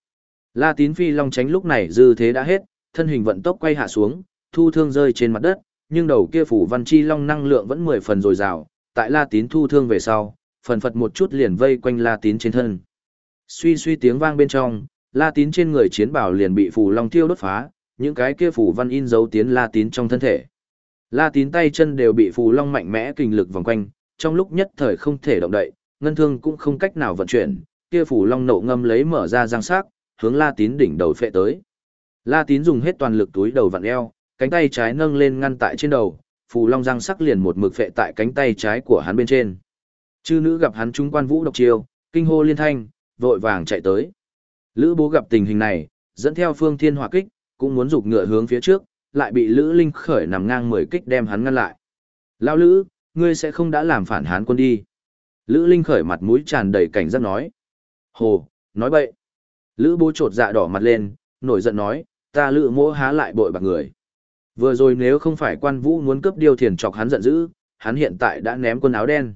La tín phi long tránh lúc này dư thế đã hết, thân hình vận tốc quay hạ xuống, thu thương rơi trên mặt đất, nhưng đầu kia phủ văn chi long năng lượng vẫn mười phần dồi dào, tại La tín thu thương về sau, phần phật một chút liền vây quanh La tín trên thân. Suy suy tiếng vang bên trong, La tín trên người chiến bảo liền bị phủ long tiêu đốt phá, những cái kia phủ văn in dấu tiến La tín trong thân thể. La tín tay chân đều bị phù long mạnh mẽ kinh lực vòng quanh, trong lúc nhất thời không thể động đậy, ngân thương cũng không cách nào vận chuyển, kia phù long nổ ngâm lấy mở ra răng sắc, hướng La tín đỉnh đầu phệ tới. La tín dùng hết toàn lực túi đầu vặn eo, cánh tay trái nâng lên ngăn tại trên đầu, phù long răng sắc liền một mực phệ tại cánh tay trái của hắn bên trên. Chư nữ gặp hắn trung quan vũ độc chiêu, kinh hô liên thanh, vội vàng chạy tới. Lữ bố gặp tình hình này, dẫn theo phương thiên hỏa kích, cũng muốn rục ngựa hướng phía trước, lại bị Lữ Linh khởi nằm ngang mười kích đem hắn ngăn lại. Lão Lữ, ngươi sẽ không đã làm phản hán quân đi. Lữ Linh khởi mặt mũi tràn đầy cảnh giác nói. Hồ, nói bậy. Lữ bố trột dạ đỏ mặt lên, nổi giận nói, ta lữ mỗ há lại bội bạc người. Vừa rồi nếu không phải quan vũ muốn cướp điều thiền chọc hắn giận dữ, hắn hiện tại đã ném quần áo đen.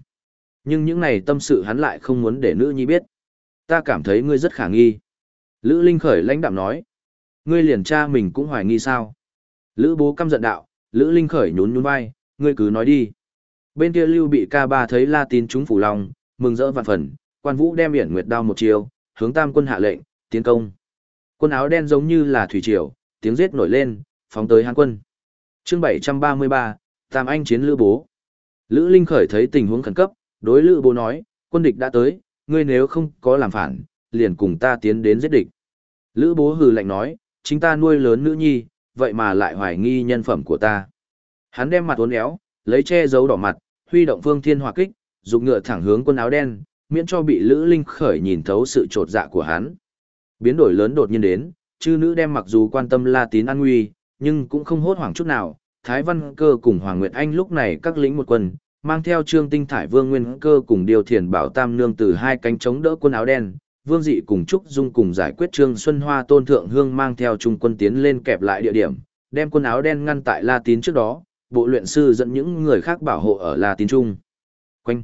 Nhưng những này tâm sự hắn lại không muốn để nữ nhi biết. Ta cảm thấy ngươi rất khả nghi. Lữ Linh khởi lãnh đạm nói. Ngươi liền cha mình cũng hoài nghi sao. Lữ bố căm giận đạo, Lữ Linh khởi nhún nhún vai, ngươi cứ nói đi. Bên kia Lưu bị ca ba thấy La Tín chúng phủ lòng, mừng rỡ vạn phần, quan vũ đem biển nguyệt đao một chiều, hướng tam quân hạ lệnh, tiến công. Quân áo đen giống như là thủy triều, tiếng giết nổi lên, phóng tới Hán quân. Chương 733, Tam Anh chiến Lữ bố. Lữ Linh khởi thấy tình huống khẩn cấp, đối Lữ bố nói, quân địch đã tới, ngươi nếu không có làm phản, liền cùng ta tiến đến giết địch. Lữ bố hừ lạnh nói, chính ta nuôi lớn nữ nhi, vậy mà lại hoài nghi nhân phẩm của ta. Hắn đem mặt uốn éo, lấy che giấu đỏ mặt, huy động phương thiên hỏa kích, dùng ngựa thẳng hướng quân áo đen, miễn cho bị Lữ Linh khởi nhìn thấu sự trột dạ của hắn. Biến đổi lớn đột nhiên đến, chư nữ đem mặc dù quan tâm La Tín an nguy, nhưng cũng không hốt hoảng chút nào. Thái Văn Cơ cùng Hoàng Nguyệt Anh lúc này các lính một quân, mang theo Trương Tinh Thải Vương Nguyên Cơ cùng Điều Thiền Bảo Tam Nương từ hai cánh chống đỡ quân áo đen, Vương Dị cùng Trúc Dung cùng giải quyết Trương Xuân Hoa Tôn Thượng Hương mang theo trung quân tiến lên kẹp lại địa điểm, đem quân áo đen ngăn tại La Tín trước đó, bộ luyện sư dẫn những người khác bảo hộ ở La Tín trung. Quanh.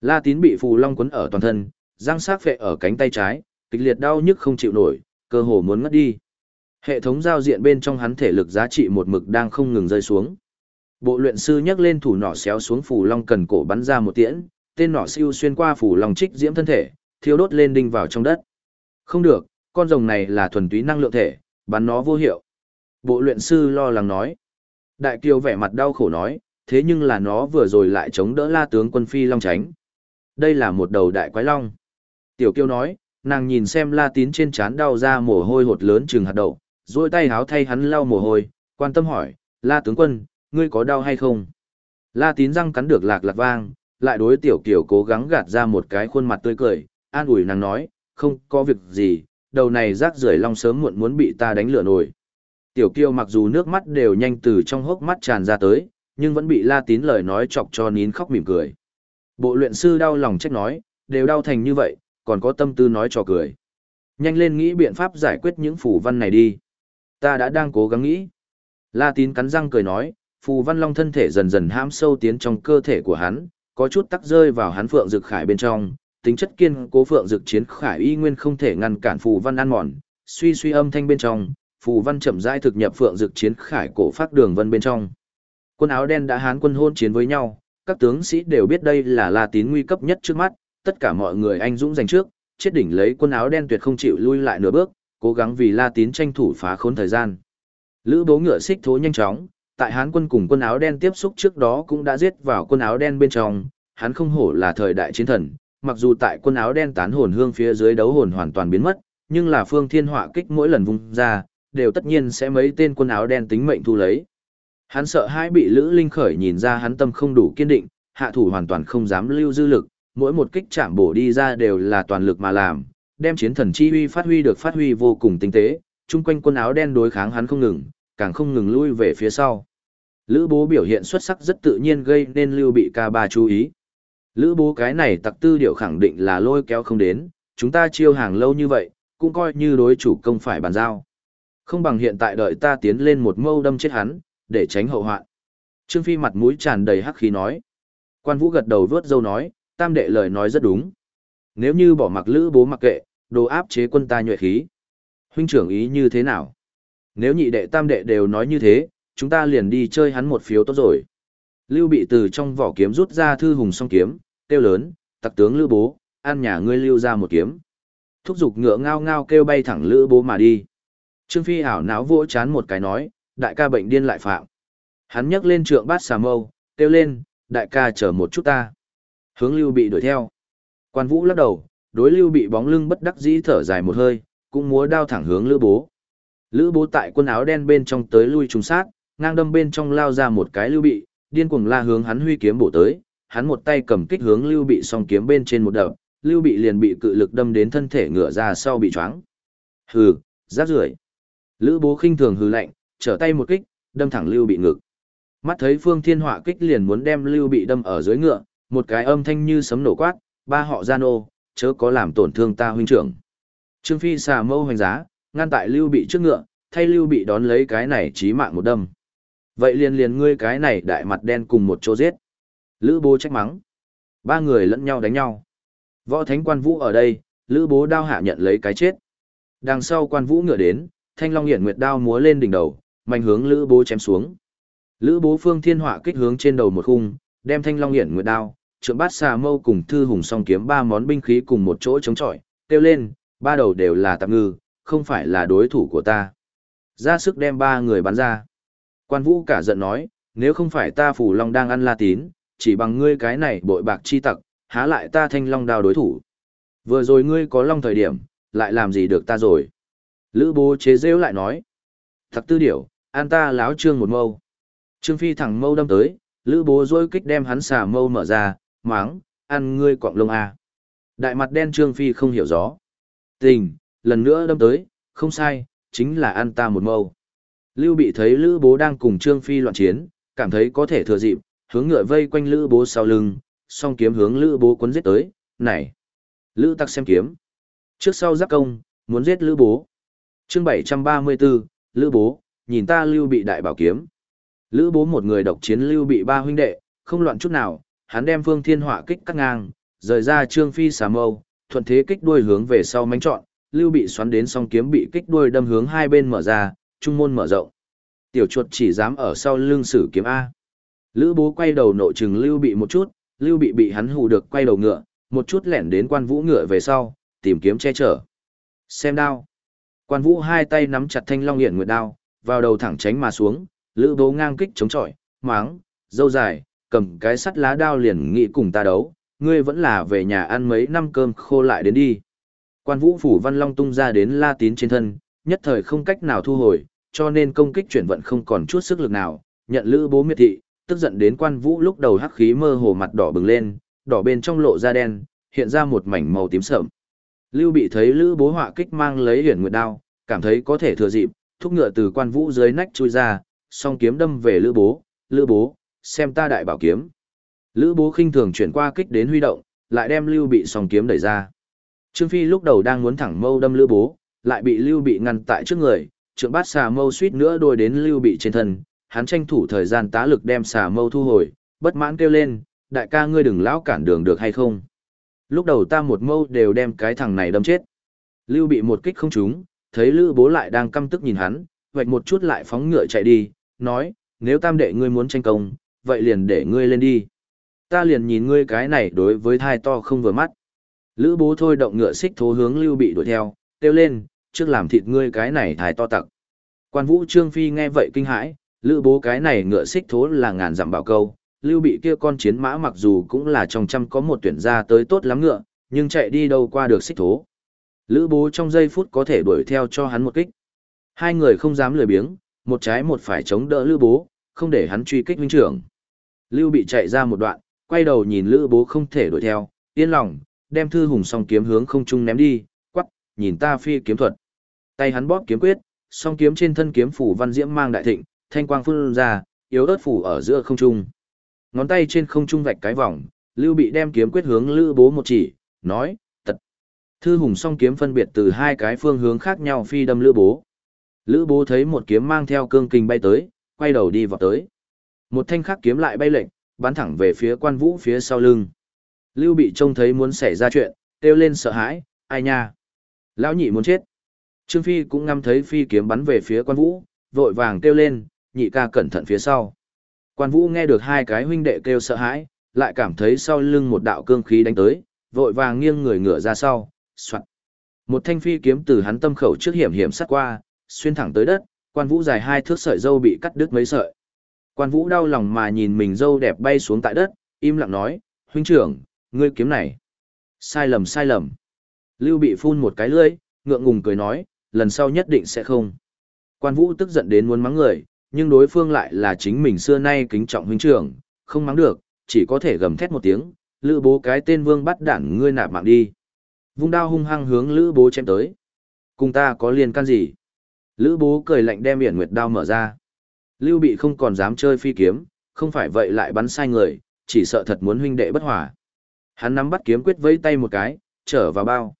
La Tín bị phù long quấn ở toàn thân, răng sát phệ ở cánh tay trái, kịch liệt đau nhức không chịu nổi, cơ hồ muốn ngất đi. Hệ thống giao diện bên trong hắn thể lực giá trị một mực đang không ngừng rơi xuống. Bộ luyện sư nhấc lên thủ nỏ xéo xuống phù long cần cổ bắn ra một tiễn, tên nỏ siêu xuyên qua phù long trích diễm thân thể, thiêu đốt lên đinh vào trong đất. Không được, con rồng này là thuần túy năng lượng thể, bắn nó vô hiệu. Bộ luyện sư lo lắng nói. Đại kiều vẻ mặt đau khổ nói, thế nhưng là nó vừa rồi lại chống đỡ la tướng quân phi long tránh. Đây là một đầu đại quái long. Tiểu kiêu nói, nàng nhìn xem la tín trên trán đau ra mồ hôi hột lớn chừng hạt đậu, duỗi tay háo thay hắn lau mồ hôi, quan tâm hỏi, la tướng quân, ngươi có đau hay không? La tín răng cắn được lạc lạc vang, lại đối tiểu kiều cố gắng gạt ra một cái khuôn mặt tươi cười, an ủi nàng nói, không có việc gì, đầu này rác rưởi long sớm muộn muốn bị ta đánh lửa nổi. Tiểu kiều mặc dù nước mắt đều nhanh từ trong hốc mắt tràn ra tới, nhưng vẫn bị la tín lời nói chọc cho nín khóc mỉm cười. Bộ luyện sư đau lòng trách nói, đều đau thành như vậy, còn có tâm tư nói cho cười. Nhanh lên nghĩ biện pháp giải quyết những phủ văn này đi. Ta đã đang cố gắng nghĩ. La tín cắn răng cười nói, phù văn long thân thể dần dần hãm sâu tiến trong cơ thể của hắn, có chút tắc rơi vào hắn phượng dực khải bên trong, tính chất kiên cố phượng dực chiến khải y nguyên không thể ngăn cản phù văn ăn mòn, suy suy âm thanh bên trong, phù văn chậm rãi thực nhập phượng dực chiến khải cổ phát đường vân bên trong. Quân áo đen đã hán quân hôn chiến với nhau, các tướng sĩ đều biết đây là La Tín nguy cấp nhất trước mắt, tất cả mọi người anh dũng giành trước, chết đỉnh lấy quân áo đen tuyệt không chịu lui lại nửa bước, cố gắng vì La Tín tranh thủ phá khốn thời gian. Lữ bố ngựa xích thố nhanh chóng, tại Hán quân cùng quân áo đen tiếp xúc trước đó cũng đã giết vào quân áo đen bên trong, hắn không hổ là thời đại chiến thần, mặc dù tại quân áo đen tán hồn hương phía dưới đấu hồn hoàn toàn biến mất, nhưng là phương thiên họa kích mỗi lần vung ra, đều tất nhiên sẽ mấy tên quân áo đen tính mệnh thu lấy. Hắn sợ hai bị Lữ Linh khởi nhìn ra hắn tâm không đủ kiên định, hạ thủ hoàn toàn không dám lưu dư lực, mỗi một kích chạm bổ đi ra đều là toàn lực mà làm, đem chiến thần chi uy phát huy được phát huy vô cùng tinh tế, chung quanh quân áo đen đối kháng hắn không ngừng, càng không ngừng lui về phía sau. Lữ bố biểu hiện xuất sắc rất tự nhiên gây nên lưu bị ca ba chú ý. Lữ bố cái này tặc tư điệu khẳng định là lôi kéo không đến, chúng ta chiêu hàng lâu như vậy, cũng coi như đối chủ công phải bàn giao. Không bằng hiện tại đợi ta tiến lên một mâu đâm chết hắn, để tránh hậu hoạn. Trương Phi mặt mũi tràn đầy hắc khí nói. Quan Vũ gật đầu vớt dâu nói, tam đệ lời nói rất đúng. Nếu như bỏ mặc lữ bố mặc kệ, đồ áp chế quân ta nhuệ khí. Huynh trưởng ý như thế nào? Nếu nhị đệ tam đệ đều nói như thế, chúng ta liền đi chơi hắn một phiếu tốt rồi. Lưu bị từ trong vỏ kiếm rút ra thư hùng song kiếm, kêu lớn, tặc tướng lữ bố, an nhà ngươi lưu ra một kiếm. Thúc giục ngựa ngao ngao kêu bay thẳng lữ bố mà đi. Trương Phi ảo náo vỗ chán một cái nói, đại ca bệnh điên lại phạm. Hắn nhấc lên trượng bát xà mâu, kêu lên, đại ca chờ một chút ta. Hướng lưu bị đuổi theo. Quan vũ lắc đầu, đối lưu bị bóng lưng bất đắc dĩ thở dài một hơi, cũng múa đao thẳng hướng lữ bố. Lữ bố tại quân áo đen bên trong tới lui trùng sát, ngang đâm bên trong lao ra một cái lưu bị, điên cuồng la hướng hắn huy kiếm bổ tới, hắn một tay cầm kích hướng lưu bị song kiếm bên trên một đập, lưu bị liền bị cự lực đâm đến thân thể ngựa ra sau bị choáng. Hừ, rác rưởi. Lữ bố khinh thường hừ lạnh, trở tay một kích, đâm thẳng lưu bị ngực. Mắt thấy phương thiên họa kích liền muốn đem lưu bị đâm ở dưới ngựa, một cái âm thanh như sấm nổ quát, ba họ gian ô, chớ có làm tổn thương ta huynh trưởng. Trương Phi xà mâu hoành giá, ngăn tại lưu bị trước ngựa, thay lưu bị đón lấy cái này chí mạng một đâm. Vậy liền liền ngươi cái này đại mặt đen cùng một chỗ giết. Lữ bố trách mắng. Ba người lẫn nhau đánh nhau. Võ thánh quan vũ ở đây, lữ bố đao hạ nhận lấy cái chết. Đằng sau quan vũ ngựa đến, thanh long hiển nguyệt đao múa lên đỉnh đầu, mạnh hướng lữ bố chém xuống. Lữ bố phương thiên họa kích hướng trên đầu một khung, đem thanh long hiển nguyệt đao, trượng bát xà mâu cùng thư hùng song kiếm ba món binh khí cùng một chỗ chống chọi, kêu lên, ba đầu đều là tạm ngư, không phải là đối thủ của ta. Ra sức đem ba người bắn ra. Quan vũ cả giận nói, nếu không phải ta phủ long đang ăn la tín, chỉ bằng ngươi cái này bội bạc chi tặc, há lại ta thanh long đao đối thủ. Vừa rồi ngươi có long thời điểm, lại làm gì được ta rồi. Lữ bố chế rêu lại nói. Thật tư điểu, an ta láo trương một mâu. Trương phi thẳng mâu đâm tới, lữ bố dối kích đem hắn xà mâu mở ra, máng, ăn ngươi quọng lông à. Đại mặt đen trương phi không hiểu rõ. Tình, lần nữa đâm tới, không sai, chính là ăn ta một mâu. Lưu bị thấy lữ bố đang cùng trương phi loạn chiến, cảm thấy có thể thừa dịp, hướng ngựa vây quanh lữ bố sau lưng, song kiếm hướng lữ bố cuốn giết tới, này. Lữ tắc xem kiếm. Trước sau giáp công, muốn giết lữ bố. chương 734, lữ bố, nhìn ta lưu bị đại bảo kiếm. Lữ bố một người độc chiến lưu bị ba huynh đệ, không loạn chút nào, hắn đem phương thiên họa kích cắt ngang, rời ra trương phi xà mâu, thuận thế kích đuôi hướng về sau mánh trọn, lưu bị xoắn đến song kiếm bị kích đuôi đâm hướng hai bên mở ra, trung môn mở rộng. Tiểu chuột chỉ dám ở sau lưng sử kiếm A. Lữ bố quay đầu nội trừng lưu bị một chút, lưu bị bị hắn hù được quay đầu ngựa, một chút lẻn đến quan vũ ngựa về sau, tìm kiếm che chở. Xem đao. Quan vũ hai tay nắm chặt thanh long hiển nguyệt đao, vào đầu thẳng tránh mà xuống, lữ bố ngang kích chống chọi, máng, dâu dài, cầm cái sắt lá đao liền nghị cùng ta đấu, ngươi vẫn là về nhà ăn mấy năm cơm khô lại đến đi. Quan vũ phủ văn long tung ra đến la tín trên thân, nhất thời không cách nào thu hồi, cho nên công kích chuyển vận không còn chút sức lực nào, nhận lữ bố miệt thị, tức giận đến quan vũ lúc đầu hắc khí mơ hồ mặt đỏ bừng lên, đỏ bên trong lộ ra đen, hiện ra một mảnh màu tím sợm. Lưu bị thấy lữ bố họa kích mang lấy huyền nguyệt đao, cảm thấy có thể thừa dịp, thúc ngựa từ quan vũ dưới nách chui ra, song kiếm đâm về lữ bố, lữ bố, xem ta đại bảo kiếm. Lữ bố khinh thường chuyển qua kích đến huy động, lại đem lưu bị song kiếm đẩy ra. Trương Phi lúc đầu đang muốn thẳng mâu đâm lữ bố, lại bị lưu bị ngăn tại trước người, trượng bát xà mâu suýt nữa đôi đến lưu bị trên thân, hắn tranh thủ thời gian tá lực đem xà mâu thu hồi, bất mãn kêu lên, đại ca ngươi đừng lão cản đường được hay không. Lúc đầu ta một mâu đều đem cái thằng này đâm chết. Lưu bị một kích không trúng, thấy lữ bố lại đang căm tức nhìn hắn, vạch một chút lại phóng ngựa chạy đi, nói, nếu tam đệ ngươi muốn tranh công, vậy liền để ngươi lên đi. Ta liền nhìn ngươi cái này đối với thai to không vừa mắt. Lữ bố thôi động ngựa xích thố hướng lưu bị đuổi theo, kêu lên, trước làm thịt ngươi cái này thai to tặc. Quan vũ trương phi nghe vậy kinh hãi, lữ bố cái này ngựa xích thố là ngàn dặm bảo câu, lưu bị kia con chiến mã mặc dù cũng là trong trăm có một tuyển gia tới tốt lắm ngựa, nhưng chạy đi đâu qua được xích thố. Lữ bố trong giây phút có thể đuổi theo cho hắn một kích. Hai người không dám lười biếng, một trái một phải chống đỡ lữ bố, không để hắn truy kích huynh trưởng. Lưu bị chạy ra một đoạn, quay đầu nhìn lữ bố không thể đuổi theo, yên lòng, đem thư hùng song kiếm hướng không trung ném đi, quắc, nhìn ta phi kiếm thuật. Tay hắn bóp kiếm quyết, song kiếm trên thân kiếm phủ văn diễm mang đại thịnh, thanh quang phun ra, yếu ớt phủ ở giữa không trung. Ngón tay trên không trung vạch cái vòng, Lưu Bị đem kiếm quyết hướng Lữ Bố một chỉ, nói, tật. Thư hùng song kiếm phân biệt từ hai cái phương hướng khác nhau phi đâm Lữ Bố. Lữ Bố thấy một kiếm mang theo cương kình bay tới, quay đầu đi vào tới. Một thanh khắc kiếm lại bay lệnh, bắn thẳng về phía quan vũ phía sau lưng. Lưu Bị trông thấy muốn xảy ra chuyện, kêu lên sợ hãi, ai nha. Lão nhị muốn chết. Trương Phi cũng ngắm thấy phi kiếm bắn về phía quan vũ, vội vàng kêu lên, nhị ca cẩn thận phía sau. Quan vũ nghe được hai cái huynh đệ kêu sợ hãi, lại cảm thấy sau lưng một đạo cương khí đánh tới, vội vàng nghiêng người ngửa ra sau, soạn. Một thanh phi kiếm từ hắn tâm khẩu trước hiểm hiểm sát qua, xuyên thẳng tới đất, quan vũ dài hai thước sợi dâu bị cắt đứt mấy sợi. Quan vũ đau lòng mà nhìn mình dâu đẹp bay xuống tại đất, im lặng nói, huynh trưởng, ngươi kiếm này. Sai lầm sai lầm. Lưu bị phun một cái lưỡi, ngượng ngùng cười nói, lần sau nhất định sẽ không. Quan vũ tức giận đến muốn mắng người, nhưng đối phương lại là chính mình xưa nay kính trọng huynh trưởng, không mắng được, chỉ có thể gầm thét một tiếng, lữ bố cái tên vương bắt đản ngươi nạp mạng đi. Vung đao hung hăng hướng lữ bố chém tới. Cùng ta có liên can gì? Lữ bố cười lạnh đem biển nguyệt đao mở ra. Lưu bị không còn dám chơi phi kiếm, không phải vậy lại bắn sai người, chỉ sợ thật muốn huynh đệ bất hòa. Hắn nắm bắt kiếm quyết vẫy tay một cái, trở vào bao.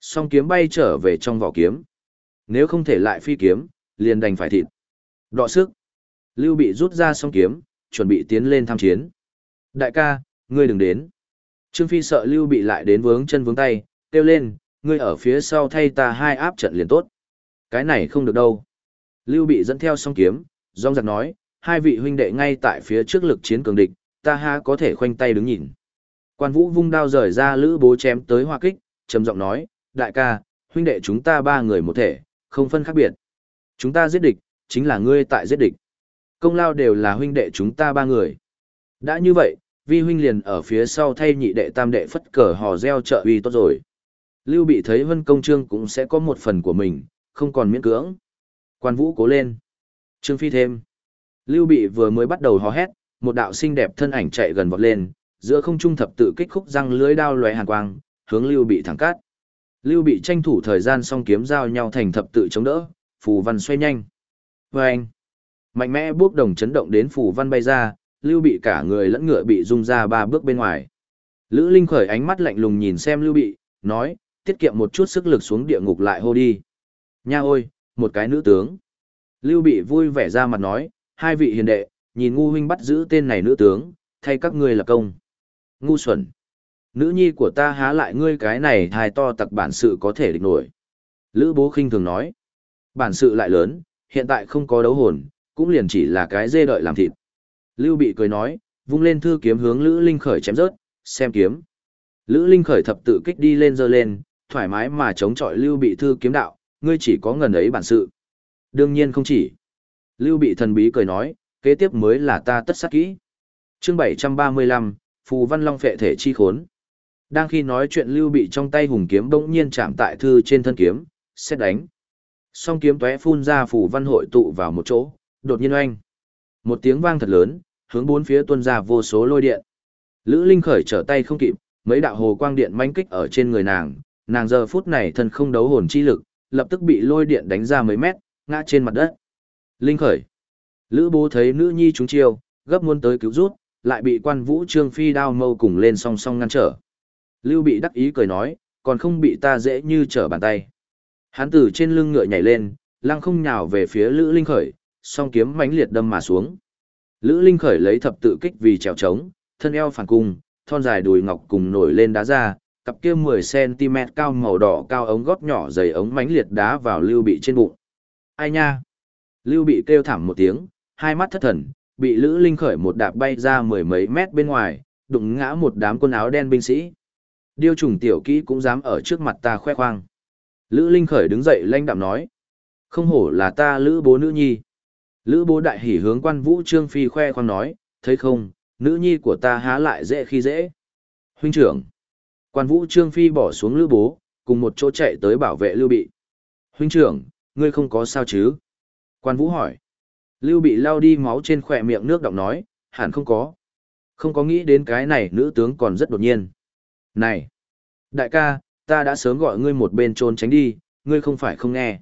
Song kiếm bay trở về trong vỏ kiếm. Nếu không thể lại phi kiếm, liền đành phải thịt. Đọ sức. Lưu bị rút ra song kiếm, chuẩn bị tiến lên tham chiến. Đại ca, ngươi đừng đến. Trương Phi sợ Lưu bị lại đến vướng chân vướng tay, kêu lên, ngươi ở phía sau thay ta hai áp trận liền tốt. Cái này không được đâu. Lưu bị dẫn theo song kiếm, rong giặc nói, hai vị huynh đệ ngay tại phía trước lực chiến cường địch, ta ha có thể khoanh tay đứng nhìn. Quan vũ vung đao rời ra lữ bố chém tới hoa kích, trầm giọng nói, đại ca, huynh đệ chúng ta ba người một thể, không phân khác biệt. Chúng ta giết địch, chính là ngươi tại giết địch. Công lao đều là huynh đệ chúng ta ba người. Đã như vậy, vi huynh liền ở phía sau thay nhị đệ tam đệ phất cờ hò reo trợ uy tốt rồi. Lưu bị thấy vân công trương cũng sẽ có một phần của mình, không còn miễn cưỡng. Quan vũ cố lên. Trương phi thêm. Lưu bị vừa mới bắt đầu hò hét, một đạo xinh đẹp thân ảnh chạy gần vọt lên, giữa không trung thập tự kích khúc răng lưới đao lóe hàn quang, hướng Lưu bị thẳng cát. Lưu bị tranh thủ thời gian song kiếm giao nhau thành thập tự chống đỡ, phù văn xoay nhanh. Và anh, mạnh mẽ bước đồng chấn động đến phù văn bay ra, Lưu bị cả người lẫn ngựa bị rung ra ba bước bên ngoài. Lữ Linh khởi ánh mắt lạnh lùng nhìn xem Lưu bị, nói, tiết kiệm một chút sức lực xuống địa ngục lại hô đi. Nha ôi, một cái nữ tướng. Lưu bị vui vẻ ra mặt nói, hai vị hiền đệ, nhìn ngu huynh bắt giữ tên này nữ tướng, thay các ngươi là công. Ngu xuẩn. Nữ nhi của ta há lại ngươi cái này thai to tặc bản sự có thể địch nổi. Lữ bố khinh thường nói. Bản sự lại lớn, hiện tại không có đấu hồn, cũng liền chỉ là cái dê đợi làm thịt. Lưu bị cười nói, vung lên thư kiếm hướng Lữ Linh khởi chém rớt, xem kiếm. Lữ Linh khởi thập tự kích đi lên dơ lên, thoải mái mà chống chọi Lưu bị thư kiếm đạo, ngươi chỉ có ngần ấy bản sự. Đương nhiên không chỉ. Lưu bị thần bí cười nói, kế tiếp mới là ta tất sát kỹ. Chương 735, Phù Văn Long phệ thể chi khốn. Đang khi nói chuyện Lưu bị trong tay hùng kiếm bỗng nhiên chạm tại thư trên thân kiếm, xét đánh. Song kiếm tóe phun ra phù văn hội tụ vào một chỗ, đột nhiên oanh. Một tiếng vang thật lớn, hướng bốn phía tuôn ra vô số lôi điện. Lữ Linh khởi trở tay không kịp, mấy đạo hồ quang điện manh kích ở trên người nàng, nàng giờ phút này thân không đấu hồn chi lực, lập tức bị lôi điện đánh ra mấy mét, ngã trên mặt đất. Linh khởi. Lữ bố thấy nữ nhi chúng chiêu, gấp muốn tới cứu rút, lại bị quan vũ trương phi đao mâu cùng lên song song ngăn trở. Lưu bị đắc ý cười nói, còn không bị ta dễ như trở bàn tay. Hắn từ trên lưng ngựa nhảy lên, lăng không nhào về phía Lữ Linh Khởi, song kiếm mãnh liệt đâm mà xuống. Lữ Linh Khởi lấy thập tự kích vì trèo trống, thân eo phản cung, thon dài đùi ngọc cùng nổi lên đá ra, cặp kia 10cm cao màu đỏ cao ống gót nhỏ dày ống mãnh liệt đá vào Lưu Bị trên bụng. Ai nha? Lưu Bị kêu thảm một tiếng, hai mắt thất thần, bị Lữ Linh Khởi một đạp bay ra mười mấy mét bên ngoài, đụng ngã một đám quân áo đen binh sĩ. Điêu trùng tiểu kỹ cũng dám ở trước mặt ta khoe khoang. Lữ Linh Khởi đứng dậy lanh đạm nói. Không hổ là ta lữ bố nữ nhi. Lữ bố đại hỉ hướng quan vũ trương phi khoe khoang nói, thấy không, nữ nhi của ta há lại dễ khi dễ. Huynh trưởng. Quan vũ trương phi bỏ xuống lữ bố, cùng một chỗ chạy tới bảo vệ lưu bị. Huynh trưởng, ngươi không có sao chứ? Quan vũ hỏi. Lưu bị lao đi máu trên khỏe miệng nước động nói, hẳn không có. Không có nghĩ đến cái này nữ tướng còn rất đột nhiên. Này! Đại ca, Ta đã sớm gọi ngươi một bên trốn tránh đi, ngươi không phải không nghe.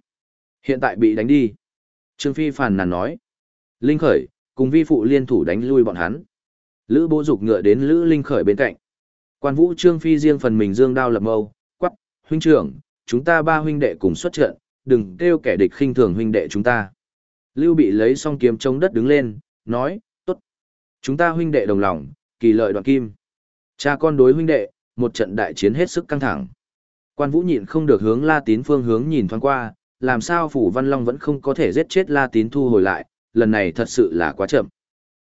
Hiện tại bị đánh đi. Trương Phi phàn nàn nói. Linh khởi, cùng vi phụ liên thủ đánh lui bọn hắn. Lữ bố dục ngựa đến Lữ Linh khởi bên cạnh. Quan vũ Trương Phi riêng phần mình dương đao lập mâu, quắc, huynh trưởng, chúng ta ba huynh đệ cùng xuất trận, đừng kêu kẻ địch khinh thường huynh đệ chúng ta. Lưu bị lấy song kiếm chống đất đứng lên, nói, tốt. Chúng ta huynh đệ đồng lòng, kỳ lợi đoạn kim. Cha con đối huynh đệ, một trận đại chiến hết sức căng thẳng. Quan Vũ nhịn không được hướng La Tín phương hướng nhìn thoáng qua, làm sao Phủ Văn Long vẫn không có thể giết chết La Tín thu hồi lại, lần này thật sự là quá chậm.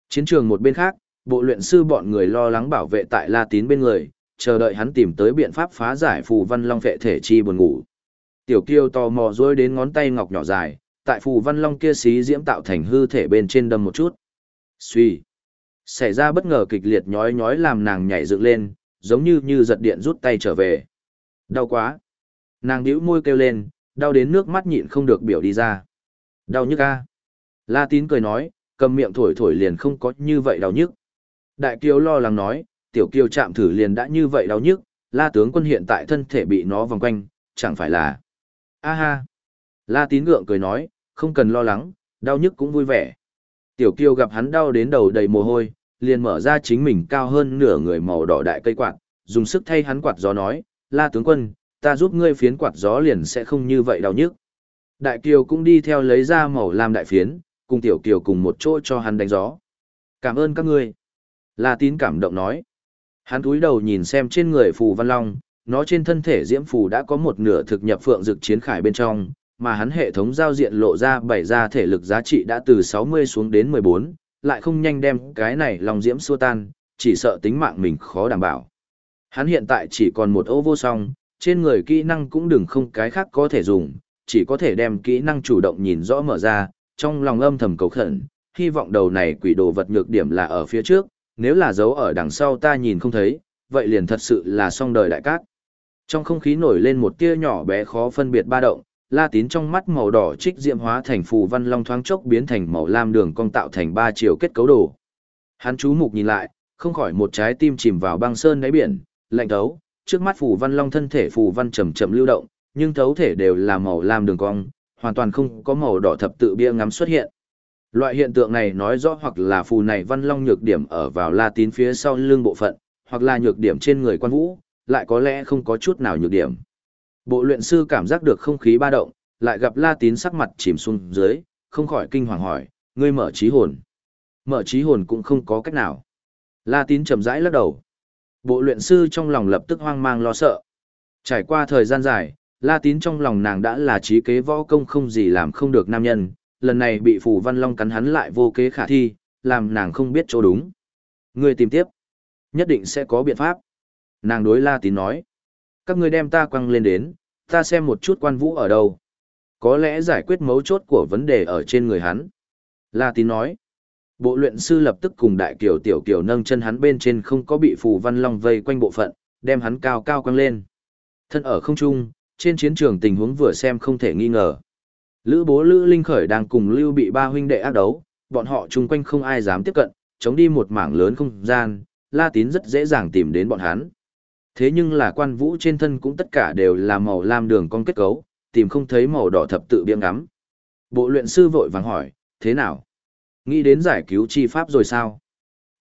Chiến trường một bên khác, bộ luyện sư bọn người lo lắng bảo vệ tại La Tín bên người, chờ đợi hắn tìm tới biện pháp phá giải Phù Văn Long vệ thể chi buồn ngủ. Tiểu Kiêu tò mò rối đến ngón tay ngọc nhỏ dài, tại Phù Văn Long kia xí diễm tạo thành hư thể bên trên đâm một chút. Suy. Xảy ra bất ngờ kịch liệt nhói nhói làm nàng nhảy dựng lên, giống như như giật điện rút tay trở về. Đau quá. Nàng nhíu môi kêu lên, đau đến nước mắt nhịn không được biểu đi ra. Đau nhức a. La tín cười nói, cầm miệng thổi thổi liền không có như vậy đau nhức. Đại kiều lo lắng nói, tiểu kiều chạm thử liền đã như vậy đau nhức, la tướng quân hiện tại thân thể bị nó vòng quanh, chẳng phải là. A ha. La tín gượng cười nói, không cần lo lắng, đau nhức cũng vui vẻ. Tiểu kiều gặp hắn đau đến đầu đầy mồ hôi, liền mở ra chính mình cao hơn nửa người màu đỏ đại cây quạt, dùng sức thay hắn quạt gió nói, la tướng quân, ta giúp ngươi phiến quạt gió liền sẽ không như vậy đau nhức. Đại kiều cũng đi theo lấy ra màu lam đại phiến, cùng tiểu kiều cùng một chỗ cho hắn đánh gió. Cảm ơn các ngươi. La tín cảm động nói. Hắn cúi đầu nhìn xem trên người phù văn long, nó trên thân thể diễm phù đã có một nửa thực nhập phượng dực chiến khải bên trong, mà hắn hệ thống giao diện lộ ra bảy ra thể lực giá trị đã từ 60 xuống đến 14, lại không nhanh đem cái này lòng diễm xua tan, chỉ sợ tính mạng mình khó đảm bảo. Hắn hiện tại chỉ còn một ô vô song, trên người kỹ năng cũng đừng không cái khác có thể dùng, chỉ có thể đem kỹ năng chủ động nhìn rõ mở ra, trong lòng âm thầm cầu khẩn, hy vọng đầu này quỷ đồ vật nhược điểm là ở phía trước, nếu là dấu ở đằng sau ta nhìn không thấy, vậy liền thật sự là song đời đại cát. Trong không khí nổi lên một tia nhỏ bé khó phân biệt ba động, La Tín trong mắt màu đỏ trích diệm hóa thành phù văn long thoáng chốc biến thành màu lam đường cong tạo thành ba chiều kết cấu đồ. Hắn chú mục nhìn lại, không khỏi một trái tim chìm vào băng sơn đáy biển, lạnh thấu, trước mắt phù văn long thân thể phù văn chậm chậm lưu động, nhưng thấu thể đều là màu lam đường cong, hoàn toàn không có màu đỏ thập tự bia ngắm xuất hiện. Loại hiện tượng này nói rõ hoặc là phù này văn long nhược điểm ở vào La Tín phía sau lưng bộ phận, hoặc là nhược điểm trên người quan vũ, lại có lẽ không có chút nào nhược điểm. Bộ luyện sư cảm giác được không khí ba động, lại gặp La Tín sắc mặt chìm xuống dưới, không khỏi kinh hoàng hỏi, ngươi mở trí hồn. Mở trí hồn cũng không có cách nào. La Tín chậm rãi lắc đầu. Bộ luyện sư trong lòng lập tức hoang mang lo sợ. Trải qua thời gian dài, La Tín trong lòng nàng đã là trí kế võ công không gì làm không được nam nhân, lần này bị Phù Văn Long cắn hắn lại vô kế khả thi, làm nàng không biết chỗ đúng. Ngươi tìm tiếp. Nhất định sẽ có biện pháp. Nàng đối La Tín nói. Các ngươi đem ta quăng lên đến, ta xem một chút quan vũ ở đâu. Có lẽ giải quyết mấu chốt của vấn đề ở trên người hắn. La Tín nói. Bộ luyện sư lập tức cùng đại kiều tiểu kiều nâng chân hắn bên trên không có bị phù văn long vây quanh bộ phận, đem hắn cao cao quăng lên. Thân ở không trung, trên chiến trường tình huống vừa xem không thể nghi ngờ. Lữ bố Lữ Linh Khởi đang cùng Lưu bị ba huynh đệ ác đấu, bọn họ chung quanh không ai dám tiếp cận, chống đi một mảng lớn không gian, La Tín rất dễ dàng tìm đến bọn hắn. Thế nhưng là quan vũ trên thân cũng tất cả đều là màu lam đường con kết cấu, tìm không thấy màu đỏ thập tự biếng ngắm. Bộ luyện sư vội vàng hỏi, thế nào? Nghĩ đến giải cứu chi pháp rồi sao?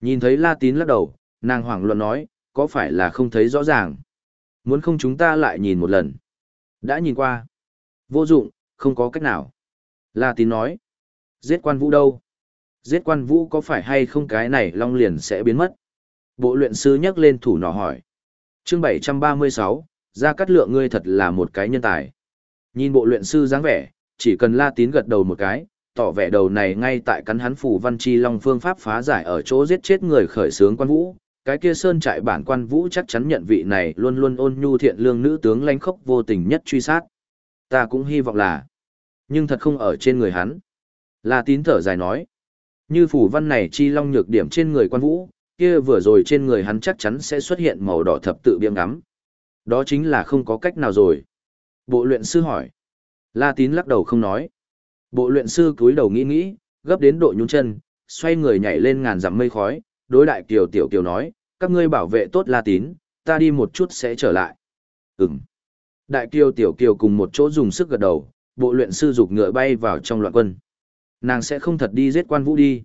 Nhìn thấy La Tín lắc đầu, nàng hoảng loạn nói, có phải là không thấy rõ ràng? Muốn không chúng ta lại nhìn một lần? Đã nhìn qua. Vô dụng, không có cách nào. La Tín nói, giết quan vũ đâu? Giết quan vũ có phải hay không cái này long liền sẽ biến mất? Bộ luyện sư nhắc lên thủ nọ hỏi chương 736, ra cắt lượng ngươi thật là một cái nhân tài. Nhìn bộ luyện sư dáng vẻ, chỉ cần La Tín gật đầu một cái, tỏ vẻ đầu này ngay tại cắn hắn phủ văn chi long phương pháp phá giải ở chỗ giết chết người khởi sướng quan vũ. Cái kia sơn trại bản quan vũ chắc chắn nhận vị này luôn luôn ôn nhu thiện lương nữ tướng lánh khốc vô tình nhất truy sát. Ta cũng hy vọng là, nhưng thật không ở trên người hắn. La tín thở dài nói, như phủ văn này chi long nhược điểm trên người quan vũ, kia vừa rồi trên người hắn chắc chắn sẽ xuất hiện màu đỏ thập tự biếng ngắm. Đó chính là không có cách nào rồi. Bộ luyện sư hỏi. La tín lắc đầu không nói. Bộ luyện sư cúi đầu nghĩ nghĩ, gấp đến độ nhún chân, xoay người nhảy lên ngàn dặm mây khói, đối đại kiều tiểu kiều nói, các ngươi bảo vệ tốt La tín, ta đi một chút sẽ trở lại. Ừm. Đại kiều tiểu kiều cùng một chỗ dùng sức gật đầu, bộ luyện sư dục ngựa bay vào trong loạn quân. Nàng sẽ không thật đi giết quan vũ đi.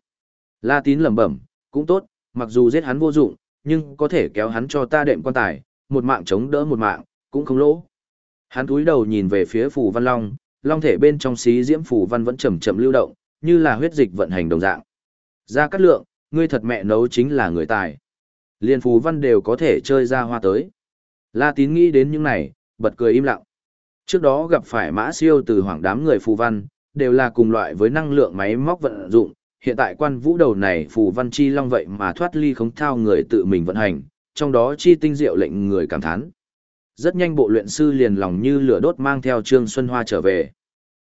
La tín lẩm bẩm, cũng tốt, mặc dù giết hắn vô dụng, nhưng có thể kéo hắn cho ta đệm quan tài, một mạng chống đỡ một mạng, cũng không lỗ. Hắn cúi đầu nhìn về phía phù văn long, long thể bên trong xí diễm phù văn vẫn chậm chậm lưu động, như là huyết dịch vận hành đồng dạng. Ra cát lượng, ngươi thật mẹ nấu chính là người tài. Liên phù văn đều có thể chơi ra hoa tới. La tín nghĩ đến những này, bật cười im lặng. Trước đó gặp phải mã siêu từ hoàng đám người phù văn, đều là cùng loại với năng lượng máy móc vận dụng. Hiện tại quan vũ đầu này phù văn chi long vậy mà thoát ly khống thao người tự mình vận hành, trong đó chi tinh diệu lệnh người cảm thán. Rất nhanh bộ luyện sư liền lòng như lửa đốt mang theo Trương Xuân Hoa trở về.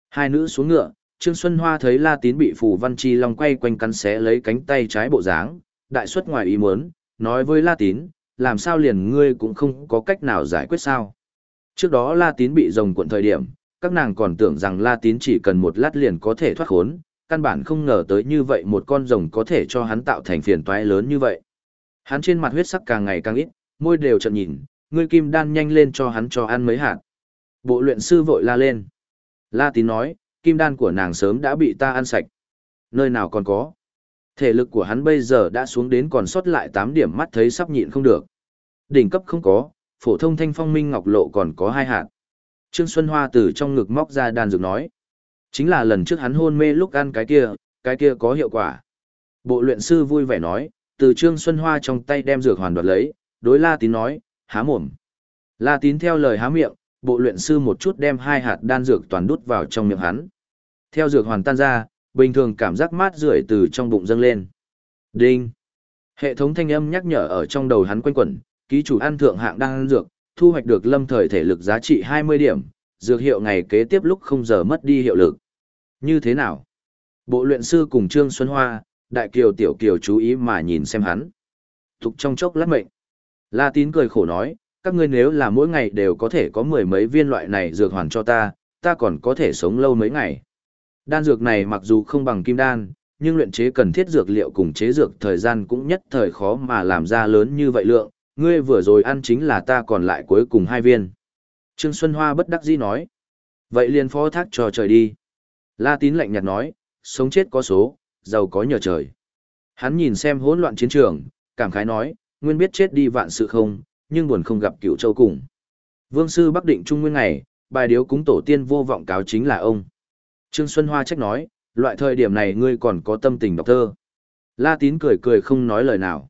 Hai nữ xuống ngựa, Trương Xuân Hoa thấy La Tín bị phù văn chi long quay quanh cắn xé lấy cánh tay trái bộ dáng, đại xuất ngoài ý muốn, nói với La Tín, làm sao liền ngươi cũng không có cách nào giải quyết sao. Trước đó La Tín bị rồng cuộn thời điểm, các nàng còn tưởng rằng La Tín chỉ cần một lát liền có thể thoát khốn, căn bản không ngờ tới như vậy một con rồng có thể cho hắn tạo thành phiền toái lớn như vậy. Hắn trên mặt huyết sắc càng ngày càng ít, môi đều trợn nhìn, ngươi kim đan nhanh lên cho hắn cho ăn mấy hạt. Bộ luyện sư vội la lên. La Tín nói, kim đan của nàng sớm đã bị ta ăn sạch. Nơi nào còn có. Thể lực của hắn bây giờ đã xuống đến còn sót lại 8 điểm mắt thấy sắp nhịn không được. Đỉnh cấp không có, phổ thông thanh phong minh ngọc lộ còn có hai hạt. Trương Xuân Hoa từ trong ngực móc ra đan dược nói. Chính là lần trước hắn hôn mê lúc ăn cái kia, cái kia có hiệu quả. Bộ luyện sư vui vẻ nói, từ Trương Xuân Hoa trong tay đem dược hoàn đoạt lấy, đối La Tín nói, há mồm. La Tín theo lời há miệng, bộ luyện sư một chút đem hai hạt đan dược toàn đút vào trong miệng hắn. Theo dược hoàn tan ra, bình thường cảm giác mát rượi từ trong bụng dâng lên. Đinh. Hệ thống thanh âm nhắc nhở ở trong đầu hắn quanh quẩn, ký chủ ăn thượng hạng đan dược, thu hoạch được lâm thời thể lực giá trị 20 điểm, dược hiệu ngày kế tiếp lúc không giờ mất đi hiệu lực. Như thế nào? Bộ luyện sư cùng Trương Xuân Hoa, Đại Kiều Tiểu Kiều chú ý mà nhìn xem hắn. Thục trong chốc lát mệnh. La Tín cười khổ nói, các ngươi nếu là mỗi ngày đều có thể có mười mấy viên loại này dược hoàn cho ta, ta còn có thể sống lâu mấy ngày. Đan dược này mặc dù không bằng kim đan, nhưng luyện chế cần thiết dược liệu cùng chế dược thời gian cũng nhất thời khó mà làm ra lớn như vậy lượng, ngươi vừa rồi ăn chính là ta còn lại cuối cùng hai viên. Trương Xuân Hoa bất đắc dĩ nói. Vậy liền phó thác cho trời đi. La tín lạnh nhạt nói, sống chết có số, giàu có nhờ trời. Hắn nhìn xem hỗn loạn chiến trường, cảm khái nói, nguyên biết chết đi vạn sự không, nhưng buồn không gặp cựu châu cùng. Vương sư Bắc định trung nguyên ngày, bài điếu cúng tổ tiên vô vọng cáo chính là ông. Trương Xuân Hoa trách nói, loại thời điểm này ngươi còn có tâm tình đọc thơ. La tín cười cười không nói lời nào.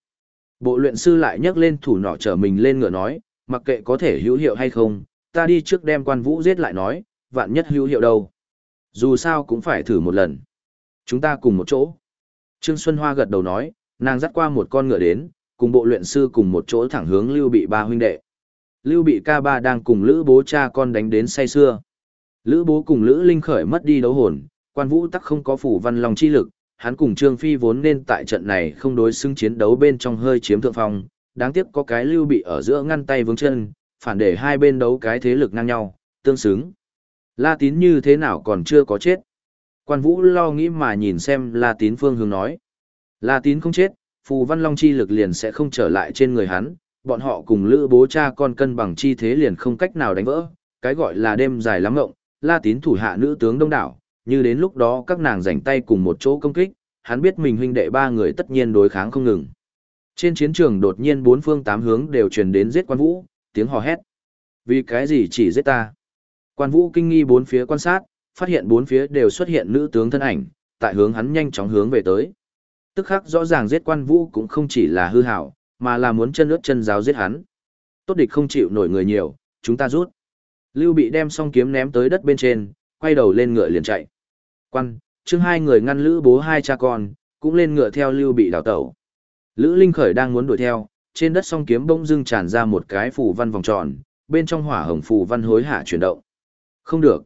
Bộ luyện sư lại nhấc lên thủ nọ trở mình lên ngựa nói, mặc kệ có thể hữu hiệu hay không, ta đi trước đem quan vũ giết lại nói, vạn nhất hữu hiệu đâu. Dù sao cũng phải thử một lần. Chúng ta cùng một chỗ. Trương Xuân Hoa gật đầu nói, nàng dắt qua một con ngựa đến, cùng bộ luyện sư cùng một chỗ thẳng hướng Lưu Bị ba huynh đệ. Lưu Bị ca ba đang cùng Lữ bố cha con đánh đến say xưa. Lữ bố cùng Lữ Linh khởi mất đi đấu hồn, quan vũ tắc không có phủ văn lòng chi lực, hắn cùng Trương Phi vốn nên tại trận này không đối xứng chiến đấu bên trong hơi chiếm thượng phong, đáng tiếc có cái lưu bị ở giữa ngăn tay vướng chân, phản để hai bên đấu cái thế lực ngang nhau, tương xứng. La Tín như thế nào còn chưa có chết. Quan Vũ lo nghĩ mà nhìn xem La Tín phương hướng nói. La Tín không chết, phù văn long chi lực liền sẽ không trở lại trên người hắn, bọn họ cùng lữ bố cha con cân bằng chi thế liền không cách nào đánh vỡ, cái gọi là đêm dài lắm ngộng, La Tín thủ hạ nữ tướng đông đảo, như đến lúc đó các nàng rảnh tay cùng một chỗ công kích, hắn biết mình huynh đệ ba người tất nhiên đối kháng không ngừng. Trên chiến trường đột nhiên bốn phương tám hướng đều truyền đến giết quan vũ, tiếng hò hét. Vì cái gì chỉ giết ta? Quan vũ kinh nghi bốn phía quan sát, phát hiện bốn phía đều xuất hiện nữ tướng thân ảnh, tại hướng hắn nhanh chóng hướng về tới. Tức khắc rõ ràng giết quan vũ cũng không chỉ là hư hảo, mà là muốn chân ướt chân giáo giết hắn. Tốt địch không chịu nổi người nhiều, chúng ta rút. Lưu bị đem song kiếm ném tới đất bên trên, quay đầu lên ngựa liền chạy. Quan, chương hai người ngăn Lữ bố hai cha con, cũng lên ngựa theo Lưu bị đào tẩu. Lữ Linh Khởi đang muốn đuổi theo, trên đất song kiếm bỗng dưng tràn ra một cái phù văn vòng tròn, bên trong hỏa hồng phù văn hối hạ chuyển động. Không được.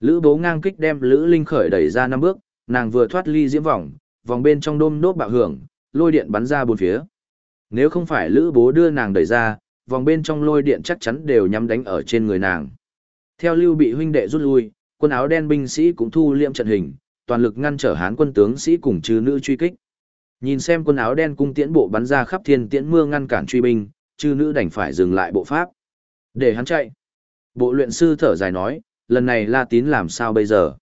Lữ bố ngang kích đem Lữ Linh Khởi đẩy ra năm bước, nàng vừa thoát ly diễm vòng, vòng bên trong đôm nốt bạo hưởng, lôi điện bắn ra bốn phía. Nếu không phải Lữ bố đưa nàng đẩy ra, vòng bên trong lôi điện chắc chắn đều nhắm đánh ở trên người nàng. Theo lưu bị huynh đệ rút lui, quân áo đen binh sĩ cũng thu liệm trận hình, toàn lực ngăn trở hán quân tướng sĩ cùng trừ nữ truy kích. Nhìn xem quân áo đen cung tiễn bộ bắn ra khắp thiên tiễn mưa ngăn cản truy binh, trừ nữ đành phải dừng lại bộ pháp. Để hắn chạy. Bộ luyện sư thở dài nói, lần này La Tín làm sao bây giờ?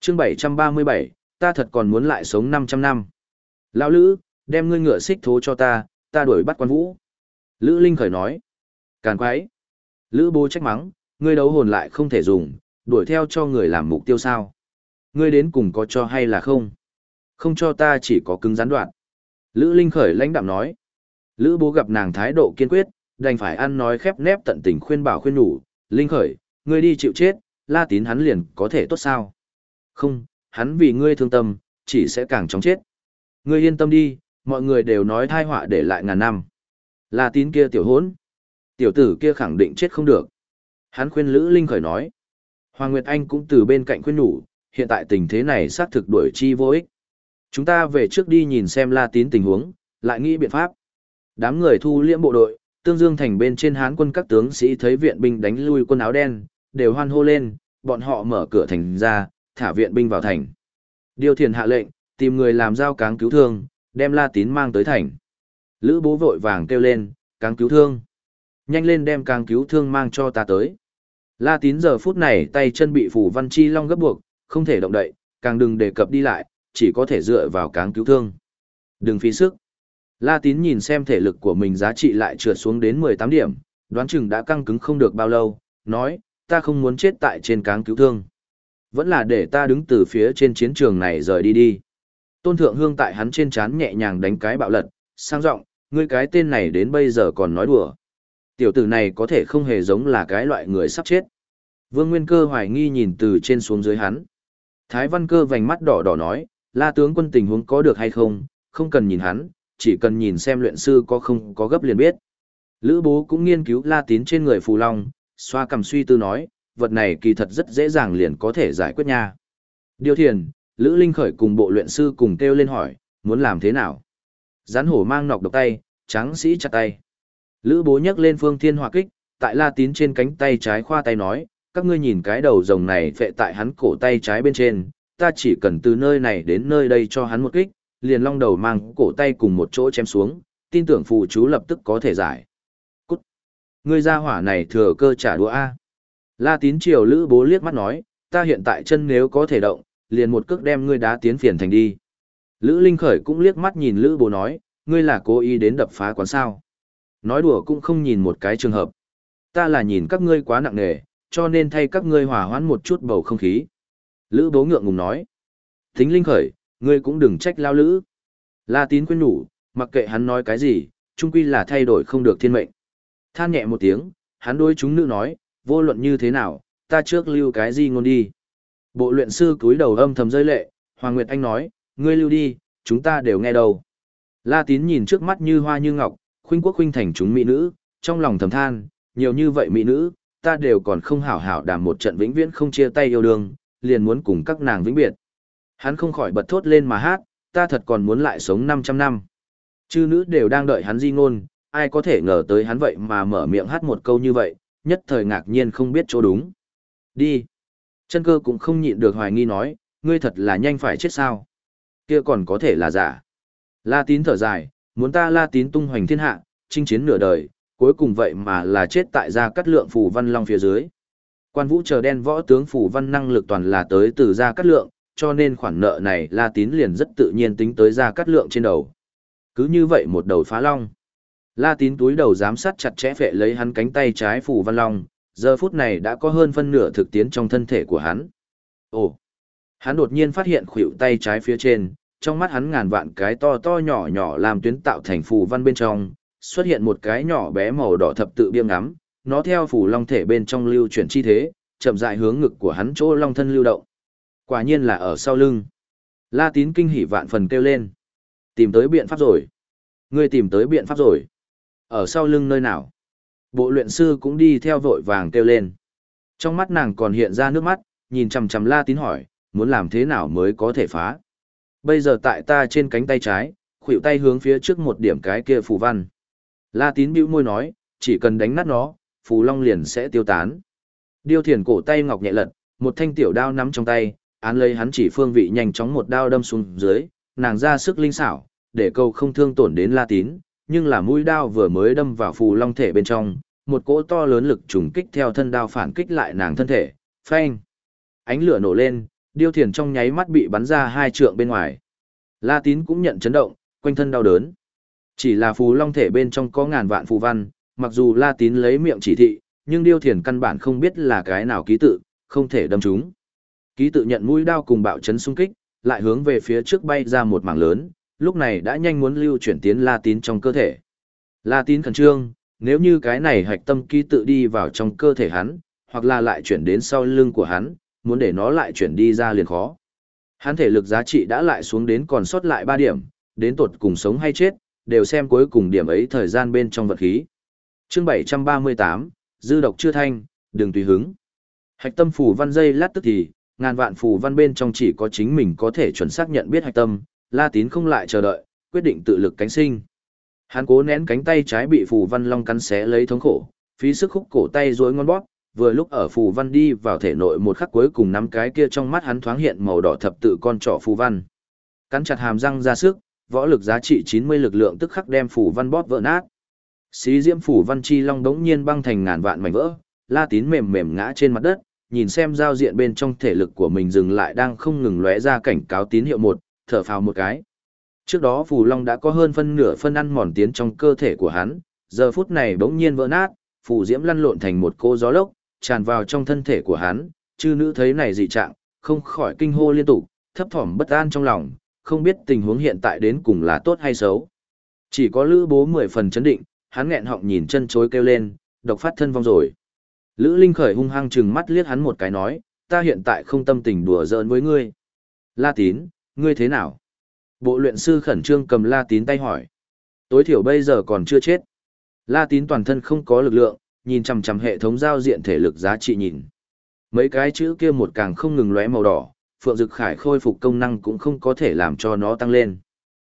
chương 737, ta thật còn muốn lại sống 500 năm. Lão Lữ, đem ngươi ngựa xích thố cho ta, ta đuổi bắt quan vũ. Lữ Linh khởi nói. Càn quái. Lữ bố trách mắng, ngươi đấu hồn lại không thể dùng, đuổi theo cho người làm mục tiêu sao. Ngươi đến cùng có cho hay là không? Không cho ta chỉ có cứng gián đoạn. Lữ Linh khởi lãnh đạm nói. Lữ bố gặp nàng thái độ kiên quyết, đành phải ăn nói khép nép tận tình khuyên bảo khuyên nhủ. Linh khởi, ngươi đi chịu chết, la tín hắn liền có thể tốt sao? Không, hắn vì ngươi thương tâm, chỉ sẽ càng chóng chết. Ngươi yên tâm đi, mọi người đều nói thai họa để lại ngàn năm. La tín kia tiểu hốn. Tiểu tử kia khẳng định chết không được. Hắn khuyên Lữ Linh khởi nói. Hoàng Nguyệt Anh cũng từ bên cạnh khuyên nhủ, hiện tại tình thế này xác thực đuổi chi vô ích. Chúng ta về trước đi nhìn xem La Tín tình huống, lại nghĩ biện pháp. Đám người thu liễm bộ đội, tương dương thành bên trên hán quân các tướng sĩ thấy viện binh đánh lui quân áo đen, đều hoan hô lên, bọn họ mở cửa thành ra, thả viện binh vào thành. Điều thiền hạ lệnh, tìm người làm giao cáng cứu thương, đem La Tín mang tới thành. Lữ bố vội vàng kêu lên, cáng cứu thương. Nhanh lên đem cáng cứu thương mang cho ta tới. La Tín giờ phút này tay chân bị phủ văn chi long gấp buộc, không thể động đậy, càng đừng đề cập đi lại, chỉ có thể dựa vào cáng cứu thương. Đừng phí sức. La Tín nhìn xem thể lực của mình giá trị lại trượt xuống đến 18 điểm, đoán chừng đã căng cứng không được bao lâu, nói, ta không muốn chết tại trên cáng cứu thương. Vẫn là để ta đứng từ phía trên chiến trường này rời đi đi. Tôn Thượng Hương tại hắn trên chán nhẹ nhàng đánh cái bạo lật, sang giọng, ngươi cái tên này đến bây giờ còn nói đùa. Tiểu tử này có thể không hề giống là cái loại người sắp chết. Vương Nguyên Cơ hoài nghi nhìn từ trên xuống dưới hắn. Thái Văn Cơ vành mắt đỏ đỏ nói, la tướng quân tình huống có được hay không, không cần nhìn hắn, chỉ cần nhìn xem luyện sư có không có gấp liền biết. Lữ bố cũng nghiên cứu la tín trên người phù long, xoa cầm suy tư nói, vật này kỳ thật rất dễ dàng liền có thể giải quyết nha. Điều thiền, Lữ Linh khởi cùng bộ luyện sư cùng kêu lên hỏi, muốn làm thế nào? Gián hổ mang nọc độc tay, tráng sĩ chặt tay. Lữ bố nhấc lên phương thiên hỏa kích, tại la tín trên cánh tay trái khoa tay nói, các ngươi nhìn cái đầu rồng này phệ tại hắn cổ tay trái bên trên, ta chỉ cần từ nơi này đến nơi đây cho hắn một kích, liền long đầu mang cổ tay cùng một chỗ chém xuống, tin tưởng phù chú lập tức có thể giải. Ngươi ra hỏa này thừa cơ trả đũa A. La tín triều lữ bố liếc mắt nói, ta hiện tại chân nếu có thể động, liền một cước đem ngươi đá tiến phiền thành đi. Lữ Linh Khởi cũng liếc mắt nhìn lữ bố nói, ngươi là cố ý đến đập phá quán sao. Nói đùa cũng không nhìn một cái trường hợp. Ta là nhìn các ngươi quá nặng nề, cho nên thay các ngươi hòa hoãn một chút bầu không khí. Lữ bố ngượng ngùng nói. Thính Linh Khởi, ngươi cũng đừng trách lao lữ. La tín quên nhủ, mặc kệ hắn nói cái gì, chung quy là thay đổi không được thiên mệnh. Than nhẹ một tiếng, hắn đối chúng nữ nói, vô luận như thế nào, ta trước lưu cái gì ngôn đi. Bộ luyện sư cúi đầu âm thầm rơi lệ, Hoàng Nguyệt Anh nói, ngươi lưu đi, chúng ta đều nghe đâu. La tín nhìn trước mắt như hoa như ngọc, khuynh quốc khuynh thành chúng mỹ nữ, trong lòng thầm than, nhiều như vậy mỹ nữ, ta đều còn không hảo hảo đàm một trận vĩnh viễn không chia tay yêu đương, liền muốn cùng các nàng vĩnh biệt. Hắn không khỏi bật thốt lên mà hát, ta thật còn muốn lại sống 500 năm. Chư nữ đều đang đợi hắn di ngôn, ai có thể ngờ tới hắn vậy mà mở miệng hát một câu như vậy, nhất thời ngạc nhiên không biết chỗ đúng. Đi. Chân cơ cũng không nhịn được hoài nghi nói, ngươi thật là nhanh phải chết sao. Kia còn có thể là giả. La tín thở dài, muốn ta la tín tung hoành thiên hạ, chinh chiến nửa đời, cuối cùng vậy mà là chết tại gia cắt lượng phủ văn long phía dưới. Quan vũ chờ đen võ tướng phủ văn năng lực toàn là tới từ gia cắt lượng, cho nên khoản nợ này La Tín liền rất tự nhiên tính tới gia cắt lượng trên đầu. Cứ như vậy một đầu phá long. La Tín túi đầu giám sát chặt chẽ phệ lấy hắn cánh tay trái phủ văn long, giờ phút này đã có hơn phân nửa thực tiến trong thân thể của hắn. Ồ! Hắn đột nhiên phát hiện khuỷu tay trái phía trên, trong mắt hắn ngàn vạn cái to to nhỏ nhỏ làm tuyến tạo thành phù văn bên trong, xuất hiện một cái nhỏ bé màu đỏ thập tự biêm ngắm, nó theo phủ long thể bên trong lưu chuyển chi thế, chậm rãi hướng ngực của hắn chỗ long thân lưu động. Quả nhiên là ở sau lưng. La Tín kinh hỉ vạn phần kêu lên. Tìm tới biện pháp rồi. Ngươi tìm tới biện pháp rồi. Ở sau lưng nơi nào? Bộ luyện sư cũng đi theo vội vàng kêu lên. Trong mắt nàng còn hiện ra nước mắt, nhìn chằm chằm La Tín hỏi, muốn làm thế nào mới có thể phá? Bây giờ tại ta trên cánh tay trái, khuỷu tay hướng phía trước một điểm cái kia phù văn. La tín bĩu môi nói, chỉ cần đánh nát nó, phù long liền sẽ tiêu tán. Điêu thiền cổ tay ngọc nhẹ lật, một thanh tiểu đao nắm trong tay, án lấy hắn chỉ phương vị nhanh chóng một đao đâm xuống dưới, nàng ra sức linh xảo, để câu không thương tổn đến la tín, nhưng là mũi đao vừa mới đâm vào phù long thể bên trong, một cỗ to lớn lực trùng kích theo thân đao phản kích lại nàng thân thể, phanh. Ánh lửa nổ lên, điêu thiền trong nháy mắt bị bắn ra hai trượng bên ngoài. La tín cũng nhận chấn động, quanh thân đau đớn. Chỉ là phù long thể bên trong có ngàn vạn phù văn, mặc dù La tín lấy miệng chỉ thị, nhưng điêu thiền căn bản không biết là cái nào ký tự, không thể đâm chúng. Ký tự nhận mũi đao cùng bạo chấn xung kích, lại hướng về phía trước bay ra một mảng lớn, lúc này đã nhanh muốn lưu chuyển tiến La tín trong cơ thể. La tín khẩn trương, nếu như cái này hạch tâm ký tự đi vào trong cơ thể hắn, hoặc là lại chuyển đến sau lưng của hắn, muốn để nó lại chuyển đi ra liền khó. Hắn thể lực giá trị đã lại xuống đến còn sót lại 3 điểm, đến tột cùng sống hay chết, đều xem cuối cùng điểm ấy thời gian bên trong vật khí. Chương 738, dư độc chưa thanh, đừng tùy hứng. Hạch tâm phù văn dây lát tức thì, ngàn vạn phù văn bên trong chỉ có chính mình có thể chuẩn xác nhận biết hạch tâm, La Tín không lại chờ đợi, quyết định tự lực cánh sinh. Hắn cố nén cánh tay trái bị phù văn long cắn xé lấy thống khổ, phí sức khúc cổ tay rối ngon bóp, vừa lúc ở phù văn đi vào thể nội một khắc cuối cùng nắm cái kia trong mắt hắn thoáng hiện màu đỏ thập tự con trỏ phù văn. Cắn chặt hàm răng ra sức, võ lực giá trị 90 lực lượng tức khắc đem phù văn bóp vỡ nát. Xí diễm phù văn chi long đống nhiên băng thành ngàn vạn mảnh vỡ, La Tín mềm mềm ngã trên mặt đất, nhìn xem giao diện bên trong thể lực của mình dừng lại đang không ngừng lóe ra cảnh cáo tín hiệu một, thở phào một cái. Trước đó phù long đã có hơn phân nửa phân ăn mòn tiến trong cơ thể của hắn, giờ phút này bỗng nhiên vỡ nát, phù diễm lăn lộn thành một cô gió lốc, tràn vào trong thân thể của hắn, chư nữ thấy này dị trạng, không khỏi kinh hô liên tục, thấp thỏm bất an trong lòng, không biết tình huống hiện tại đến cùng là tốt hay xấu. Chỉ có Lữ Bố mười phần chấn định, hắn nghẹn họng nhìn chân chối kêu lên, độc phát thân vong rồi. Lữ Linh khởi hung hăng trừng mắt liếc hắn một cái nói, ta hiện tại không tâm tình đùa giỡn với ngươi. La Tín, ngươi thế nào? Bộ luyện sư khẩn trương cầm La Tín tay hỏi. Tối thiểu bây giờ còn chưa chết. La Tín toàn thân không có lực lượng, nhìn chằm chằm hệ thống giao diện thể lực giá trị nhìn. Mấy cái chữ kia một càng không ngừng lóe màu đỏ, Phượng Dực Khải khôi phục công năng cũng không có thể làm cho nó tăng lên.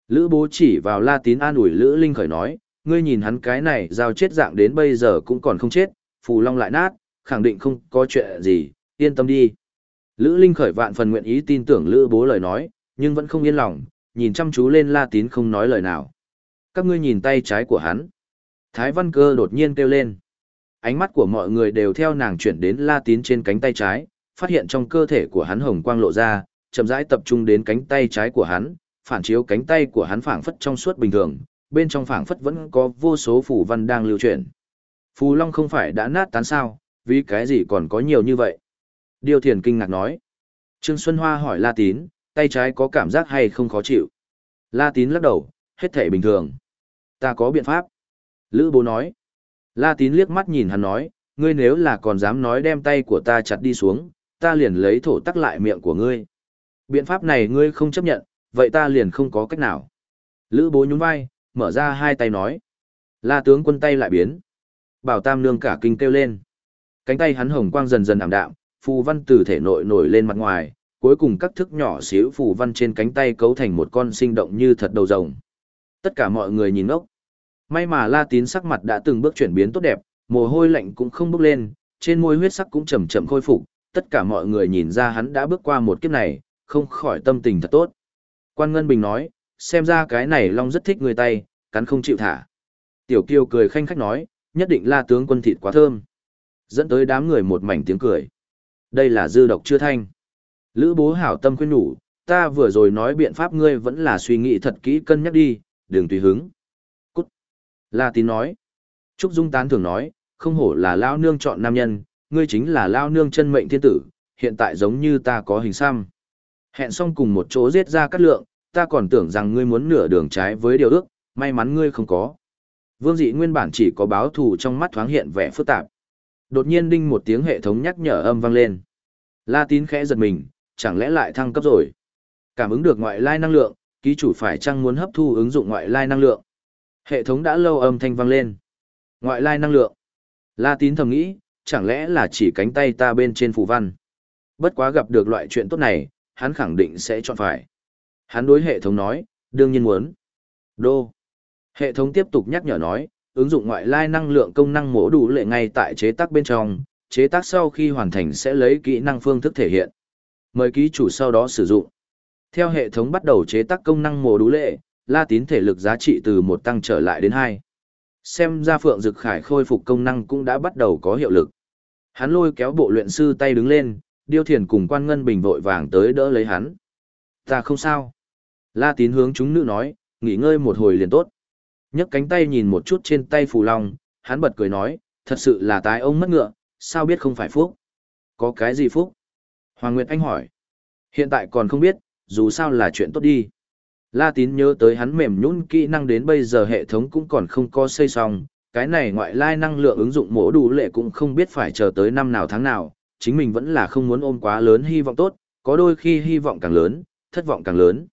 Lữ bố chỉ vào La Tín an ủi Lữ Linh khởi nói, ngươi nhìn hắn cái này giao chết dạng đến bây giờ cũng còn không chết, phù long lại nát, khẳng định không có chuyện gì, yên tâm đi. Lữ Linh khởi vạn phần nguyện ý tin tưởng Lữ bố lời nói, nhưng vẫn không yên lòng, nhìn chăm chú lên La Tín không nói lời nào. Các ngươi nhìn tay trái của hắn. Thái Văn Cơ đột nhiên kêu lên ánh mắt của mọi người đều theo nàng chuyển đến La Tín trên cánh tay trái, phát hiện trong cơ thể của hắn hồng quang lộ ra, chậm rãi tập trung đến cánh tay trái của hắn, phản chiếu cánh tay của hắn phảng phất trong suốt bình thường, bên trong phảng phất vẫn có vô số phù văn đang lưu chuyển. Phù Long không phải đã nát tán sao, vì cái gì còn có nhiều như vậy? Điều thiền kinh ngạc nói. Trương Xuân Hoa hỏi La Tín, tay trái có cảm giác hay không khó chịu? La Tín lắc đầu, hết thể bình thường. Ta có biện pháp. Lữ bố nói. La tín liếc mắt nhìn hắn nói, ngươi nếu là còn dám nói đem tay của ta chặt đi xuống, ta liền lấy thổ tắc lại miệng của ngươi. Biện pháp này ngươi không chấp nhận, vậy ta liền không có cách nào. Lữ bố nhún vai, mở ra hai tay nói. La tướng quân tay lại biến. Bảo tam nương cả kinh kêu lên. Cánh tay hắn hồng quang dần dần ảm đạm, phù văn từ thể nội nổi lên mặt ngoài, cuối cùng các thức nhỏ xíu phù văn trên cánh tay cấu thành một con sinh động như thật đầu rồng. Tất cả mọi người nhìn ngốc. May mà La Tín sắc mặt đã từng bước chuyển biến tốt đẹp, mồ hôi lạnh cũng không bốc lên, trên môi huyết sắc cũng chậm chậm khôi phục, tất cả mọi người nhìn ra hắn đã bước qua một kiếp này, không khỏi tâm tình thật tốt. Quan Ngân Bình nói, xem ra cái này Long rất thích người tay, cắn không chịu thả. Tiểu Kiều cười khanh khách nói, nhất định La tướng quân thịt quá thơm. Dẫn tới đám người một mảnh tiếng cười. Đây là dư độc chưa thanh. Lữ bố hảo tâm khuyên nhủ, ta vừa rồi nói biện pháp ngươi vẫn là suy nghĩ thật kỹ cân nhắc đi, đừng tùy hứng. La tín nói. Trúc Dung tán thường nói, không hổ là lao nương chọn nam nhân, ngươi chính là lao nương chân mệnh thiên tử, hiện tại giống như ta có hình xăm. Hẹn xong cùng một chỗ giết ra cắt lượng, ta còn tưởng rằng ngươi muốn nửa đường trái với điều ước, may mắn ngươi không có. Vương dị nguyên bản chỉ có báo thù trong mắt thoáng hiện vẻ phức tạp. Đột nhiên đinh một tiếng hệ thống nhắc nhở âm vang lên. La tín khẽ giật mình, chẳng lẽ lại thăng cấp rồi. Cảm ứng được ngoại lai năng lượng, ký chủ phải chăng muốn hấp thu ứng dụng ngoại lai năng lượng. Hệ thống đã lâu âm thanh vang lên. Ngoại lai năng lượng. La tín thầm nghĩ, chẳng lẽ là chỉ cánh tay ta bên trên phù văn. Bất quá gặp được loại chuyện tốt này, hắn khẳng định sẽ chọn phải. Hắn đối hệ thống nói, đương nhiên muốn. Đô. Hệ thống tiếp tục nhắc nhở nói, ứng dụng ngoại lai năng lượng công năng mổ đủ lệ ngay tại chế tác bên trong, chế tác sau khi hoàn thành sẽ lấy kỹ năng phương thức thể hiện. Mời ký chủ sau đó sử dụng. Theo hệ thống bắt đầu chế tác công năng mồ đủ lệ, La Tín thể lực giá trị từ một tăng trở lại đến hai. Xem ra Phượng Dực Khải khôi phục công năng cũng đã bắt đầu có hiệu lực. Hắn lôi kéo bộ luyện sư tay đứng lên, Điêu Thiền cùng Quan Ngân Bình vội vàng tới đỡ lấy hắn. Ta không sao. La tín hướng chúng nữ nói, nghỉ ngơi một hồi liền tốt. nhấc cánh tay nhìn một chút trên tay phù long, hắn bật cười nói, thật sự là tái ông mất ngựa, sao biết không phải phúc? Có cái gì phúc? Hoàng Nguyệt Anh hỏi. Hiện tại còn không biết, dù sao là chuyện tốt đi. La tín nhớ tới hắn mềm nhũn kỹ năng đến bây giờ hệ thống cũng còn không có xây xong, cái này ngoại lai năng lượng ứng dụng mổ đủ lệ cũng không biết phải chờ tới năm nào tháng nào, chính mình vẫn là không muốn ôm quá lớn hy vọng tốt, có đôi khi hy vọng càng lớn, thất vọng càng lớn.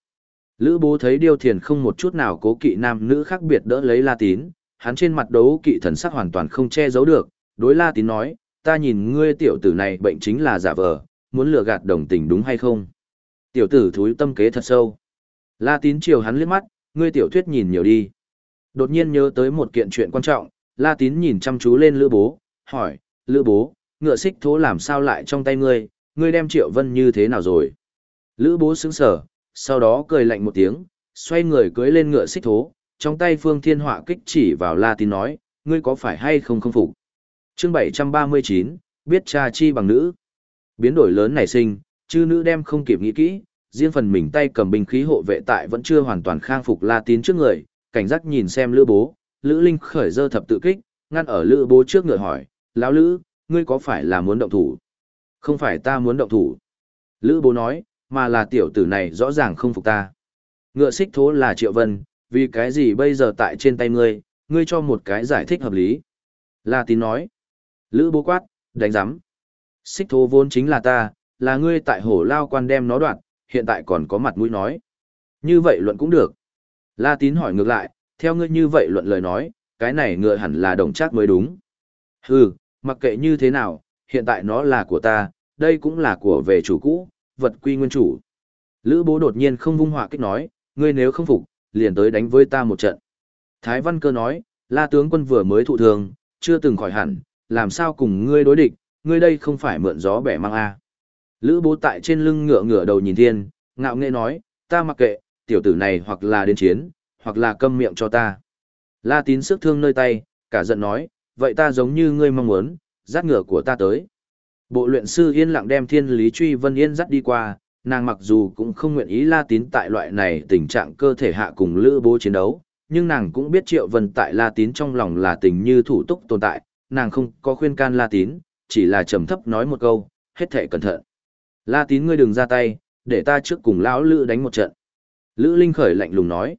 Lữ bố thấy điêu thiền không một chút nào cố kỵ nam nữ khác biệt đỡ lấy la tín, hắn trên mặt đấu kỵ thần sắc hoàn toàn không che giấu được, đối la tín nói, ta nhìn ngươi tiểu tử này bệnh chính là giả vờ, muốn lừa gạt đồng tình đúng hay không? Tiểu tử thúi tâm kế thật sâu. La tín chiều hắn liếc mắt, ngươi tiểu thuyết nhìn nhiều đi. Đột nhiên nhớ tới một kiện chuyện quan trọng, La tín nhìn chăm chú lên lữ bố, hỏi, lữ bố, ngựa xích thố làm sao lại trong tay ngươi, ngươi đem triệu vân như thế nào rồi? Lữ bố sững sở, sau đó cười lạnh một tiếng, xoay người cưới lên ngựa xích thố, trong tay phương thiên họa kích chỉ vào La tín nói, ngươi có phải hay không không phục? chương 739, biết cha chi bằng nữ. Biến đổi lớn nảy sinh, chư nữ đem không kịp nghĩ kỹ, riêng phần mình tay cầm binh khí hộ vệ tại vẫn chưa hoàn toàn khang phục La Tín trước người, cảnh giác nhìn xem Lữ Bố, Lữ Linh khởi dơ thập tự kích, ngăn ở Lữ Bố trước ngựa hỏi, lão Lữ, ngươi có phải là muốn động thủ? Không phải ta muốn động thủ. Lữ Bố nói, mà là tiểu tử này rõ ràng không phục ta. Ngựa xích thố là Triệu Vân, vì cái gì bây giờ tại trên tay ngươi, ngươi cho một cái giải thích hợp lý. La Tín nói, Lữ Bố quát, đánh giám. Xích thố vốn chính là ta, là ngươi tại hổ lao quan đem nó đoạn, hiện tại còn có mặt mũi nói. Như vậy luận cũng được. La tín hỏi ngược lại, theo ngươi như vậy luận lời nói, cái này ngựa hẳn là đồng chắc mới đúng. Hừ, mặc kệ như thế nào, hiện tại nó là của ta, đây cũng là của về chủ cũ, vật quy nguyên chủ. Lữ bố đột nhiên không vung hỏa kích nói, ngươi nếu không phục, liền tới đánh với ta một trận. Thái văn cơ nói, la tướng quân vừa mới thụ thường, chưa từng khỏi hẳn, làm sao cùng ngươi đối địch, ngươi đây không phải mượn gió bẻ mang a. Lữ bố tại trên lưng ngựa ngựa đầu nhìn thiên, ngạo nghễ nói, ta mặc kệ, tiểu tử này hoặc là đến chiến, hoặc là câm miệng cho ta. La tín sức thương nơi tay, cả giận nói, vậy ta giống như ngươi mong muốn, dắt ngựa của ta tới. Bộ luyện sư yên lặng đem thiên lý truy vân yên dắt đi qua, nàng mặc dù cũng không nguyện ý la tín tại loại này tình trạng cơ thể hạ cùng lữ bố chiến đấu, nhưng nàng cũng biết triệu vân tại la tín trong lòng là tình như thủ túc tồn tại, nàng không có khuyên can la tín, chỉ là trầm thấp nói một câu, hết thệ cẩn thận. La tín ngươi đừng ra tay, để ta trước cùng lão lữ đánh một trận. Lữ Linh Khởi lạnh lùng nói.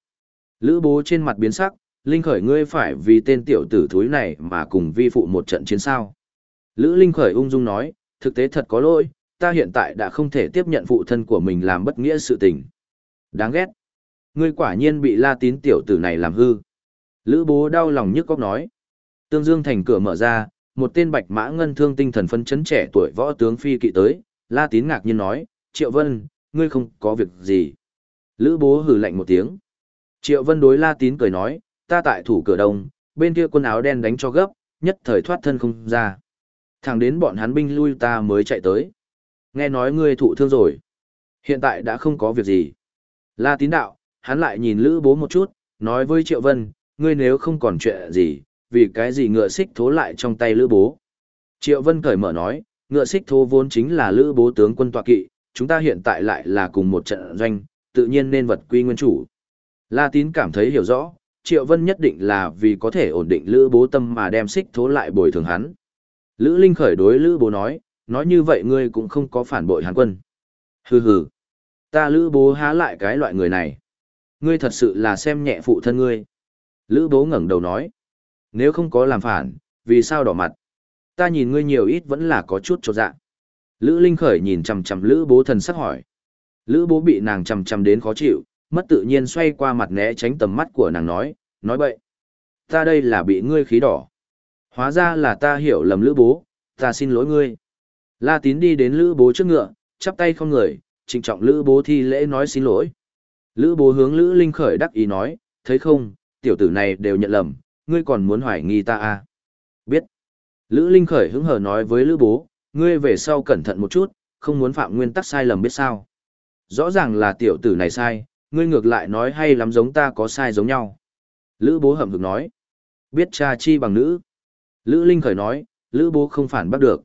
Lữ bố trên mặt biến sắc, Linh Khởi ngươi phải vì tên tiểu tử thúi này mà cùng vi phụ một trận chiến sao. Lữ Linh Khởi ung dung nói, thực tế thật có lỗi, ta hiện tại đã không thể tiếp nhận phụ thân của mình làm bất nghĩa sự tình. Đáng ghét. Ngươi quả nhiên bị la tín tiểu tử này làm hư. Lữ bố đau lòng nhức góc nói. Tương Dương thành cửa mở ra, một tên bạch mã ngân thương tinh thần phân chấn trẻ tuổi võ tướng phi kỵ tới, La Tín ngạc nhiên nói, Triệu Vân, ngươi không có việc gì. Lữ bố hử lạnh một tiếng. Triệu Vân đối La Tín cười nói, ta tại thủ cửa đông, bên kia quân áo đen đánh cho gấp, nhất thời thoát thân không ra. Thẳng đến bọn hắn binh lui ta mới chạy tới. Nghe nói ngươi thụ thương rồi. Hiện tại đã không có việc gì. La Tín đạo, hắn lại nhìn Lữ bố một chút, nói với Triệu Vân, ngươi nếu không còn chuyện gì, vì cái gì ngựa xích thố lại trong tay Lữ bố. Triệu Vân cởi mở nói, ngựa xích thố vốn chính là lữ bố tướng quân tọa kỵ, chúng ta hiện tại lại là cùng một trận doanh, tự nhiên nên vật quy nguyên chủ. La tín cảm thấy hiểu rõ, Triệu Vân nhất định là vì có thể ổn định lữ bố tâm mà đem xích thố lại bồi thường hắn. Lữ Linh khởi đối lữ bố nói, nói như vậy ngươi cũng không có phản bội hán quân. Hừ hừ, ta lữ bố há lại cái loại người này. Ngươi thật sự là xem nhẹ phụ thân ngươi. Lữ bố ngẩng đầu nói, nếu không có làm phản, vì sao đỏ mặt? ta nhìn ngươi nhiều ít vẫn là có chút cho dạ. Lữ Linh Khởi nhìn chằm chằm Lữ Bố thần sắc hỏi. Lữ Bố bị nàng chằm chằm đến khó chịu, mất tự nhiên xoay qua mặt né tránh tầm mắt của nàng nói, nói bậy. Ta đây là bị ngươi khí đỏ. Hóa ra là ta hiểu lầm Lữ Bố, ta xin lỗi ngươi. La Tín đi đến Lữ Bố trước ngựa, chắp tay không người, trịnh trọng Lữ Bố thi lễ nói xin lỗi. Lữ Bố hướng Lữ Linh Khởi đắc ý nói, thấy không, tiểu tử này đều nhận lầm, ngươi còn muốn hoài nghi ta à? Biết. Lữ Linh khởi hứng hờ nói với Lữ Bố, ngươi về sau cẩn thận một chút, không muốn phạm nguyên tắc sai lầm biết sao. Rõ ràng là tiểu tử này sai, ngươi ngược lại nói hay lắm giống ta có sai giống nhau. Lữ Bố hậm hực nói. Biết cha chi bằng nữ. Lữ Linh khởi nói, Lữ bố không phản bắt được.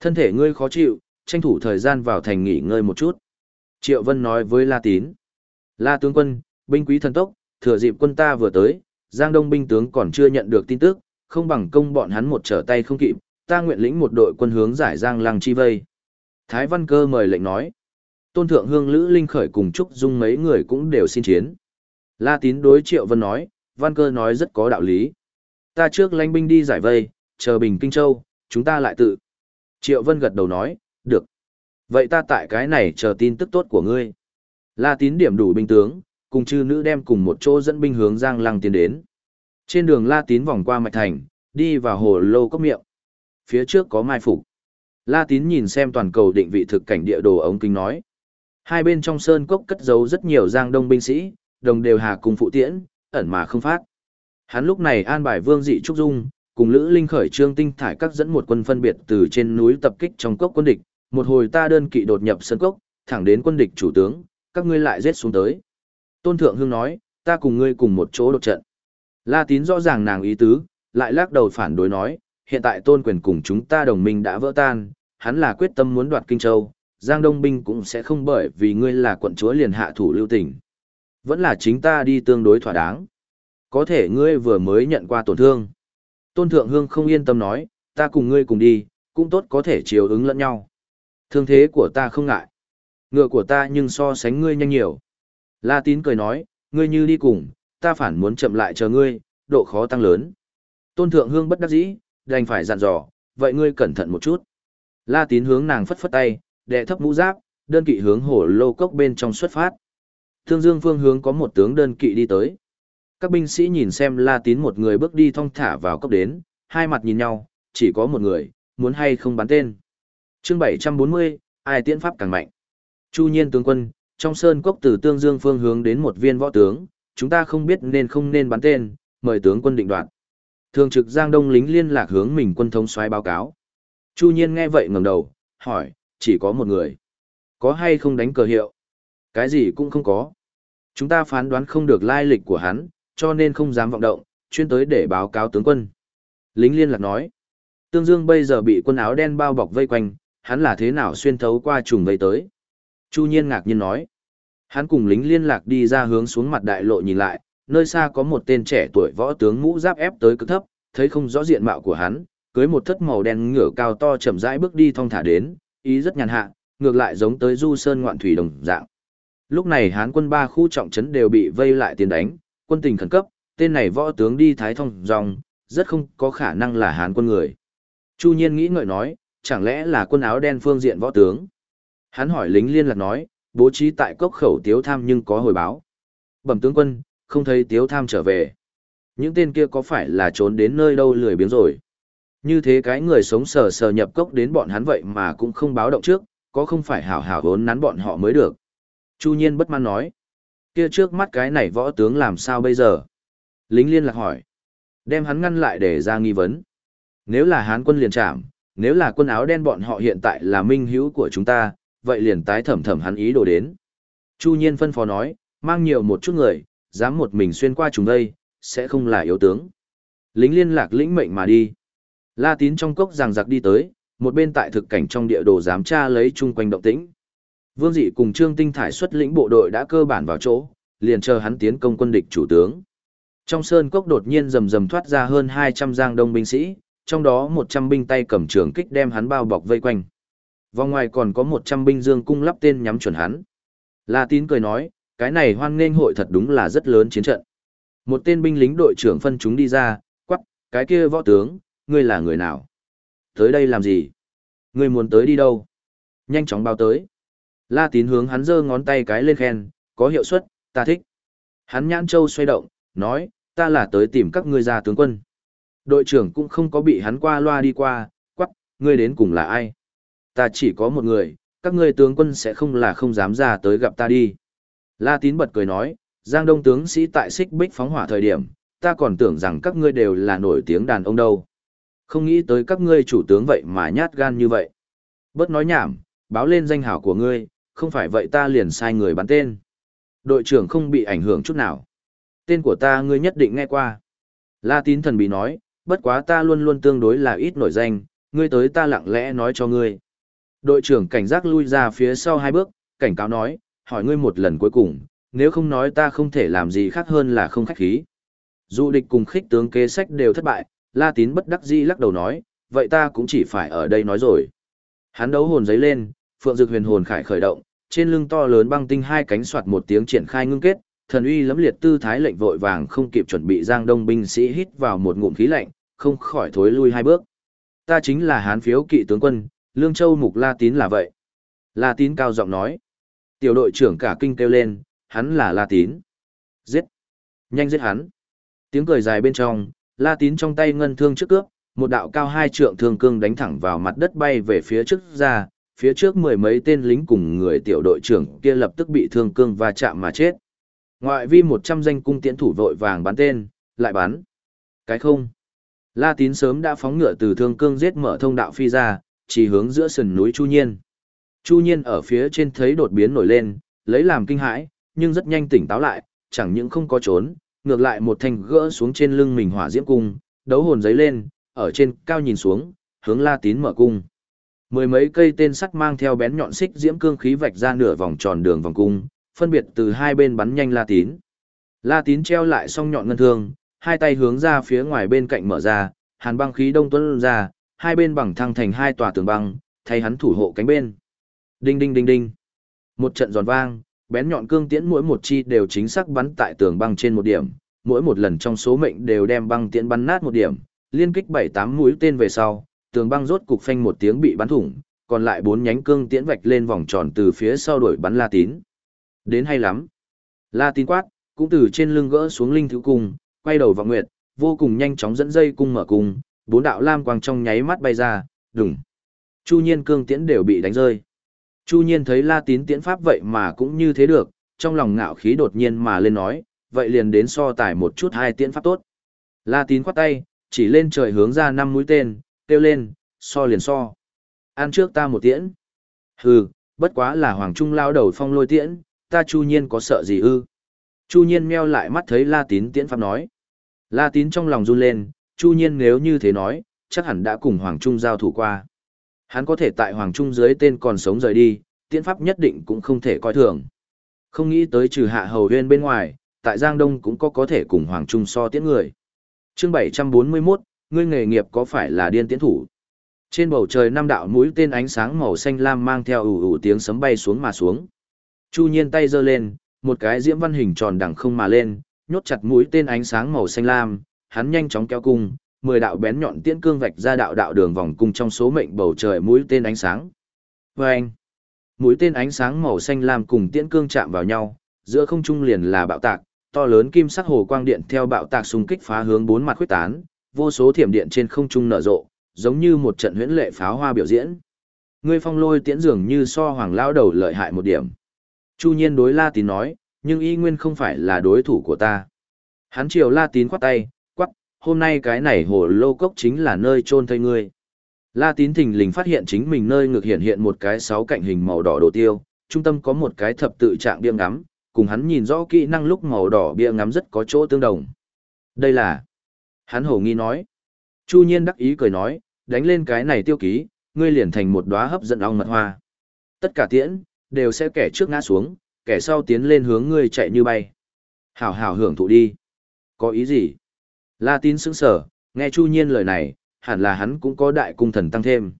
Thân thể ngươi khó chịu, tranh thủ thời gian vào thành nghỉ ngơi một chút. Triệu Vân nói với La Tín. La tướng quân, binh quý thần tốc, thừa dịp quân ta vừa tới, Giang Đông binh tướng còn chưa nhận được tin tức, không bằng công bọn hắn một trở tay không kịp, ta nguyện lĩnh một đội quân hướng giải Giang Lăng chi vây. Thái Văn Cơ mời lệnh nói. Tôn Thượng Hương Lữ Linh khởi cùng Trúc Dung mấy người cũng đều xin chiến. La Tín đối Triệu Vân nói, Văn Cơ nói rất có đạo lý. Ta trước lãnh binh đi giải vây, chờ bình Kinh Châu, chúng ta lại tự. Triệu Vân gật đầu nói, được. Vậy ta tại cái này chờ tin tức tốt của ngươi. La Tín điểm đủ binh tướng, cùng chư nữ đem cùng một chỗ dẫn binh hướng Giang Lăng tiến đến. Trên đường La Tín vòng qua Mạch Thành, đi vào hồ lô cốc miệng. Phía trước có mai phục. La Tín nhìn xem toàn cầu định vị thực cảnh địa đồ ống kính nói. Hai bên trong sơn cốc cất giấu rất nhiều giang đông binh sĩ, đồng đều hà cùng phụ tiễn, ẩn mà không phát. Hắn lúc này an bài vương dị trúc dung, cùng Lữ Linh khởi trương tinh thải các dẫn một quân phân biệt từ trên núi tập kích trong cốc quân địch, một hồi ta đơn kỵ đột nhập sơn cốc, thẳng đến quân địch chủ tướng, các ngươi lại giết xuống tới. Tôn Thượng Hương nói, ta cùng ngươi cùng một chỗ đột trận. La Tín rõ ràng nàng ý tứ, lại lắc đầu phản đối nói, hiện tại tôn quyền cùng chúng ta đồng minh đã vỡ tan, hắn là quyết tâm muốn đoạt Kinh Châu, Giang Đông binh cũng sẽ không bởi vì ngươi là quận chúa liền hạ thủ lưu tình. Vẫn là chính ta đi tương đối thỏa đáng. Có thể ngươi vừa mới nhận qua tổn thương. Tôn Thượng Hương không yên tâm nói, ta cùng ngươi cùng đi, cũng tốt có thể chiều ứng lẫn nhau. Thương thế của ta không ngại. Ngựa của ta nhưng so sánh ngươi nhanh nhiều. La Tín cười nói, ngươi như đi cùng, ta phản muốn chậm lại chờ ngươi, độ khó tăng lớn. Tôn Thượng Hương bất đắc dĩ, đành phải dặn dò, vậy ngươi cẩn thận một chút. La Tín hướng nàng phất phất tay, đệ thấp mũ giáp, đơn kỵ hướng hổ lô cốc bên trong xuất phát. Thương Dương phương hướng có một tướng đơn kỵ đi tới. Các binh sĩ nhìn xem La Tín một người bước đi thong thả vào cốc đến, hai mặt nhìn nhau, chỉ có một người, muốn hay không bắn tên. chương 740, ai tiễn pháp càng mạnh. Chu nhiên tướng quân, trong sơn cốc từ Tương Dương phương hướng đến một viên võ tướng, chúng ta không biết nên không nên bắn tên, mời tướng quân định đoạt. Thường trực Giang Đông lính liên lạc hướng mình quân thống soái báo cáo. Chu Nhiên nghe vậy ngẩng đầu, hỏi, chỉ có một người. Có hay không đánh cờ hiệu? Cái gì cũng không có. Chúng ta phán đoán không được lai lịch của hắn, cho nên không dám vọng động, chuyên tới để báo cáo tướng quân. Lính liên lạc nói, Tương Dương bây giờ bị quân áo đen bao bọc vây quanh, hắn là thế nào xuyên thấu qua trùng vây tới. Chu Nhiên ngạc nhiên nói, hắn cùng lính liên lạc đi ra hướng xuống mặt đại lộ nhìn lại, nơi xa có một tên trẻ tuổi võ tướng mũ giáp ép tới cực thấp, thấy không rõ diện mạo của hắn, cưới một thất màu đen ngựa cao to chậm rãi bước đi thong thả đến, ý rất nhàn hạ, ngược lại giống tới du sơn ngoạn thủy đồng dạng. Lúc này Hán quân ba khu trọng trấn đều bị vây lại tiền đánh, quân tình khẩn cấp, tên này võ tướng đi thái thông dòng, rất không có khả năng là Hán quân người. Chu Nhiên nghĩ ngợi nói, chẳng lẽ là quân áo đen phương diện võ tướng? Hắn hỏi lính liên lạc nói, bố trí tại cốc khẩu tiếu tham nhưng có hồi báo. Bẩm tướng quân, không thấy tiếu tham trở về. Những tên kia có phải là trốn đến nơi đâu lười biếng rồi? Như thế cái người sống sờ sờ nhập cốc đến bọn hắn vậy mà cũng không báo động trước, có không phải hảo hảo hốn nắn bọn họ mới được. Chu nhiên bất mãn nói. Kia trước mắt cái này võ tướng làm sao bây giờ? Lính liên lạc hỏi. Đem hắn ngăn lại để ra nghi vấn. Nếu là hán quân liền trảm, nếu là quân áo đen bọn họ hiện tại là minh hữu của chúng ta, vậy liền tái thẩm thẩm hắn ý đồ đến. Chu nhiên phân phó nói, mang nhiều một chút người, dám một mình xuyên qua chúng đây, sẽ không là yếu tướng. Lính liên lạc lĩnh mệnh mà đi. La tín trong cốc ràng giặc đi tới, một bên tại thực cảnh trong địa đồ giám tra lấy chung quanh động tĩnh. Vương dị cùng Trương Tinh Thải xuất lĩnh bộ đội đã cơ bản vào chỗ, liền chờ hắn tiến công quân địch chủ tướng. Trong sơn cốc đột nhiên rầm rầm thoát ra hơn 200 giang đông binh sĩ, trong đó 100 binh tay cầm trường kích đem hắn bao bọc vây quanh. Vòng ngoài còn có 100 binh dương cung lắp tên nhắm chuẩn hắn. La Tín cười nói, cái này hoan nghênh hội thật đúng là rất lớn chiến trận. Một tên binh lính đội trưởng phân chúng đi ra, quắc, cái kia võ tướng, ngươi là người nào? Tới đây làm gì? Ngươi muốn tới đi đâu? Nhanh chóng bao tới. La tín hướng hắn giơ ngón tay cái lên khen, có hiệu suất, ta thích. Hắn nhãn châu xoay động, nói, ta là tới tìm các ngươi ra tướng quân. Đội trưởng cũng không có bị hắn qua loa đi qua, quắc, ngươi đến cùng là ai? Ta chỉ có một người, các ngươi tướng quân sẽ không là không dám ra tới gặp ta đi. La tín bật cười nói, Giang Đông tướng sĩ tại xích bích phóng hỏa thời điểm, ta còn tưởng rằng các ngươi đều là nổi tiếng đàn ông đâu. Không nghĩ tới các ngươi chủ tướng vậy mà nhát gan như vậy. Bớt nói nhảm, báo lên danh hảo của ngươi, không phải vậy ta liền sai người bắn tên. Đội trưởng không bị ảnh hưởng chút nào. Tên của ta ngươi nhất định nghe qua. La tín thần bí nói, bất quá ta luôn luôn tương đối là ít nổi danh, ngươi tới ta lặng lẽ nói cho ngươi. Đội trưởng cảnh giác lui ra phía sau hai bước, cảnh cáo nói, hỏi ngươi một lần cuối cùng, nếu không nói ta không thể làm gì khác hơn là không khách khí. Dù địch cùng khích tướng kế sách đều thất bại, La Tín bất đắc dĩ lắc đầu nói, vậy ta cũng chỉ phải ở đây nói rồi. Hắn đấu hồn giấy lên, phượng dược huyền hồn khải khởi động, trên lưng to lớn băng tinh hai cánh soạt một tiếng triển khai ngưng kết, thần uy lẫm liệt tư thái lệnh vội vàng không kịp chuẩn bị giang đông binh sĩ hít vào một ngụm khí lạnh, không khỏi thối lui hai bước. Ta chính là hán phiếu kỵ tướng quân, Lương Châu Mục La Tín là vậy. La Tín cao giọng nói. Tiểu đội trưởng cả kinh kêu lên, hắn là La Tín. Giết! Nhanh giết hắn! Tiếng cười dài bên trong, La Tín trong tay ngân thương trước cướp, một đạo cao hai trượng thương cương đánh thẳng vào mặt đất bay về phía trước ra, phía trước mười mấy tên lính cùng người tiểu đội trưởng kia lập tức bị thương cương và chạm mà chết. Ngoại vi một trăm danh cung tiễn thủ vội vàng bắn tên, lại bắn. Cái không. La Tín sớm đã phóng ngựa từ thương cương giết mở thông đạo phi ra, chỉ hướng giữa sườn núi Chu Nhiên. Chu Nhiên ở phía trên thấy đột biến nổi lên, lấy làm kinh hãi, nhưng rất nhanh tỉnh táo lại, chẳng những không có trốn, ngược lại một thanh gỡ xuống trên lưng mình hỏa diễm cung, đấu hồn giấy lên, ở trên cao nhìn xuống, hướng La Tín mở cung. Mười mấy cây tên sắt mang theo bén nhọn xích diễm cương khí vạch ra nửa vòng tròn đường vòng cung, phân biệt từ hai bên bắn nhanh La Tín. La Tín treo lại song nhọn ngân thương, hai tay hướng ra phía ngoài bên cạnh mở ra, hàn băng khí đông tuấn ra, hai bên bằng thăng thành hai tòa tường băng, thay hắn thủ hộ cánh bên. Đinh đinh đinh đinh. Một trận giòn vang, bén nhọn cương tiễn mỗi một chi đều chính xác bắn tại tường băng trên một điểm, mỗi một lần trong số mệnh đều đem băng tiễn bắn nát một điểm, liên kích bảy tám mũi tên về sau, tường băng rốt cục phanh một tiếng bị bắn thủng, còn lại bốn nhánh cương tiễn vạch lên vòng tròn từ phía sau đuổi bắn La Tín. Đến hay lắm. La Tín quát, cũng từ trên lưng gỡ xuống linh thứ cung, quay đầu vào nguyệt, vô cùng nhanh chóng dẫn dây cung mở cung, bốn đạo lam quang trong nháy mắt bay ra, đùng. Chu Nhiên cương tiễn đều bị đánh rơi. Chu Nhiên thấy La Tín tiễn pháp vậy mà cũng như thế được, trong lòng ngạo khí đột nhiên mà lên nói, vậy liền đến so tài một chút hai tiễn pháp tốt. La Tín khoát tay, chỉ lên trời hướng ra năm mũi tên, kêu lên, so liền so. Ăn trước ta một tiễn. Hừ, bất quá là Hoàng Trung lao đầu phong lôi tiễn, ta Chu Nhiên có sợ gì ư? Chu Nhiên meo lại mắt thấy La Tín tiễn pháp nói. La Tín trong lòng run lên, Chu Nhiên nếu như thế nói, chắc hẳn đã cùng Hoàng Trung giao thủ qua. Hắn có thể tại Hoàng Trung dưới tên còn sống rời đi, tiễn pháp nhất định cũng không thể coi thường. Không nghĩ tới trừ hạ hầu huyên bên ngoài, tại Giang Đông cũng có có thể cùng Hoàng Trung so tiễn người. chương 741, ngươi nghề nghiệp có phải là điên tiễn thủ? Trên bầu trời năm đạo mũi tên ánh sáng màu xanh lam mang theo ủ ủ tiếng sấm bay xuống mà xuống. Chu nhiên tay giơ lên, một cái diễm văn hình tròn đằng không mà lên, nhốt chặt mũi tên ánh sáng màu xanh lam, hắn nhanh chóng kéo cung, mười đạo bén nhọn tiễn cương vạch ra đạo đạo đường vòng cung trong số mệnh bầu trời mũi tên ánh sáng. Và anh, mũi tên ánh sáng màu xanh lam cùng tiễn cương chạm vào nhau, giữa không trung liền là bạo tạc, to lớn kim sắc hồ quang điện theo bạo tạc xung kích phá hướng bốn mặt khuyết tán, vô số thiểm điện trên không trung nở rộ, giống như một trận huyễn lệ pháo hoa biểu diễn. Ngươi phong lôi tiễn dường như so hoàng lao đầu lợi hại một điểm. Chu nhiên đối La Tín nói, nhưng y nguyên không phải là đối thủ của ta. Hắn chiều La Tín khoát tay, hôm nay cái này hồ lô cốc chính là nơi chôn thây ngươi. La Tín thình lình phát hiện chính mình nơi ngược hiện hiện một cái sáu cạnh hình màu đỏ đồ tiêu, trung tâm có một cái thập tự trạng bia ngắm, cùng hắn nhìn rõ kỹ năng lúc màu đỏ bia ngắm rất có chỗ tương đồng. Đây là... Hắn hổ nghi nói. Chu nhiên đắc ý cười nói, đánh lên cái này tiêu ký, ngươi liền thành một đóa hấp dẫn ong mật hoa. Tất cả tiễn, đều sẽ kẻ trước ngã xuống, kẻ sau tiến lên hướng ngươi chạy như bay. Hảo hảo hưởng thụ đi. Có ý gì? La tín sững sở, nghe Chu Nhiên lời này, hẳn là hắn cũng có đại cung thần tăng thêm.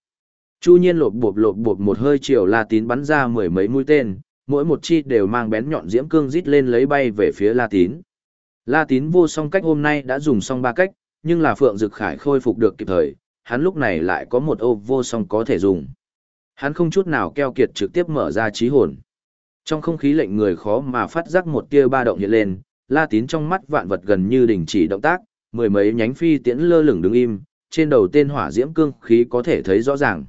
Chu Nhiên lột bộp lột bộp một hơi chiều La tín bắn ra mười mấy mũi tên, mỗi một chi đều mang bén nhọn diễm cương rít lên lấy bay về phía La tín. La tín vô song cách hôm nay đã dùng xong ba cách, nhưng là Phượng Dực Khải khôi phục được kịp thời, hắn lúc này lại có một ô vô song có thể dùng. Hắn không chút nào keo kiệt trực tiếp mở ra trí hồn. Trong không khí lệnh người khó mà phát giác một tia ba động hiện lên, La Tín trong mắt vạn vật gần như đình chỉ động tác, mười mấy nhánh phi tiễn lơ lửng đứng im, trên đầu tên hỏa diễm cương khí có thể thấy rõ ràng.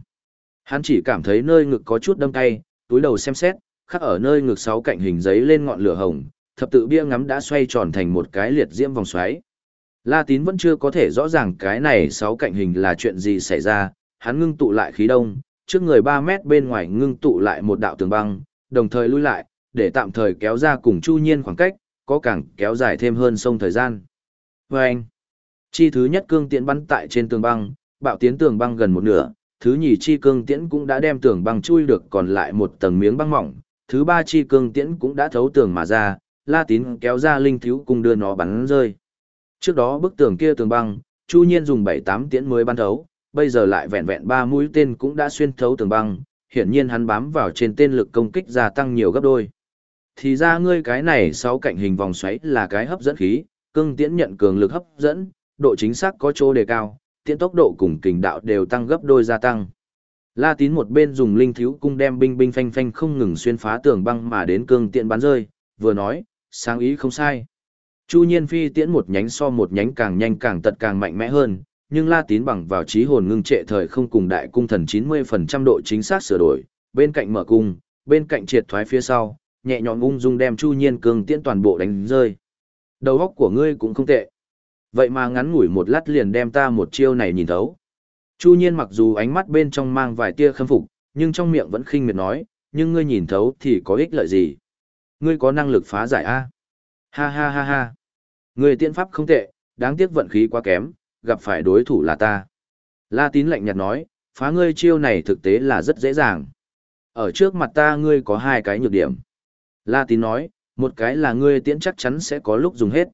Hắn chỉ cảm thấy nơi ngực có chút đâm cay, túi đầu xem xét, khắc ở nơi ngực sáu cạnh hình giấy lên ngọn lửa hồng, thập tự bia ngắm đã xoay tròn thành một cái liệt diễm vòng xoáy. La Tín vẫn chưa có thể rõ ràng cái này sáu cạnh hình là chuyện gì xảy ra, hắn ngưng tụ lại khí đông, trước người 3 mét bên ngoài ngưng tụ lại một đạo tường băng, đồng thời lui lại, để tạm thời kéo ra cùng Chu Nhiên khoảng cách, có càng kéo dài thêm hơn sông thời gian. Vâng! anh, Chi thứ nhất cương tiễn bắn tại trên tường băng, bạo tiến tường băng gần một nửa, thứ nhì chi cương tiễn cũng đã đem tường băng chui được còn lại một tầng miếng băng mỏng, thứ ba chi cương tiễn cũng đã thấu tường mà ra, La Tín kéo ra linh thiếu cùng đưa nó bắn rơi. Trước đó bức tường kia tường băng, Chu Nhiên dùng 7-8 tiễn mới bắn thấu, bây giờ lại vẹn vẹn ba mũi tên cũng đã xuyên thấu tường băng, hiển nhiên hắn bám vào trên tên lực công kích gia tăng nhiều gấp đôi. Thì ra ngươi cái này sáu cạnh hình vòng xoáy là cái hấp dẫn khí, cương tiễn nhận cường lực hấp dẫn, độ chính xác có chỗ đề cao, tiễn tốc độ cùng kình đạo đều tăng gấp đôi gia tăng. La Tín một bên dùng linh thiếu cung đem binh binh phanh phanh không ngừng xuyên phá tường băng mà đến cương tiện bắn rơi, vừa nói, sáng ý không sai. Chu Nhiên Phi tiễn một nhánh so một nhánh càng nhanh càng tật càng mạnh mẽ hơn, nhưng La Tín bằng vào trí hồn ngưng trệ thời không cùng đại cung thần 90% độ chính xác sửa đổi, bên cạnh mở cung, bên cạnh triệt thoái phía sau, nhẹ nhõm ung dung đem Chu Nhiên cương tiễn toàn bộ đánh rơi. Đầu óc của ngươi cũng không tệ. Vậy mà ngắn ngủi một lát liền đem ta một chiêu này nhìn thấu. Chu Nhiên mặc dù ánh mắt bên trong mang vài tia khâm phục, nhưng trong miệng vẫn khinh miệt nói, nhưng ngươi nhìn thấu thì có ích lợi gì? Ngươi có năng lực phá giải a? Ha ha ha ha. Ngươi tiện pháp không tệ, đáng tiếc vận khí quá kém, gặp phải đối thủ là ta. La Tín lạnh nhạt nói, phá ngươi chiêu này thực tế là rất dễ dàng. Ở trước mặt ta ngươi có hai cái nhược điểm. La Tín nói, một cái là ngươi tiễn chắc chắn sẽ có lúc dùng hết.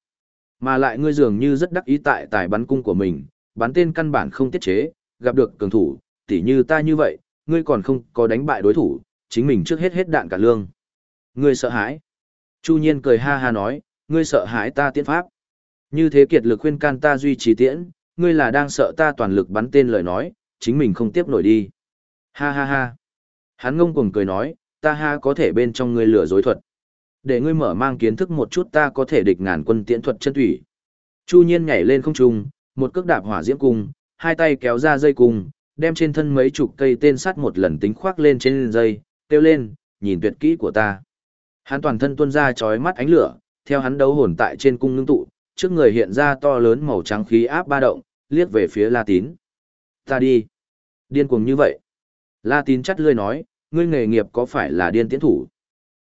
Mà lại ngươi dường như rất đắc ý tại tài bắn cung của mình, bắn tên căn bản không tiết chế, gặp được cường thủ, tỉ như ta như vậy, ngươi còn không có đánh bại đối thủ, chính mình trước hết hết đạn cả lương. Ngươi sợ hãi. Chu Nhiên cười ha ha nói, ngươi sợ hãi ta tiễn pháp. Như thế kiệt lực khuyên can ta duy trì tiễn, ngươi là đang sợ ta toàn lực bắn tên lời nói, chính mình không tiếp nổi đi. Ha ha ha. Hắn ngông cuồng cười nói, ta ha có thể bên trong ngươi lừa dối thuật. Để ngươi mở mang kiến thức một chút ta có thể địch ngàn quân tiễn thuật chân thủy. Chu Nhiên nhảy lên không trung, một cước đạp hỏa diễm cung, hai tay kéo ra dây cung, đem trên thân mấy chục cây tên sắt một lần tính khoác lên trên dây, kêu lên, nhìn tuyệt kỹ của ta. Hắn toàn thân tuôn ra chói mắt ánh lửa, theo hắn đấu hồn tại trên cung ngưng tụ, trước người hiện ra to lớn màu trắng khí áp ba động, liếc về phía La Tín. Ta đi. Điên cuồng như vậy. La Tín chắt lươi nói, ngươi nghề nghiệp có phải là điên tiến thủ?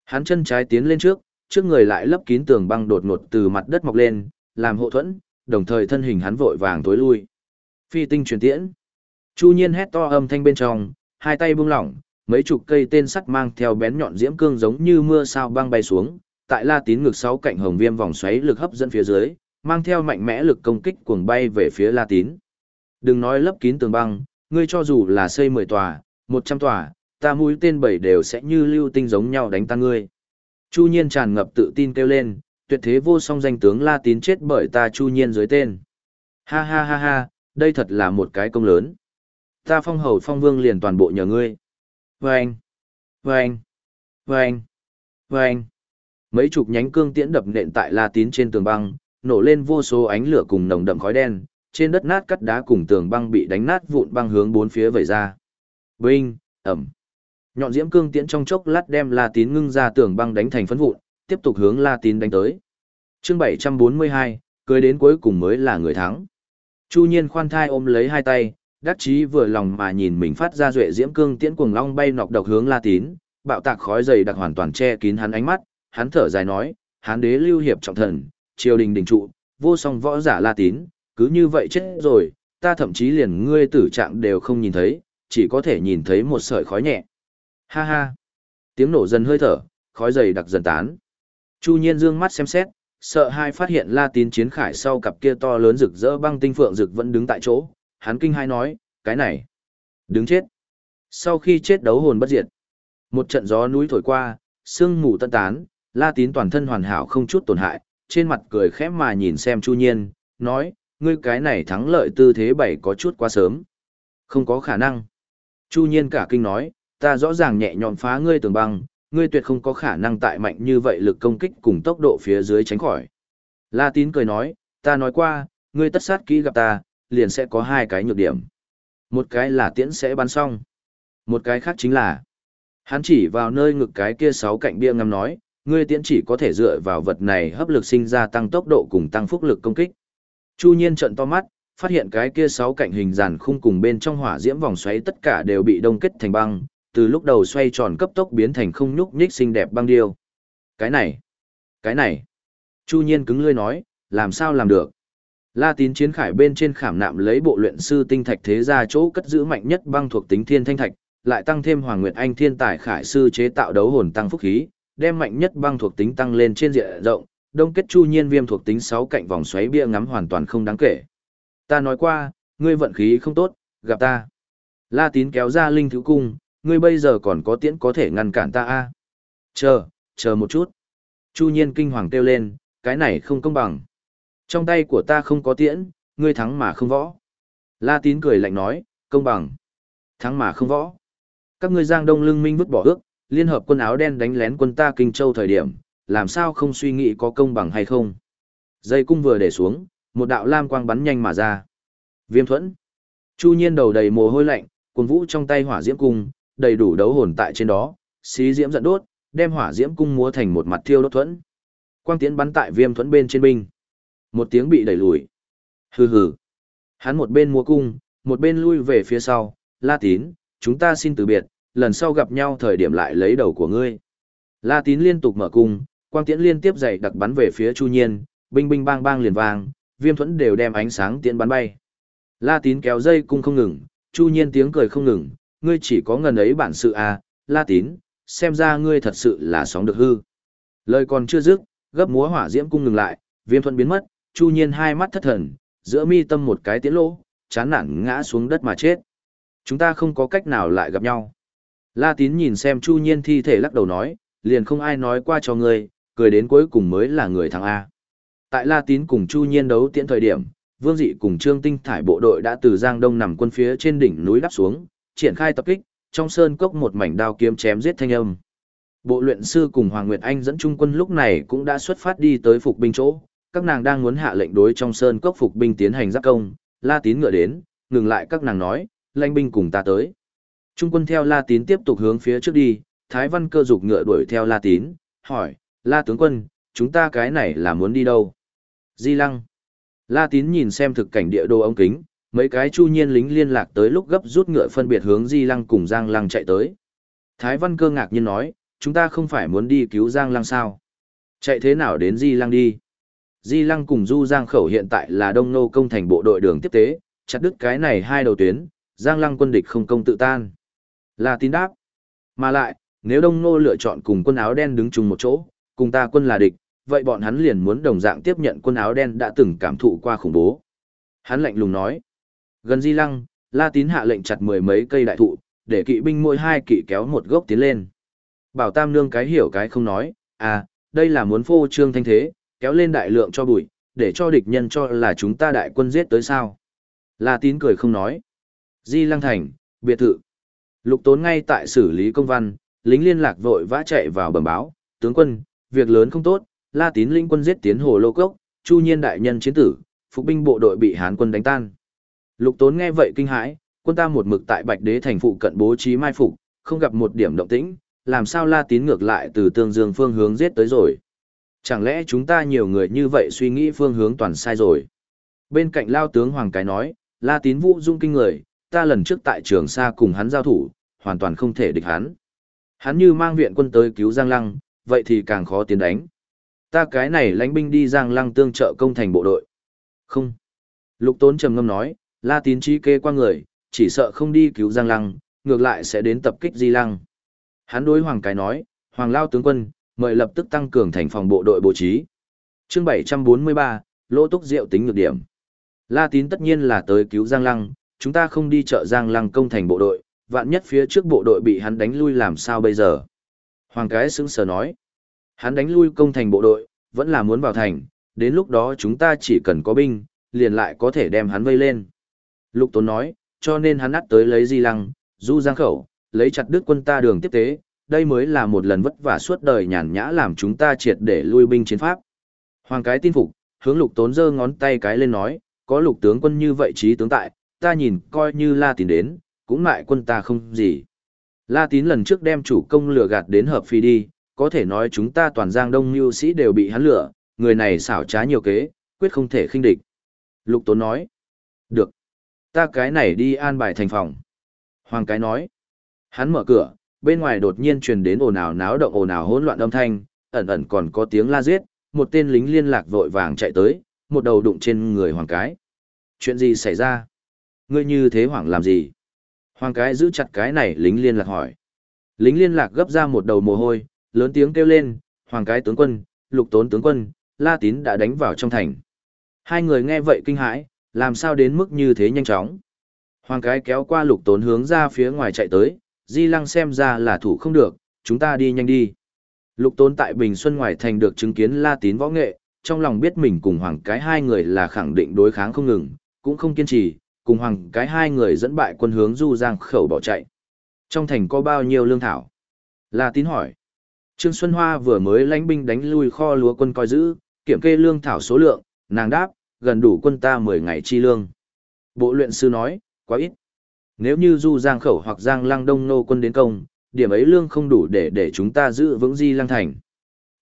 Hắn chân trái tiến lên trước, trước người lại lấp kín tường băng đột ngột từ mặt đất mọc lên, làm hộ thuẫn, đồng thời thân hình hắn vội vàng tối lui. Phi tinh truyền tiễn. Chu Nhiên hét to âm thanh bên trong, hai tay buông lỏng, mấy chục cây tên sắt mang theo bén nhọn diễm cương giống như mưa sao băng bay xuống, tại La Tín ngực sáu cạnh hồng viêm vòng xoáy lực hấp dẫn phía dưới, mang theo mạnh mẽ lực công kích cuồng bay về phía La Tín. Đừng nói lấp kín tường băng, ngươi cho dù là xây 10 tòa, 100 tòa, ta mũi tên bảy đều sẽ như lưu tinh giống nhau đánh tan ngươi. Chu Nhiên tràn ngập tự tin kêu lên, tuyệt thế vô song danh tướng La Tín chết bởi ta Chu Nhiên dưới tên. Ha ha ha ha, đây thật là một cái công lớn. Ta phong hầu phong vương liền toàn bộ nhờ ngươi. Vâng! Vâng! Vâng! Vâng! Mấy chục nhánh cương tiễn đập nện tại La Tín trên tường băng, nổ lên vô số ánh lửa cùng nồng đậm khói đen, trên đất nát cắt đá cùng tường băng bị đánh nát vụn băng hướng bốn phía vẩy ra. Binh! Ẩm! Nhọn diễm cương tiễn trong chốc lát đem La Tín ngưng ra tường băng đánh thành phấn vụn, tiếp tục hướng La Tín đánh tới. Chương 742, cưới đến cuối cùng mới là người thắng. Chu Nhiên khoan thai ôm lấy hai tay, đắc chí vừa lòng mà nhìn mình phát ra duệ diễm cương tiễn cuồng long bay nọc độc hướng La Tín, bạo tạc khói dày đặc hoàn toàn che kín hắn ánh mắt, hắn thở dài nói, hán đế lưu hiệp trọng thần, triều đình đình trụ, vô song võ giả La Tín, cứ như vậy chết rồi, ta thậm chí liền ngươi tử trạng đều không nhìn thấy, chỉ có thể nhìn thấy một sợi khói nhẹ. Ha ha. Tiếng nổ dần hơi thở, khói dày đặc dần tán. Chu Nhiên dương mắt xem xét, sợ hai phát hiện La Tín chiến khải sau cặp kia to lớn rực rỡ băng tinh phượng rực vẫn đứng tại chỗ, hắn kinh hai nói, cái này, đứng chết. Sau khi chết đấu hồn bất diệt, một trận gió núi thổi qua, sương mù tân tán, La Tín toàn thân hoàn hảo không chút tổn hại, trên mặt cười khẽ mà nhìn xem Chu Nhiên, nói, ngươi cái này thắng lợi tư thế bảy có chút quá sớm. Không có khả năng. Chu Nhiên cả kinh nói, ta rõ ràng nhẹ nhõm phá ngươi tường băng, ngươi tuyệt không có khả năng tại mạnh như vậy lực công kích cùng tốc độ phía dưới tránh khỏi. La Tín cười nói, ta nói qua, ngươi tất sát kỹ gặp ta, liền sẽ có hai cái nhược điểm. Một cái là tiễn sẽ bắn xong. Một cái khác chính là, hắn chỉ vào nơi ngực cái kia sáu cạnh bia ngắm nói, ngươi tiễn chỉ có thể dựa vào vật này hấp lực sinh ra tăng tốc độ cùng tăng phúc lực công kích. Chu nhiên trận to mắt, phát hiện cái kia sáu cạnh hình dàn khung cùng bên trong hỏa diễm vòng xoáy tất cả đều bị đông kết thành băng, từ lúc đầu xoay tròn cấp tốc biến thành không nhúc nhích xinh đẹp băng điêu. Cái này, cái này. Chu nhiên cứng lưỡi nói, làm sao làm được? La tín chiến khải bên trên khảm nạm lấy bộ luyện sư tinh thạch thế ra chỗ cất giữ mạnh nhất băng thuộc tính thiên thanh thạch, lại tăng thêm Hoàng Nguyệt Anh thiên tài khải sư chế tạo đấu hồn tăng phúc khí, đem mạnh nhất băng thuộc tính tăng lên trên diện rộng, đông kết chu nhiên viêm thuộc tính 6 cạnh vòng xoáy bia ngắm hoàn toàn không đáng kể. Ta nói qua, ngươi vận khí không tốt, gặp ta. La tín kéo ra linh thứ cung, ngươi bây giờ còn có tiễn có thể ngăn cản ta a à? Chờ, chờ một chút. Chu nhiên kinh hoàng kêu lên, cái này không công bằng. Trong tay của ta không có tiễn, ngươi thắng mà không võ. La tín cười lạnh nói, công bằng. Thắng mà không võ. Các ngươi giang đông lưng minh vứt bỏ ước, liên hợp quân áo đen đánh lén quân ta kinh châu thời điểm, làm sao không suy nghĩ có công bằng hay không. Dây cung vừa để xuống, một đạo lam quang bắn nhanh mà ra. Viêm thuẫn. Chu nhiên đầu đầy mồ hôi lạnh, cuồng vũ trong tay hỏa diễm cung, đầy đủ đấu hồn tại trên đó, xí diễm giận đốt, đem hỏa diễm cung múa thành một mặt thiêu đốt thuẫn. Quang tiễn bắn tại viêm thuẫn bên trên binh. Một tiếng bị đẩy lùi. Hừ hừ. Hắn một bên múa cung, một bên lui về phía sau, La Tín, chúng ta xin từ biệt, lần sau gặp nhau thời điểm lại lấy đầu của ngươi. La Tín liên tục mở cung, quang tiễn liên tiếp dày đặc bắn về phía Chu Nhiên, binh binh bang bang liền vang, viêm thuẫn đều đem ánh sáng tiễn bắn bay. La Tín kéo dây cung không ngừng, Chu Nhiên tiếng cười không ngừng, ngươi chỉ có ngần ấy bản sự à, La Tín, xem ra ngươi thật sự là sóng được hư. Lời còn chưa dứt, gấp múa hỏa diễm cung ngừng lại, viêm Thuận biến mất, Chu Nhiên hai mắt thất thần, giữa mi tâm một cái tiến lỗ, chán nản ngã xuống đất mà chết. Chúng ta không có cách nào lại gặp nhau. La Tín nhìn xem Chu Nhiên thi thể lắc đầu nói, liền không ai nói qua cho ngươi, cười đến cuối cùng mới là người thắng A. Tại La Tín cùng Chu Nhiên đấu tiễn thời điểm, Vương Dị cùng Trương Tinh thải bộ đội đã từ Giang Đông nằm quân phía trên đỉnh núi đắp xuống, triển khai tập kích, trong sơn cốc một mảnh đao kiếm chém giết thanh âm. Bộ luyện sư cùng Hoàng Nguyệt Anh dẫn trung quân lúc này cũng đã xuất phát đi tới phục binh chỗ, các nàng đang muốn hạ lệnh đối trong sơn cốc phục binh tiến hành giáp công, La Tín ngựa đến, ngừng lại các nàng nói, lãnh binh cùng ta tới. Trung quân theo La Tín tiếp tục hướng phía trước đi, Thái Văn cơ dục ngựa đuổi theo La Tín, hỏi, La tướng quân, chúng ta cái này là muốn đi đâu? Di Lăng. La Tín nhìn xem thực cảnh địa đồ ống kính, mấy cái chu nhiên lính liên lạc tới lúc gấp rút ngựa phân biệt hướng Di Lăng cùng Giang Lăng chạy tới. Thái Văn cơ ngạc nhiên nói, chúng ta không phải muốn đi cứu Giang Lăng sao? Chạy thế nào đến Di Lăng đi? Di Lăng cùng Du Giang Khẩu hiện tại là Đông Nô công thành bộ đội đường tiếp tế, chặt đứt cái này hai đầu tuyến, Giang Lăng quân địch không công tự tan. là tin đáp. Mà lại, nếu Đông Nô lựa chọn cùng quân áo đen đứng chung một chỗ, cùng ta quân là địch, vậy bọn hắn liền muốn đồng dạng tiếp nhận quân áo đen đã từng cảm thụ qua khủng bố. Hắn lạnh lùng nói. Gần Di Lăng, La Tín hạ lệnh chặt mười mấy cây đại thụ, để kỵ binh mỗi hai kỵ kéo một gốc tiến lên. Bảo Tam Nương cái hiểu cái không nói, à, đây là muốn phô trương thanh thế, kéo lên đại lượng cho bụi, để cho địch nhân cho là chúng ta đại quân giết tới sao. La Tín cười không nói. Di Lăng Thành, biệt thự. Lục Tốn ngay tại xử lý công văn, lính liên lạc vội vã chạy vào bẩm báo, tướng quân, việc lớn không tốt, La Tín linh quân giết tiến hồ lô cốc, Chu Nhiên đại nhân chiến tử, phục binh bộ đội bị Hán quân đánh tan. Lục Tốn nghe vậy kinh hãi, quân ta một mực tại Bạch Đế thành phụ cận bố trí mai phục, không gặp một điểm động tĩnh, làm sao La Tín ngược lại từ Tương Dương phương hướng giết tới rồi? Chẳng lẽ chúng ta nhiều người như vậy suy nghĩ phương hướng toàn sai rồi? Bên cạnh lao tướng Hoàng Cái nói, La Tín vũ dung kinh người, ta lần trước tại trường Sa cùng hắn giao thủ, hoàn toàn không thể địch hắn. Hắn như mang viện quân tới cứu Giang Lăng, vậy thì càng khó tiến đánh. Ta cái này lãnh binh đi Giang Lăng tương trợ công thành bộ đội. Không. Lục Tốn trầm ngâm nói, La Tín trí kê qua người, chỉ sợ không đi cứu Giang Lăng, ngược lại sẽ đến tập kích Di Lăng. Hắn đối Hoàng Cái nói, Hoàng Lao tướng quân, mời lập tức tăng cường thành phòng bộ đội bố trí. Chương 743, Lỗ Túc Diệu tính nhược điểm. La Tín tất nhiên là tới cứu Giang Lăng, chúng ta không đi chợ Giang Lăng công thành bộ đội, vạn nhất phía trước bộ đội bị hắn đánh lui làm sao bây giờ? Hoàng cái sững sờ nói. Hắn đánh lui công thành bộ đội, vẫn là muốn vào thành, đến lúc đó chúng ta chỉ cần có binh, liền lại có thể đem hắn vây lên. Lục Tốn nói, cho nên hắn ắt tới lấy Di Lăng, du giang khẩu, lấy chặt đứt quân ta đường tiếp tế, đây mới là một lần vất vả suốt đời nhàn nhã làm chúng ta triệt để lui binh chiến pháp. Hoàng cái tin phục, hướng lục tốn giơ ngón tay cái lên nói, có lục tướng quân như vậy trí tướng tại, ta nhìn coi như la tín đến, cũng ngại quân ta không gì. La tín lần trước đem chủ công lừa gạt đến hợp phi đi, có thể nói chúng ta toàn giang đông mưu sĩ đều bị hắn lừa, người này xảo trá nhiều kế, quyết không thể khinh địch. Lục tốn nói, được, ta cái này đi an bài thành phòng. Hoàng cái nói, hắn mở cửa, bên ngoài đột nhiên truyền đến ồn ào náo động ồn ào hỗn loạn âm thanh, ẩn ẩn còn có tiếng la giết, một tên lính liên lạc vội vàng chạy tới, một đầu đụng trên người hoàng cái. Chuyện gì xảy ra? Ngươi như thế hoảng làm gì? Hoàng cái giữ chặt cái này lính liên lạc hỏi. Lính liên lạc gấp ra một đầu mồ hôi, lớn tiếng kêu lên, hoàng cái tướng quân, lục tốn tướng quân, la tín đã đánh vào trong thành. Hai người nghe vậy kinh hãi, làm sao đến mức như thế nhanh chóng. Hoàng cái kéo qua lục tốn hướng ra phía ngoài chạy tới, di lăng xem ra là thủ không được, chúng ta đi nhanh đi. Lục tốn tại Bình Xuân ngoài thành được chứng kiến la tín võ nghệ, trong lòng biết mình cùng hoàng cái hai người là khẳng định đối kháng không ngừng, cũng không kiên trì, cùng hoàng cái hai người dẫn bại quân hướng du giang khẩu bỏ chạy. Trong thành có bao nhiêu lương thảo? La tín hỏi. Trương Xuân Hoa vừa mới lãnh binh đánh lui kho lúa quân coi giữ, kiểm kê lương thảo số lượng, nàng đáp, gần đủ quân ta 10 ngày chi lương. Bộ luyện sư nói, quá ít. Nếu như du giang khẩu hoặc giang lăng đông nô quân đến công, điểm ấy lương không đủ để để chúng ta giữ vững di lăng thành.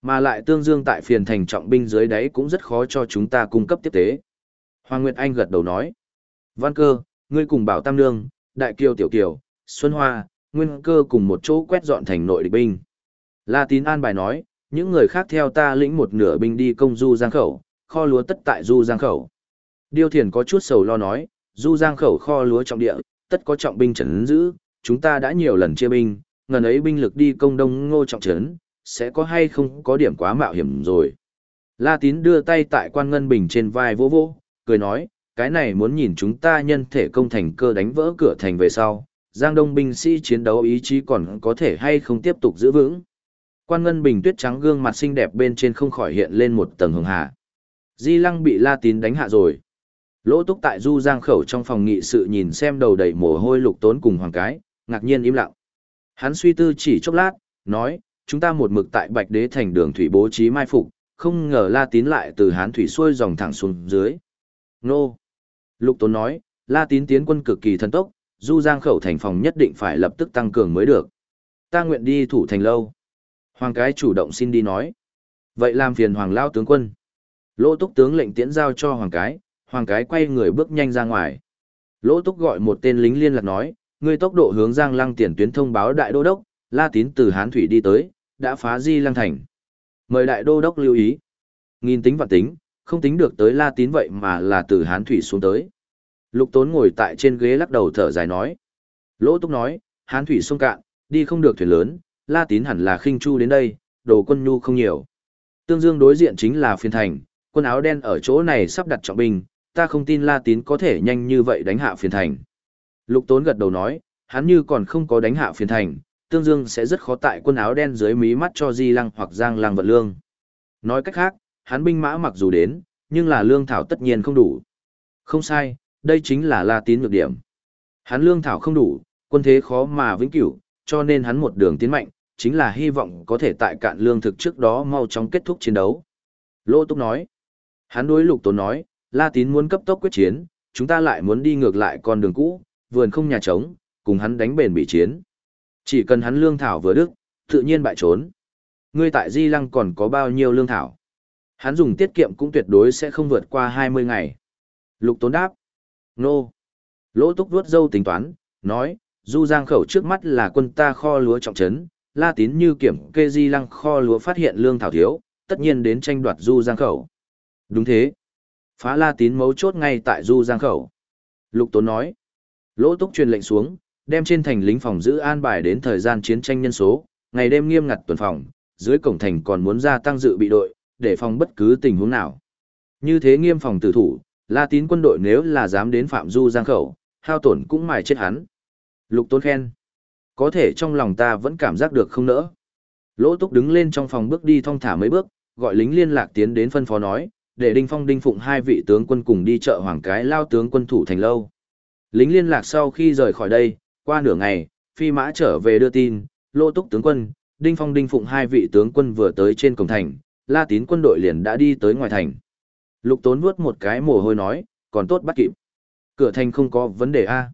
Mà lại tương dương tại phiền thành trọng binh dưới đáy cũng rất khó cho chúng ta cung cấp tiếp tế. Hoàng Nguyệt Anh gật đầu nói. Văn cơ, ngươi cùng bảo Tam Nương, Đại Kiều Tiểu Kiều, Xuân Hoa, Nguyên cơ cùng một chỗ quét dọn thành nội địch binh. La Tín An bài nói, những người khác theo ta lĩnh một nửa binh đi công du giang khẩu, kho lúa tất tại du giang khẩu. Điêu Thiền có chút sầu lo nói, du giang khẩu kho lúa trọng địa, tất có trọng binh trấn giữ, chúng ta đã nhiều lần chia binh, ngần ấy binh lực đi công đông ngô trọng trấn, sẽ có hay không có điểm quá mạo hiểm rồi. La Tín đưa tay tại quan ngân bình trên vai vỗ vỗ, cười nói, cái này muốn nhìn chúng ta nhân thể công thành cơ đánh vỡ cửa thành về sau, Giang Đông binh sĩ chiến đấu ý chí còn có thể hay không tiếp tục giữ vững. Quan ngân bình tuyết trắng gương mặt xinh đẹp bên trên không khỏi hiện lên một tầng hường hà. Di Lăng bị La Tín đánh hạ rồi. Lỗ túc tại du giang khẩu trong phòng nghị sự nhìn xem đầu đầy mồ hôi lục tốn cùng hoàng cái, ngạc nhiên im lặng. Hắn suy tư chỉ chốc lát, nói, chúng ta một mực tại bạch đế thành đường thủy bố trí mai phục, không ngờ la tín lại từ hán thủy xuôi dòng thẳng xuống dưới. Nô! Lục tốn nói, la tín tiến quân cực kỳ thần tốc, du giang khẩu thành phòng nhất định phải lập tức tăng cường mới được. Ta nguyện đi thủ thành lâu. Hoàng cái chủ động xin đi nói. Vậy làm phiền hoàng lao tướng quân. Lỗ túc tướng lệnh tiễn giao cho hoàng cái, hoàng cái quay người bước nhanh ra ngoài. Lỗ túc gọi một tên lính liên lạc nói, ngươi tốc độ hướng giang lăng tiền tuyến thông báo đại đô đốc, la tín từ hán thủy đi tới, đã phá di lăng thành. Mời đại đô đốc lưu ý. Nghìn tính và tính, không tính được tới la tín vậy mà là từ hán thủy xuống tới. Lục tốn ngồi tại trên ghế lắc đầu thở dài nói. Lỗ túc nói, hán thủy sông cạn, đi không được thuyền lớn, la tín hẳn là khinh chu đến đây, đồ quân nhu không nhiều. Tương dương đối diện chính là phiên thành, quân áo đen ở chỗ này sắp đặt trọng binh, ta không tin La Tín có thể nhanh như vậy đánh hạ phiền thành. Lục Tốn gật đầu nói, hắn như còn không có đánh hạ phiền thành, Tương Dương sẽ rất khó tại quân áo đen dưới mí mắt cho Di Lăng hoặc Giang Lăng vận lương. Nói cách khác, hắn binh mã mặc dù đến, nhưng là lương thảo tất nhiên không đủ. Không sai, đây chính là La Tín nhược điểm. Hắn lương thảo không đủ, quân thế khó mà vĩnh cửu, cho nên hắn một đường tiến mạnh, chính là hy vọng có thể tại cạn lương thực trước đó mau chóng kết thúc chiến đấu. Lô Túc nói, hắn đối Lục Tốn nói, La Tín muốn cấp tốc quyết chiến, chúng ta lại muốn đi ngược lại con đường cũ, vườn không nhà trống, cùng hắn đánh bền bị chiến. Chỉ cần hắn lương thảo vừa đức, tự nhiên bại trốn. Ngươi tại Di Lăng còn có bao nhiêu lương thảo? Hắn dùng tiết kiệm cũng tuyệt đối sẽ không vượt qua 20 ngày. Lục Tốn đáp. Nô. Lỗ Túc vuốt dâu tính toán, nói, Du Giang khẩu trước mắt là quân ta kho lúa trọng trấn, La Tín như kiểm kê Di Lăng kho lúa phát hiện lương thảo thiếu, tất nhiên đến tranh đoạt Du Giang khẩu. Đúng thế. Phá la tín mấu chốt ngay tại du giang khẩu. Lục Tốn nói. Lỗ túc truyền lệnh xuống, đem trên thành lính phòng giữ an bài đến thời gian chiến tranh nhân số, ngày đêm nghiêm ngặt tuần phòng, dưới cổng thành còn muốn gia tăng dự bị đội, để phòng bất cứ tình huống nào. Như thế nghiêm phòng tử thủ, la tín quân đội nếu là dám đến phạm du giang khẩu, hao tổn cũng mài chết hắn. Lục Tốn khen. Có thể trong lòng ta vẫn cảm giác được không nỡ. Lỗ túc đứng lên trong phòng bước đi thong thả mấy bước, gọi lính liên lạc tiến đến phân phó nói, để Đinh Phong Đinh Phụng hai vị tướng quân cùng đi chợ Hoàng Cái lao tướng quân thủ thành lâu. Lính liên lạc sau khi rời khỏi đây, qua nửa ngày, phi mã trở về đưa tin, lô túc tướng quân, Đinh Phong Đinh Phụng hai vị tướng quân vừa tới trên cổng thành, La Tín quân đội liền đã đi tới ngoài thành. Lục Tốn vuốt một cái mồ hôi nói, còn tốt bắt kịp. Cửa thành không có vấn đề a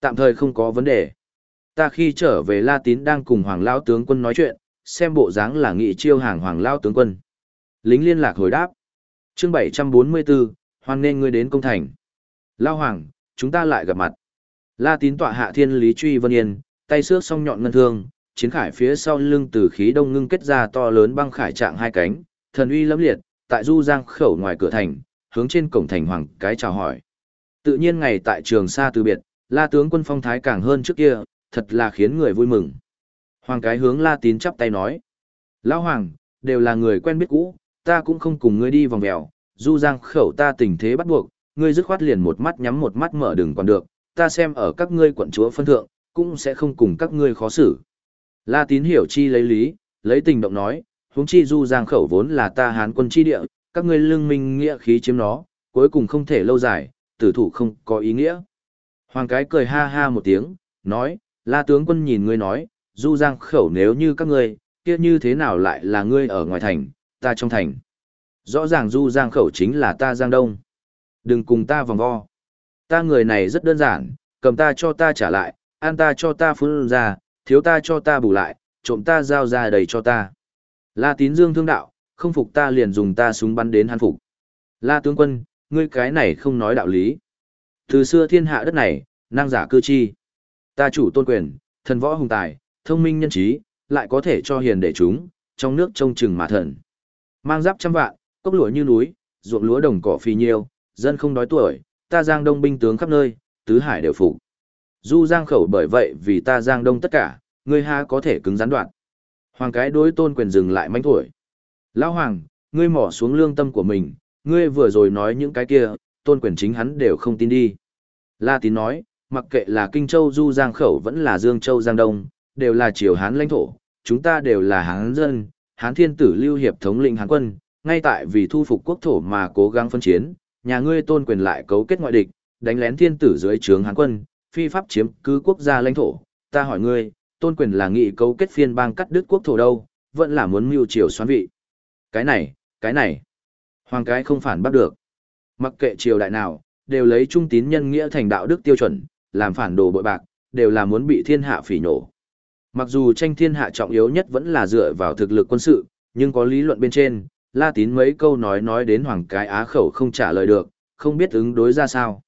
Tạm thời không có vấn đề. Ta khi trở về La Tín đang cùng Hoàng Lao tướng quân nói chuyện, xem bộ dáng là nghị chiêu hàng Hoàng Lao tướng quân. Lính liên lạc hồi đáp chương 744, hoan nên ngươi đến công thành. Lao Hoàng, chúng ta lại gặp mặt. La tín tọa hạ thiên lý truy vân yên, tay xước song nhọn ngân thương, chiến khải phía sau lưng từ khí đông ngưng kết ra to lớn băng khải trạng hai cánh, thần uy lẫm liệt, tại du giang khẩu ngoài cửa thành, hướng trên cổng thành hoàng cái chào hỏi. Tự nhiên ngày tại trường xa từ biệt, la tướng quân phong thái càng hơn trước kia, thật là khiến người vui mừng. Hoàng cái hướng la tín chắp tay nói. Lão hoàng, đều là người quen biết cũ, ta cũng không cùng ngươi đi vòng vèo, du giang khẩu ta tình thế bắt buộc, ngươi dứt khoát liền một mắt nhắm một mắt mở đừng còn được, ta xem ở các ngươi quận chúa phân thượng, cũng sẽ không cùng các ngươi khó xử. La tín hiểu chi lấy lý, lấy tình động nói, huống chi du giang khẩu vốn là ta hán quân chi địa, các ngươi lương minh nghĩa khí chiếm nó, cuối cùng không thể lâu dài, tử thủ không có ý nghĩa. Hoàng cái cười ha ha một tiếng, nói, la tướng quân nhìn ngươi nói, du giang khẩu nếu như các ngươi, kia như thế nào lại là ngươi ở ngoài thành, ta trong thành. Rõ ràng du giang khẩu chính là ta giang đông. Đừng cùng ta vòng vo. Ta người này rất đơn giản, cầm ta cho ta trả lại, ăn ta cho ta phun ra, thiếu ta cho ta bù lại, trộm ta giao ra đầy cho ta. La tín dương thương đạo, không phục ta liền dùng ta súng bắn đến hắn phục. La tướng quân, ngươi cái này không nói đạo lý. Từ xưa thiên hạ đất này, năng giả cư chi. Ta chủ tôn quyền, thần võ hùng tài, thông minh nhân trí, lại có thể cho hiền để chúng, trong nước trông chừng mà thần. Mang giáp trăm vạn, cốc lúa như núi, ruộng lúa đồng cỏ phì nhiêu, dân không đói tuổi, ta giang đông binh tướng khắp nơi, tứ hải đều phục. Du giang khẩu bởi vậy vì ta giang đông tất cả, ngươi ha có thể cứng rắn đoạn. Hoàng cái đối tôn quyền dừng lại manh thổi. Lão hoàng, ngươi mỏ xuống lương tâm của mình, ngươi vừa rồi nói những cái kia, tôn quyền chính hắn đều không tin đi. La tín nói, mặc kệ là Kinh Châu Du Giang Khẩu vẫn là Dương Châu Giang Đông, đều là triều Hán lãnh thổ, chúng ta đều là Hán dân, Hán thiên tử lưu hiệp thống lĩnh Hán quân, ngay tại vì thu phục quốc thổ mà cố gắng phân chiến, nhà ngươi tôn quyền lại cấu kết ngoại địch, đánh lén thiên tử dưới trướng Hán quân, phi pháp chiếm cứ quốc gia lãnh thổ, ta hỏi ngươi, tôn quyền là nghị cấu kết phiên bang cắt đứt quốc thổ đâu, vẫn là muốn mưu triều xoán vị. Cái này, cái này, hoàng cái không phản bắt được. Mặc kệ triều đại nào, đều lấy trung tín nhân nghĩa thành đạo đức tiêu chuẩn, làm phản đồ bội bạc, đều là muốn bị thiên hạ phỉ nổ. Mặc dù tranh thiên hạ trọng yếu nhất vẫn là dựa vào thực lực quân sự, nhưng có lý luận bên trên, La Tín mấy câu nói nói đến Hoàng cái á khẩu không trả lời được, không biết ứng đối ra sao.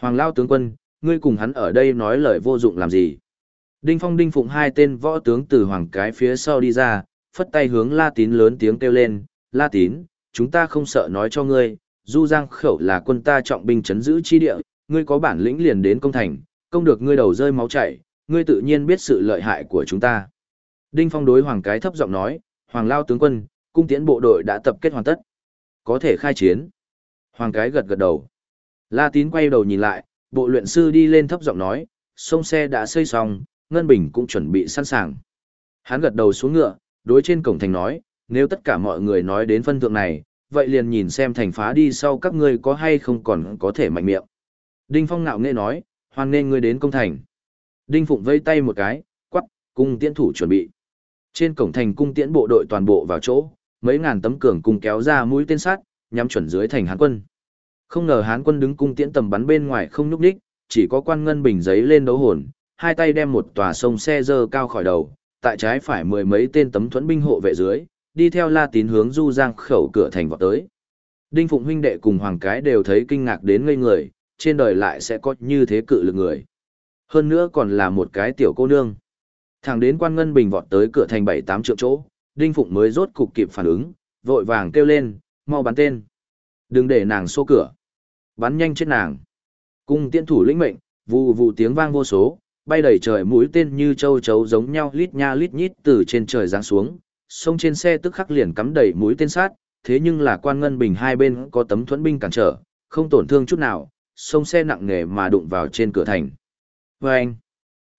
Hoàng Lao tướng quân, ngươi cùng hắn ở đây nói lời vô dụng làm gì. Đinh Phong Đinh Phụng hai tên võ tướng từ Hoàng cái phía sau đi ra, phất tay hướng La Tín lớn tiếng kêu lên, La Tín, chúng ta không sợ nói cho ngươi, Du Giang khẩu là quân ta trọng binh chấn giữ chi địa, ngươi có bản lĩnh liền đến công thành, công được ngươi đầu rơi máu chảy, ngươi tự nhiên biết sự lợi hại của chúng ta. Đinh Phong đối Hoàng cái thấp giọng nói, Hoàng Lao tướng quân, cung tiễn bộ đội đã tập kết hoàn tất. Có thể khai chiến. Hoàng cái gật gật đầu. La Tín quay đầu nhìn lại, bộ luyện sư đi lên thấp giọng nói, sông xe đã xây xong, Ngân Bình cũng chuẩn bị sẵn sàng. Hắn gật đầu xuống ngựa, đối trên cổng thành nói, nếu tất cả mọi người nói đến phân thượng này, vậy liền nhìn xem thành phá đi sau các ngươi có hay không còn có thể mạnh miệng. Đinh Phong ngạo nghễ nói, hoan nên ngươi đến công thành. Đinh Phụng vây tay một cái, quắc, cung tiễn thủ chuẩn bị. Trên cổng thành cung tiễn bộ đội toàn bộ vào chỗ, mấy ngàn tấm cường cung kéo ra mũi tên sát, nhắm chuẩn dưới thành Hán quân. Không ngờ Hán quân đứng cung tiễn tầm bắn bên ngoài không nhúc đích, chỉ có quan ngân bình giấy lên đấu hồn, hai tay đem một tòa sông xe dơ cao khỏi đầu, tại trái phải mười mấy tên tấm thuẫn binh hộ vệ dưới, đi theo La Tín hướng Du Giang khẩu cửa thành vọt tới. Đinh Phụng huynh đệ cùng Hoàng Cái đều thấy kinh ngạc đến ngây người, trên đời lại sẽ có như thế cự lực người. Hơn nữa còn là một cái tiểu cô nương. Thẳng đến quan ngân bình vọt tới cửa thành bảy tám triệu chỗ, Đinh Phụng mới rốt cục kịp phản ứng, vội vàng kêu lên, mau bắn tên. Đừng để nàng xô cửa. Bắn nhanh chết nàng. Cung tiễn thủ lĩnh mệnh, vù vù tiếng vang vô số, bay đầy trời mũi tên như châu chấu giống nhau lít nha lít nhít từ trên trời giáng xuống, sông trên xe tức khắc liền cắm đầy mũi tên sát, thế nhưng là quan ngân bình hai bên có tấm thuẫn binh cản trở, không tổn thương chút nào, sông xe nặng nề mà đụng vào trên cửa thành. Và anh,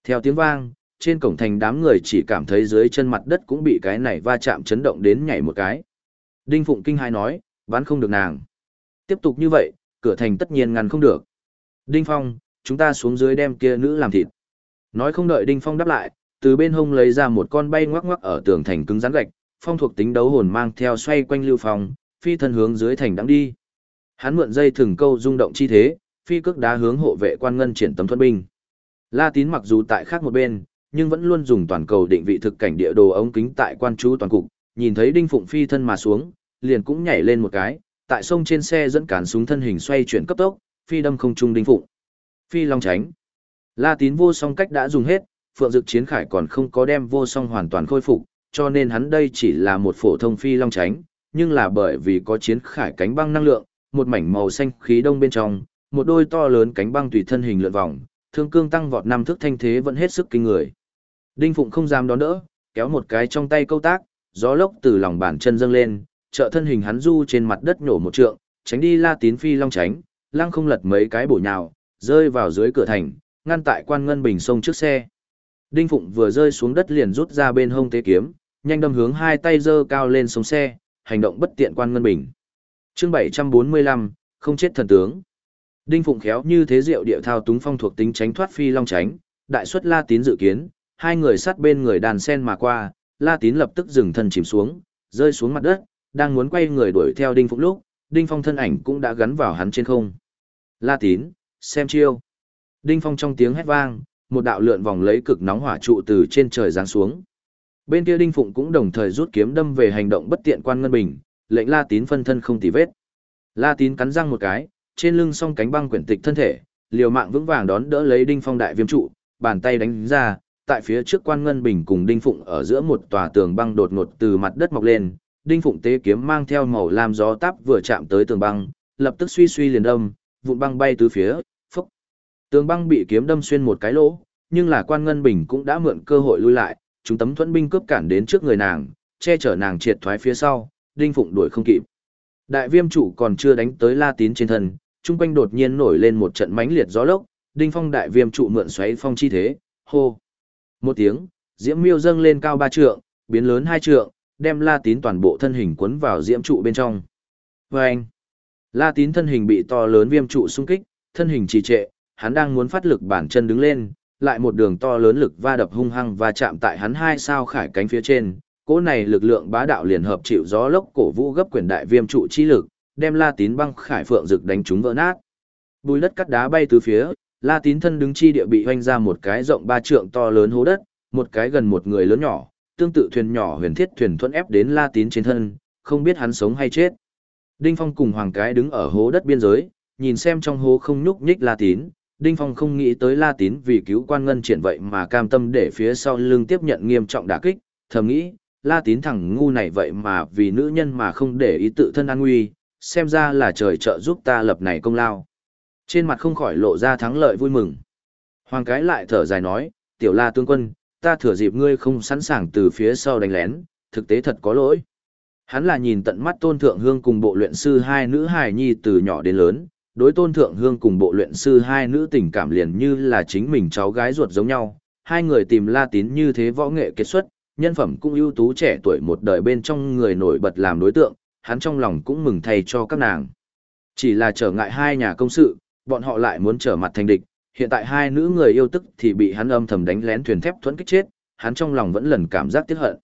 theo tiếng vang, trên cổng thành đám người chỉ cảm thấy dưới chân mặt đất cũng bị cái này va chạm chấn động đến nhảy một cái. Đinh Phụng Kinh hai nói, bán không được nàng. Tiếp tục như vậy, cửa thành tất nhiên ngăn không được. Đinh Phong, chúng ta xuống dưới đem kia nữ làm thịt. Nói không đợi Đinh Phong đáp lại, từ bên hông lấy ra một con bay ngoắc ngoắc ở tường thành cứng rắn gạch, phong thuộc tính đấu hồn mang theo xoay quanh lưu phong, phi thân hướng dưới thành đang đi. Hắn mượn dây thừng câu rung động chi thế, phi cước đá hướng hộ vệ quan ngân triển tấm thuận binh. La Tín mặc dù tại khác một bên, nhưng vẫn luôn dùng toàn cầu định vị thực cảnh địa đồ ống kính tại quan chú toàn cục, nhìn thấy Đinh Phụng phi thân mà xuống, liền cũng nhảy lên một cái, tại sông trên xe dẫn cản súng thân hình xoay chuyển cấp tốc, phi đâm không trung Đinh Phụng. Phi long tránh. La Tín vô song cách đã dùng hết, Phượng Dực Chiến Khải còn không có đem vô song hoàn toàn khôi phục, cho nên hắn đây chỉ là một phổ thông phi long tránh, nhưng là bởi vì có Chiến Khải cánh băng năng lượng, một mảnh màu xanh khí đông bên trong, một đôi to lớn cánh băng tùy thân hình lượn vòng, thương cương tăng vọt năm thước thanh thế vẫn hết sức kinh người. Đinh Phụng không dám đón đỡ, kéo một cái trong tay câu tác, gió lốc từ lòng bàn chân dâng lên, trợ thân hình hắn du trên mặt đất nổ một trượng, tránh đi La Tín phi long tránh, lăng không lật mấy cái bổ nhào, rơi vào dưới cửa thành, ngăn tại quan ngân bình sông trước xe. Đinh Phụng vừa rơi xuống đất liền rút ra bên hông tế kiếm, nhanh đâm hướng hai tay giơ cao lên sống xe, hành động bất tiện quan ngân bình. Chương 745, không chết thần tướng. Đinh Phụng khéo như thế diệu địa thao túng phong thuộc tính tránh thoát phi long tránh, đại suất La Tín dự kiến, hai người sát bên người đàn sen mà qua, La Tín lập tức dừng thân chìm xuống, rơi xuống mặt đất, đang muốn quay người đuổi theo Đinh Phụng lúc, Đinh Phong thân ảnh cũng đã gắn vào hắn trên không. La Tín, xem chiêu. Đinh Phong trong tiếng hét vang, một đạo lượn vòng lấy cực nóng hỏa trụ từ trên trời giáng xuống. Bên kia Đinh Phụng cũng đồng thời rút kiếm đâm về hành động bất tiện quan ngân bình, lệnh La Tín phân thân không tì vết. La Tín cắn răng một cái, trên lưng song cánh băng quyển tịch thân thể, liều mạng vững vàng đón đỡ lấy Đinh Phong đại viêm trụ, bàn tay đánh ra, tại phía trước quan ngân bình cùng Đinh Phụng ở giữa một tòa tường băng đột ngột từ mặt đất mọc lên, Đinh Phụng tế kiếm mang theo màu lam gió táp vừa chạm tới tường băng, lập tức suy suy liền đâm, vụn băng bay tứ phía, phốc. Tường băng bị kiếm đâm xuyên một cái lỗ, nhưng là quan ngân bình cũng đã mượn cơ hội lui lại, chúng tấm thuẫn binh cướp cản đến trước người nàng, che chở nàng triệt thoái phía sau, Đinh Phụng đuổi không kịp. Đại viêm chủ còn chưa đánh tới La Tín trên thân, trung quanh đột nhiên nổi lên một trận mãnh liệt gió lốc, Đinh Phong đại viêm trụ mượn xoáy phong chi thế, hô. Một tiếng, diễm miêu dâng lên cao ba trượng, biến lớn hai trượng, đem La Tín toàn bộ thân hình cuốn vào diễm trụ bên trong. Và anh, La Tín thân hình bị to lớn viêm trụ xung kích, thân hình trì trệ, hắn đang muốn phát lực bản chân đứng lên, lại một đường to lớn lực va đập hung hăng và chạm tại hắn hai sao khải cánh phía trên. Cỗ này lực lượng bá đạo liền hợp chịu gió lốc cổ vũ gấp quyền đại viêm trụ chi lực, đem La Tín băng khải phượng rực đánh chúng vỡ nát. Bùi đất cắt đá bay từ phía, La Tín thân đứng chi địa bị hoanh ra một cái rộng ba trượng to lớn hố đất, một cái gần một người lớn nhỏ, tương tự thuyền nhỏ huyền thiết thuyền thuẫn ép đến La Tín trên thân, không biết hắn sống hay chết. Đinh Phong cùng Hoàng Cái đứng ở hố đất biên giới, nhìn xem trong hố không nhúc nhích La Tín, Đinh Phong không nghĩ tới La Tín vì cứu quan ngân triển vậy mà cam tâm để phía sau lưng tiếp nhận nghiêm trọng đả kích, thầm nghĩ, La Tín thằng ngu này vậy mà vì nữ nhân mà không để ý tự thân an nguy, xem ra là trời trợ giúp ta lập này công lao. Trên mặt không khỏi lộ ra thắng lợi vui mừng. Hoàng cái lại thở dài nói, tiểu la tướng quân, ta thừa dịp ngươi không sẵn sàng từ phía sau đánh lén, thực tế thật có lỗi. Hắn là nhìn tận mắt tôn thượng hương cùng bộ luyện sư hai nữ hài nhi từ nhỏ đến lớn, đối tôn thượng hương cùng bộ luyện sư hai nữ tình cảm liền như là chính mình cháu gái ruột giống nhau. Hai người tìm la tín như thế võ nghệ kết xuất, nhân phẩm cũng ưu tú trẻ tuổi một đời bên trong người nổi bật làm đối tượng, hắn trong lòng cũng mừng thay cho các nàng. Chỉ là trở ngại hai nhà công sự, bọn họ lại muốn trở mặt thành địch, hiện tại hai nữ người yêu tức thì bị hắn âm thầm đánh lén thuyền thép thuẫn kích chết, hắn trong lòng vẫn lần cảm giác tiếc hận.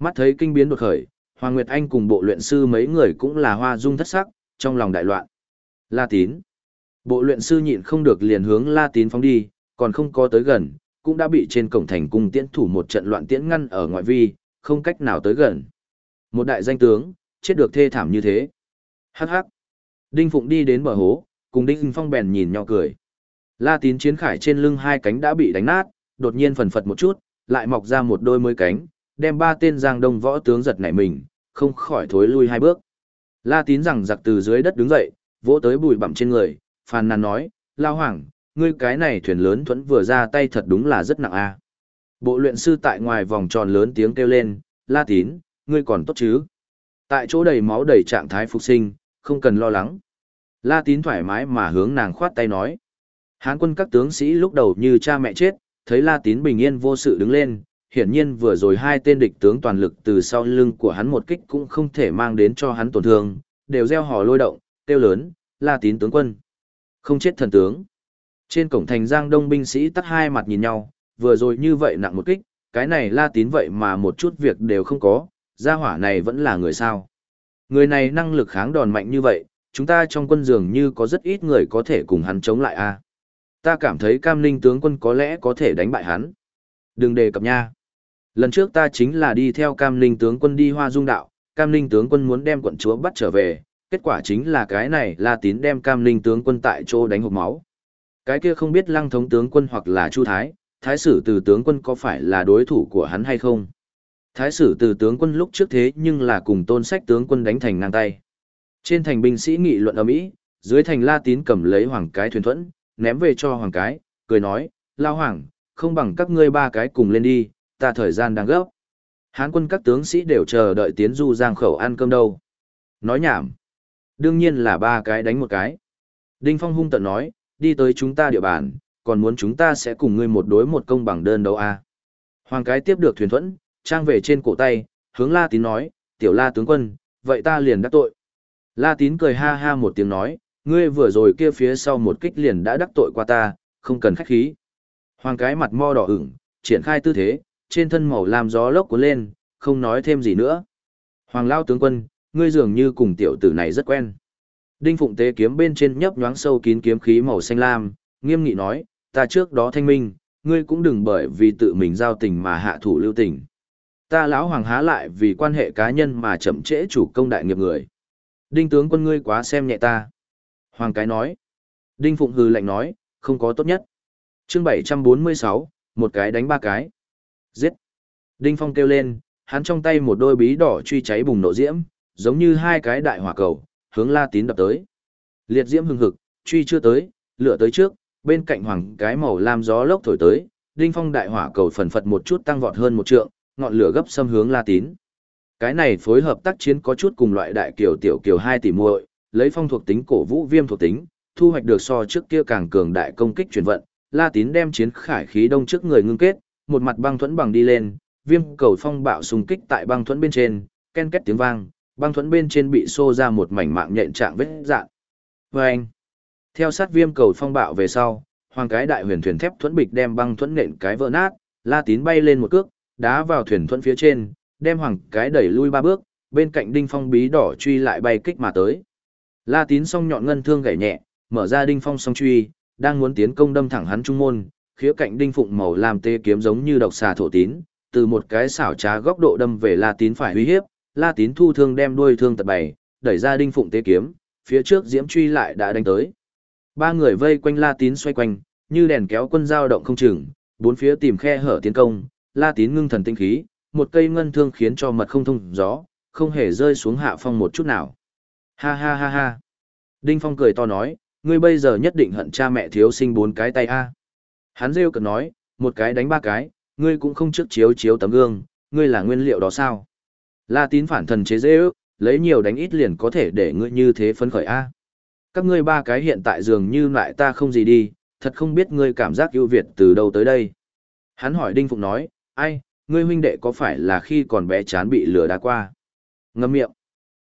Mắt thấy kinh biến đột khởi, Hoàng Nguyệt Anh cùng bộ luyện sư mấy người cũng là hoa dung thất sắc, trong lòng đại loạn. La Tín. Bộ luyện sư nhịn không được liền hướng La Tín phóng đi, còn không có tới gần, cũng đã bị trên cổng thành cung tiễn thủ một trận loạn tiễn ngăn ở ngoại vi, không cách nào tới gần. Một đại danh tướng, chết được thê thảm như thế. Hắc hắc. Đinh Phụng đi đến bờ hố, cùng Đinh Phong bèn nhìn nhau cười. La Tín chiến khải trên lưng hai cánh đã bị đánh nát, đột nhiên phần phật một chút, lại mọc ra một đôi mới cánh, đem ba tên giang đông võ tướng giật nảy mình, không khỏi thối lui hai bước. La Tín rằng giặc từ dưới đất đứng dậy, vỗ tới bụi bặm trên người, phàn nàn nói, Lao Hoàng, ngươi cái này thuyền lớn thuẫn vừa ra tay thật đúng là rất nặng a. Bộ luyện sư tại ngoài vòng tròn lớn tiếng kêu lên, La Tín, ngươi còn tốt chứ? Tại chỗ đầy máu đầy trạng thái phục sinh, không cần lo lắng. La Tín thoải mái mà hướng nàng khoát tay nói. Hán quân các tướng sĩ lúc đầu như cha mẹ chết, thấy La Tín bình yên vô sự đứng lên, hiển nhiên vừa rồi hai tên địch tướng toàn lực từ sau lưng của hắn một kích cũng không thể mang đến cho hắn tổn thương, đều gieo hò lôi động, tiêu lớn, La Tín tướng quân. Không chết thần tướng. Trên cổng thành Giang Đông binh sĩ tắt hai mặt nhìn nhau, vừa rồi như vậy nặng một kích, cái này La Tín vậy mà một chút việc đều không có, gia hỏa này vẫn là người sao. Người này năng lực kháng đòn mạnh như vậy, chúng ta trong quân dường như có rất ít người có thể cùng hắn chống lại a. Ta cảm thấy Cam Ninh tướng quân có lẽ có thể đánh bại hắn. Đừng đề cập nha. Lần trước ta chính là đi theo Cam Ninh tướng quân đi Hoa Dung đạo, Cam Ninh tướng quân muốn đem quận chúa bắt trở về, kết quả chính là cái này La Tín đem Cam Ninh tướng quân tại chỗ đánh hộp máu. Cái kia không biết Lăng thống tướng quân hoặc là Chu Thái, Thái sử từ tướng quân có phải là đối thủ của hắn hay không? Thái sử từ tướng quân lúc trước thế nhưng là cùng tôn sách tướng quân đánh thành ngang tay. Trên thành binh sĩ nghị luận ầm ĩ, dưới thành La Tín cầm lấy hoàng cái thuyền thuẫn, ném về cho hoàng cái, cười nói, lao hoàng, không bằng các ngươi ba cái cùng lên đi, ta thời gian đang gấp. Hán quân các tướng sĩ đều chờ đợi tiến du giang khẩu ăn cơm đâu. Nói nhảm. Đương nhiên là ba cái đánh một cái. Đinh Phong hung tận nói, đi tới chúng ta địa bàn, còn muốn chúng ta sẽ cùng ngươi một đối một công bằng đơn đấu à. Hoàng cái tiếp được thuyền thuẫn, trang về trên cổ tay, hướng La Tín nói, tiểu La tướng quân, vậy ta liền đắc tội. La Tín cười ha ha một tiếng nói, ngươi vừa rồi kia phía sau một kích liền đã đắc tội qua ta, không cần khách khí. Hoàng cái mặt mo đỏ ửng, triển khai tư thế, trên thân màu làm gió lốc cuốn lên, không nói thêm gì nữa. Hoàng lao tướng quân, ngươi dường như cùng tiểu tử này rất quen. Đinh Phụng tế kiếm bên trên nhấp nhoáng sâu kín kiếm khí màu xanh lam, nghiêm nghị nói, ta trước đó thanh minh, ngươi cũng đừng bởi vì tự mình giao tình mà hạ thủ lưu tình. Ta lão hoàng há lại vì quan hệ cá nhân mà chậm trễ chủ công đại nghiệp người. Đinh tướng quân ngươi quá xem nhẹ ta. Hoàng cái nói. Đinh Phụng hừ lạnh nói, không có tốt nhất. chương 746, một cái đánh ba cái. Giết. Đinh Phong kêu lên, hắn trong tay một đôi bí đỏ truy cháy bùng nổ diễm, giống như hai cái đại hỏa cầu, hướng La Tín đập tới. Liệt diễm hừng hực, truy chưa tới, lửa tới trước, bên cạnh hoàng cái màu lam gió lốc thổi tới, Đinh Phong đại hỏa cầu phần phật một chút tăng vọt hơn một trượng, ngọn lửa gấp xâm hướng La Tín. Cái này phối hợp tác chiến có chút cùng loại đại kiều tiểu kiều hai tỷ muội, lấy phong thuộc tính cổ vũ viêm thuộc tính, thu hoạch được so trước kia càng cường đại công kích chuyển vận, La Tín đem chiến khải khí đông trước người ngưng kết, một mặt băng thuẫn bằng đi lên, viêm cầu phong bạo xung kích tại băng thuẫn bên trên, ken két tiếng vang, băng thuẫn bên trên bị xô ra một mảnh mạng nhện trạng vết dạn. Vâng! Theo sát viêm cầu phong bạo về sau, hoàng cái đại huyền thuyền thép thuẫn bịch đem băng thuẫn nện cái vỡ nát, La Tín bay lên một cước, đá vào thuyền thuận phía trên, đem hoàng cái đẩy lui ba bước, bên cạnh đinh phong bí đỏ truy lại bay kích mà tới. La Tín song nhọn ngân thương gảy nhẹ, mở ra đinh phong song truy, đang muốn tiến công đâm thẳng hắn trung môn, khía cạnh đinh phụng màu làm tê kiếm giống như độc xà thổ tín, từ một cái xảo trá góc độ đâm về La Tín phải uy hiếp, La Tín thu thương đem đuôi thương tật bày, đẩy ra đinh phụng tê kiếm, phía trước diễm truy lại đã đánh tới. Ba người vây quanh La Tín xoay quanh, như đèn kéo quân dao động không chừng, bốn phía tìm khe hở tiến công, La Tín ngưng thần tinh khí, một cây ngân thương khiến cho mật không thông gió, không hề rơi xuống hạ phong một chút nào. Ha ha ha ha. Đinh Phong cười to nói, ngươi bây giờ nhất định hận cha mẹ thiếu sinh bốn cái tay a. Hắn rêu cực nói, một cái đánh ba cái, ngươi cũng không trước chiếu chiếu tấm gương, ngươi là nguyên liệu đó sao? La tín phản thần chế dễ ước, lấy nhiều đánh ít liền có thể để ngươi như thế phấn khởi a. Các ngươi ba cái hiện tại dường như lại ta không gì đi, thật không biết ngươi cảm giác ưu việt từ đâu tới đây. Hắn hỏi Đinh Phụng nói, ai, ngươi huynh đệ có phải là khi còn bé chán bị lừa đá qua? Ngâm miệng.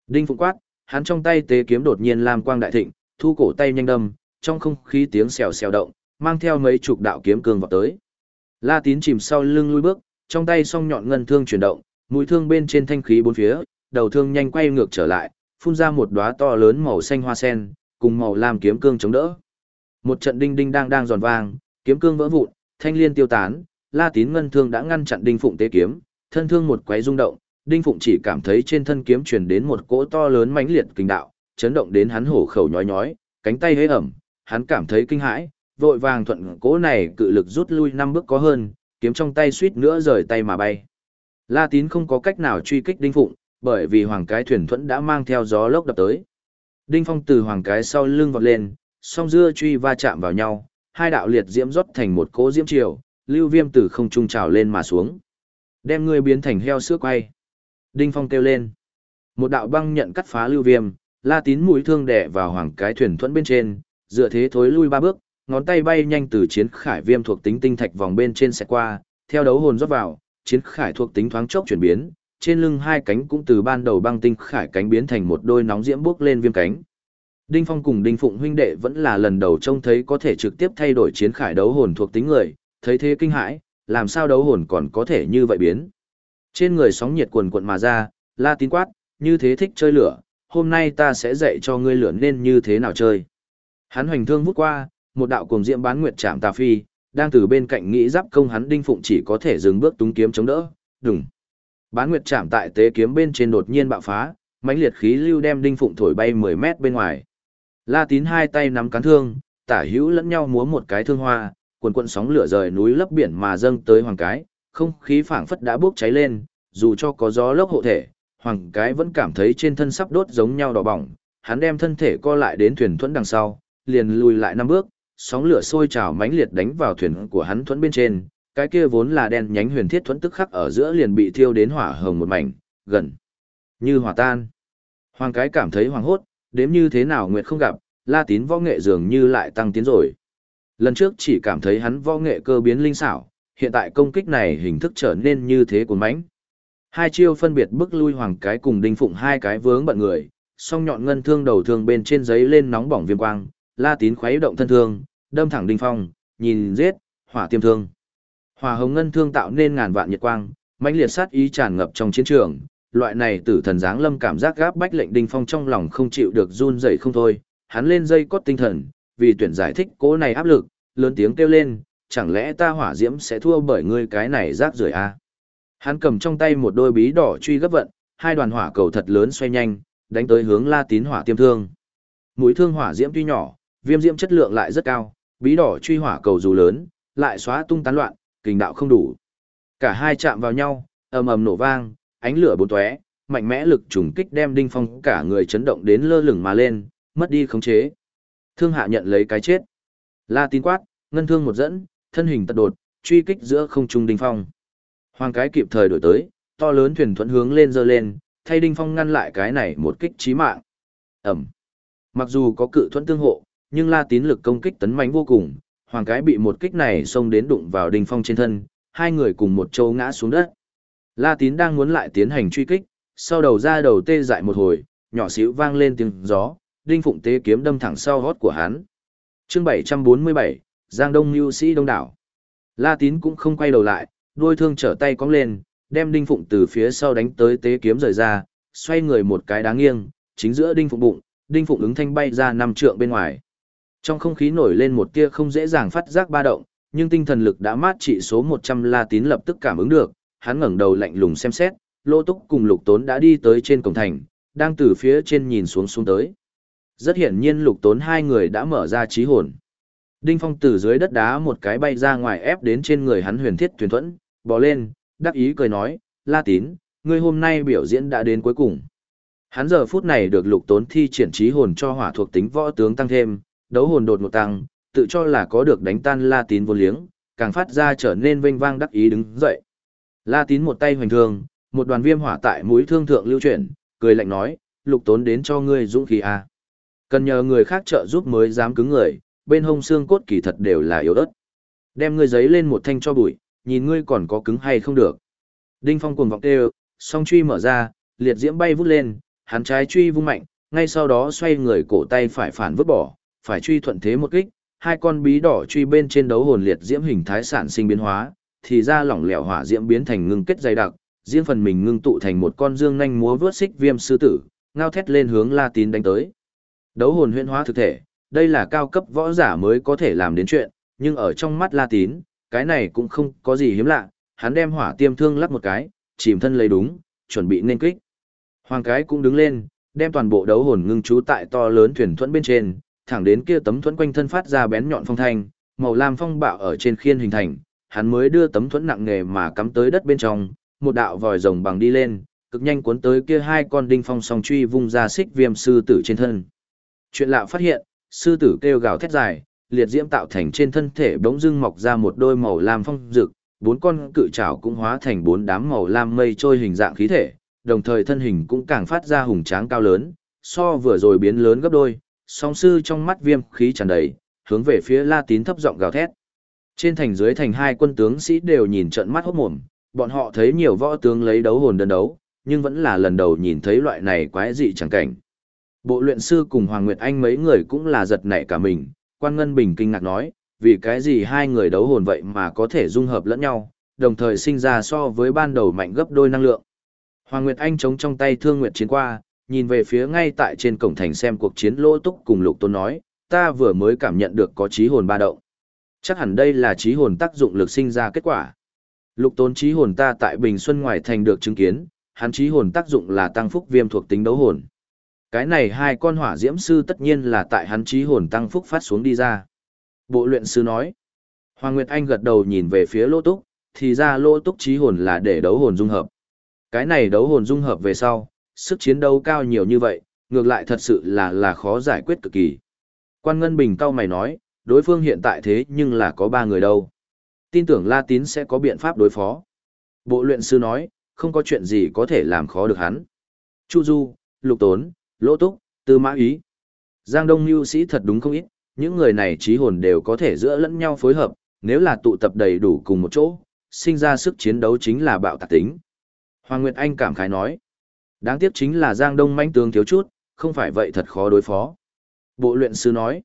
Đinh Phụng quát, hắn trong tay tế kiếm đột nhiên lam quang đại thịnh, thu cổ tay nhanh đâm, trong không khí tiếng xèo xèo động, mang theo mấy chục đạo kiếm cương vào tới. La Tín chìm sau lưng lui bước, trong tay song nhọn ngân thương chuyển động, mũi thương bên trên thanh khí bốn phía, đầu thương nhanh quay ngược trở lại, phun ra một đóa to lớn màu xanh hoa sen, cùng màu lam kiếm cương chống đỡ. Một trận đinh đinh đang đang giòn vang, kiếm cương vỡ vụn, thanh liên tiêu tán, La Tín ngân thương đã ngăn chặn đinh phụng tế kiếm, thân thương một quấy rung động, đinh phụng chỉ cảm thấy trên thân kiếm truyền đến một cỗ to lớn mãnh liệt kinh đạo, chấn động đến hắn hổ khẩu nhói nhói, cánh tay hế ẩm, hắn cảm thấy kinh hãi, vội vàng thuận cỗ này cự lực rút lui năm bước có hơn, kiếm trong tay suýt nữa rời tay mà bay. La Tín không có cách nào truy kích Đinh Phụng, bởi vì hoàng cái thuyền thuẫn đã mang theo gió lốc đập tới. Đinh Phong từ hoàng cái sau lưng vọt lên, song dưa truy va chạm vào nhau, hai đạo liệt diễm rót thành một cỗ diễm triều, lưu viêm từ không trung trào lên mà xuống. Đem ngươi biến thành heo sữa quay. Đinh Phong kêu lên. Một đạo băng nhận cắt phá lưu viêm, La Tín mũi thương đẻ vào hoàng cái thuyền thuẫn bên trên, dựa thế thối lui ba bước, ngón tay bay nhanh từ chiến khải viêm thuộc tính tinh thạch vòng bên trên sẽ qua, theo đấu hồn rót vào, chiến khải thuộc tính thoáng chốc chuyển biến, trên lưng hai cánh cũng từ ban đầu băng tinh khải cánh biến thành một đôi nóng diễm bước lên viêm cánh. Đinh Phong cùng Đinh Phụng huynh đệ vẫn là lần đầu trông thấy có thể trực tiếp thay đổi chiến khải đấu hồn thuộc tính người, thấy thế kinh hãi, làm sao đấu hồn còn có thể như vậy biến. Trên người sóng nhiệt cuồn cuộn mà ra, la tín quát, như thế thích chơi lửa, hôm nay ta sẽ dạy cho ngươi lửa nên như thế nào chơi. Hắn hoành thương vút qua, một đạo cuồng diễm bán nguyệt chạm tà phi, đang từ bên cạnh nghĩ giáp công hắn đinh phụng chỉ có thể dừng bước túng kiếm chống đỡ, đừng. Bán nguyệt chạm tại tế kiếm bên trên đột nhiên bạo phá, mãnh liệt khí lưu đem đinh phụng thổi bay 10 mét bên ngoài. La Tín hai tay nắm cán thương, tả hữu lẫn nhau múa một cái thương hoa, cuồn cuộn sóng lửa rời núi lấp biển mà dâng tới hoàng cái, không khí phảng phất đã bốc cháy lên, dù cho có gió lốc hộ thể, hoàng cái vẫn cảm thấy trên thân sắp đốt giống nhau đỏ bỏng, hắn đem thân thể co lại đến thuyền thuẫn đằng sau, liền lùi lại năm bước, sóng lửa sôi trào mãnh liệt đánh vào thuyền của hắn thuẫn bên trên, cái kia vốn là đen nhánh huyền thiết thuẫn tức khắc ở giữa liền bị thiêu đến hỏa hồng một mảnh, gần như hòa tan. Hoàng cái cảm thấy hoàng hốt, đếm như thế nào nguyệt không gặp, La Tín võ nghệ dường như lại tăng tiến rồi. Lần trước chỉ cảm thấy hắn võ nghệ cơ biến linh xảo, hiện tại công kích này hình thức trở nên như thế cuốn mãnh. Hai chiêu phân biệt bức lui hoàng cái cùng đinh phụng hai cái vướng bận người, song nhọn ngân thương đầu thương bên trên giấy lên nóng bỏng viêm quang, La Tín khuấy động thân thương, đâm thẳng đinh phong, nhìn giết, hỏa tiêm thương. Hỏa hồng ngân thương tạo nên ngàn vạn nhiệt quang, mãnh liệt sát ý tràn ngập trong chiến trường, loại này tử thần dáng lâm cảm giác gáp bách lệnh đinh phong trong lòng không chịu được run rẩy không thôi, hắn lên dây cốt tinh thần, vì tuyển giải thích cố này áp lực, lớn tiếng kêu lên, chẳng lẽ ta hỏa diễm sẽ thua bởi ngươi cái này rác rưởi a? À? Hắn cầm trong tay một đôi bí đỏ truy gấp vận, hai đoàn hỏa cầu thật lớn xoay nhanh, đánh tới hướng La Tín hỏa tiêm thương. Mũi thương hỏa diễm tuy nhỏ, viêm diễm chất lượng lại rất cao, bí đỏ truy hỏa cầu dù lớn, lại xóa tung tán loạn, kình đạo không đủ. Cả hai chạm vào nhau, ầm ầm nổ vang, ánh lửa bốn tóe, mạnh mẽ lực trùng kích đem Đinh Phong cả người chấn động đến lơ lửng mà lên, mất đi khống chế. Thương hạ nhận lấy cái chết. La tín quát, ngân thương một dẫn, thân hình tật đột, truy kích giữa không trung Đinh Phong. Hoàng cái kịp thời đổi tới, to lớn thuyền thuận hướng lên dơ lên, thay Đinh Phong ngăn lại cái này một kích chí mạng. Ẩm. Mặc dù có cự thuẫn tương hộ, nhưng La Tín lực công kích tấn mãnh vô cùng, Hoàng cái bị một kích này xông đến đụng vào Đinh Phong trên thân, hai người cùng một châu ngã xuống đất. La Tín đang muốn lại tiến hành truy kích, sau đầu ra đầu tê dại một hồi, nhỏ xíu vang lên tiếng gió, Đinh Phụng tế kiếm đâm thẳng sau hót của hắn. Chương 747, Giang Đông Nưu Sĩ Đông đảo. La Tín cũng không quay đầu lại, đôi thương trở tay cong lên, đem Đinh Phụng từ phía sau đánh tới tế kiếm rời ra, xoay người một cái đáng nghiêng, chính giữa Đinh Phụng bụng, Đinh Phụng ứng thanh bay ra năm trượng bên ngoài. Trong không khí nổi lên một tia không dễ dàng phát giác ba động, nhưng tinh thần lực đã mát trị số 100 La Tín lập tức cảm ứng được, hắn ngẩng đầu lạnh lùng xem xét, Lô Túc cùng Lục Tốn đã đi tới trên cổng thành, đang từ phía trên nhìn xuống xuống tới. Rất hiển nhiên Lục Tốn hai người đã mở ra trí hồn. Đinh Phong từ dưới đất đá một cái bay ra ngoài ép đến trên người hắn huyền thiết thuyền thuẫn, bò lên, đắc ý cười nói, La Tín, ngươi hôm nay biểu diễn đã đến cuối cùng. Hắn giờ phút này được Lục Tốn thi triển trí hồn cho hỏa thuộc tính võ tướng tăng thêm, đấu hồn đột một tăng, tự cho là có được đánh tan La Tín vô liếng, càng phát ra trở nên vinh vang đắc ý đứng dậy. La tín một tay hoành thương, một đoàn viêm hỏa tại mũi thương thượng lưu chuyển, cười lạnh nói, lục tốn đến cho ngươi dũng khí à. Cần nhờ người khác trợ giúp mới dám cứng người, bên hông xương cốt kỳ thật đều là yếu ớt. Đem ngươi giấy lên một thanh cho bụi, nhìn ngươi còn có cứng hay không được. Đinh phong cuồng vọng kêu, song truy mở ra, liệt diễm bay vút lên, hắn trái truy vung mạnh, ngay sau đó xoay người cổ tay phải phản vứt bỏ, phải truy thuận thế một kích, hai con bí đỏ truy bên trên đấu hồn liệt diễm hình thái sản sinh biến hóa, thì ra lỏng lẻo hỏa diễm biến thành ngưng kết dày đặc, riêng phần mình ngưng tụ thành một con dương nhanh múa vớt xích viêm sư tử, ngao thét lên hướng La Tín đánh tới. Đấu hồn huyễn hóa thực thể, đây là cao cấp võ giả mới có thể làm đến chuyện, nhưng ở trong mắt La Tín, cái này cũng không có gì hiếm lạ, hắn đem hỏa tiêm thương lắp một cái, chìm thân lấy đúng, chuẩn bị nên kích. Hoàng cái cũng đứng lên, đem toàn bộ đấu hồn ngưng trú tại to lớn thuyền thuẫn bên trên, thẳng đến kia tấm thuẫn quanh thân phát ra bén nhọn phong thanh, màu lam phong bạo ở trên khiên hình thành, hắn mới đưa tấm thuẫn nặng nghề mà cắm tới đất bên trong, một đạo vòi rồng bằng đi lên, cực nhanh cuốn tới kia hai con đinh phong song truy vung ra xích viêm sư tử trên thân. Chuyện lạ phát hiện, sư tử kêu gào thét dài, liệt diễm tạo thành trên thân thể bỗng dưng mọc ra một đôi màu lam phong rực, bốn con cự trảo cũng hóa thành bốn đám màu lam mây trôi hình dạng khí thể, đồng thời thân hình cũng càng phát ra hùng tráng cao lớn, so vừa rồi biến lớn gấp đôi, song sư trong mắt viêm khí tràn đầy, hướng về phía La Tín thấp giọng gào thét. Trên thành dưới thành hai quân tướng sĩ đều nhìn trận mắt hốt mồm, bọn họ thấy nhiều võ tướng lấy đấu hồn đơn đấu, nhưng vẫn là lần đầu nhìn thấy loại này quái dị chẳng cảnh. Bộ luyện sư cùng Hoàng Nguyệt Anh mấy người cũng là giật nảy cả mình, quan ngân bình kinh ngạc nói, vì cái gì hai người đấu hồn vậy mà có thể dung hợp lẫn nhau, đồng thời sinh ra so với ban đầu mạnh gấp đôi năng lượng. Hoàng Nguyệt Anh chống trong tay thương Nguyệt chiến qua, nhìn về phía ngay tại trên cổng thành xem cuộc chiến lỗ túc cùng lục tôn nói, ta vừa mới cảm nhận được có trí hồn ba động. Chắc hẳn đây là trí hồn tác dụng lực sinh ra kết quả. Lục Tôn trí hồn ta tại Bình Xuân ngoài thành được chứng kiến, hắn trí hồn tác dụng là tăng phúc viêm thuộc tính đấu hồn. Cái này hai con hỏa diễm sư tất nhiên là tại hắn trí hồn tăng phúc phát xuống đi ra. Bộ luyện sư nói. Hoàng Nguyệt Anh gật đầu nhìn về phía lô túc, thì ra lô túc trí hồn là để đấu hồn dung hợp. Cái này đấu hồn dung hợp về sau, sức chiến đấu cao nhiều như vậy, ngược lại thật sự là là khó giải quyết cực kỳ. Quan Ngân Bình cao mày nói, đối phương hiện tại thế nhưng là có ba người đâu. Tin tưởng La Tín sẽ có biện pháp đối phó. Bộ luyện sư nói, không có chuyện gì có thể làm khó được hắn. Chu Du, Lục Tốn, Lỗ Túc, Tư Mã Ý. Giang Đông Nhu sĩ thật đúng không ít, những người này trí hồn đều có thể giữa lẫn nhau phối hợp, nếu là tụ tập đầy đủ cùng một chỗ, sinh ra sức chiến đấu chính là bạo tạc tính. Hoàng Nguyệt Anh cảm khái nói, đáng tiếc chính là Giang Đông manh tướng thiếu chút, không phải vậy thật khó đối phó. Bộ luyện sư nói,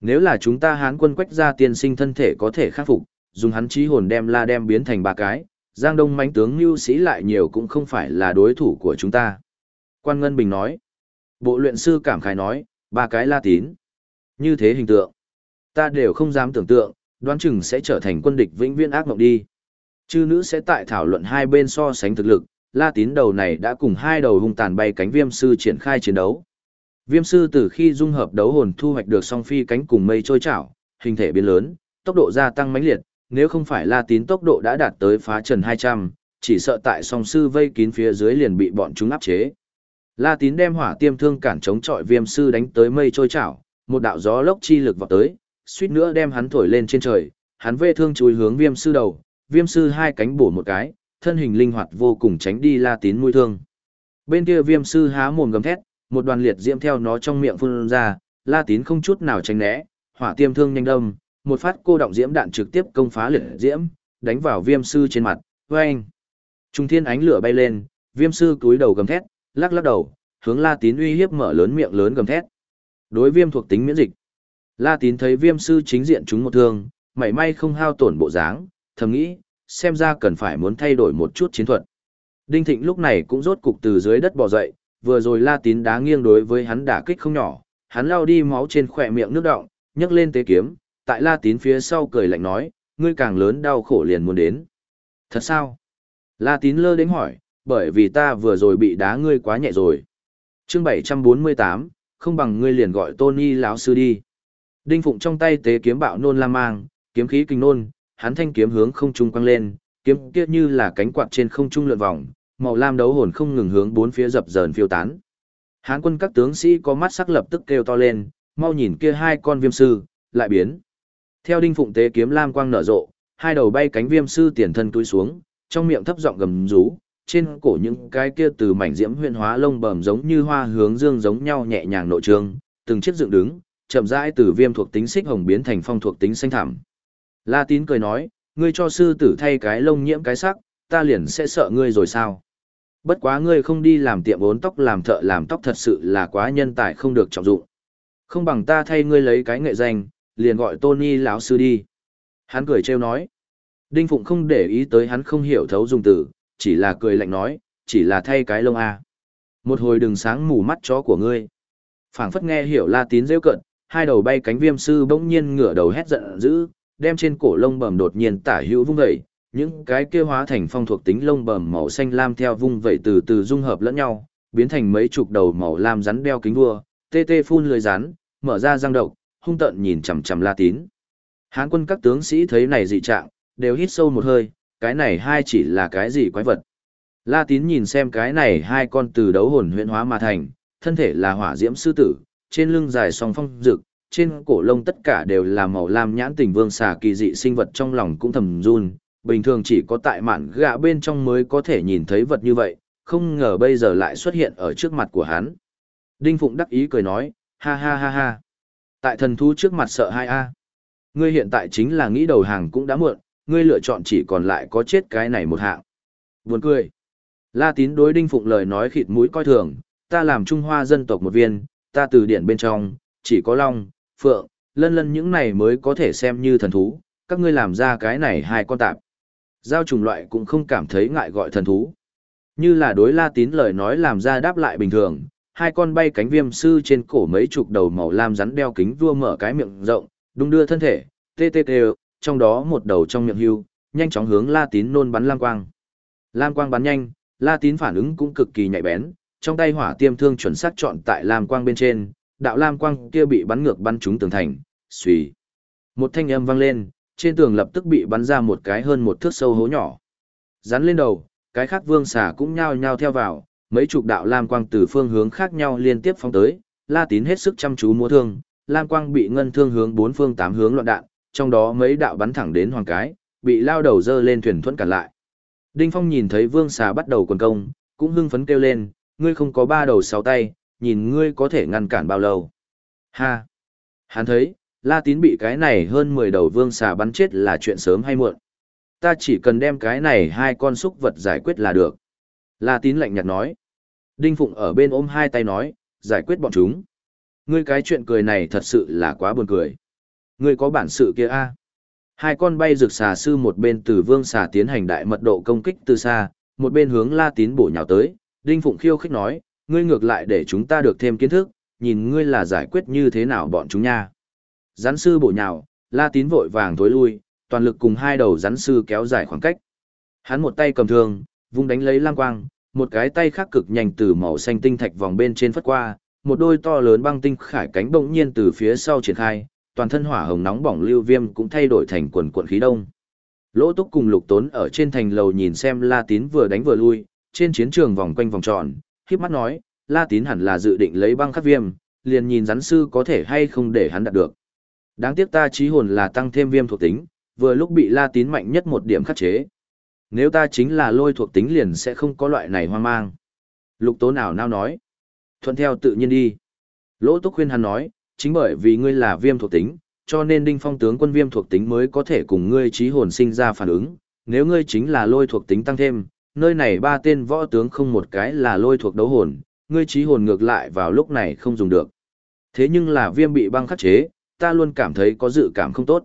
nếu là chúng ta hán quân quách ra tiên sinh thân thể có thể khắc phục, dùng hắn trí hồn đem la đem biến thành ba cái, Giang Đông manh tướng Nưu Sĩ lại nhiều cũng không phải là đối thủ của chúng ta. Quan Ngân Bình nói. Bộ luyện sư cảm khái nói, ba cái la tín. Như thế hình tượng. Ta đều không dám tưởng tượng, đoán chừng sẽ trở thành quân địch vĩnh viễn ác mộng đi. Chư nữ sẽ tại thảo luận hai bên so sánh thực lực, la tín đầu này đã cùng hai đầu hung tàn bay cánh viêm sư triển khai chiến đấu. Viêm sư từ khi dung hợp đấu hồn thu hoạch được song phi cánh cùng mây trôi chảo, hình thể biến lớn, tốc độ gia tăng mãnh liệt, nếu không phải La Tín tốc độ đã đạt tới phá trần 200, chỉ sợ tại song sư vây kín phía dưới liền bị bọn chúng áp chế. La Tín đem hỏa tiêm thương cản chống chọi viêm sư đánh tới mây trôi chảo, một đạo gió lốc chi lực vọt tới, suýt nữa đem hắn thổi lên trên trời, hắn vê thương chui hướng viêm sư đầu, viêm sư hai cánh bổ một cái, thân hình linh hoạt vô cùng tránh đi La Tín mũi thương. Bên kia viêm sư há mồm gầm thét, một đoàn liệt diễm theo nó trong miệng phun ra, La Tín không chút nào tránh né, hỏa tiêm thương nhanh đâm, một phát cô động diễm đạn trực tiếp công phá liệt diễm, đánh vào viêm sư trên mặt, oeng. Trung thiên ánh lửa bay lên, viêm sư cúi đầu gầm thét, lắc lắc đầu, hướng La Tín uy hiếp mở lớn miệng lớn gầm thét. Đối viêm thuộc tính miễn dịch. La Tín thấy viêm sư chính diện chúng một thương, mảy may không hao tổn bộ dáng, thầm nghĩ, xem ra cần phải muốn thay đổi một chút chiến thuật. Đinh Thịnh lúc này cũng rốt cục từ dưới đất bò dậy, vừa rồi La Tín đá nghiêng đối với hắn đả kích không nhỏ, hắn lao đi máu trên khỏe miệng nước động, nhấc lên tế kiếm, tại La Tín phía sau cười lạnh nói, ngươi càng lớn đau khổ liền muốn đến. Thật sao? La Tín lơ đến hỏi, bởi vì ta vừa rồi bị đá ngươi quá nhẹ rồi. chương 748, không bằng ngươi liền gọi Tony lão sư đi. Đinh Phụng trong tay tế kiếm bạo nôn la mang, kiếm khí kinh nôn, hắn thanh kiếm hướng không trung quăng lên, kiếm kia như là cánh quạt trên không trung lượn vòng, màu lam đấu hồn không ngừng hướng bốn phía dập dờn phiêu tán. Hán quân các tướng sĩ có mắt sắc lập tức kêu to lên, mau nhìn kia hai con viêm sư, lại biến. Theo đinh phụng tế kiếm lam quang nở rộ, hai đầu bay cánh viêm sư tiền thân túi xuống, trong miệng thấp giọng gầm rú, trên cổ những cái kia từ mảnh diễm huyên hóa lông bầm giống như hoa hướng dương giống nhau nhẹ nhàng nội trương, từng chiếc dựng đứng, chậm rãi từ viêm thuộc tính xích hồng biến thành phong thuộc tính xanh thẳm. La Tín cười nói, ngươi cho sư tử thay cái lông nhiễm cái sắc, ta liền sẽ sợ ngươi rồi sao? Bất quá ngươi không đi làm tiệm bốn tóc làm thợ làm tóc thật sự là quá nhân tài không được trọng dụng. Không bằng ta thay ngươi lấy cái nghệ danh, liền gọi Tony lão sư đi. Hắn cười trêu nói. Đinh Phụng không để ý tới hắn không hiểu thấu dùng từ, chỉ là cười lạnh nói, chỉ là thay cái lông a. Một hồi đừng sáng mù mắt chó của ngươi. Phảng phất nghe hiểu La Tín rêu cận, hai đầu bay cánh viêm sư bỗng nhiên ngửa đầu hét giận dữ, đem trên cổ lông bầm đột nhiên tả hữu vung vẩy, những cái kia hóa thành phong thuộc tính lông bầm màu xanh lam theo vung vẩy từ từ dung hợp lẫn nhau, biến thành mấy chục đầu màu lam rắn đeo kính vua, tê tê phun lưỡi rắn, mở ra răng độc, hung tợn nhìn chằm chằm La Tín. Hán quân các tướng sĩ thấy này dị trạng, đều hít sâu một hơi, cái này hai chỉ là cái gì quái vật. La Tín nhìn xem cái này hai con từ đấu hồn huyễn hóa mà thành, thân thể là hỏa diễm sư tử, trên lưng dài song phong rực, trên cổ lông tất cả đều là màu lam nhãn tình vương xà kỳ dị sinh vật trong lòng cũng thầm run, bình thường chỉ có tại mạn gạ bên trong mới có thể nhìn thấy vật như vậy, không ngờ bây giờ lại xuất hiện ở trước mặt của hắn. Đinh Phụng đắc ý cười nói, ha ha ha ha. Tại thần thú trước mặt sợ hai a Ngươi hiện tại chính là nghĩ đầu hàng cũng đã muộn, ngươi lựa chọn chỉ còn lại có chết cái này một hạng. Buồn cười. La tín đối đinh phụng lời nói khịt mũi coi thường, ta làm Trung Hoa dân tộc một viên, ta từ điển bên trong, chỉ có long, phượng, lân lân những này mới có thể xem như thần thú, các ngươi làm ra cái này hai con tạp. Giao trùng loại cũng không cảm thấy ngại gọi thần thú. Như là đối la tín lời nói làm ra đáp lại bình thường, hai con bay cánh viêm sư trên cổ mấy chục đầu màu lam rắn đeo kính vua mở cái miệng rộng, đung đưa thân thể, tê tê tê, trong đó một đầu trong miệng hưu, nhanh chóng hướng La Tín nôn bắn lam quang. Lam quang bắn nhanh, La Tín phản ứng cũng cực kỳ nhạy bén, trong tay hỏa tiêm thương chuẩn xác chọn tại lam quang bên trên, đạo lam quang kia bị bắn ngược bắn trúng tường thành, suy. Một thanh âm vang lên, trên tường lập tức bị bắn ra một cái hơn một thước sâu hố nhỏ. Rắn lên đầu, cái khác vương xà cũng nhao nhao theo vào, Mấy chục đạo lam quang từ phương hướng khác nhau liên tiếp phóng tới, La Tín hết sức chăm chú múa thương, lam quang bị ngân thương hướng bốn phương tám hướng loạn đạn, trong đó mấy đạo bắn thẳng đến hoàng cái, bị lao đầu dơ lên thuyền thuẫn cản lại. Đinh Phong nhìn thấy Vương Xà bắt đầu quần công, cũng hưng phấn kêu lên, ngươi không có ba đầu sáu tay, nhìn ngươi có thể ngăn cản bao lâu. Ha! Hắn thấy, La Tín bị cái này hơn 10 đầu Vương Xà bắn chết là chuyện sớm hay muộn. Ta chỉ cần đem cái này hai con súc vật giải quyết là được. La Tín lạnh nhạt nói. Đinh Phụng ở bên ôm hai tay nói, giải quyết bọn chúng. Ngươi cái chuyện cười này thật sự là quá buồn cười. Ngươi có bản sự kia a? Hai con bay rực xà sư một bên từ vương xà tiến hành đại mật độ công kích từ xa, một bên hướng La Tín bổ nhào tới. Đinh Phụng khiêu khích nói, ngươi ngược lại để chúng ta được thêm kiến thức, nhìn ngươi là giải quyết như thế nào bọn chúng nha. Rắn sư bổ nhào, La Tín vội vàng tối lui, toàn lực cùng hai đầu rắn sư kéo dài khoảng cách. Hắn một tay cầm thương, vung đánh lấy lang quang, một cái tay khác cực nhanh từ màu xanh tinh thạch vòng bên trên phất qua, một đôi to lớn băng tinh khải cánh bỗng nhiên từ phía sau triển khai, toàn thân hỏa hồng nóng bỏng lưu viêm cũng thay đổi thành quần cuộn khí đông. Lỗ Túc cùng Lục Tốn ở trên thành lầu nhìn xem La Tín vừa đánh vừa lui, trên chiến trường vòng quanh vòng tròn, khiếp mắt nói, La Tín hẳn là dự định lấy băng khắc viêm, liền nhìn rắn sư có thể hay không để hắn đạt được. Đáng tiếc ta trí hồn là tăng thêm viêm thuộc tính, vừa lúc bị La Tín mạnh nhất một điểm khắc chế. Nếu ta chính là lôi thuộc tính liền sẽ không có loại này hoang mang. Lục Tốn nào nào nói. Thuận theo tự nhiên đi. Lỗ Túc khuyên hắn nói, chính bởi vì ngươi là viêm thuộc tính, cho nên đinh phong tướng quân viêm thuộc tính mới có thể cùng ngươi trí hồn sinh ra phản ứng. Nếu ngươi chính là lôi thuộc tính tăng thêm, nơi này ba tên võ tướng không một cái là lôi thuộc đấu hồn, ngươi trí hồn ngược lại vào lúc này không dùng được. Thế nhưng là viêm bị băng khắc chế, ta luôn cảm thấy có dự cảm không tốt.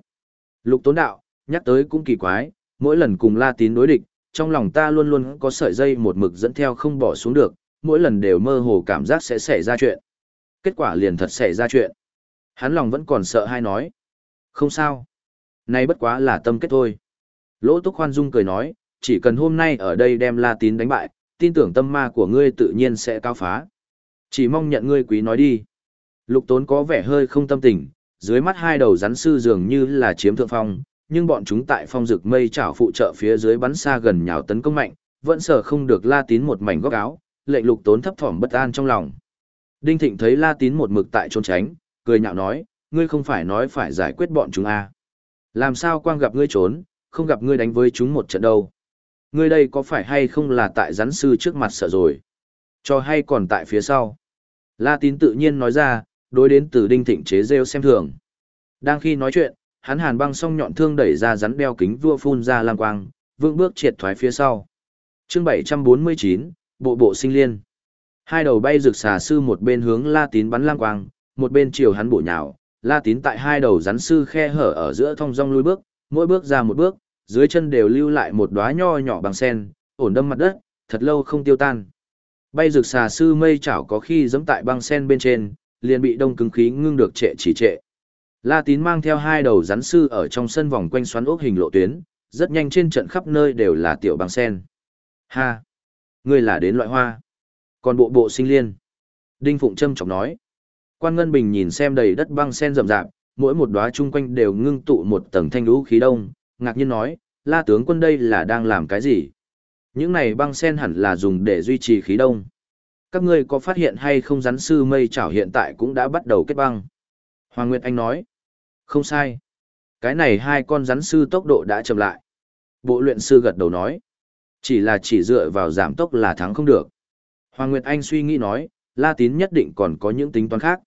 Lục tốn đạo, nhắc tới cũng kỳ quái, mỗi lần cùng La Tín đối địch, trong lòng ta luôn luôn có sợi dây một mực dẫn theo không bỏ xuống được, mỗi lần đều mơ hồ cảm giác sẽ xảy ra chuyện. Kết quả liền thật xảy ra chuyện. Hắn lòng vẫn còn sợ hay nói. Không sao. Nay bất quá là tâm kết thôi. Lỗ Túc Khoan Dung cười nói, chỉ cần hôm nay ở đây đem La Tín đánh bại, tin tưởng tâm ma của ngươi tự nhiên sẽ cao phá. Chỉ mong nhận ngươi quý nói đi. Lục Tốn có vẻ hơi không tâm tình, dưới mắt hai đầu rắn sư dường như là chiếm thượng phong, nhưng bọn chúng tại phong rực mây chảo phụ trợ phía dưới bắn xa gần nhào tấn công mạnh, vẫn sợ không được La Tín một mảnh góc áo, lệnh lục tốn thấp thỏm bất an trong lòng. Đinh Thịnh thấy La Tín một mực tại trốn tránh, cười nhạo nói, ngươi không phải nói phải giải quyết bọn chúng à. Làm sao quang gặp ngươi trốn, không gặp ngươi đánh với chúng một trận đâu. Ngươi đây có phải hay không là tại rắn sư trước mặt sợ rồi? Cho hay còn tại phía sau? La Tín tự nhiên nói ra, đối đến từ Đinh Thịnh chế rêu xem thường. Đang khi nói chuyện, hắn hàn băng song nhọn thương đẩy ra rắn đeo kính vua phun ra lang quang, vương bước triệt thoái phía sau. chương 749, bộ bộ sinh liên. Hai đầu bay rực xà sư một bên hướng La Tín bắn lang quang, một bên chiều hắn bổ nhào, La Tín tại hai đầu rắn sư khe hở ở giữa thông dong lui bước, mỗi bước ra một bước, dưới chân đều lưu lại một đóa nho nhỏ bằng sen, ổn đâm mặt đất, thật lâu không tiêu tan. Bay rực xà sư mây chảo có khi giẫm tại băng sen bên trên, liền bị đông cứng khí ngưng được trệ chỉ trệ. La Tín mang theo hai đầu rắn sư ở trong sân vòng quanh xoắn ốc hình lộ tuyến, rất nhanh trên trận khắp nơi đều là tiểu băng sen. Ha! Ngươi là đến loại hoa. Còn bộ bộ sinh liên. Đinh Phụng Trâm chọc nói. Quan Ngân Bình nhìn xem đầy đất băng sen rậm rạp, mỗi một đóa chung quanh đều ngưng tụ một tầng thanh lũ khí đông, ngạc nhiên nói, La tướng quân đây là đang làm cái gì? Những này băng sen hẳn là dùng để duy trì khí đông. Các ngươi có phát hiện hay không rắn sư mây chảo hiện tại cũng đã bắt đầu kết băng? Hoàng Nguyệt Anh nói. Không sai. Cái này hai con rắn sư tốc độ đã chậm lại. Bộ luyện sư gật đầu nói. Chỉ là chỉ dựa vào giảm tốc là thắng không được. Hoàng Nguyệt Anh suy nghĩ nói, La Tín nhất định còn có những tính toán khác.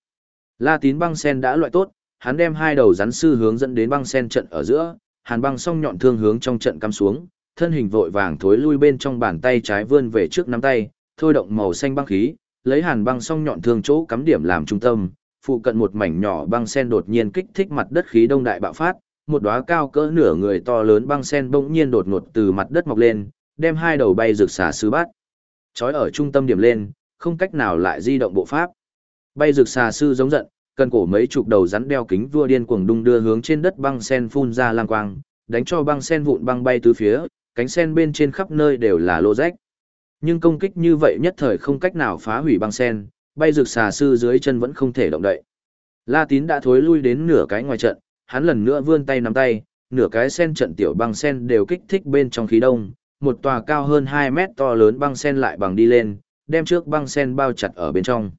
La Tín băng sen đã loại tốt, hắn đem hai đầu rắn sư hướng dẫn đến băng sen trận ở giữa, hàn băng song nhọn thương hướng trong trận cắm xuống, thân hình vội vàng thối lui bên trong bàn tay trái vươn về trước nắm tay, thôi động màu xanh băng khí, lấy hàn băng song nhọn thương chỗ cắm điểm làm trung tâm, phụ cận một mảnh nhỏ băng sen đột nhiên kích thích mặt đất khí đông đại bạo phát, một đóa cao cỡ nửa người to lớn băng sen bỗng nhiên đột ngột từ mặt đất mọc lên, đem hai đầu bay rực xả sứ bát, Chói ở trung tâm điểm lên, không cách nào lại di động bộ pháp. Bay rực xà sư giống giận, cần cổ mấy chục đầu rắn đeo kính vua điên cuồng đung đưa hướng trên đất băng sen phun ra lang quang, đánh cho băng sen vụn băng bay tứ phía, cánh sen bên trên khắp nơi đều là lô rách. Nhưng công kích như vậy nhất thời không cách nào phá hủy băng sen, bay rực xà sư dưới chân vẫn không thể động đậy. La Tín đã thối lui đến nửa cái ngoài trận, hắn lần nữa vươn tay nắm tay, nửa cái sen trận tiểu băng sen đều kích thích bên trong khí đông, một tòa cao hơn 2 mét to lớn băng sen lại bằng đi lên, đem trước băng sen bao chặt ở bên trong.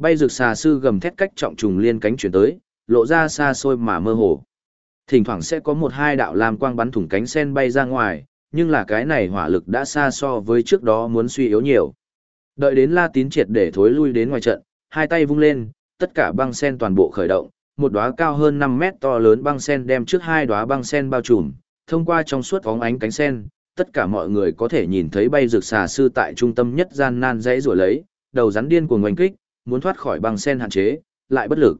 Bay rực xà sư gầm thét cách trọng trùng liên cánh chuyển tới, lộ ra xa xôi mà mơ hồ. Thỉnh thoảng sẽ có một hai đạo lam quang bắn thủng cánh sen bay ra ngoài, nhưng là cái này hỏa lực đã xa so với trước đó muốn suy yếu nhiều. Đợi đến La Tín triệt để thối lui đến ngoài trận, hai tay vung lên, tất cả băng sen toàn bộ khởi động, một đóa cao hơn 5 mét to lớn băng sen đem trước hai đóa băng sen bao trùm, thông qua trong suốt bóng ánh cánh sen, tất cả mọi người có thể nhìn thấy bay rực xà sư tại trung tâm nhất gian nan dãy rủa lấy, đầu rắn điên cuồng ngoành kích, muốn thoát khỏi băng sen hạn chế, lại bất lực.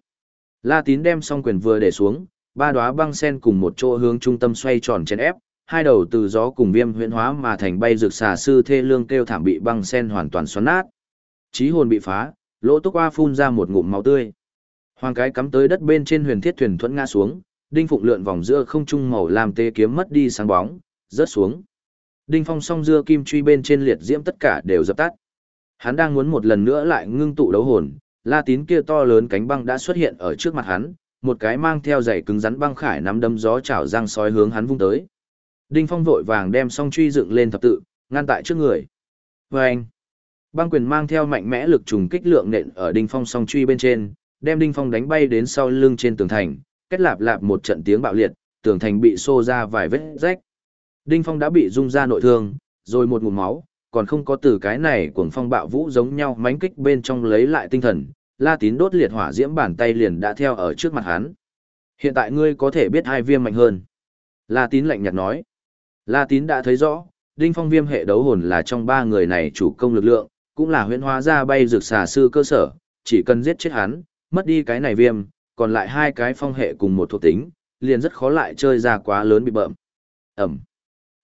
La Tín đem song quyền vừa để xuống, ba đóa băng sen cùng một chỗ hướng trung tâm xoay tròn trên ép, hai đầu từ gió cùng viêm huyễn hóa mà thành bay rực xà sư thê lương kêu thảm bị băng sen hoàn toàn xoắn nát. Chí hồn bị phá, lỗ túc qua phun ra một ngụm máu tươi. Hoàng cái cắm tới đất bên trên huyền thiết thuyền thuẫn ngã xuống, đinh phụng lượn vòng giữa không trung màu làm tê kiếm mất đi sáng bóng, rớt xuống. Đinh phong song dưa kim truy bên trên liệt diễm tất cả đều dập tắt. Hắn đang muốn một lần nữa lại ngưng tụ đấu hồn, la tín kia to lớn cánh băng đã xuất hiện ở trước mặt hắn, một cái mang theo giày cứng rắn băng khải nắm đấm gió chảo răng sói hướng hắn vung tới. Đinh phong vội vàng đem song truy dựng lên thập tự, ngăn tại trước người. Và anh, băng quyền mang theo mạnh mẽ lực trùng kích lượng nện ở đinh phong song truy bên trên, đem đinh phong đánh bay đến sau lưng trên tường thành, kết lạp lạp một trận tiếng bạo liệt, tường thành bị xô ra vài vết rách. Đinh phong đã bị rung ra nội thương, rồi một ngụm máu, còn không có từ cái này cuồng phong bạo vũ giống nhau mánh kích bên trong lấy lại tinh thần, La Tín đốt liệt hỏa diễm bàn tay liền đã theo ở trước mặt hắn. Hiện tại ngươi có thể biết hai viêm mạnh hơn. La Tín lạnh nhạt nói. La Tín đã thấy rõ, Đinh Phong viêm hệ đấu hồn là trong ba người này chủ công lực lượng, cũng là huyễn hóa ra bay rực xà sư cơ sở, chỉ cần giết chết hắn, mất đi cái này viêm, còn lại hai cái phong hệ cùng một thuộc tính, liền rất khó lại chơi ra quá lớn bị bợm. Ẩm.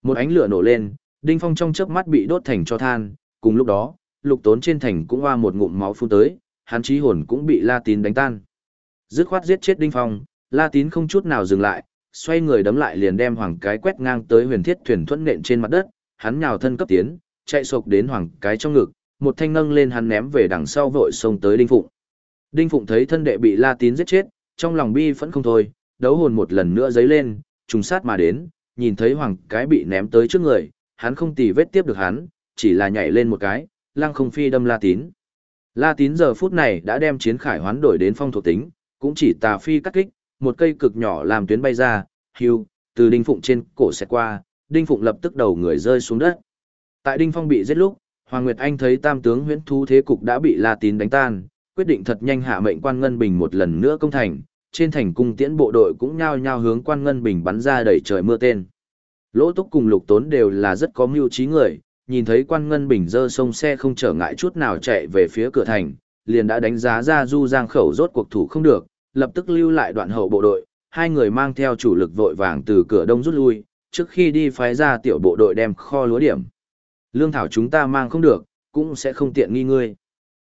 Một ánh lửa nổ lên, Đinh Phong trong chớp mắt bị đốt thành cho than, cùng lúc đó, lục tốn trên thành cũng hoa một ngụm máu phun tới, hắn trí hồn cũng bị La Tín đánh tan. Dứt khoát giết chết Đinh Phong, La Tín không chút nào dừng lại, xoay người đấm lại liền đem hoàng cái quét ngang tới huyền thiết thuyền thuẫn nện trên mặt đất, hắn nhào thân cấp tiến, chạy sộc đến hoàng cái trong ngực, một thanh nâng lên hắn ném về đằng sau vội xông tới Đinh Phụng. Đinh Phụng thấy thân đệ bị La Tín giết chết, trong lòng bi phẫn không thôi, đấu hồn một lần nữa dấy lên, trùng sát mà đến, nhìn thấy hoàng cái bị ném tới trước người, hắn không tì vết tiếp được hắn, chỉ là nhảy lên một cái, lăng không phi đâm La Tín. La Tín giờ phút này đã đem chiến khải hoán đổi đến phong thuộc tính, cũng chỉ tà phi cắt kích, một cây cực nhỏ làm tuyến bay ra, hưu, từ đinh phụng trên cổ xẹt qua, đinh phụng lập tức đầu người rơi xuống đất. Tại đinh phong bị giết lúc, Hoàng Nguyệt Anh thấy tam tướng huyễn thu thế cục đã bị La Tín đánh tan, quyết định thật nhanh hạ mệnh quan ngân bình một lần nữa công thành, trên thành cung tiễn bộ đội cũng nhao nhao hướng quan ngân bình bắn ra đẩy trời mưa tên. Lỗ Túc cùng Lục Tốn đều là rất có mưu trí người, nhìn thấy quan ngân bình dơ sông xe không trở ngại chút nào chạy về phía cửa thành, liền đã đánh giá ra Du Giang khẩu rốt cuộc thủ không được, lập tức lưu lại đoạn hậu bộ đội, hai người mang theo chủ lực vội vàng từ cửa đông rút lui, trước khi đi phái ra tiểu bộ đội đem kho lúa điểm. Lương thảo chúng ta mang không được, cũng sẽ không tiện nghi ngươi.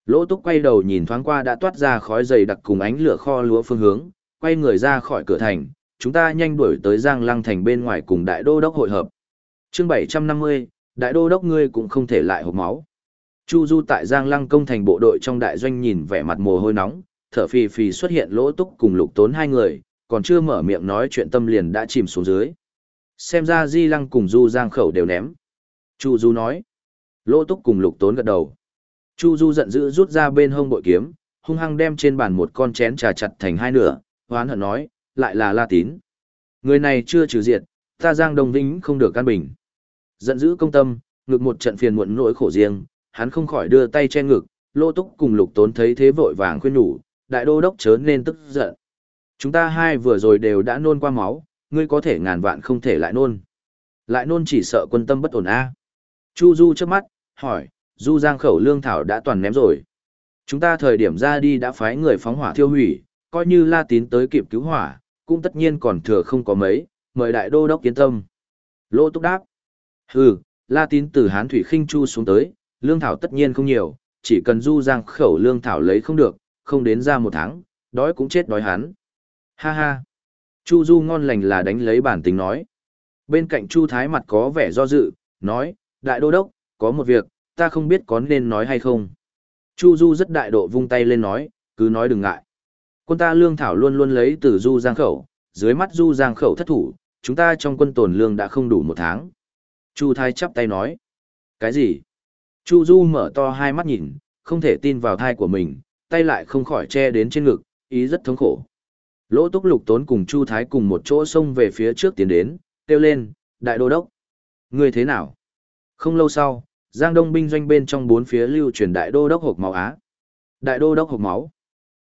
Lỗ Túc quay đầu nhìn thoáng qua đã toát ra khói dày đặc cùng ánh lửa kho lúa phương hướng, quay người ra khỏi cửa thành, chúng ta nhanh đuổi tới Giang Lăng thành bên ngoài cùng đại đô đốc hội hợp. Chương 750, đại đô đốc ngươi cũng không thể lại hộp máu. Chu Du tại Giang Lăng công thành bộ đội trong đại doanh nhìn vẻ mặt mồ hôi nóng, thở phì phì xuất hiện lỗ túc cùng lục tốn hai người, còn chưa mở miệng nói chuyện tâm liền đã chìm xuống dưới. Xem ra Di Lăng cùng Du Giang khẩu đều ném. Chu Du nói. Lỗ túc cùng lục tốn gật đầu. Chu Du giận dữ rút ra bên hông bội kiếm, hung hăng đem trên bàn một con chén trà chặt thành hai nửa, hoán hận nói, lại là La Tín. Người này chưa trừ diệt, ta Giang Đông Vĩnh không được căn bình. Giận dữ công tâm, ngực một trận phiền muộn nỗi khổ riêng, hắn không khỏi đưa tay che ngực, lô túc cùng lục tốn thấy thế vội vàng khuyên nhủ, đại đô đốc chớ nên tức giận. Chúng ta hai vừa rồi đều đã nôn qua máu, ngươi có thể ngàn vạn không thể lại nôn. Lại nôn chỉ sợ quân tâm bất ổn a. Chu Du trước mắt, hỏi, Du Giang khẩu lương thảo đã toàn ném rồi. Chúng ta thời điểm ra đi đã phái người phóng hỏa thiêu hủy, coi như La Tín tới kịp cứu hỏa, cũng tất nhiên còn thừa không có mấy, mời đại đô đốc kiến tâm. Lô Túc đáp. Hừ, La Tín từ Hán Thủy Khinh Chu xuống tới, lương thảo tất nhiên không nhiều, chỉ cần Du Giang khẩu lương thảo lấy không được, không đến ra một tháng, đói cũng chết đói hắn. Ha ha. Chu Du ngon lành là đánh lấy bản tính nói. Bên cạnh Chu Thái mặt có vẻ do dự, nói, đại đô đốc, có một việc, ta không biết có nên nói hay không. Chu Du rất đại độ vung tay lên nói, cứ nói đừng ngại. Quân ta lương thảo luôn luôn lấy từ Du Giang khẩu, dưới mắt Du Giang khẩu thất thủ, chúng ta trong quân tồn lương đã không đủ một tháng. Chu Thái chắp tay nói, cái gì? Chu Du mở to hai mắt nhìn, không thể tin vào thai của mình, tay lại không khỏi che đến trên ngực, ý rất thống khổ. Lỗ Túc Lục Tốn cùng Chu Thái cùng một chỗ xông về phía trước tiến đến, kêu lên, đại đô đốc. Người thế nào? Không lâu sau, Giang Đông binh doanh bên trong bốn phía lưu truyền đại đô đốc hộp máu Á. Đại đô đốc hộp máu.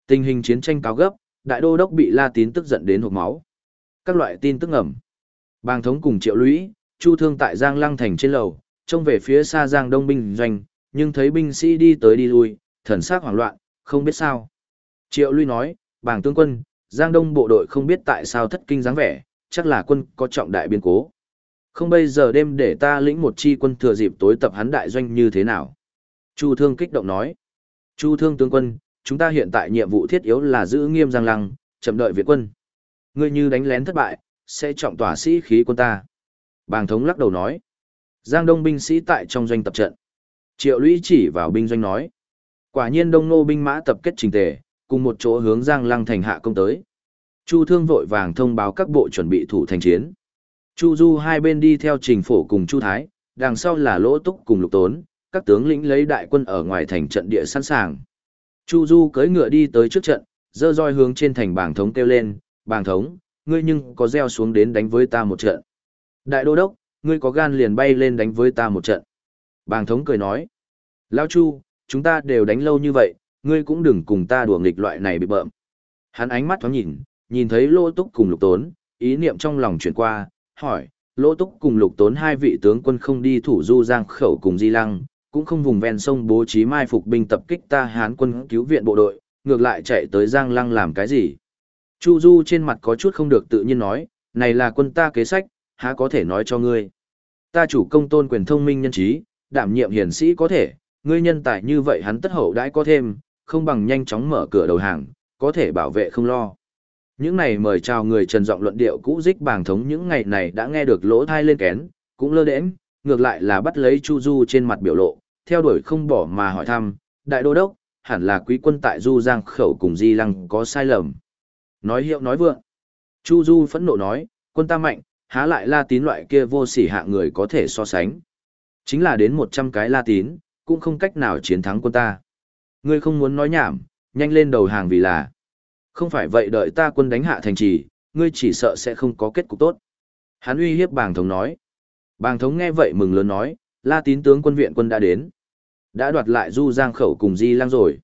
Tình hình chiến tranh cao gấp, đại đô đốc bị La Tín tức giận đến hộp máu. Các loại tin tức ngầm. Bàng thống cùng Triệu Lũy, Chu Thương tại Giang Lăng thành trên lầu, trông về phía xa Giang Đông binh doanh, nhưng thấy binh sĩ đi tới đi lui, thần sắc hoảng loạn, không biết sao. Triệu Lũy nói, "Bàng tướng quân, Giang Đông bộ đội không biết tại sao thất kinh dáng vẻ, chắc là quân có trọng đại biến cố. Không bây giờ đêm để ta lĩnh một chi quân thừa dịp tối tập hắn đại doanh như thế nào?" Chu Thương kích động nói. "Chu Thương tướng quân, chúng ta hiện tại nhiệm vụ thiết yếu là giữ nghiêm Giang Lăng, chậm đợi việt quân. Ngươi như đánh lén thất bại, sẽ trọng tỏa sĩ khí quân ta." Bàng thống lắc đầu nói. Giang Đông binh sĩ tại trong doanh tập trận. Triệu Lũy chỉ vào binh doanh nói. Quả nhiên Đông Nô binh mã tập kết trình tề, cùng một chỗ hướng Giang Lăng thành hạ công tới. Chu Thương vội vàng thông báo các bộ chuẩn bị thủ thành chiến. Chu Du hai bên đi theo trình phổ cùng Chu Thái, đằng sau là Lỗ Túc cùng Lục Tốn, các tướng lĩnh lấy đại quân ở ngoài thành trận địa sẵn sàng. Chu Du cưỡi ngựa đi tới trước trận, dơ roi hướng trên thành bảng thống kêu lên, bảng thống, ngươi nhưng có gieo xuống đến đánh với ta một trận. Đại đô đốc, ngươi có gan liền bay lên đánh với ta một trận. Bàng thống cười nói. "Lão Chu, chúng ta đều đánh lâu như vậy, ngươi cũng đừng cùng ta đùa nghịch loại này bị bợm. Hắn ánh mắt thoáng nhìn, nhìn thấy lô túc cùng lục tốn, ý niệm trong lòng chuyển qua, hỏi, lô túc cùng lục tốn hai vị tướng quân không đi thủ du giang khẩu cùng di lăng, cũng không vùng ven sông bố trí mai phục binh tập kích ta hán quân cứu viện bộ đội, ngược lại chạy tới giang lăng làm cái gì. Chu Du trên mặt có chút không được tự nhiên nói, này là quân ta kế sách, há có thể nói cho ngươi. Ta chủ công tôn quyền thông minh nhân trí, đảm nhiệm hiển sĩ có thể, ngươi nhân tài như vậy hắn tất hậu đãi có thêm, không bằng nhanh chóng mở cửa đầu hàng, có thể bảo vệ không lo. Những này mời chào người trần giọng luận điệu cũ dích bàng thống những ngày này đã nghe được lỗ thai lên kén, cũng lơ đễnh, ngược lại là bắt lấy Chu Du trên mặt biểu lộ, theo đuổi không bỏ mà hỏi thăm, đại đô đốc, hẳn là quý quân tại Du Giang khẩu cùng Di Lăng có sai lầm. Nói hiệu nói vượng. Chu Du phẫn nộ nói, quân ta mạnh, há lại la tín loại kia vô sỉ hạ người có thể so sánh. Chính là đến 100 cái la tín, cũng không cách nào chiến thắng quân ta. Ngươi không muốn nói nhảm, nhanh lên đầu hàng vì là. Không phải vậy đợi ta quân đánh hạ thành trì, ngươi chỉ sợ sẽ không có kết cục tốt. Hắn uy hiếp bàng thống nói. Bàng thống nghe vậy mừng lớn nói, la tín tướng quân viện quân đã đến. Đã đoạt lại du giang khẩu cùng di lăng rồi.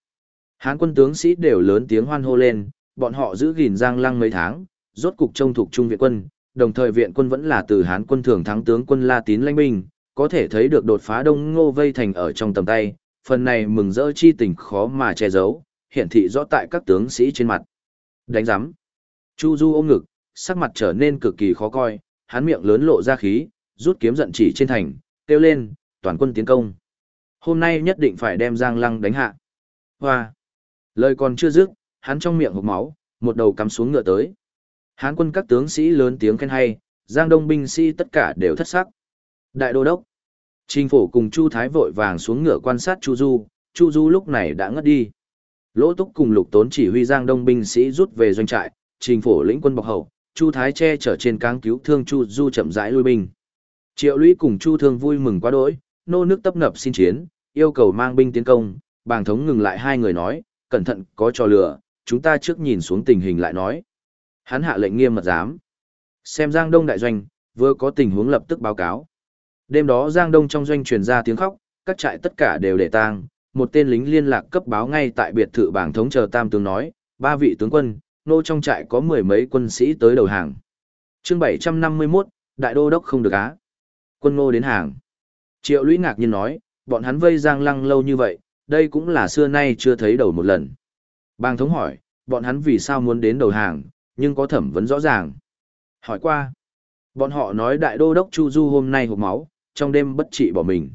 Hán quân tướng sĩ đều lớn tiếng hoan hô lên, bọn họ giữ gìn giang lăng mấy tháng, rốt cục trông thuộc trung viện quân, đồng thời viện quân vẫn là từ Hán quân thường thắng tướng quân La Tín lãnh binh, có thể thấy được đột phá Đông Ngô vây thành ở trong tầm tay, phần này mừng rỡ chi tình khó mà che giấu, hiển thị rõ tại các tướng sĩ trên mặt. Đánh giắm. Chu Du ôm ngực, sắc mặt trở nên cực kỳ khó coi, hắn miệng lớn lộ ra khí, rút kiếm giận chỉ trên thành, kêu lên, toàn quân tiến công. Hôm nay nhất định phải đem Giang Lăng đánh hạ. Hoa. Lời còn chưa dứt, hắn trong miệng hộc máu, một đầu cắm xuống ngựa tới. Hán quân các tướng sĩ lớn tiếng khen hay, Giang Đông binh sĩ tất cả đều thất sắc. Đại đô đốc. Trình Phủ cùng Chu Thái vội vàng xuống ngựa quan sát Chu Du, Chu Du lúc này đã ngất đi. Lỗ Túc cùng Lục Tốn chỉ huy Giang Đông binh sĩ rút về doanh trại, Trình Phủ lĩnh quân bọc hậu, Chu Thái che chở trên cáng cứu thương Chu Du chậm rãi lui binh. Triệu Lũy cùng Chu Thương vui mừng quá đỗi, nô nước tấp nập xin chiến, yêu cầu mang binh tiến công, bàng thống ngừng lại hai người nói, cẩn thận có trò lửa, chúng ta trước nhìn xuống tình hình lại nói. Hắn hạ lệnh nghiêm mật dám, Xem Giang Đông đại doanh, vừa có tình huống lập tức báo cáo. Đêm đó Giang Đông trong doanh truyền ra tiếng khóc, các trại tất cả đều để tang. Một tên lính liên lạc cấp báo ngay tại biệt thự bảng thống chờ tam tướng nói, ba vị tướng quân, nô trong trại có mười mấy quân sĩ tới đầu hàng. chương 751, đại đô đốc không được á. Quân ngô đến hàng. Triệu lũy ngạc nhiên nói, bọn hắn vây Giang Lăng lâu như vậy, đây cũng là xưa nay chưa thấy đầu một lần. Bàng thống hỏi, bọn hắn vì sao muốn đến đầu hàng, nhưng có thẩm vấn rõ ràng. Hỏi qua, bọn họ nói đại đô đốc Chu Du hôm nay hộp máu, trong đêm bất trị bỏ mình.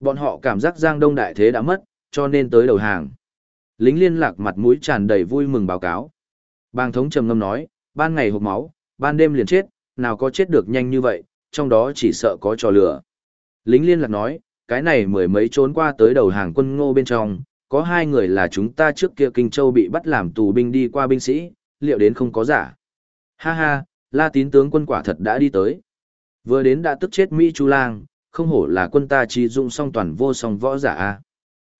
Bọn họ cảm giác Giang Đông đại thế đã mất, cho nên tới đầu hàng. Lính liên lạc mặt mũi tràn đầy vui mừng báo cáo. Bang thống trầm ngâm nói, ban ngày hộp máu, ban đêm liền chết, nào có chết được nhanh như vậy, trong đó chỉ sợ có trò lửa. Lính liên lạc nói, cái này mười mấy trốn qua tới đầu hàng quân ngô bên trong, có hai người là chúng ta trước kia Kinh Châu bị bắt làm tù binh đi qua binh sĩ, liệu đến không có giả. Ha ha, La Tín tướng quân quả thật đã đi tới. Vừa đến đã tức chết Mỹ Chu Lang, không hổ là quân ta trí dụng song toàn vô song võ giả a.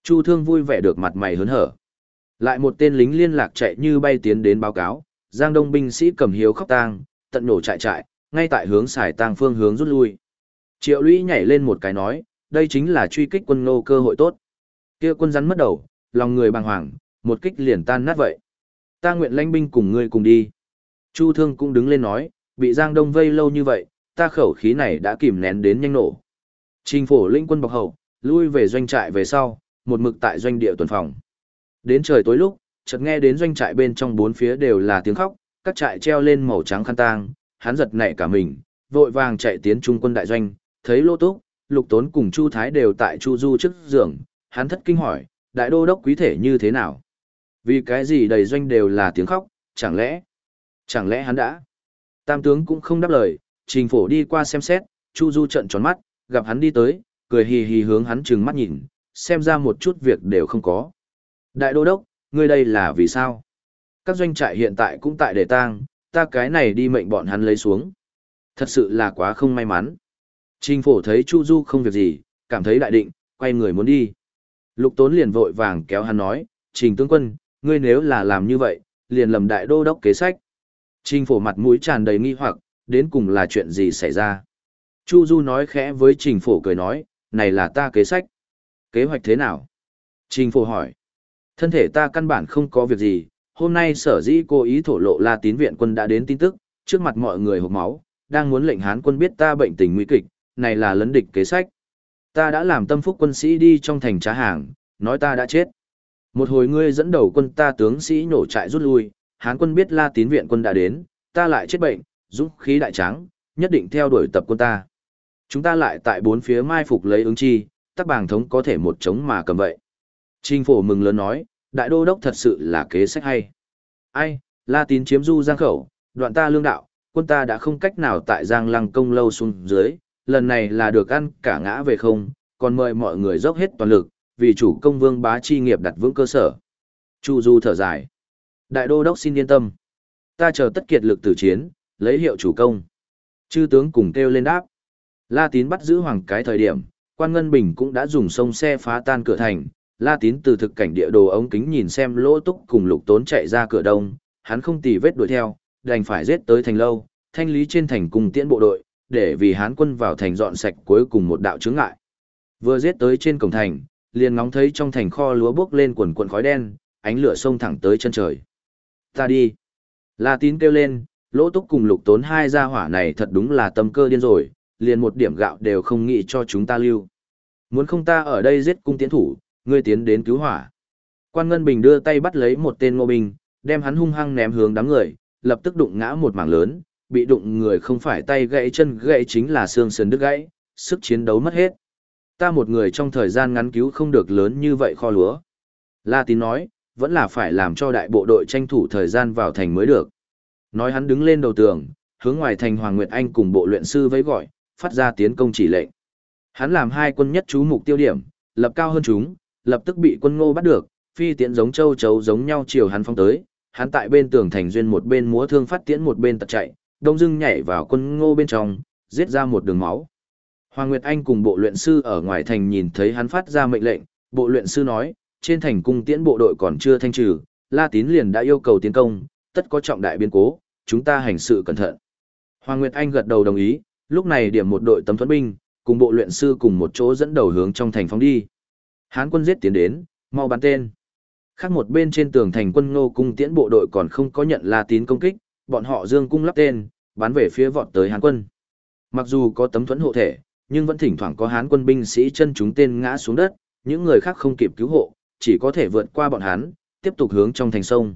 Chu Thương vui vẻ được mặt mày hớn hở. Lại một tên lính liên lạc chạy như bay tiến đến báo cáo, Giang Đông binh sĩ cầm hiếu khóc tang, tận nổ trại trại, ngay tại hướng xài tang phương hướng rút lui. Triệu Lũy nhảy lên một cái nói, đây chính là truy kích quân nô cơ hội tốt. Kia quân rắn mất đầu, lòng người bàng hoàng, một kích liền tan nát vậy. Ta nguyện lãnh binh cùng ngươi cùng đi. Chu Thương cũng đứng lên nói, bị Giang Đông vây lâu như vậy, ta khẩu khí này đã kìm nén đến nhanh nổ. Trình phổ lĩnh quân bọc hậu, lui về doanh trại về sau, một mực tại doanh địa tuần phòng. Đến trời tối lúc, chợt nghe đến doanh trại bên trong bốn phía đều là tiếng khóc, các trại treo lên màu trắng khăn tang, hắn giật nảy cả mình, vội vàng chạy tiến trung quân đại doanh, thấy Lô Túc, Lục Tốn cùng Chu Thái đều tại Chu Du trước giường, hắn thất kinh hỏi, đại đô đốc quý thể như thế nào? Vì cái gì đầy doanh đều là tiếng khóc, chẳng lẽ, chẳng lẽ hắn đã? Tam tướng cũng không đáp lời, trình phổ đi qua xem xét, Chu Du trận tròn mắt, gặp hắn đi tới, cười hì hì hướng hắn trừng mắt nhìn, xem ra một chút việc đều không có. Đại đô đốc, ngươi đây là vì sao? Các doanh trại hiện tại cũng tại để tang, ta cái này đi mệnh bọn hắn lấy xuống. Thật sự là quá không may mắn. Trình phổ thấy Chu Du không việc gì, cảm thấy đại định, quay người muốn đi. Lục Tốn liền vội vàng kéo hắn nói, Trình tướng quân, ngươi nếu là làm như vậy, liền lầm đại đô đốc kế sách. Trình phổ mặt mũi tràn đầy nghi hoặc, đến cùng là chuyện gì xảy ra. Chu Du nói khẽ với trình phổ cười nói, này là ta kế sách. Kế hoạch thế nào? Trình phổ hỏi. Thân thể ta căn bản không có việc gì, hôm nay sở dĩ cố ý thổ lộ la tín viện quân đã đến tin tức, trước mặt mọi người hộp máu, đang muốn lệnh hán quân biết ta bệnh tình nguy kịch, này là lấn địch kế sách. Ta đã làm tâm phúc quân sĩ đi trong thành trá hàng, nói ta đã chết. Một hồi ngươi dẫn đầu quân ta tướng sĩ nổ trại rút lui, hán quân biết la tín viện quân đã đến, ta lại chết bệnh, dũng khí đại tráng, nhất định theo đuổi tập quân ta. Chúng ta lại tại bốn phía mai phục lấy ứng chi, tắc bàng thống có thể một chống mà cầm vậy. Trình phổ mừng lớn nói, đại đô đốc thật sự là kế sách hay. Ai, la tín chiếm du giang khẩu, đoạn ta lương đạo, quân ta đã không cách nào tại giang lăng công lâu xuống dưới, lần này là được ăn cả ngã về không, còn mời mọi người dốc hết toàn lực, vì chủ công vương bá chi nghiệp đặt vững cơ sở. Chu Du thở dài. Đại đô đốc xin yên tâm. Ta chờ tất kiệt lực tử chiến, lấy hiệu chủ công. Chư tướng cùng kêu lên đáp. La Tín bắt giữ hoàng cái thời điểm, quan Ngân Bình cũng đã dùng sông xe phá tan cửa thành. La Tín từ thực cảnh địa đồ ống kính nhìn xem lỗ túc cùng lục tốn chạy ra cửa đông, hắn không tì vết đuổi theo, đành phải giết tới thành lâu, thanh lý trên thành cùng tiễn bộ đội, để vì hán quân vào thành dọn sạch cuối cùng một đạo chướng ngại. Vừa giết tới trên cổng thành, liền ngóng thấy trong thành kho lúa bốc lên quần quần khói đen, ánh lửa sông thẳng tới chân trời. Ta đi. La tín kêu lên, lỗ túc cùng lục tốn hai gia hỏa này thật đúng là tâm cơ điên rồi, liền một điểm gạo đều không nghĩ cho chúng ta lưu. Muốn không ta ở đây giết cung tiến thủ, ngươi tiến đến cứu hỏa. Quan Ngân Bình đưa tay bắt lấy một tên ngô binh, đem hắn hung hăng ném hướng đám người, lập tức đụng ngã một mảng lớn, bị đụng người không phải tay gãy chân gãy chính là xương sườn đứt gãy, sức chiến đấu mất hết. Ta một người trong thời gian ngắn cứu không được lớn như vậy kho lúa. La Tín nói, vẫn là phải làm cho đại bộ đội tranh thủ thời gian vào thành mới được. Nói hắn đứng lên đầu tường, hướng ngoài thành Hoàng Nguyệt Anh cùng bộ luyện sư vẫy gọi, phát ra tiến công chỉ lệnh. Hắn làm hai quân nhất chú mục tiêu điểm, lập cao hơn chúng, lập tức bị quân ngô bắt được, phi tiễn giống châu chấu giống nhau chiều hắn phong tới, hắn tại bên tường thành duyên một bên múa thương phát tiễn một bên tật chạy, đông dưng nhảy vào quân ngô bên trong, giết ra một đường máu. Hoàng Nguyệt Anh cùng bộ luyện sư ở ngoài thành nhìn thấy hắn phát ra mệnh lệnh, bộ luyện sư nói, trên thành cung tiễn bộ đội còn chưa thanh trừ, La Tín liền đã yêu cầu tiến công, tất có trọng đại biến cố, chúng ta hành sự cẩn thận. Hoàng Nguyệt Anh gật đầu đồng ý, lúc này điểm một đội tấm thuẫn binh, cùng bộ luyện sư cùng một chỗ dẫn đầu hướng trong thành phóng đi. Hán quân giết tiến đến, mau bắn tên. Khác một bên trên tường thành quân ngô cung tiễn bộ đội còn không có nhận La Tín công kích, bọn họ dương cung lắp tên, bắn về phía vọt tới Hán quân. Mặc dù có tấm thuẫn hộ thể, nhưng vẫn thỉnh thoảng có Hán quân binh sĩ chân chúng tên ngã xuống đất, những người khác không kịp cứu hộ, chỉ có thể vượt qua bọn Hán, tiếp tục hướng trong thành sông.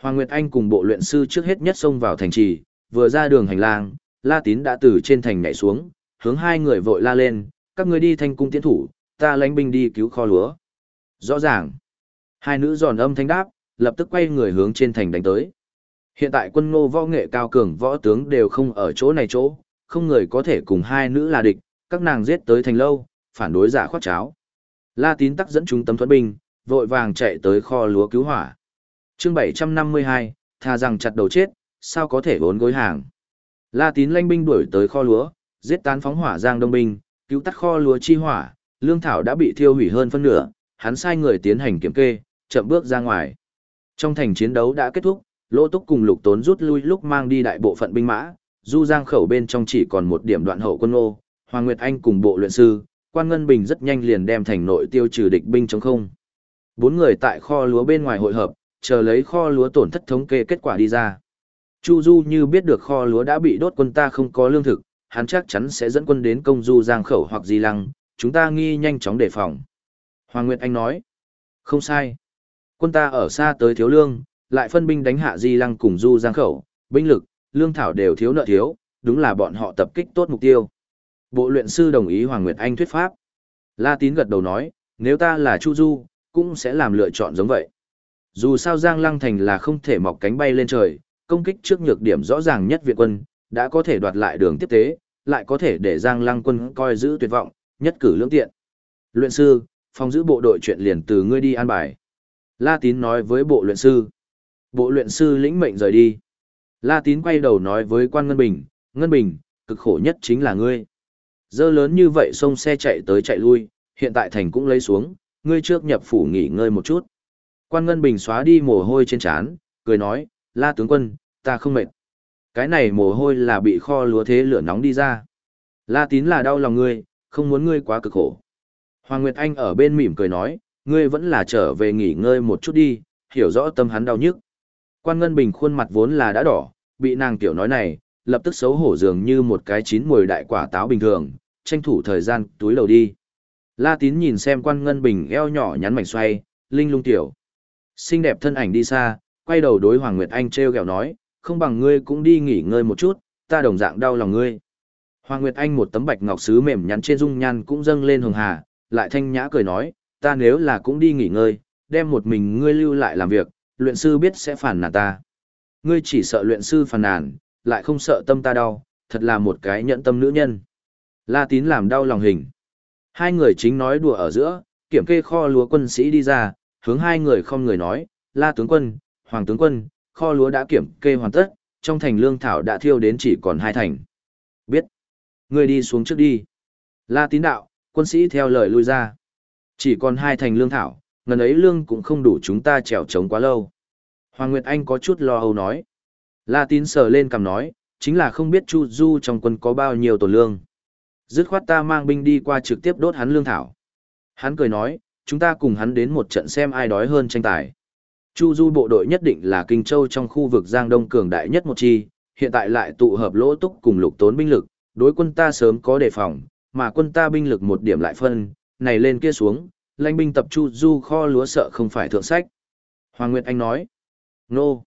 Hoàng Nguyệt Anh cùng bộ luyện sư trước hết nhất xông vào thành trì, vừa ra đường hành lang, La Tín đã từ trên thành nhảy xuống, hướng hai người vội la lên, các ngươi đi thành cung tiến thủ, ta lãnh binh đi cứu kho lúa. Rõ ràng. Hai nữ giòn âm thanh đáp, lập tức quay người hướng trên thành đánh tới. Hiện tại quân ngô võ nghệ cao cường võ tướng đều không ở chỗ này chỗ, không người có thể cùng hai nữ là địch, các nàng giết tới thành lâu, phản đối giả khoát cháo. La tín tắc dẫn chúng tấm thuẫn binh, vội vàng chạy tới kho lúa cứu hỏa. chương 752, thà rằng chặt đầu chết, sao có thể bốn gối hàng. La tín lanh binh đuổi tới kho lúa, giết tán phóng hỏa giang đông binh, cứu tắt kho lúa chi hỏa, lương thảo đã bị thiêu hủy hơn phân nửa, hắn sai người tiến hành kiểm kê, chậm bước ra ngoài. Trong thành chiến đấu đã kết thúc, Lỗ Túc cùng Lục Tốn rút lui lúc mang đi đại bộ phận binh mã, du giang khẩu bên trong chỉ còn một điểm đoạn hậu quân ô, Hoàng Nguyệt Anh cùng bộ luyện sư, Quan Ngân Bình rất nhanh liền đem thành nội tiêu trừ địch binh chống không. Bốn người tại kho lúa bên ngoài hội hợp, chờ lấy kho lúa tổn thất thống kê kết quả đi ra. Chu Du như biết được kho lúa đã bị đốt quân ta không có lương thực, hắn chắc chắn sẽ dẫn quân đến công du giang khẩu hoặc di lăng, chúng ta nghi nhanh chóng đề phòng. Hoàng Nguyệt Anh nói, không sai. Quân ta ở xa tới thiếu lương, lại phân binh đánh hạ di lăng cùng du giang khẩu, binh lực, lương thảo đều thiếu nợ thiếu, đúng là bọn họ tập kích tốt mục tiêu. Bộ luyện sư đồng ý Hoàng Nguyệt Anh thuyết pháp. La Tín gật đầu nói, nếu ta là Chu Du, cũng sẽ làm lựa chọn giống vậy. Dù sao Giang Lăng Thành là không thể mọc cánh bay lên trời, công kích trước nhược điểm rõ ràng nhất Việt quân, đã có thể đoạt lại đường tiếp tế, lại có thể để Giang Lăng quân coi giữ tuyệt vọng, nhất cử lưỡng tiện. Luyện sư, phòng giữ bộ đội chuyện liền từ ngươi đi an bài. La Tín nói với bộ luyện sư. Bộ luyện sư lĩnh mệnh rời đi. La Tín quay đầu nói với quan Ngân Bình, Ngân Bình, cực khổ nhất chính là ngươi. Dơ lớn như vậy sông xe chạy tới chạy lui, hiện tại thành cũng lấy xuống, ngươi trước nhập phủ nghỉ ngơi một chút. Quan Ngân Bình xóa đi mồ hôi trên trán, cười nói, La tướng quân, ta không mệt. Cái này mồ hôi là bị kho lúa thế lửa nóng đi ra. La Tín là đau lòng ngươi, không muốn ngươi quá cực khổ. Hoàng Nguyệt Anh ở bên mỉm cười nói, ngươi vẫn là trở về nghỉ ngơi một chút đi, hiểu rõ tâm hắn đau nhức. Quan Ngân Bình khuôn mặt vốn là đã đỏ, bị nàng tiểu nói này, lập tức xấu hổ dường như một cái chín mùi đại quả táo bình thường, tranh thủ thời gian túi lầu đi. La Tín nhìn xem Quan Ngân Bình eo nhỏ nhắn mảnh xoay, linh lung tiểu. Xinh đẹp thân ảnh đi xa, quay đầu đối Hoàng Nguyệt Anh treo gẹo nói, không bằng ngươi cũng đi nghỉ ngơi một chút, ta đồng dạng đau lòng ngươi. Hoàng Nguyệt Anh một tấm bạch ngọc sứ mềm nhắn trên dung nhan cũng dâng lên hồng hà, lại thanh nhã cười nói, ta nếu là cũng đi nghỉ ngơi, đem một mình ngươi lưu lại làm việc, luyện sư biết sẽ phản nàn ta. Ngươi chỉ sợ luyện sư phản nàn, lại không sợ tâm ta đau, thật là một cái nhẫn tâm nữ nhân. La tín làm đau lòng hình. Hai người chính nói đùa ở giữa, kiểm kê kho lúa quân sĩ đi ra, hướng hai người không người nói, La tướng quân, Hoàng tướng quân, kho lúa đã kiểm kê hoàn tất, trong thành lương thảo đã thiêu đến chỉ còn hai thành. Ngươi đi xuống trước đi. La tín đạo, quân sĩ theo lời lui ra. Chỉ còn hai thành lương thảo, ngần ấy lương cũng không đủ chúng ta trèo trống quá lâu. Hoàng Nguyệt Anh có chút lo âu nói. La tín sờ lên cầm nói, chính là không biết Chu Du trong quân có bao nhiêu tổn lương. Dứt khoát ta mang binh đi qua trực tiếp đốt hắn lương thảo. Hắn cười nói, chúng ta cùng hắn đến một trận xem ai đói hơn tranh tài. Chu Du bộ đội nhất định là Kinh Châu trong khu vực Giang Đông cường đại nhất một chi, hiện tại lại tụ hợp lỗ túc cùng lục tốn binh lực, đối quân ta sớm có đề phòng, mà quân ta binh lực một điểm lại phân, này lên kia xuống, lãnh binh tập Chu Du kho lúa sợ không phải thượng sách. Hoàng Nguyệt Anh nói, nô.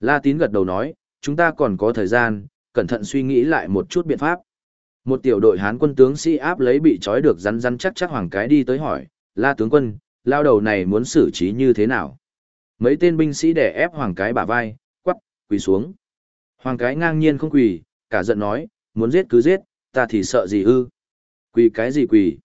La Tín gật đầu nói, chúng ta còn có thời gian, cẩn thận suy nghĩ lại một chút biện pháp. Một tiểu đội Hán quân tướng sĩ áp lấy bị trói được rắn rắn chắc chắc hoàng cái đi tới hỏi, La tướng quân, lao đầu này muốn xử trí như thế nào? Mấy tên binh sĩ đè ép hoàng cái bả vai, quắp, quỳ xuống. Hoàng cái ngang nhiên không quỳ, cả giận nói, muốn giết cứ giết, ta thì sợ gì ư? Quỳ cái gì quỳ?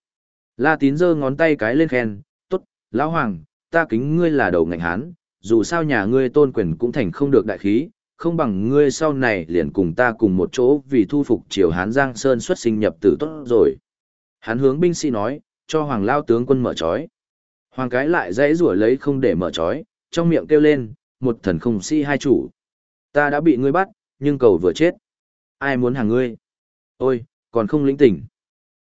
La tín giơ ngón tay cái lên khen, tốt, lão hoàng, ta kính ngươi là đầu ngành hán, dù sao nhà ngươi tôn quyền cũng thành không được đại khí, không bằng ngươi sau này liền cùng ta cùng một chỗ vì thu phục triều hán giang sơn xuất sinh nhập tử tốt rồi. Hắn hướng binh sĩ nói, cho hoàng lao tướng quân mở trói. Hoàng cái lại dãy rủa lấy không để mở trói, trong miệng kêu lên, một thần không si hai chủ. Ta đã bị ngươi bắt, nhưng cầu vừa chết. Ai muốn hàng ngươi? Ôi, còn không lĩnh tỉnh.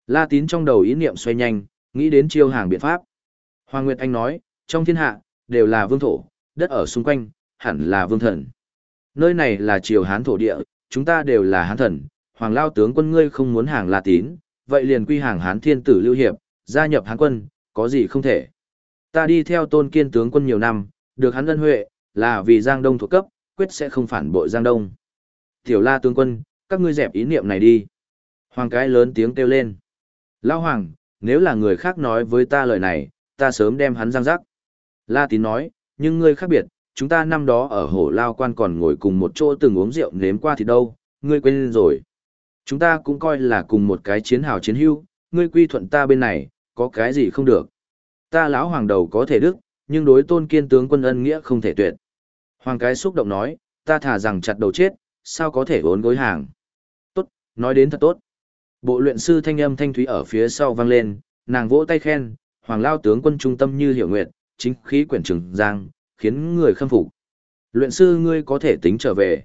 La tín trong đầu ý niệm xoay nhanh, nghĩ đến chiêu hàng biện pháp. Hoàng Nguyệt Anh nói, trong thiên hạ, đều là vương thổ, đất ở xung quanh, hẳn là vương thần. Nơi này là triều hán thổ địa, chúng ta đều là hán thần, hoàng lao tướng quân ngươi không muốn hàng La tín, vậy liền quy hàng hán thiên tử lưu hiệp, gia nhập hán quân, có gì không thể. Ta đi theo tôn kiên tướng quân nhiều năm, được hắn ân huệ, là vì Giang Đông thuộc cấp, quyết sẽ không phản bội Giang Đông. Tiểu la tướng quân, các ngươi dẹp ý niệm này đi. Hoàng cái lớn tiếng kêu lên. Lao Hoàng, nếu là người khác nói với ta lời này, ta sớm đem hắn giang rắc. La tín nói, nhưng ngươi khác biệt, chúng ta năm đó ở hổ lao quan còn ngồi cùng một chỗ từng uống rượu nếm qua thì đâu, ngươi quên rồi. Chúng ta cũng coi là cùng một cái chiến hào chiến hưu, ngươi quy thuận ta bên này, có cái gì không được. Ta lão hoàng đầu có thể đức, nhưng đối tôn kiên tướng quân ân nghĩa không thể tuyệt. Hoàng cái xúc động nói, ta thả rằng chặt đầu chết, sao có thể vốn gối hàng. Tốt, nói đến thật tốt. Bộ luyện sư thanh âm thanh thúy ở phía sau vang lên, nàng vỗ tay khen, hoàng lao tướng quân trung tâm như hiểu nguyện, chính khí quyển trường giang, khiến người khâm phục. Luyện sư ngươi có thể tính trở về.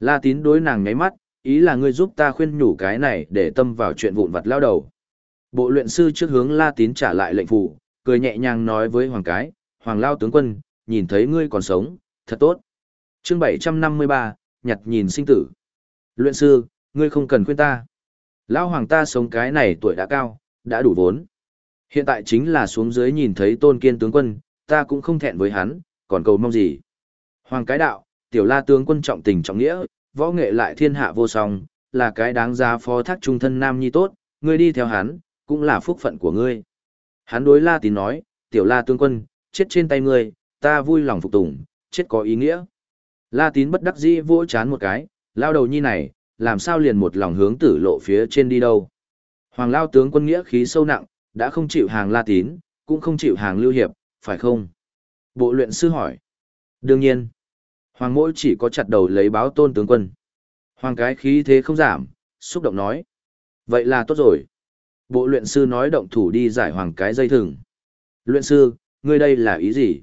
La tín đối nàng nháy mắt, ý là ngươi giúp ta khuyên nhủ cái này để tâm vào chuyện vụn vặt lao đầu. Bộ luyện sư trước hướng La tín trả lại lệnh phủ, cười nhẹ nhàng nói với hoàng cái, hoàng lao tướng quân, nhìn thấy ngươi còn sống, thật tốt. chương 753, nhặt nhìn sinh tử. Luyện sư, ngươi không cần khuyên ta. Lão hoàng ta sống cái này tuổi đã cao, đã đủ vốn. Hiện tại chính là xuống dưới nhìn thấy tôn kiên tướng quân, ta cũng không thẹn với hắn, còn cầu mong gì. Hoàng cái đạo, tiểu la tướng quân trọng tình trọng nghĩa, võ nghệ lại thiên hạ vô song, là cái đáng giá phó thác trung thân nam nhi tốt, ngươi đi theo hắn, cũng là phúc phận của ngươi. Hắn đối la tín nói, tiểu la tướng quân, chết trên tay ngươi, ta vui lòng phục tùng, chết có ý nghĩa. La tín bất đắc dĩ vỗ chán một cái, lao đầu nhi này, làm sao liền một lòng hướng tử lộ phía trên đi đâu. Hoàng lao tướng quân nghĩa khí sâu nặng, đã không chịu hàng la tín, cũng không chịu hàng lưu hiệp, phải không? Bộ luyện sư hỏi. Đương nhiên. Hoàng mỗi chỉ có chặt đầu lấy báo tôn tướng quân. Hoàng cái khí thế không giảm, xúc động nói. Vậy là tốt rồi. Bộ luyện sư nói động thủ đi giải hoàng cái dây thừng. Luyện sư, ngươi đây là ý gì?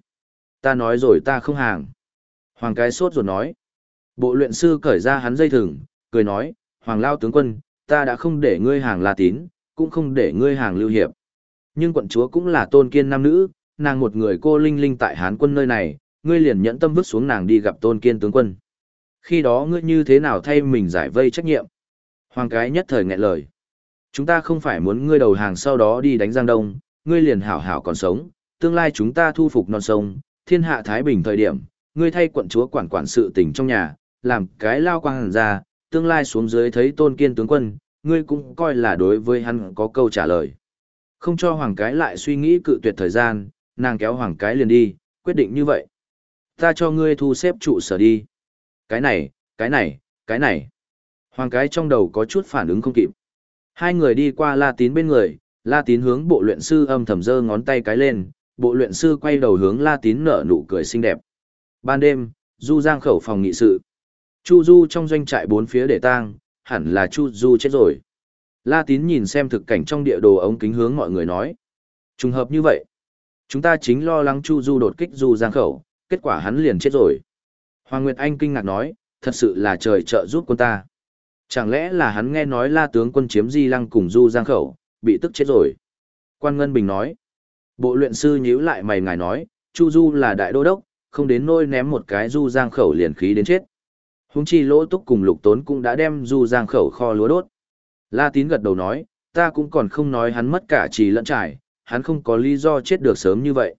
Ta nói rồi ta không hàng. Hoàng cái sốt ruột nói. Bộ luyện sư cởi ra hắn dây thừng, cười nói, Hoàng lao tướng quân, ta đã không để ngươi hàng La Tín, cũng không để ngươi hàng Lưu Hiệp. Nhưng quận chúa cũng là tôn kiên nam nữ, nàng một người cô linh linh tại Hán quân nơi này, ngươi liền nhẫn tâm vứt xuống nàng đi gặp tôn kiên tướng quân. Khi đó ngươi như thế nào thay mình giải vây trách nhiệm? Hoàng cái nhất thời nghẹn lời. Chúng ta không phải muốn ngươi đầu hàng sau đó đi đánh Giang Đông, ngươi liền hảo hảo còn sống, tương lai chúng ta thu phục non sông, thiên hạ Thái Bình thời điểm, ngươi thay quận chúa quản quản sự tình trong nhà, làm cái lao quang hẳn ra, tương lai xuống dưới thấy tôn kiên tướng quân, ngươi cũng coi là đối với hắn có câu trả lời. Không cho hoàng cái lại suy nghĩ cự tuyệt thời gian, nàng kéo hoàng cái liền đi, quyết định như vậy. Ta cho ngươi thu xếp trụ sở đi. Cái này, cái này, cái này. Hoàng cái trong đầu có chút phản ứng không kịp. Hai người đi qua La Tín bên người, La Tín hướng bộ luyện sư âm thầm giơ ngón tay cái lên, bộ luyện sư quay đầu hướng La Tín nở nụ cười xinh đẹp. Ban đêm, Du Giang khẩu phòng nghị sự. Chu Du trong doanh trại bốn phía để tang, hẳn là Chu Du chết rồi. La Tín nhìn xem thực cảnh trong địa đồ ống kính hướng mọi người nói. Trùng hợp như vậy. Chúng ta chính lo lắng Chu Du đột kích Du Giang khẩu, kết quả hắn liền chết rồi. Hoàng Nguyệt Anh kinh ngạc nói, thật sự là trời trợ giúp quân ta. Chẳng lẽ là hắn nghe nói La tướng quân chiếm Di Lăng cùng Du Giang khẩu, bị tức chết rồi. Quan Ngân Bình nói. Bộ luyện sư nhíu lại mày ngài nói, Chu Du là đại đô đốc, không đến nôi ném một cái Du Giang khẩu liền khí đến chết. Húng chi lỗ túc cùng lục tốn cũng đã đem Du Giang khẩu kho lúa đốt. La Tín gật đầu nói, ta cũng còn không nói hắn mất cả trì lẫn trải, hắn không có lý do chết được sớm như vậy.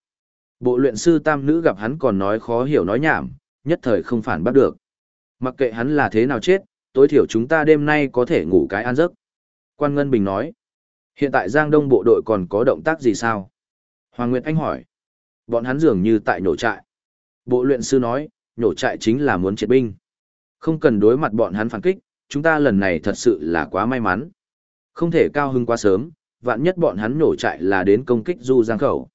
Bộ luyện sư tam nữ gặp hắn còn nói khó hiểu nói nhảm, nhất thời không phản bắt được. Mặc kệ hắn là thế nào chết, tối thiểu chúng ta đêm nay có thể ngủ cái an giấc. Quan Ngân Bình nói, hiện tại Giang Đông bộ đội còn có động tác gì sao? Hoàng Nguyệt Anh hỏi, bọn hắn dường như tại nổ trại. Bộ luyện sư nói, nhổ trại chính là muốn triệt binh. Không cần đối mặt bọn hắn phản kích, chúng ta lần này thật sự là quá may mắn. Không thể cao hưng quá sớm, vạn nhất bọn hắn nổ trại là đến công kích du giang khẩu.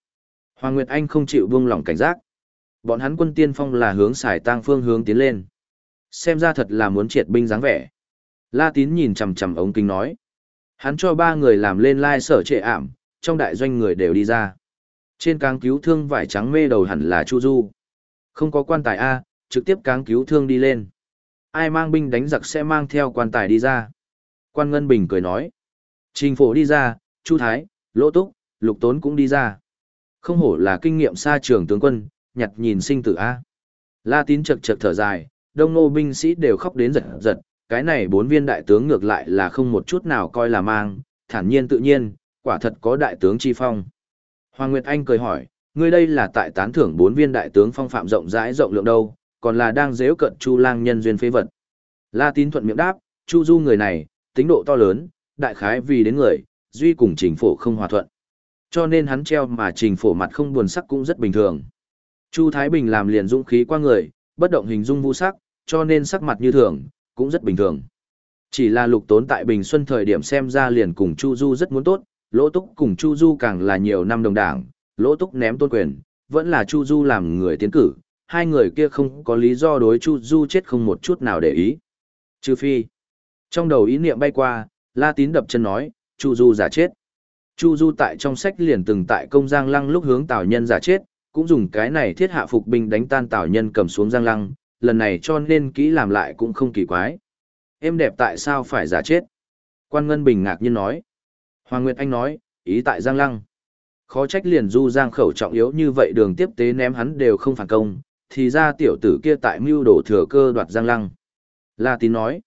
Hoàng Nguyệt Anh không chịu buông lỏng cảnh giác. Bọn hắn quân tiên phong là hướng xài tang phương hướng tiến lên. Xem ra thật là muốn triệt binh dáng vẻ. La Tín nhìn chằm chằm ống kính nói. Hắn cho ba người làm lên lai sở trệ ảm, trong đại doanh người đều đi ra. Trên càng cứu thương vải trắng mê đầu hẳn là Chu Du. Không có quan tài A, trực tiếp cáng cứu thương đi lên. Ai mang binh đánh giặc sẽ mang theo quan tài đi ra. Quan Ngân Bình cười nói. Trình phổ đi ra, Chu Thái, Lỗ Túc, Lục Tốn cũng đi ra. Không hổ là kinh nghiệm xa trường tướng quân, nhặt nhìn sinh tử A. La tín chật chật thở dài, đông nô binh sĩ đều khóc đến giật giật, cái này bốn viên đại tướng ngược lại là không một chút nào coi là mang, thản nhiên tự nhiên, quả thật có đại tướng chi phong. Hoàng Nguyệt Anh cười hỏi, ngươi đây là tại tán thưởng bốn viên đại tướng phong phạm rộng rãi rộng lượng đâu, còn là đang dễu cận Chu Lang nhân duyên phế vật. La Tín thuận miệng đáp, Chu Du người này, tính độ to lớn, đại khái vì đến người, duy cùng trình phổ không hòa thuận. Cho nên hắn treo mà trình phổ mặt không buồn sắc cũng rất bình thường. Chu Thái Bình làm liền dũng khí qua người, bất động hình dung vu sắc, cho nên sắc mặt như thường, cũng rất bình thường. Chỉ là lục tốn tại Bình Xuân thời điểm xem ra liền cùng Chu Du rất muốn tốt, lỗ túc cùng Chu Du càng là nhiều năm đồng đảng, lỗ túc ném tôn quyền, vẫn là Chu Du làm người tiến cử, hai người kia không có lý do đối Chu Du chết không một chút nào để ý. Trừ phi, trong đầu ý niệm bay qua, La Tín đập chân nói, Chu Du giả chết. Chu Du tại trong sách liền từng tại công Giang Lăng lúc hướng Tào Nhân giả chết, cũng dùng cái này thiết hạ phục binh đánh tan Tào Nhân cầm xuống Giang Lăng, lần này cho nên kỹ làm lại cũng không kỳ quái. Em đẹp tại sao phải giả chết? Quan Ngân Bình ngạc nhiên nói. Hoàng Nguyệt Anh nói, ý tại Giang Lăng. Khó trách liền du Giang khẩu trọng yếu như vậy đường tiếp tế ném hắn đều không phản công, thì ra tiểu tử kia tại mưu đổ thừa cơ đoạt Giang Lăng. La Tín nói,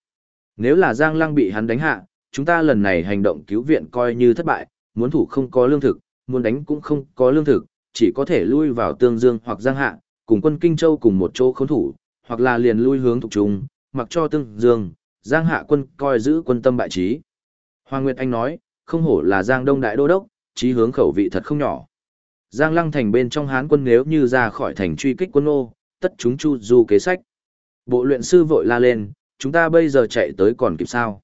nếu là Giang Lăng bị hắn đánh hạ, chúng ta lần này hành động cứu viện coi như thất bại, muốn thủ không có lương thực, muốn đánh cũng không có lương thực, chỉ có thể lui vào Tương Dương hoặc Giang Hạ, cùng quân Kinh Châu cùng một chỗ khốn thủ, hoặc là liền lui hướng thuộc trung, mặc cho Tương Dương, Giang Hạ quân coi giữ quân tâm bại trí. Hoàng Nguyệt Anh nói, không hổ là Giang Đông Đại Đô Đốc, chí hướng khẩu vị thật không nhỏ. Giang Lăng thành bên trong Hán quân nếu như ra khỏi thành truy kích quân ô, tất chúng chu du kế sách. Bộ luyện sư vội la lên, chúng ta bây giờ chạy tới còn kịp sao?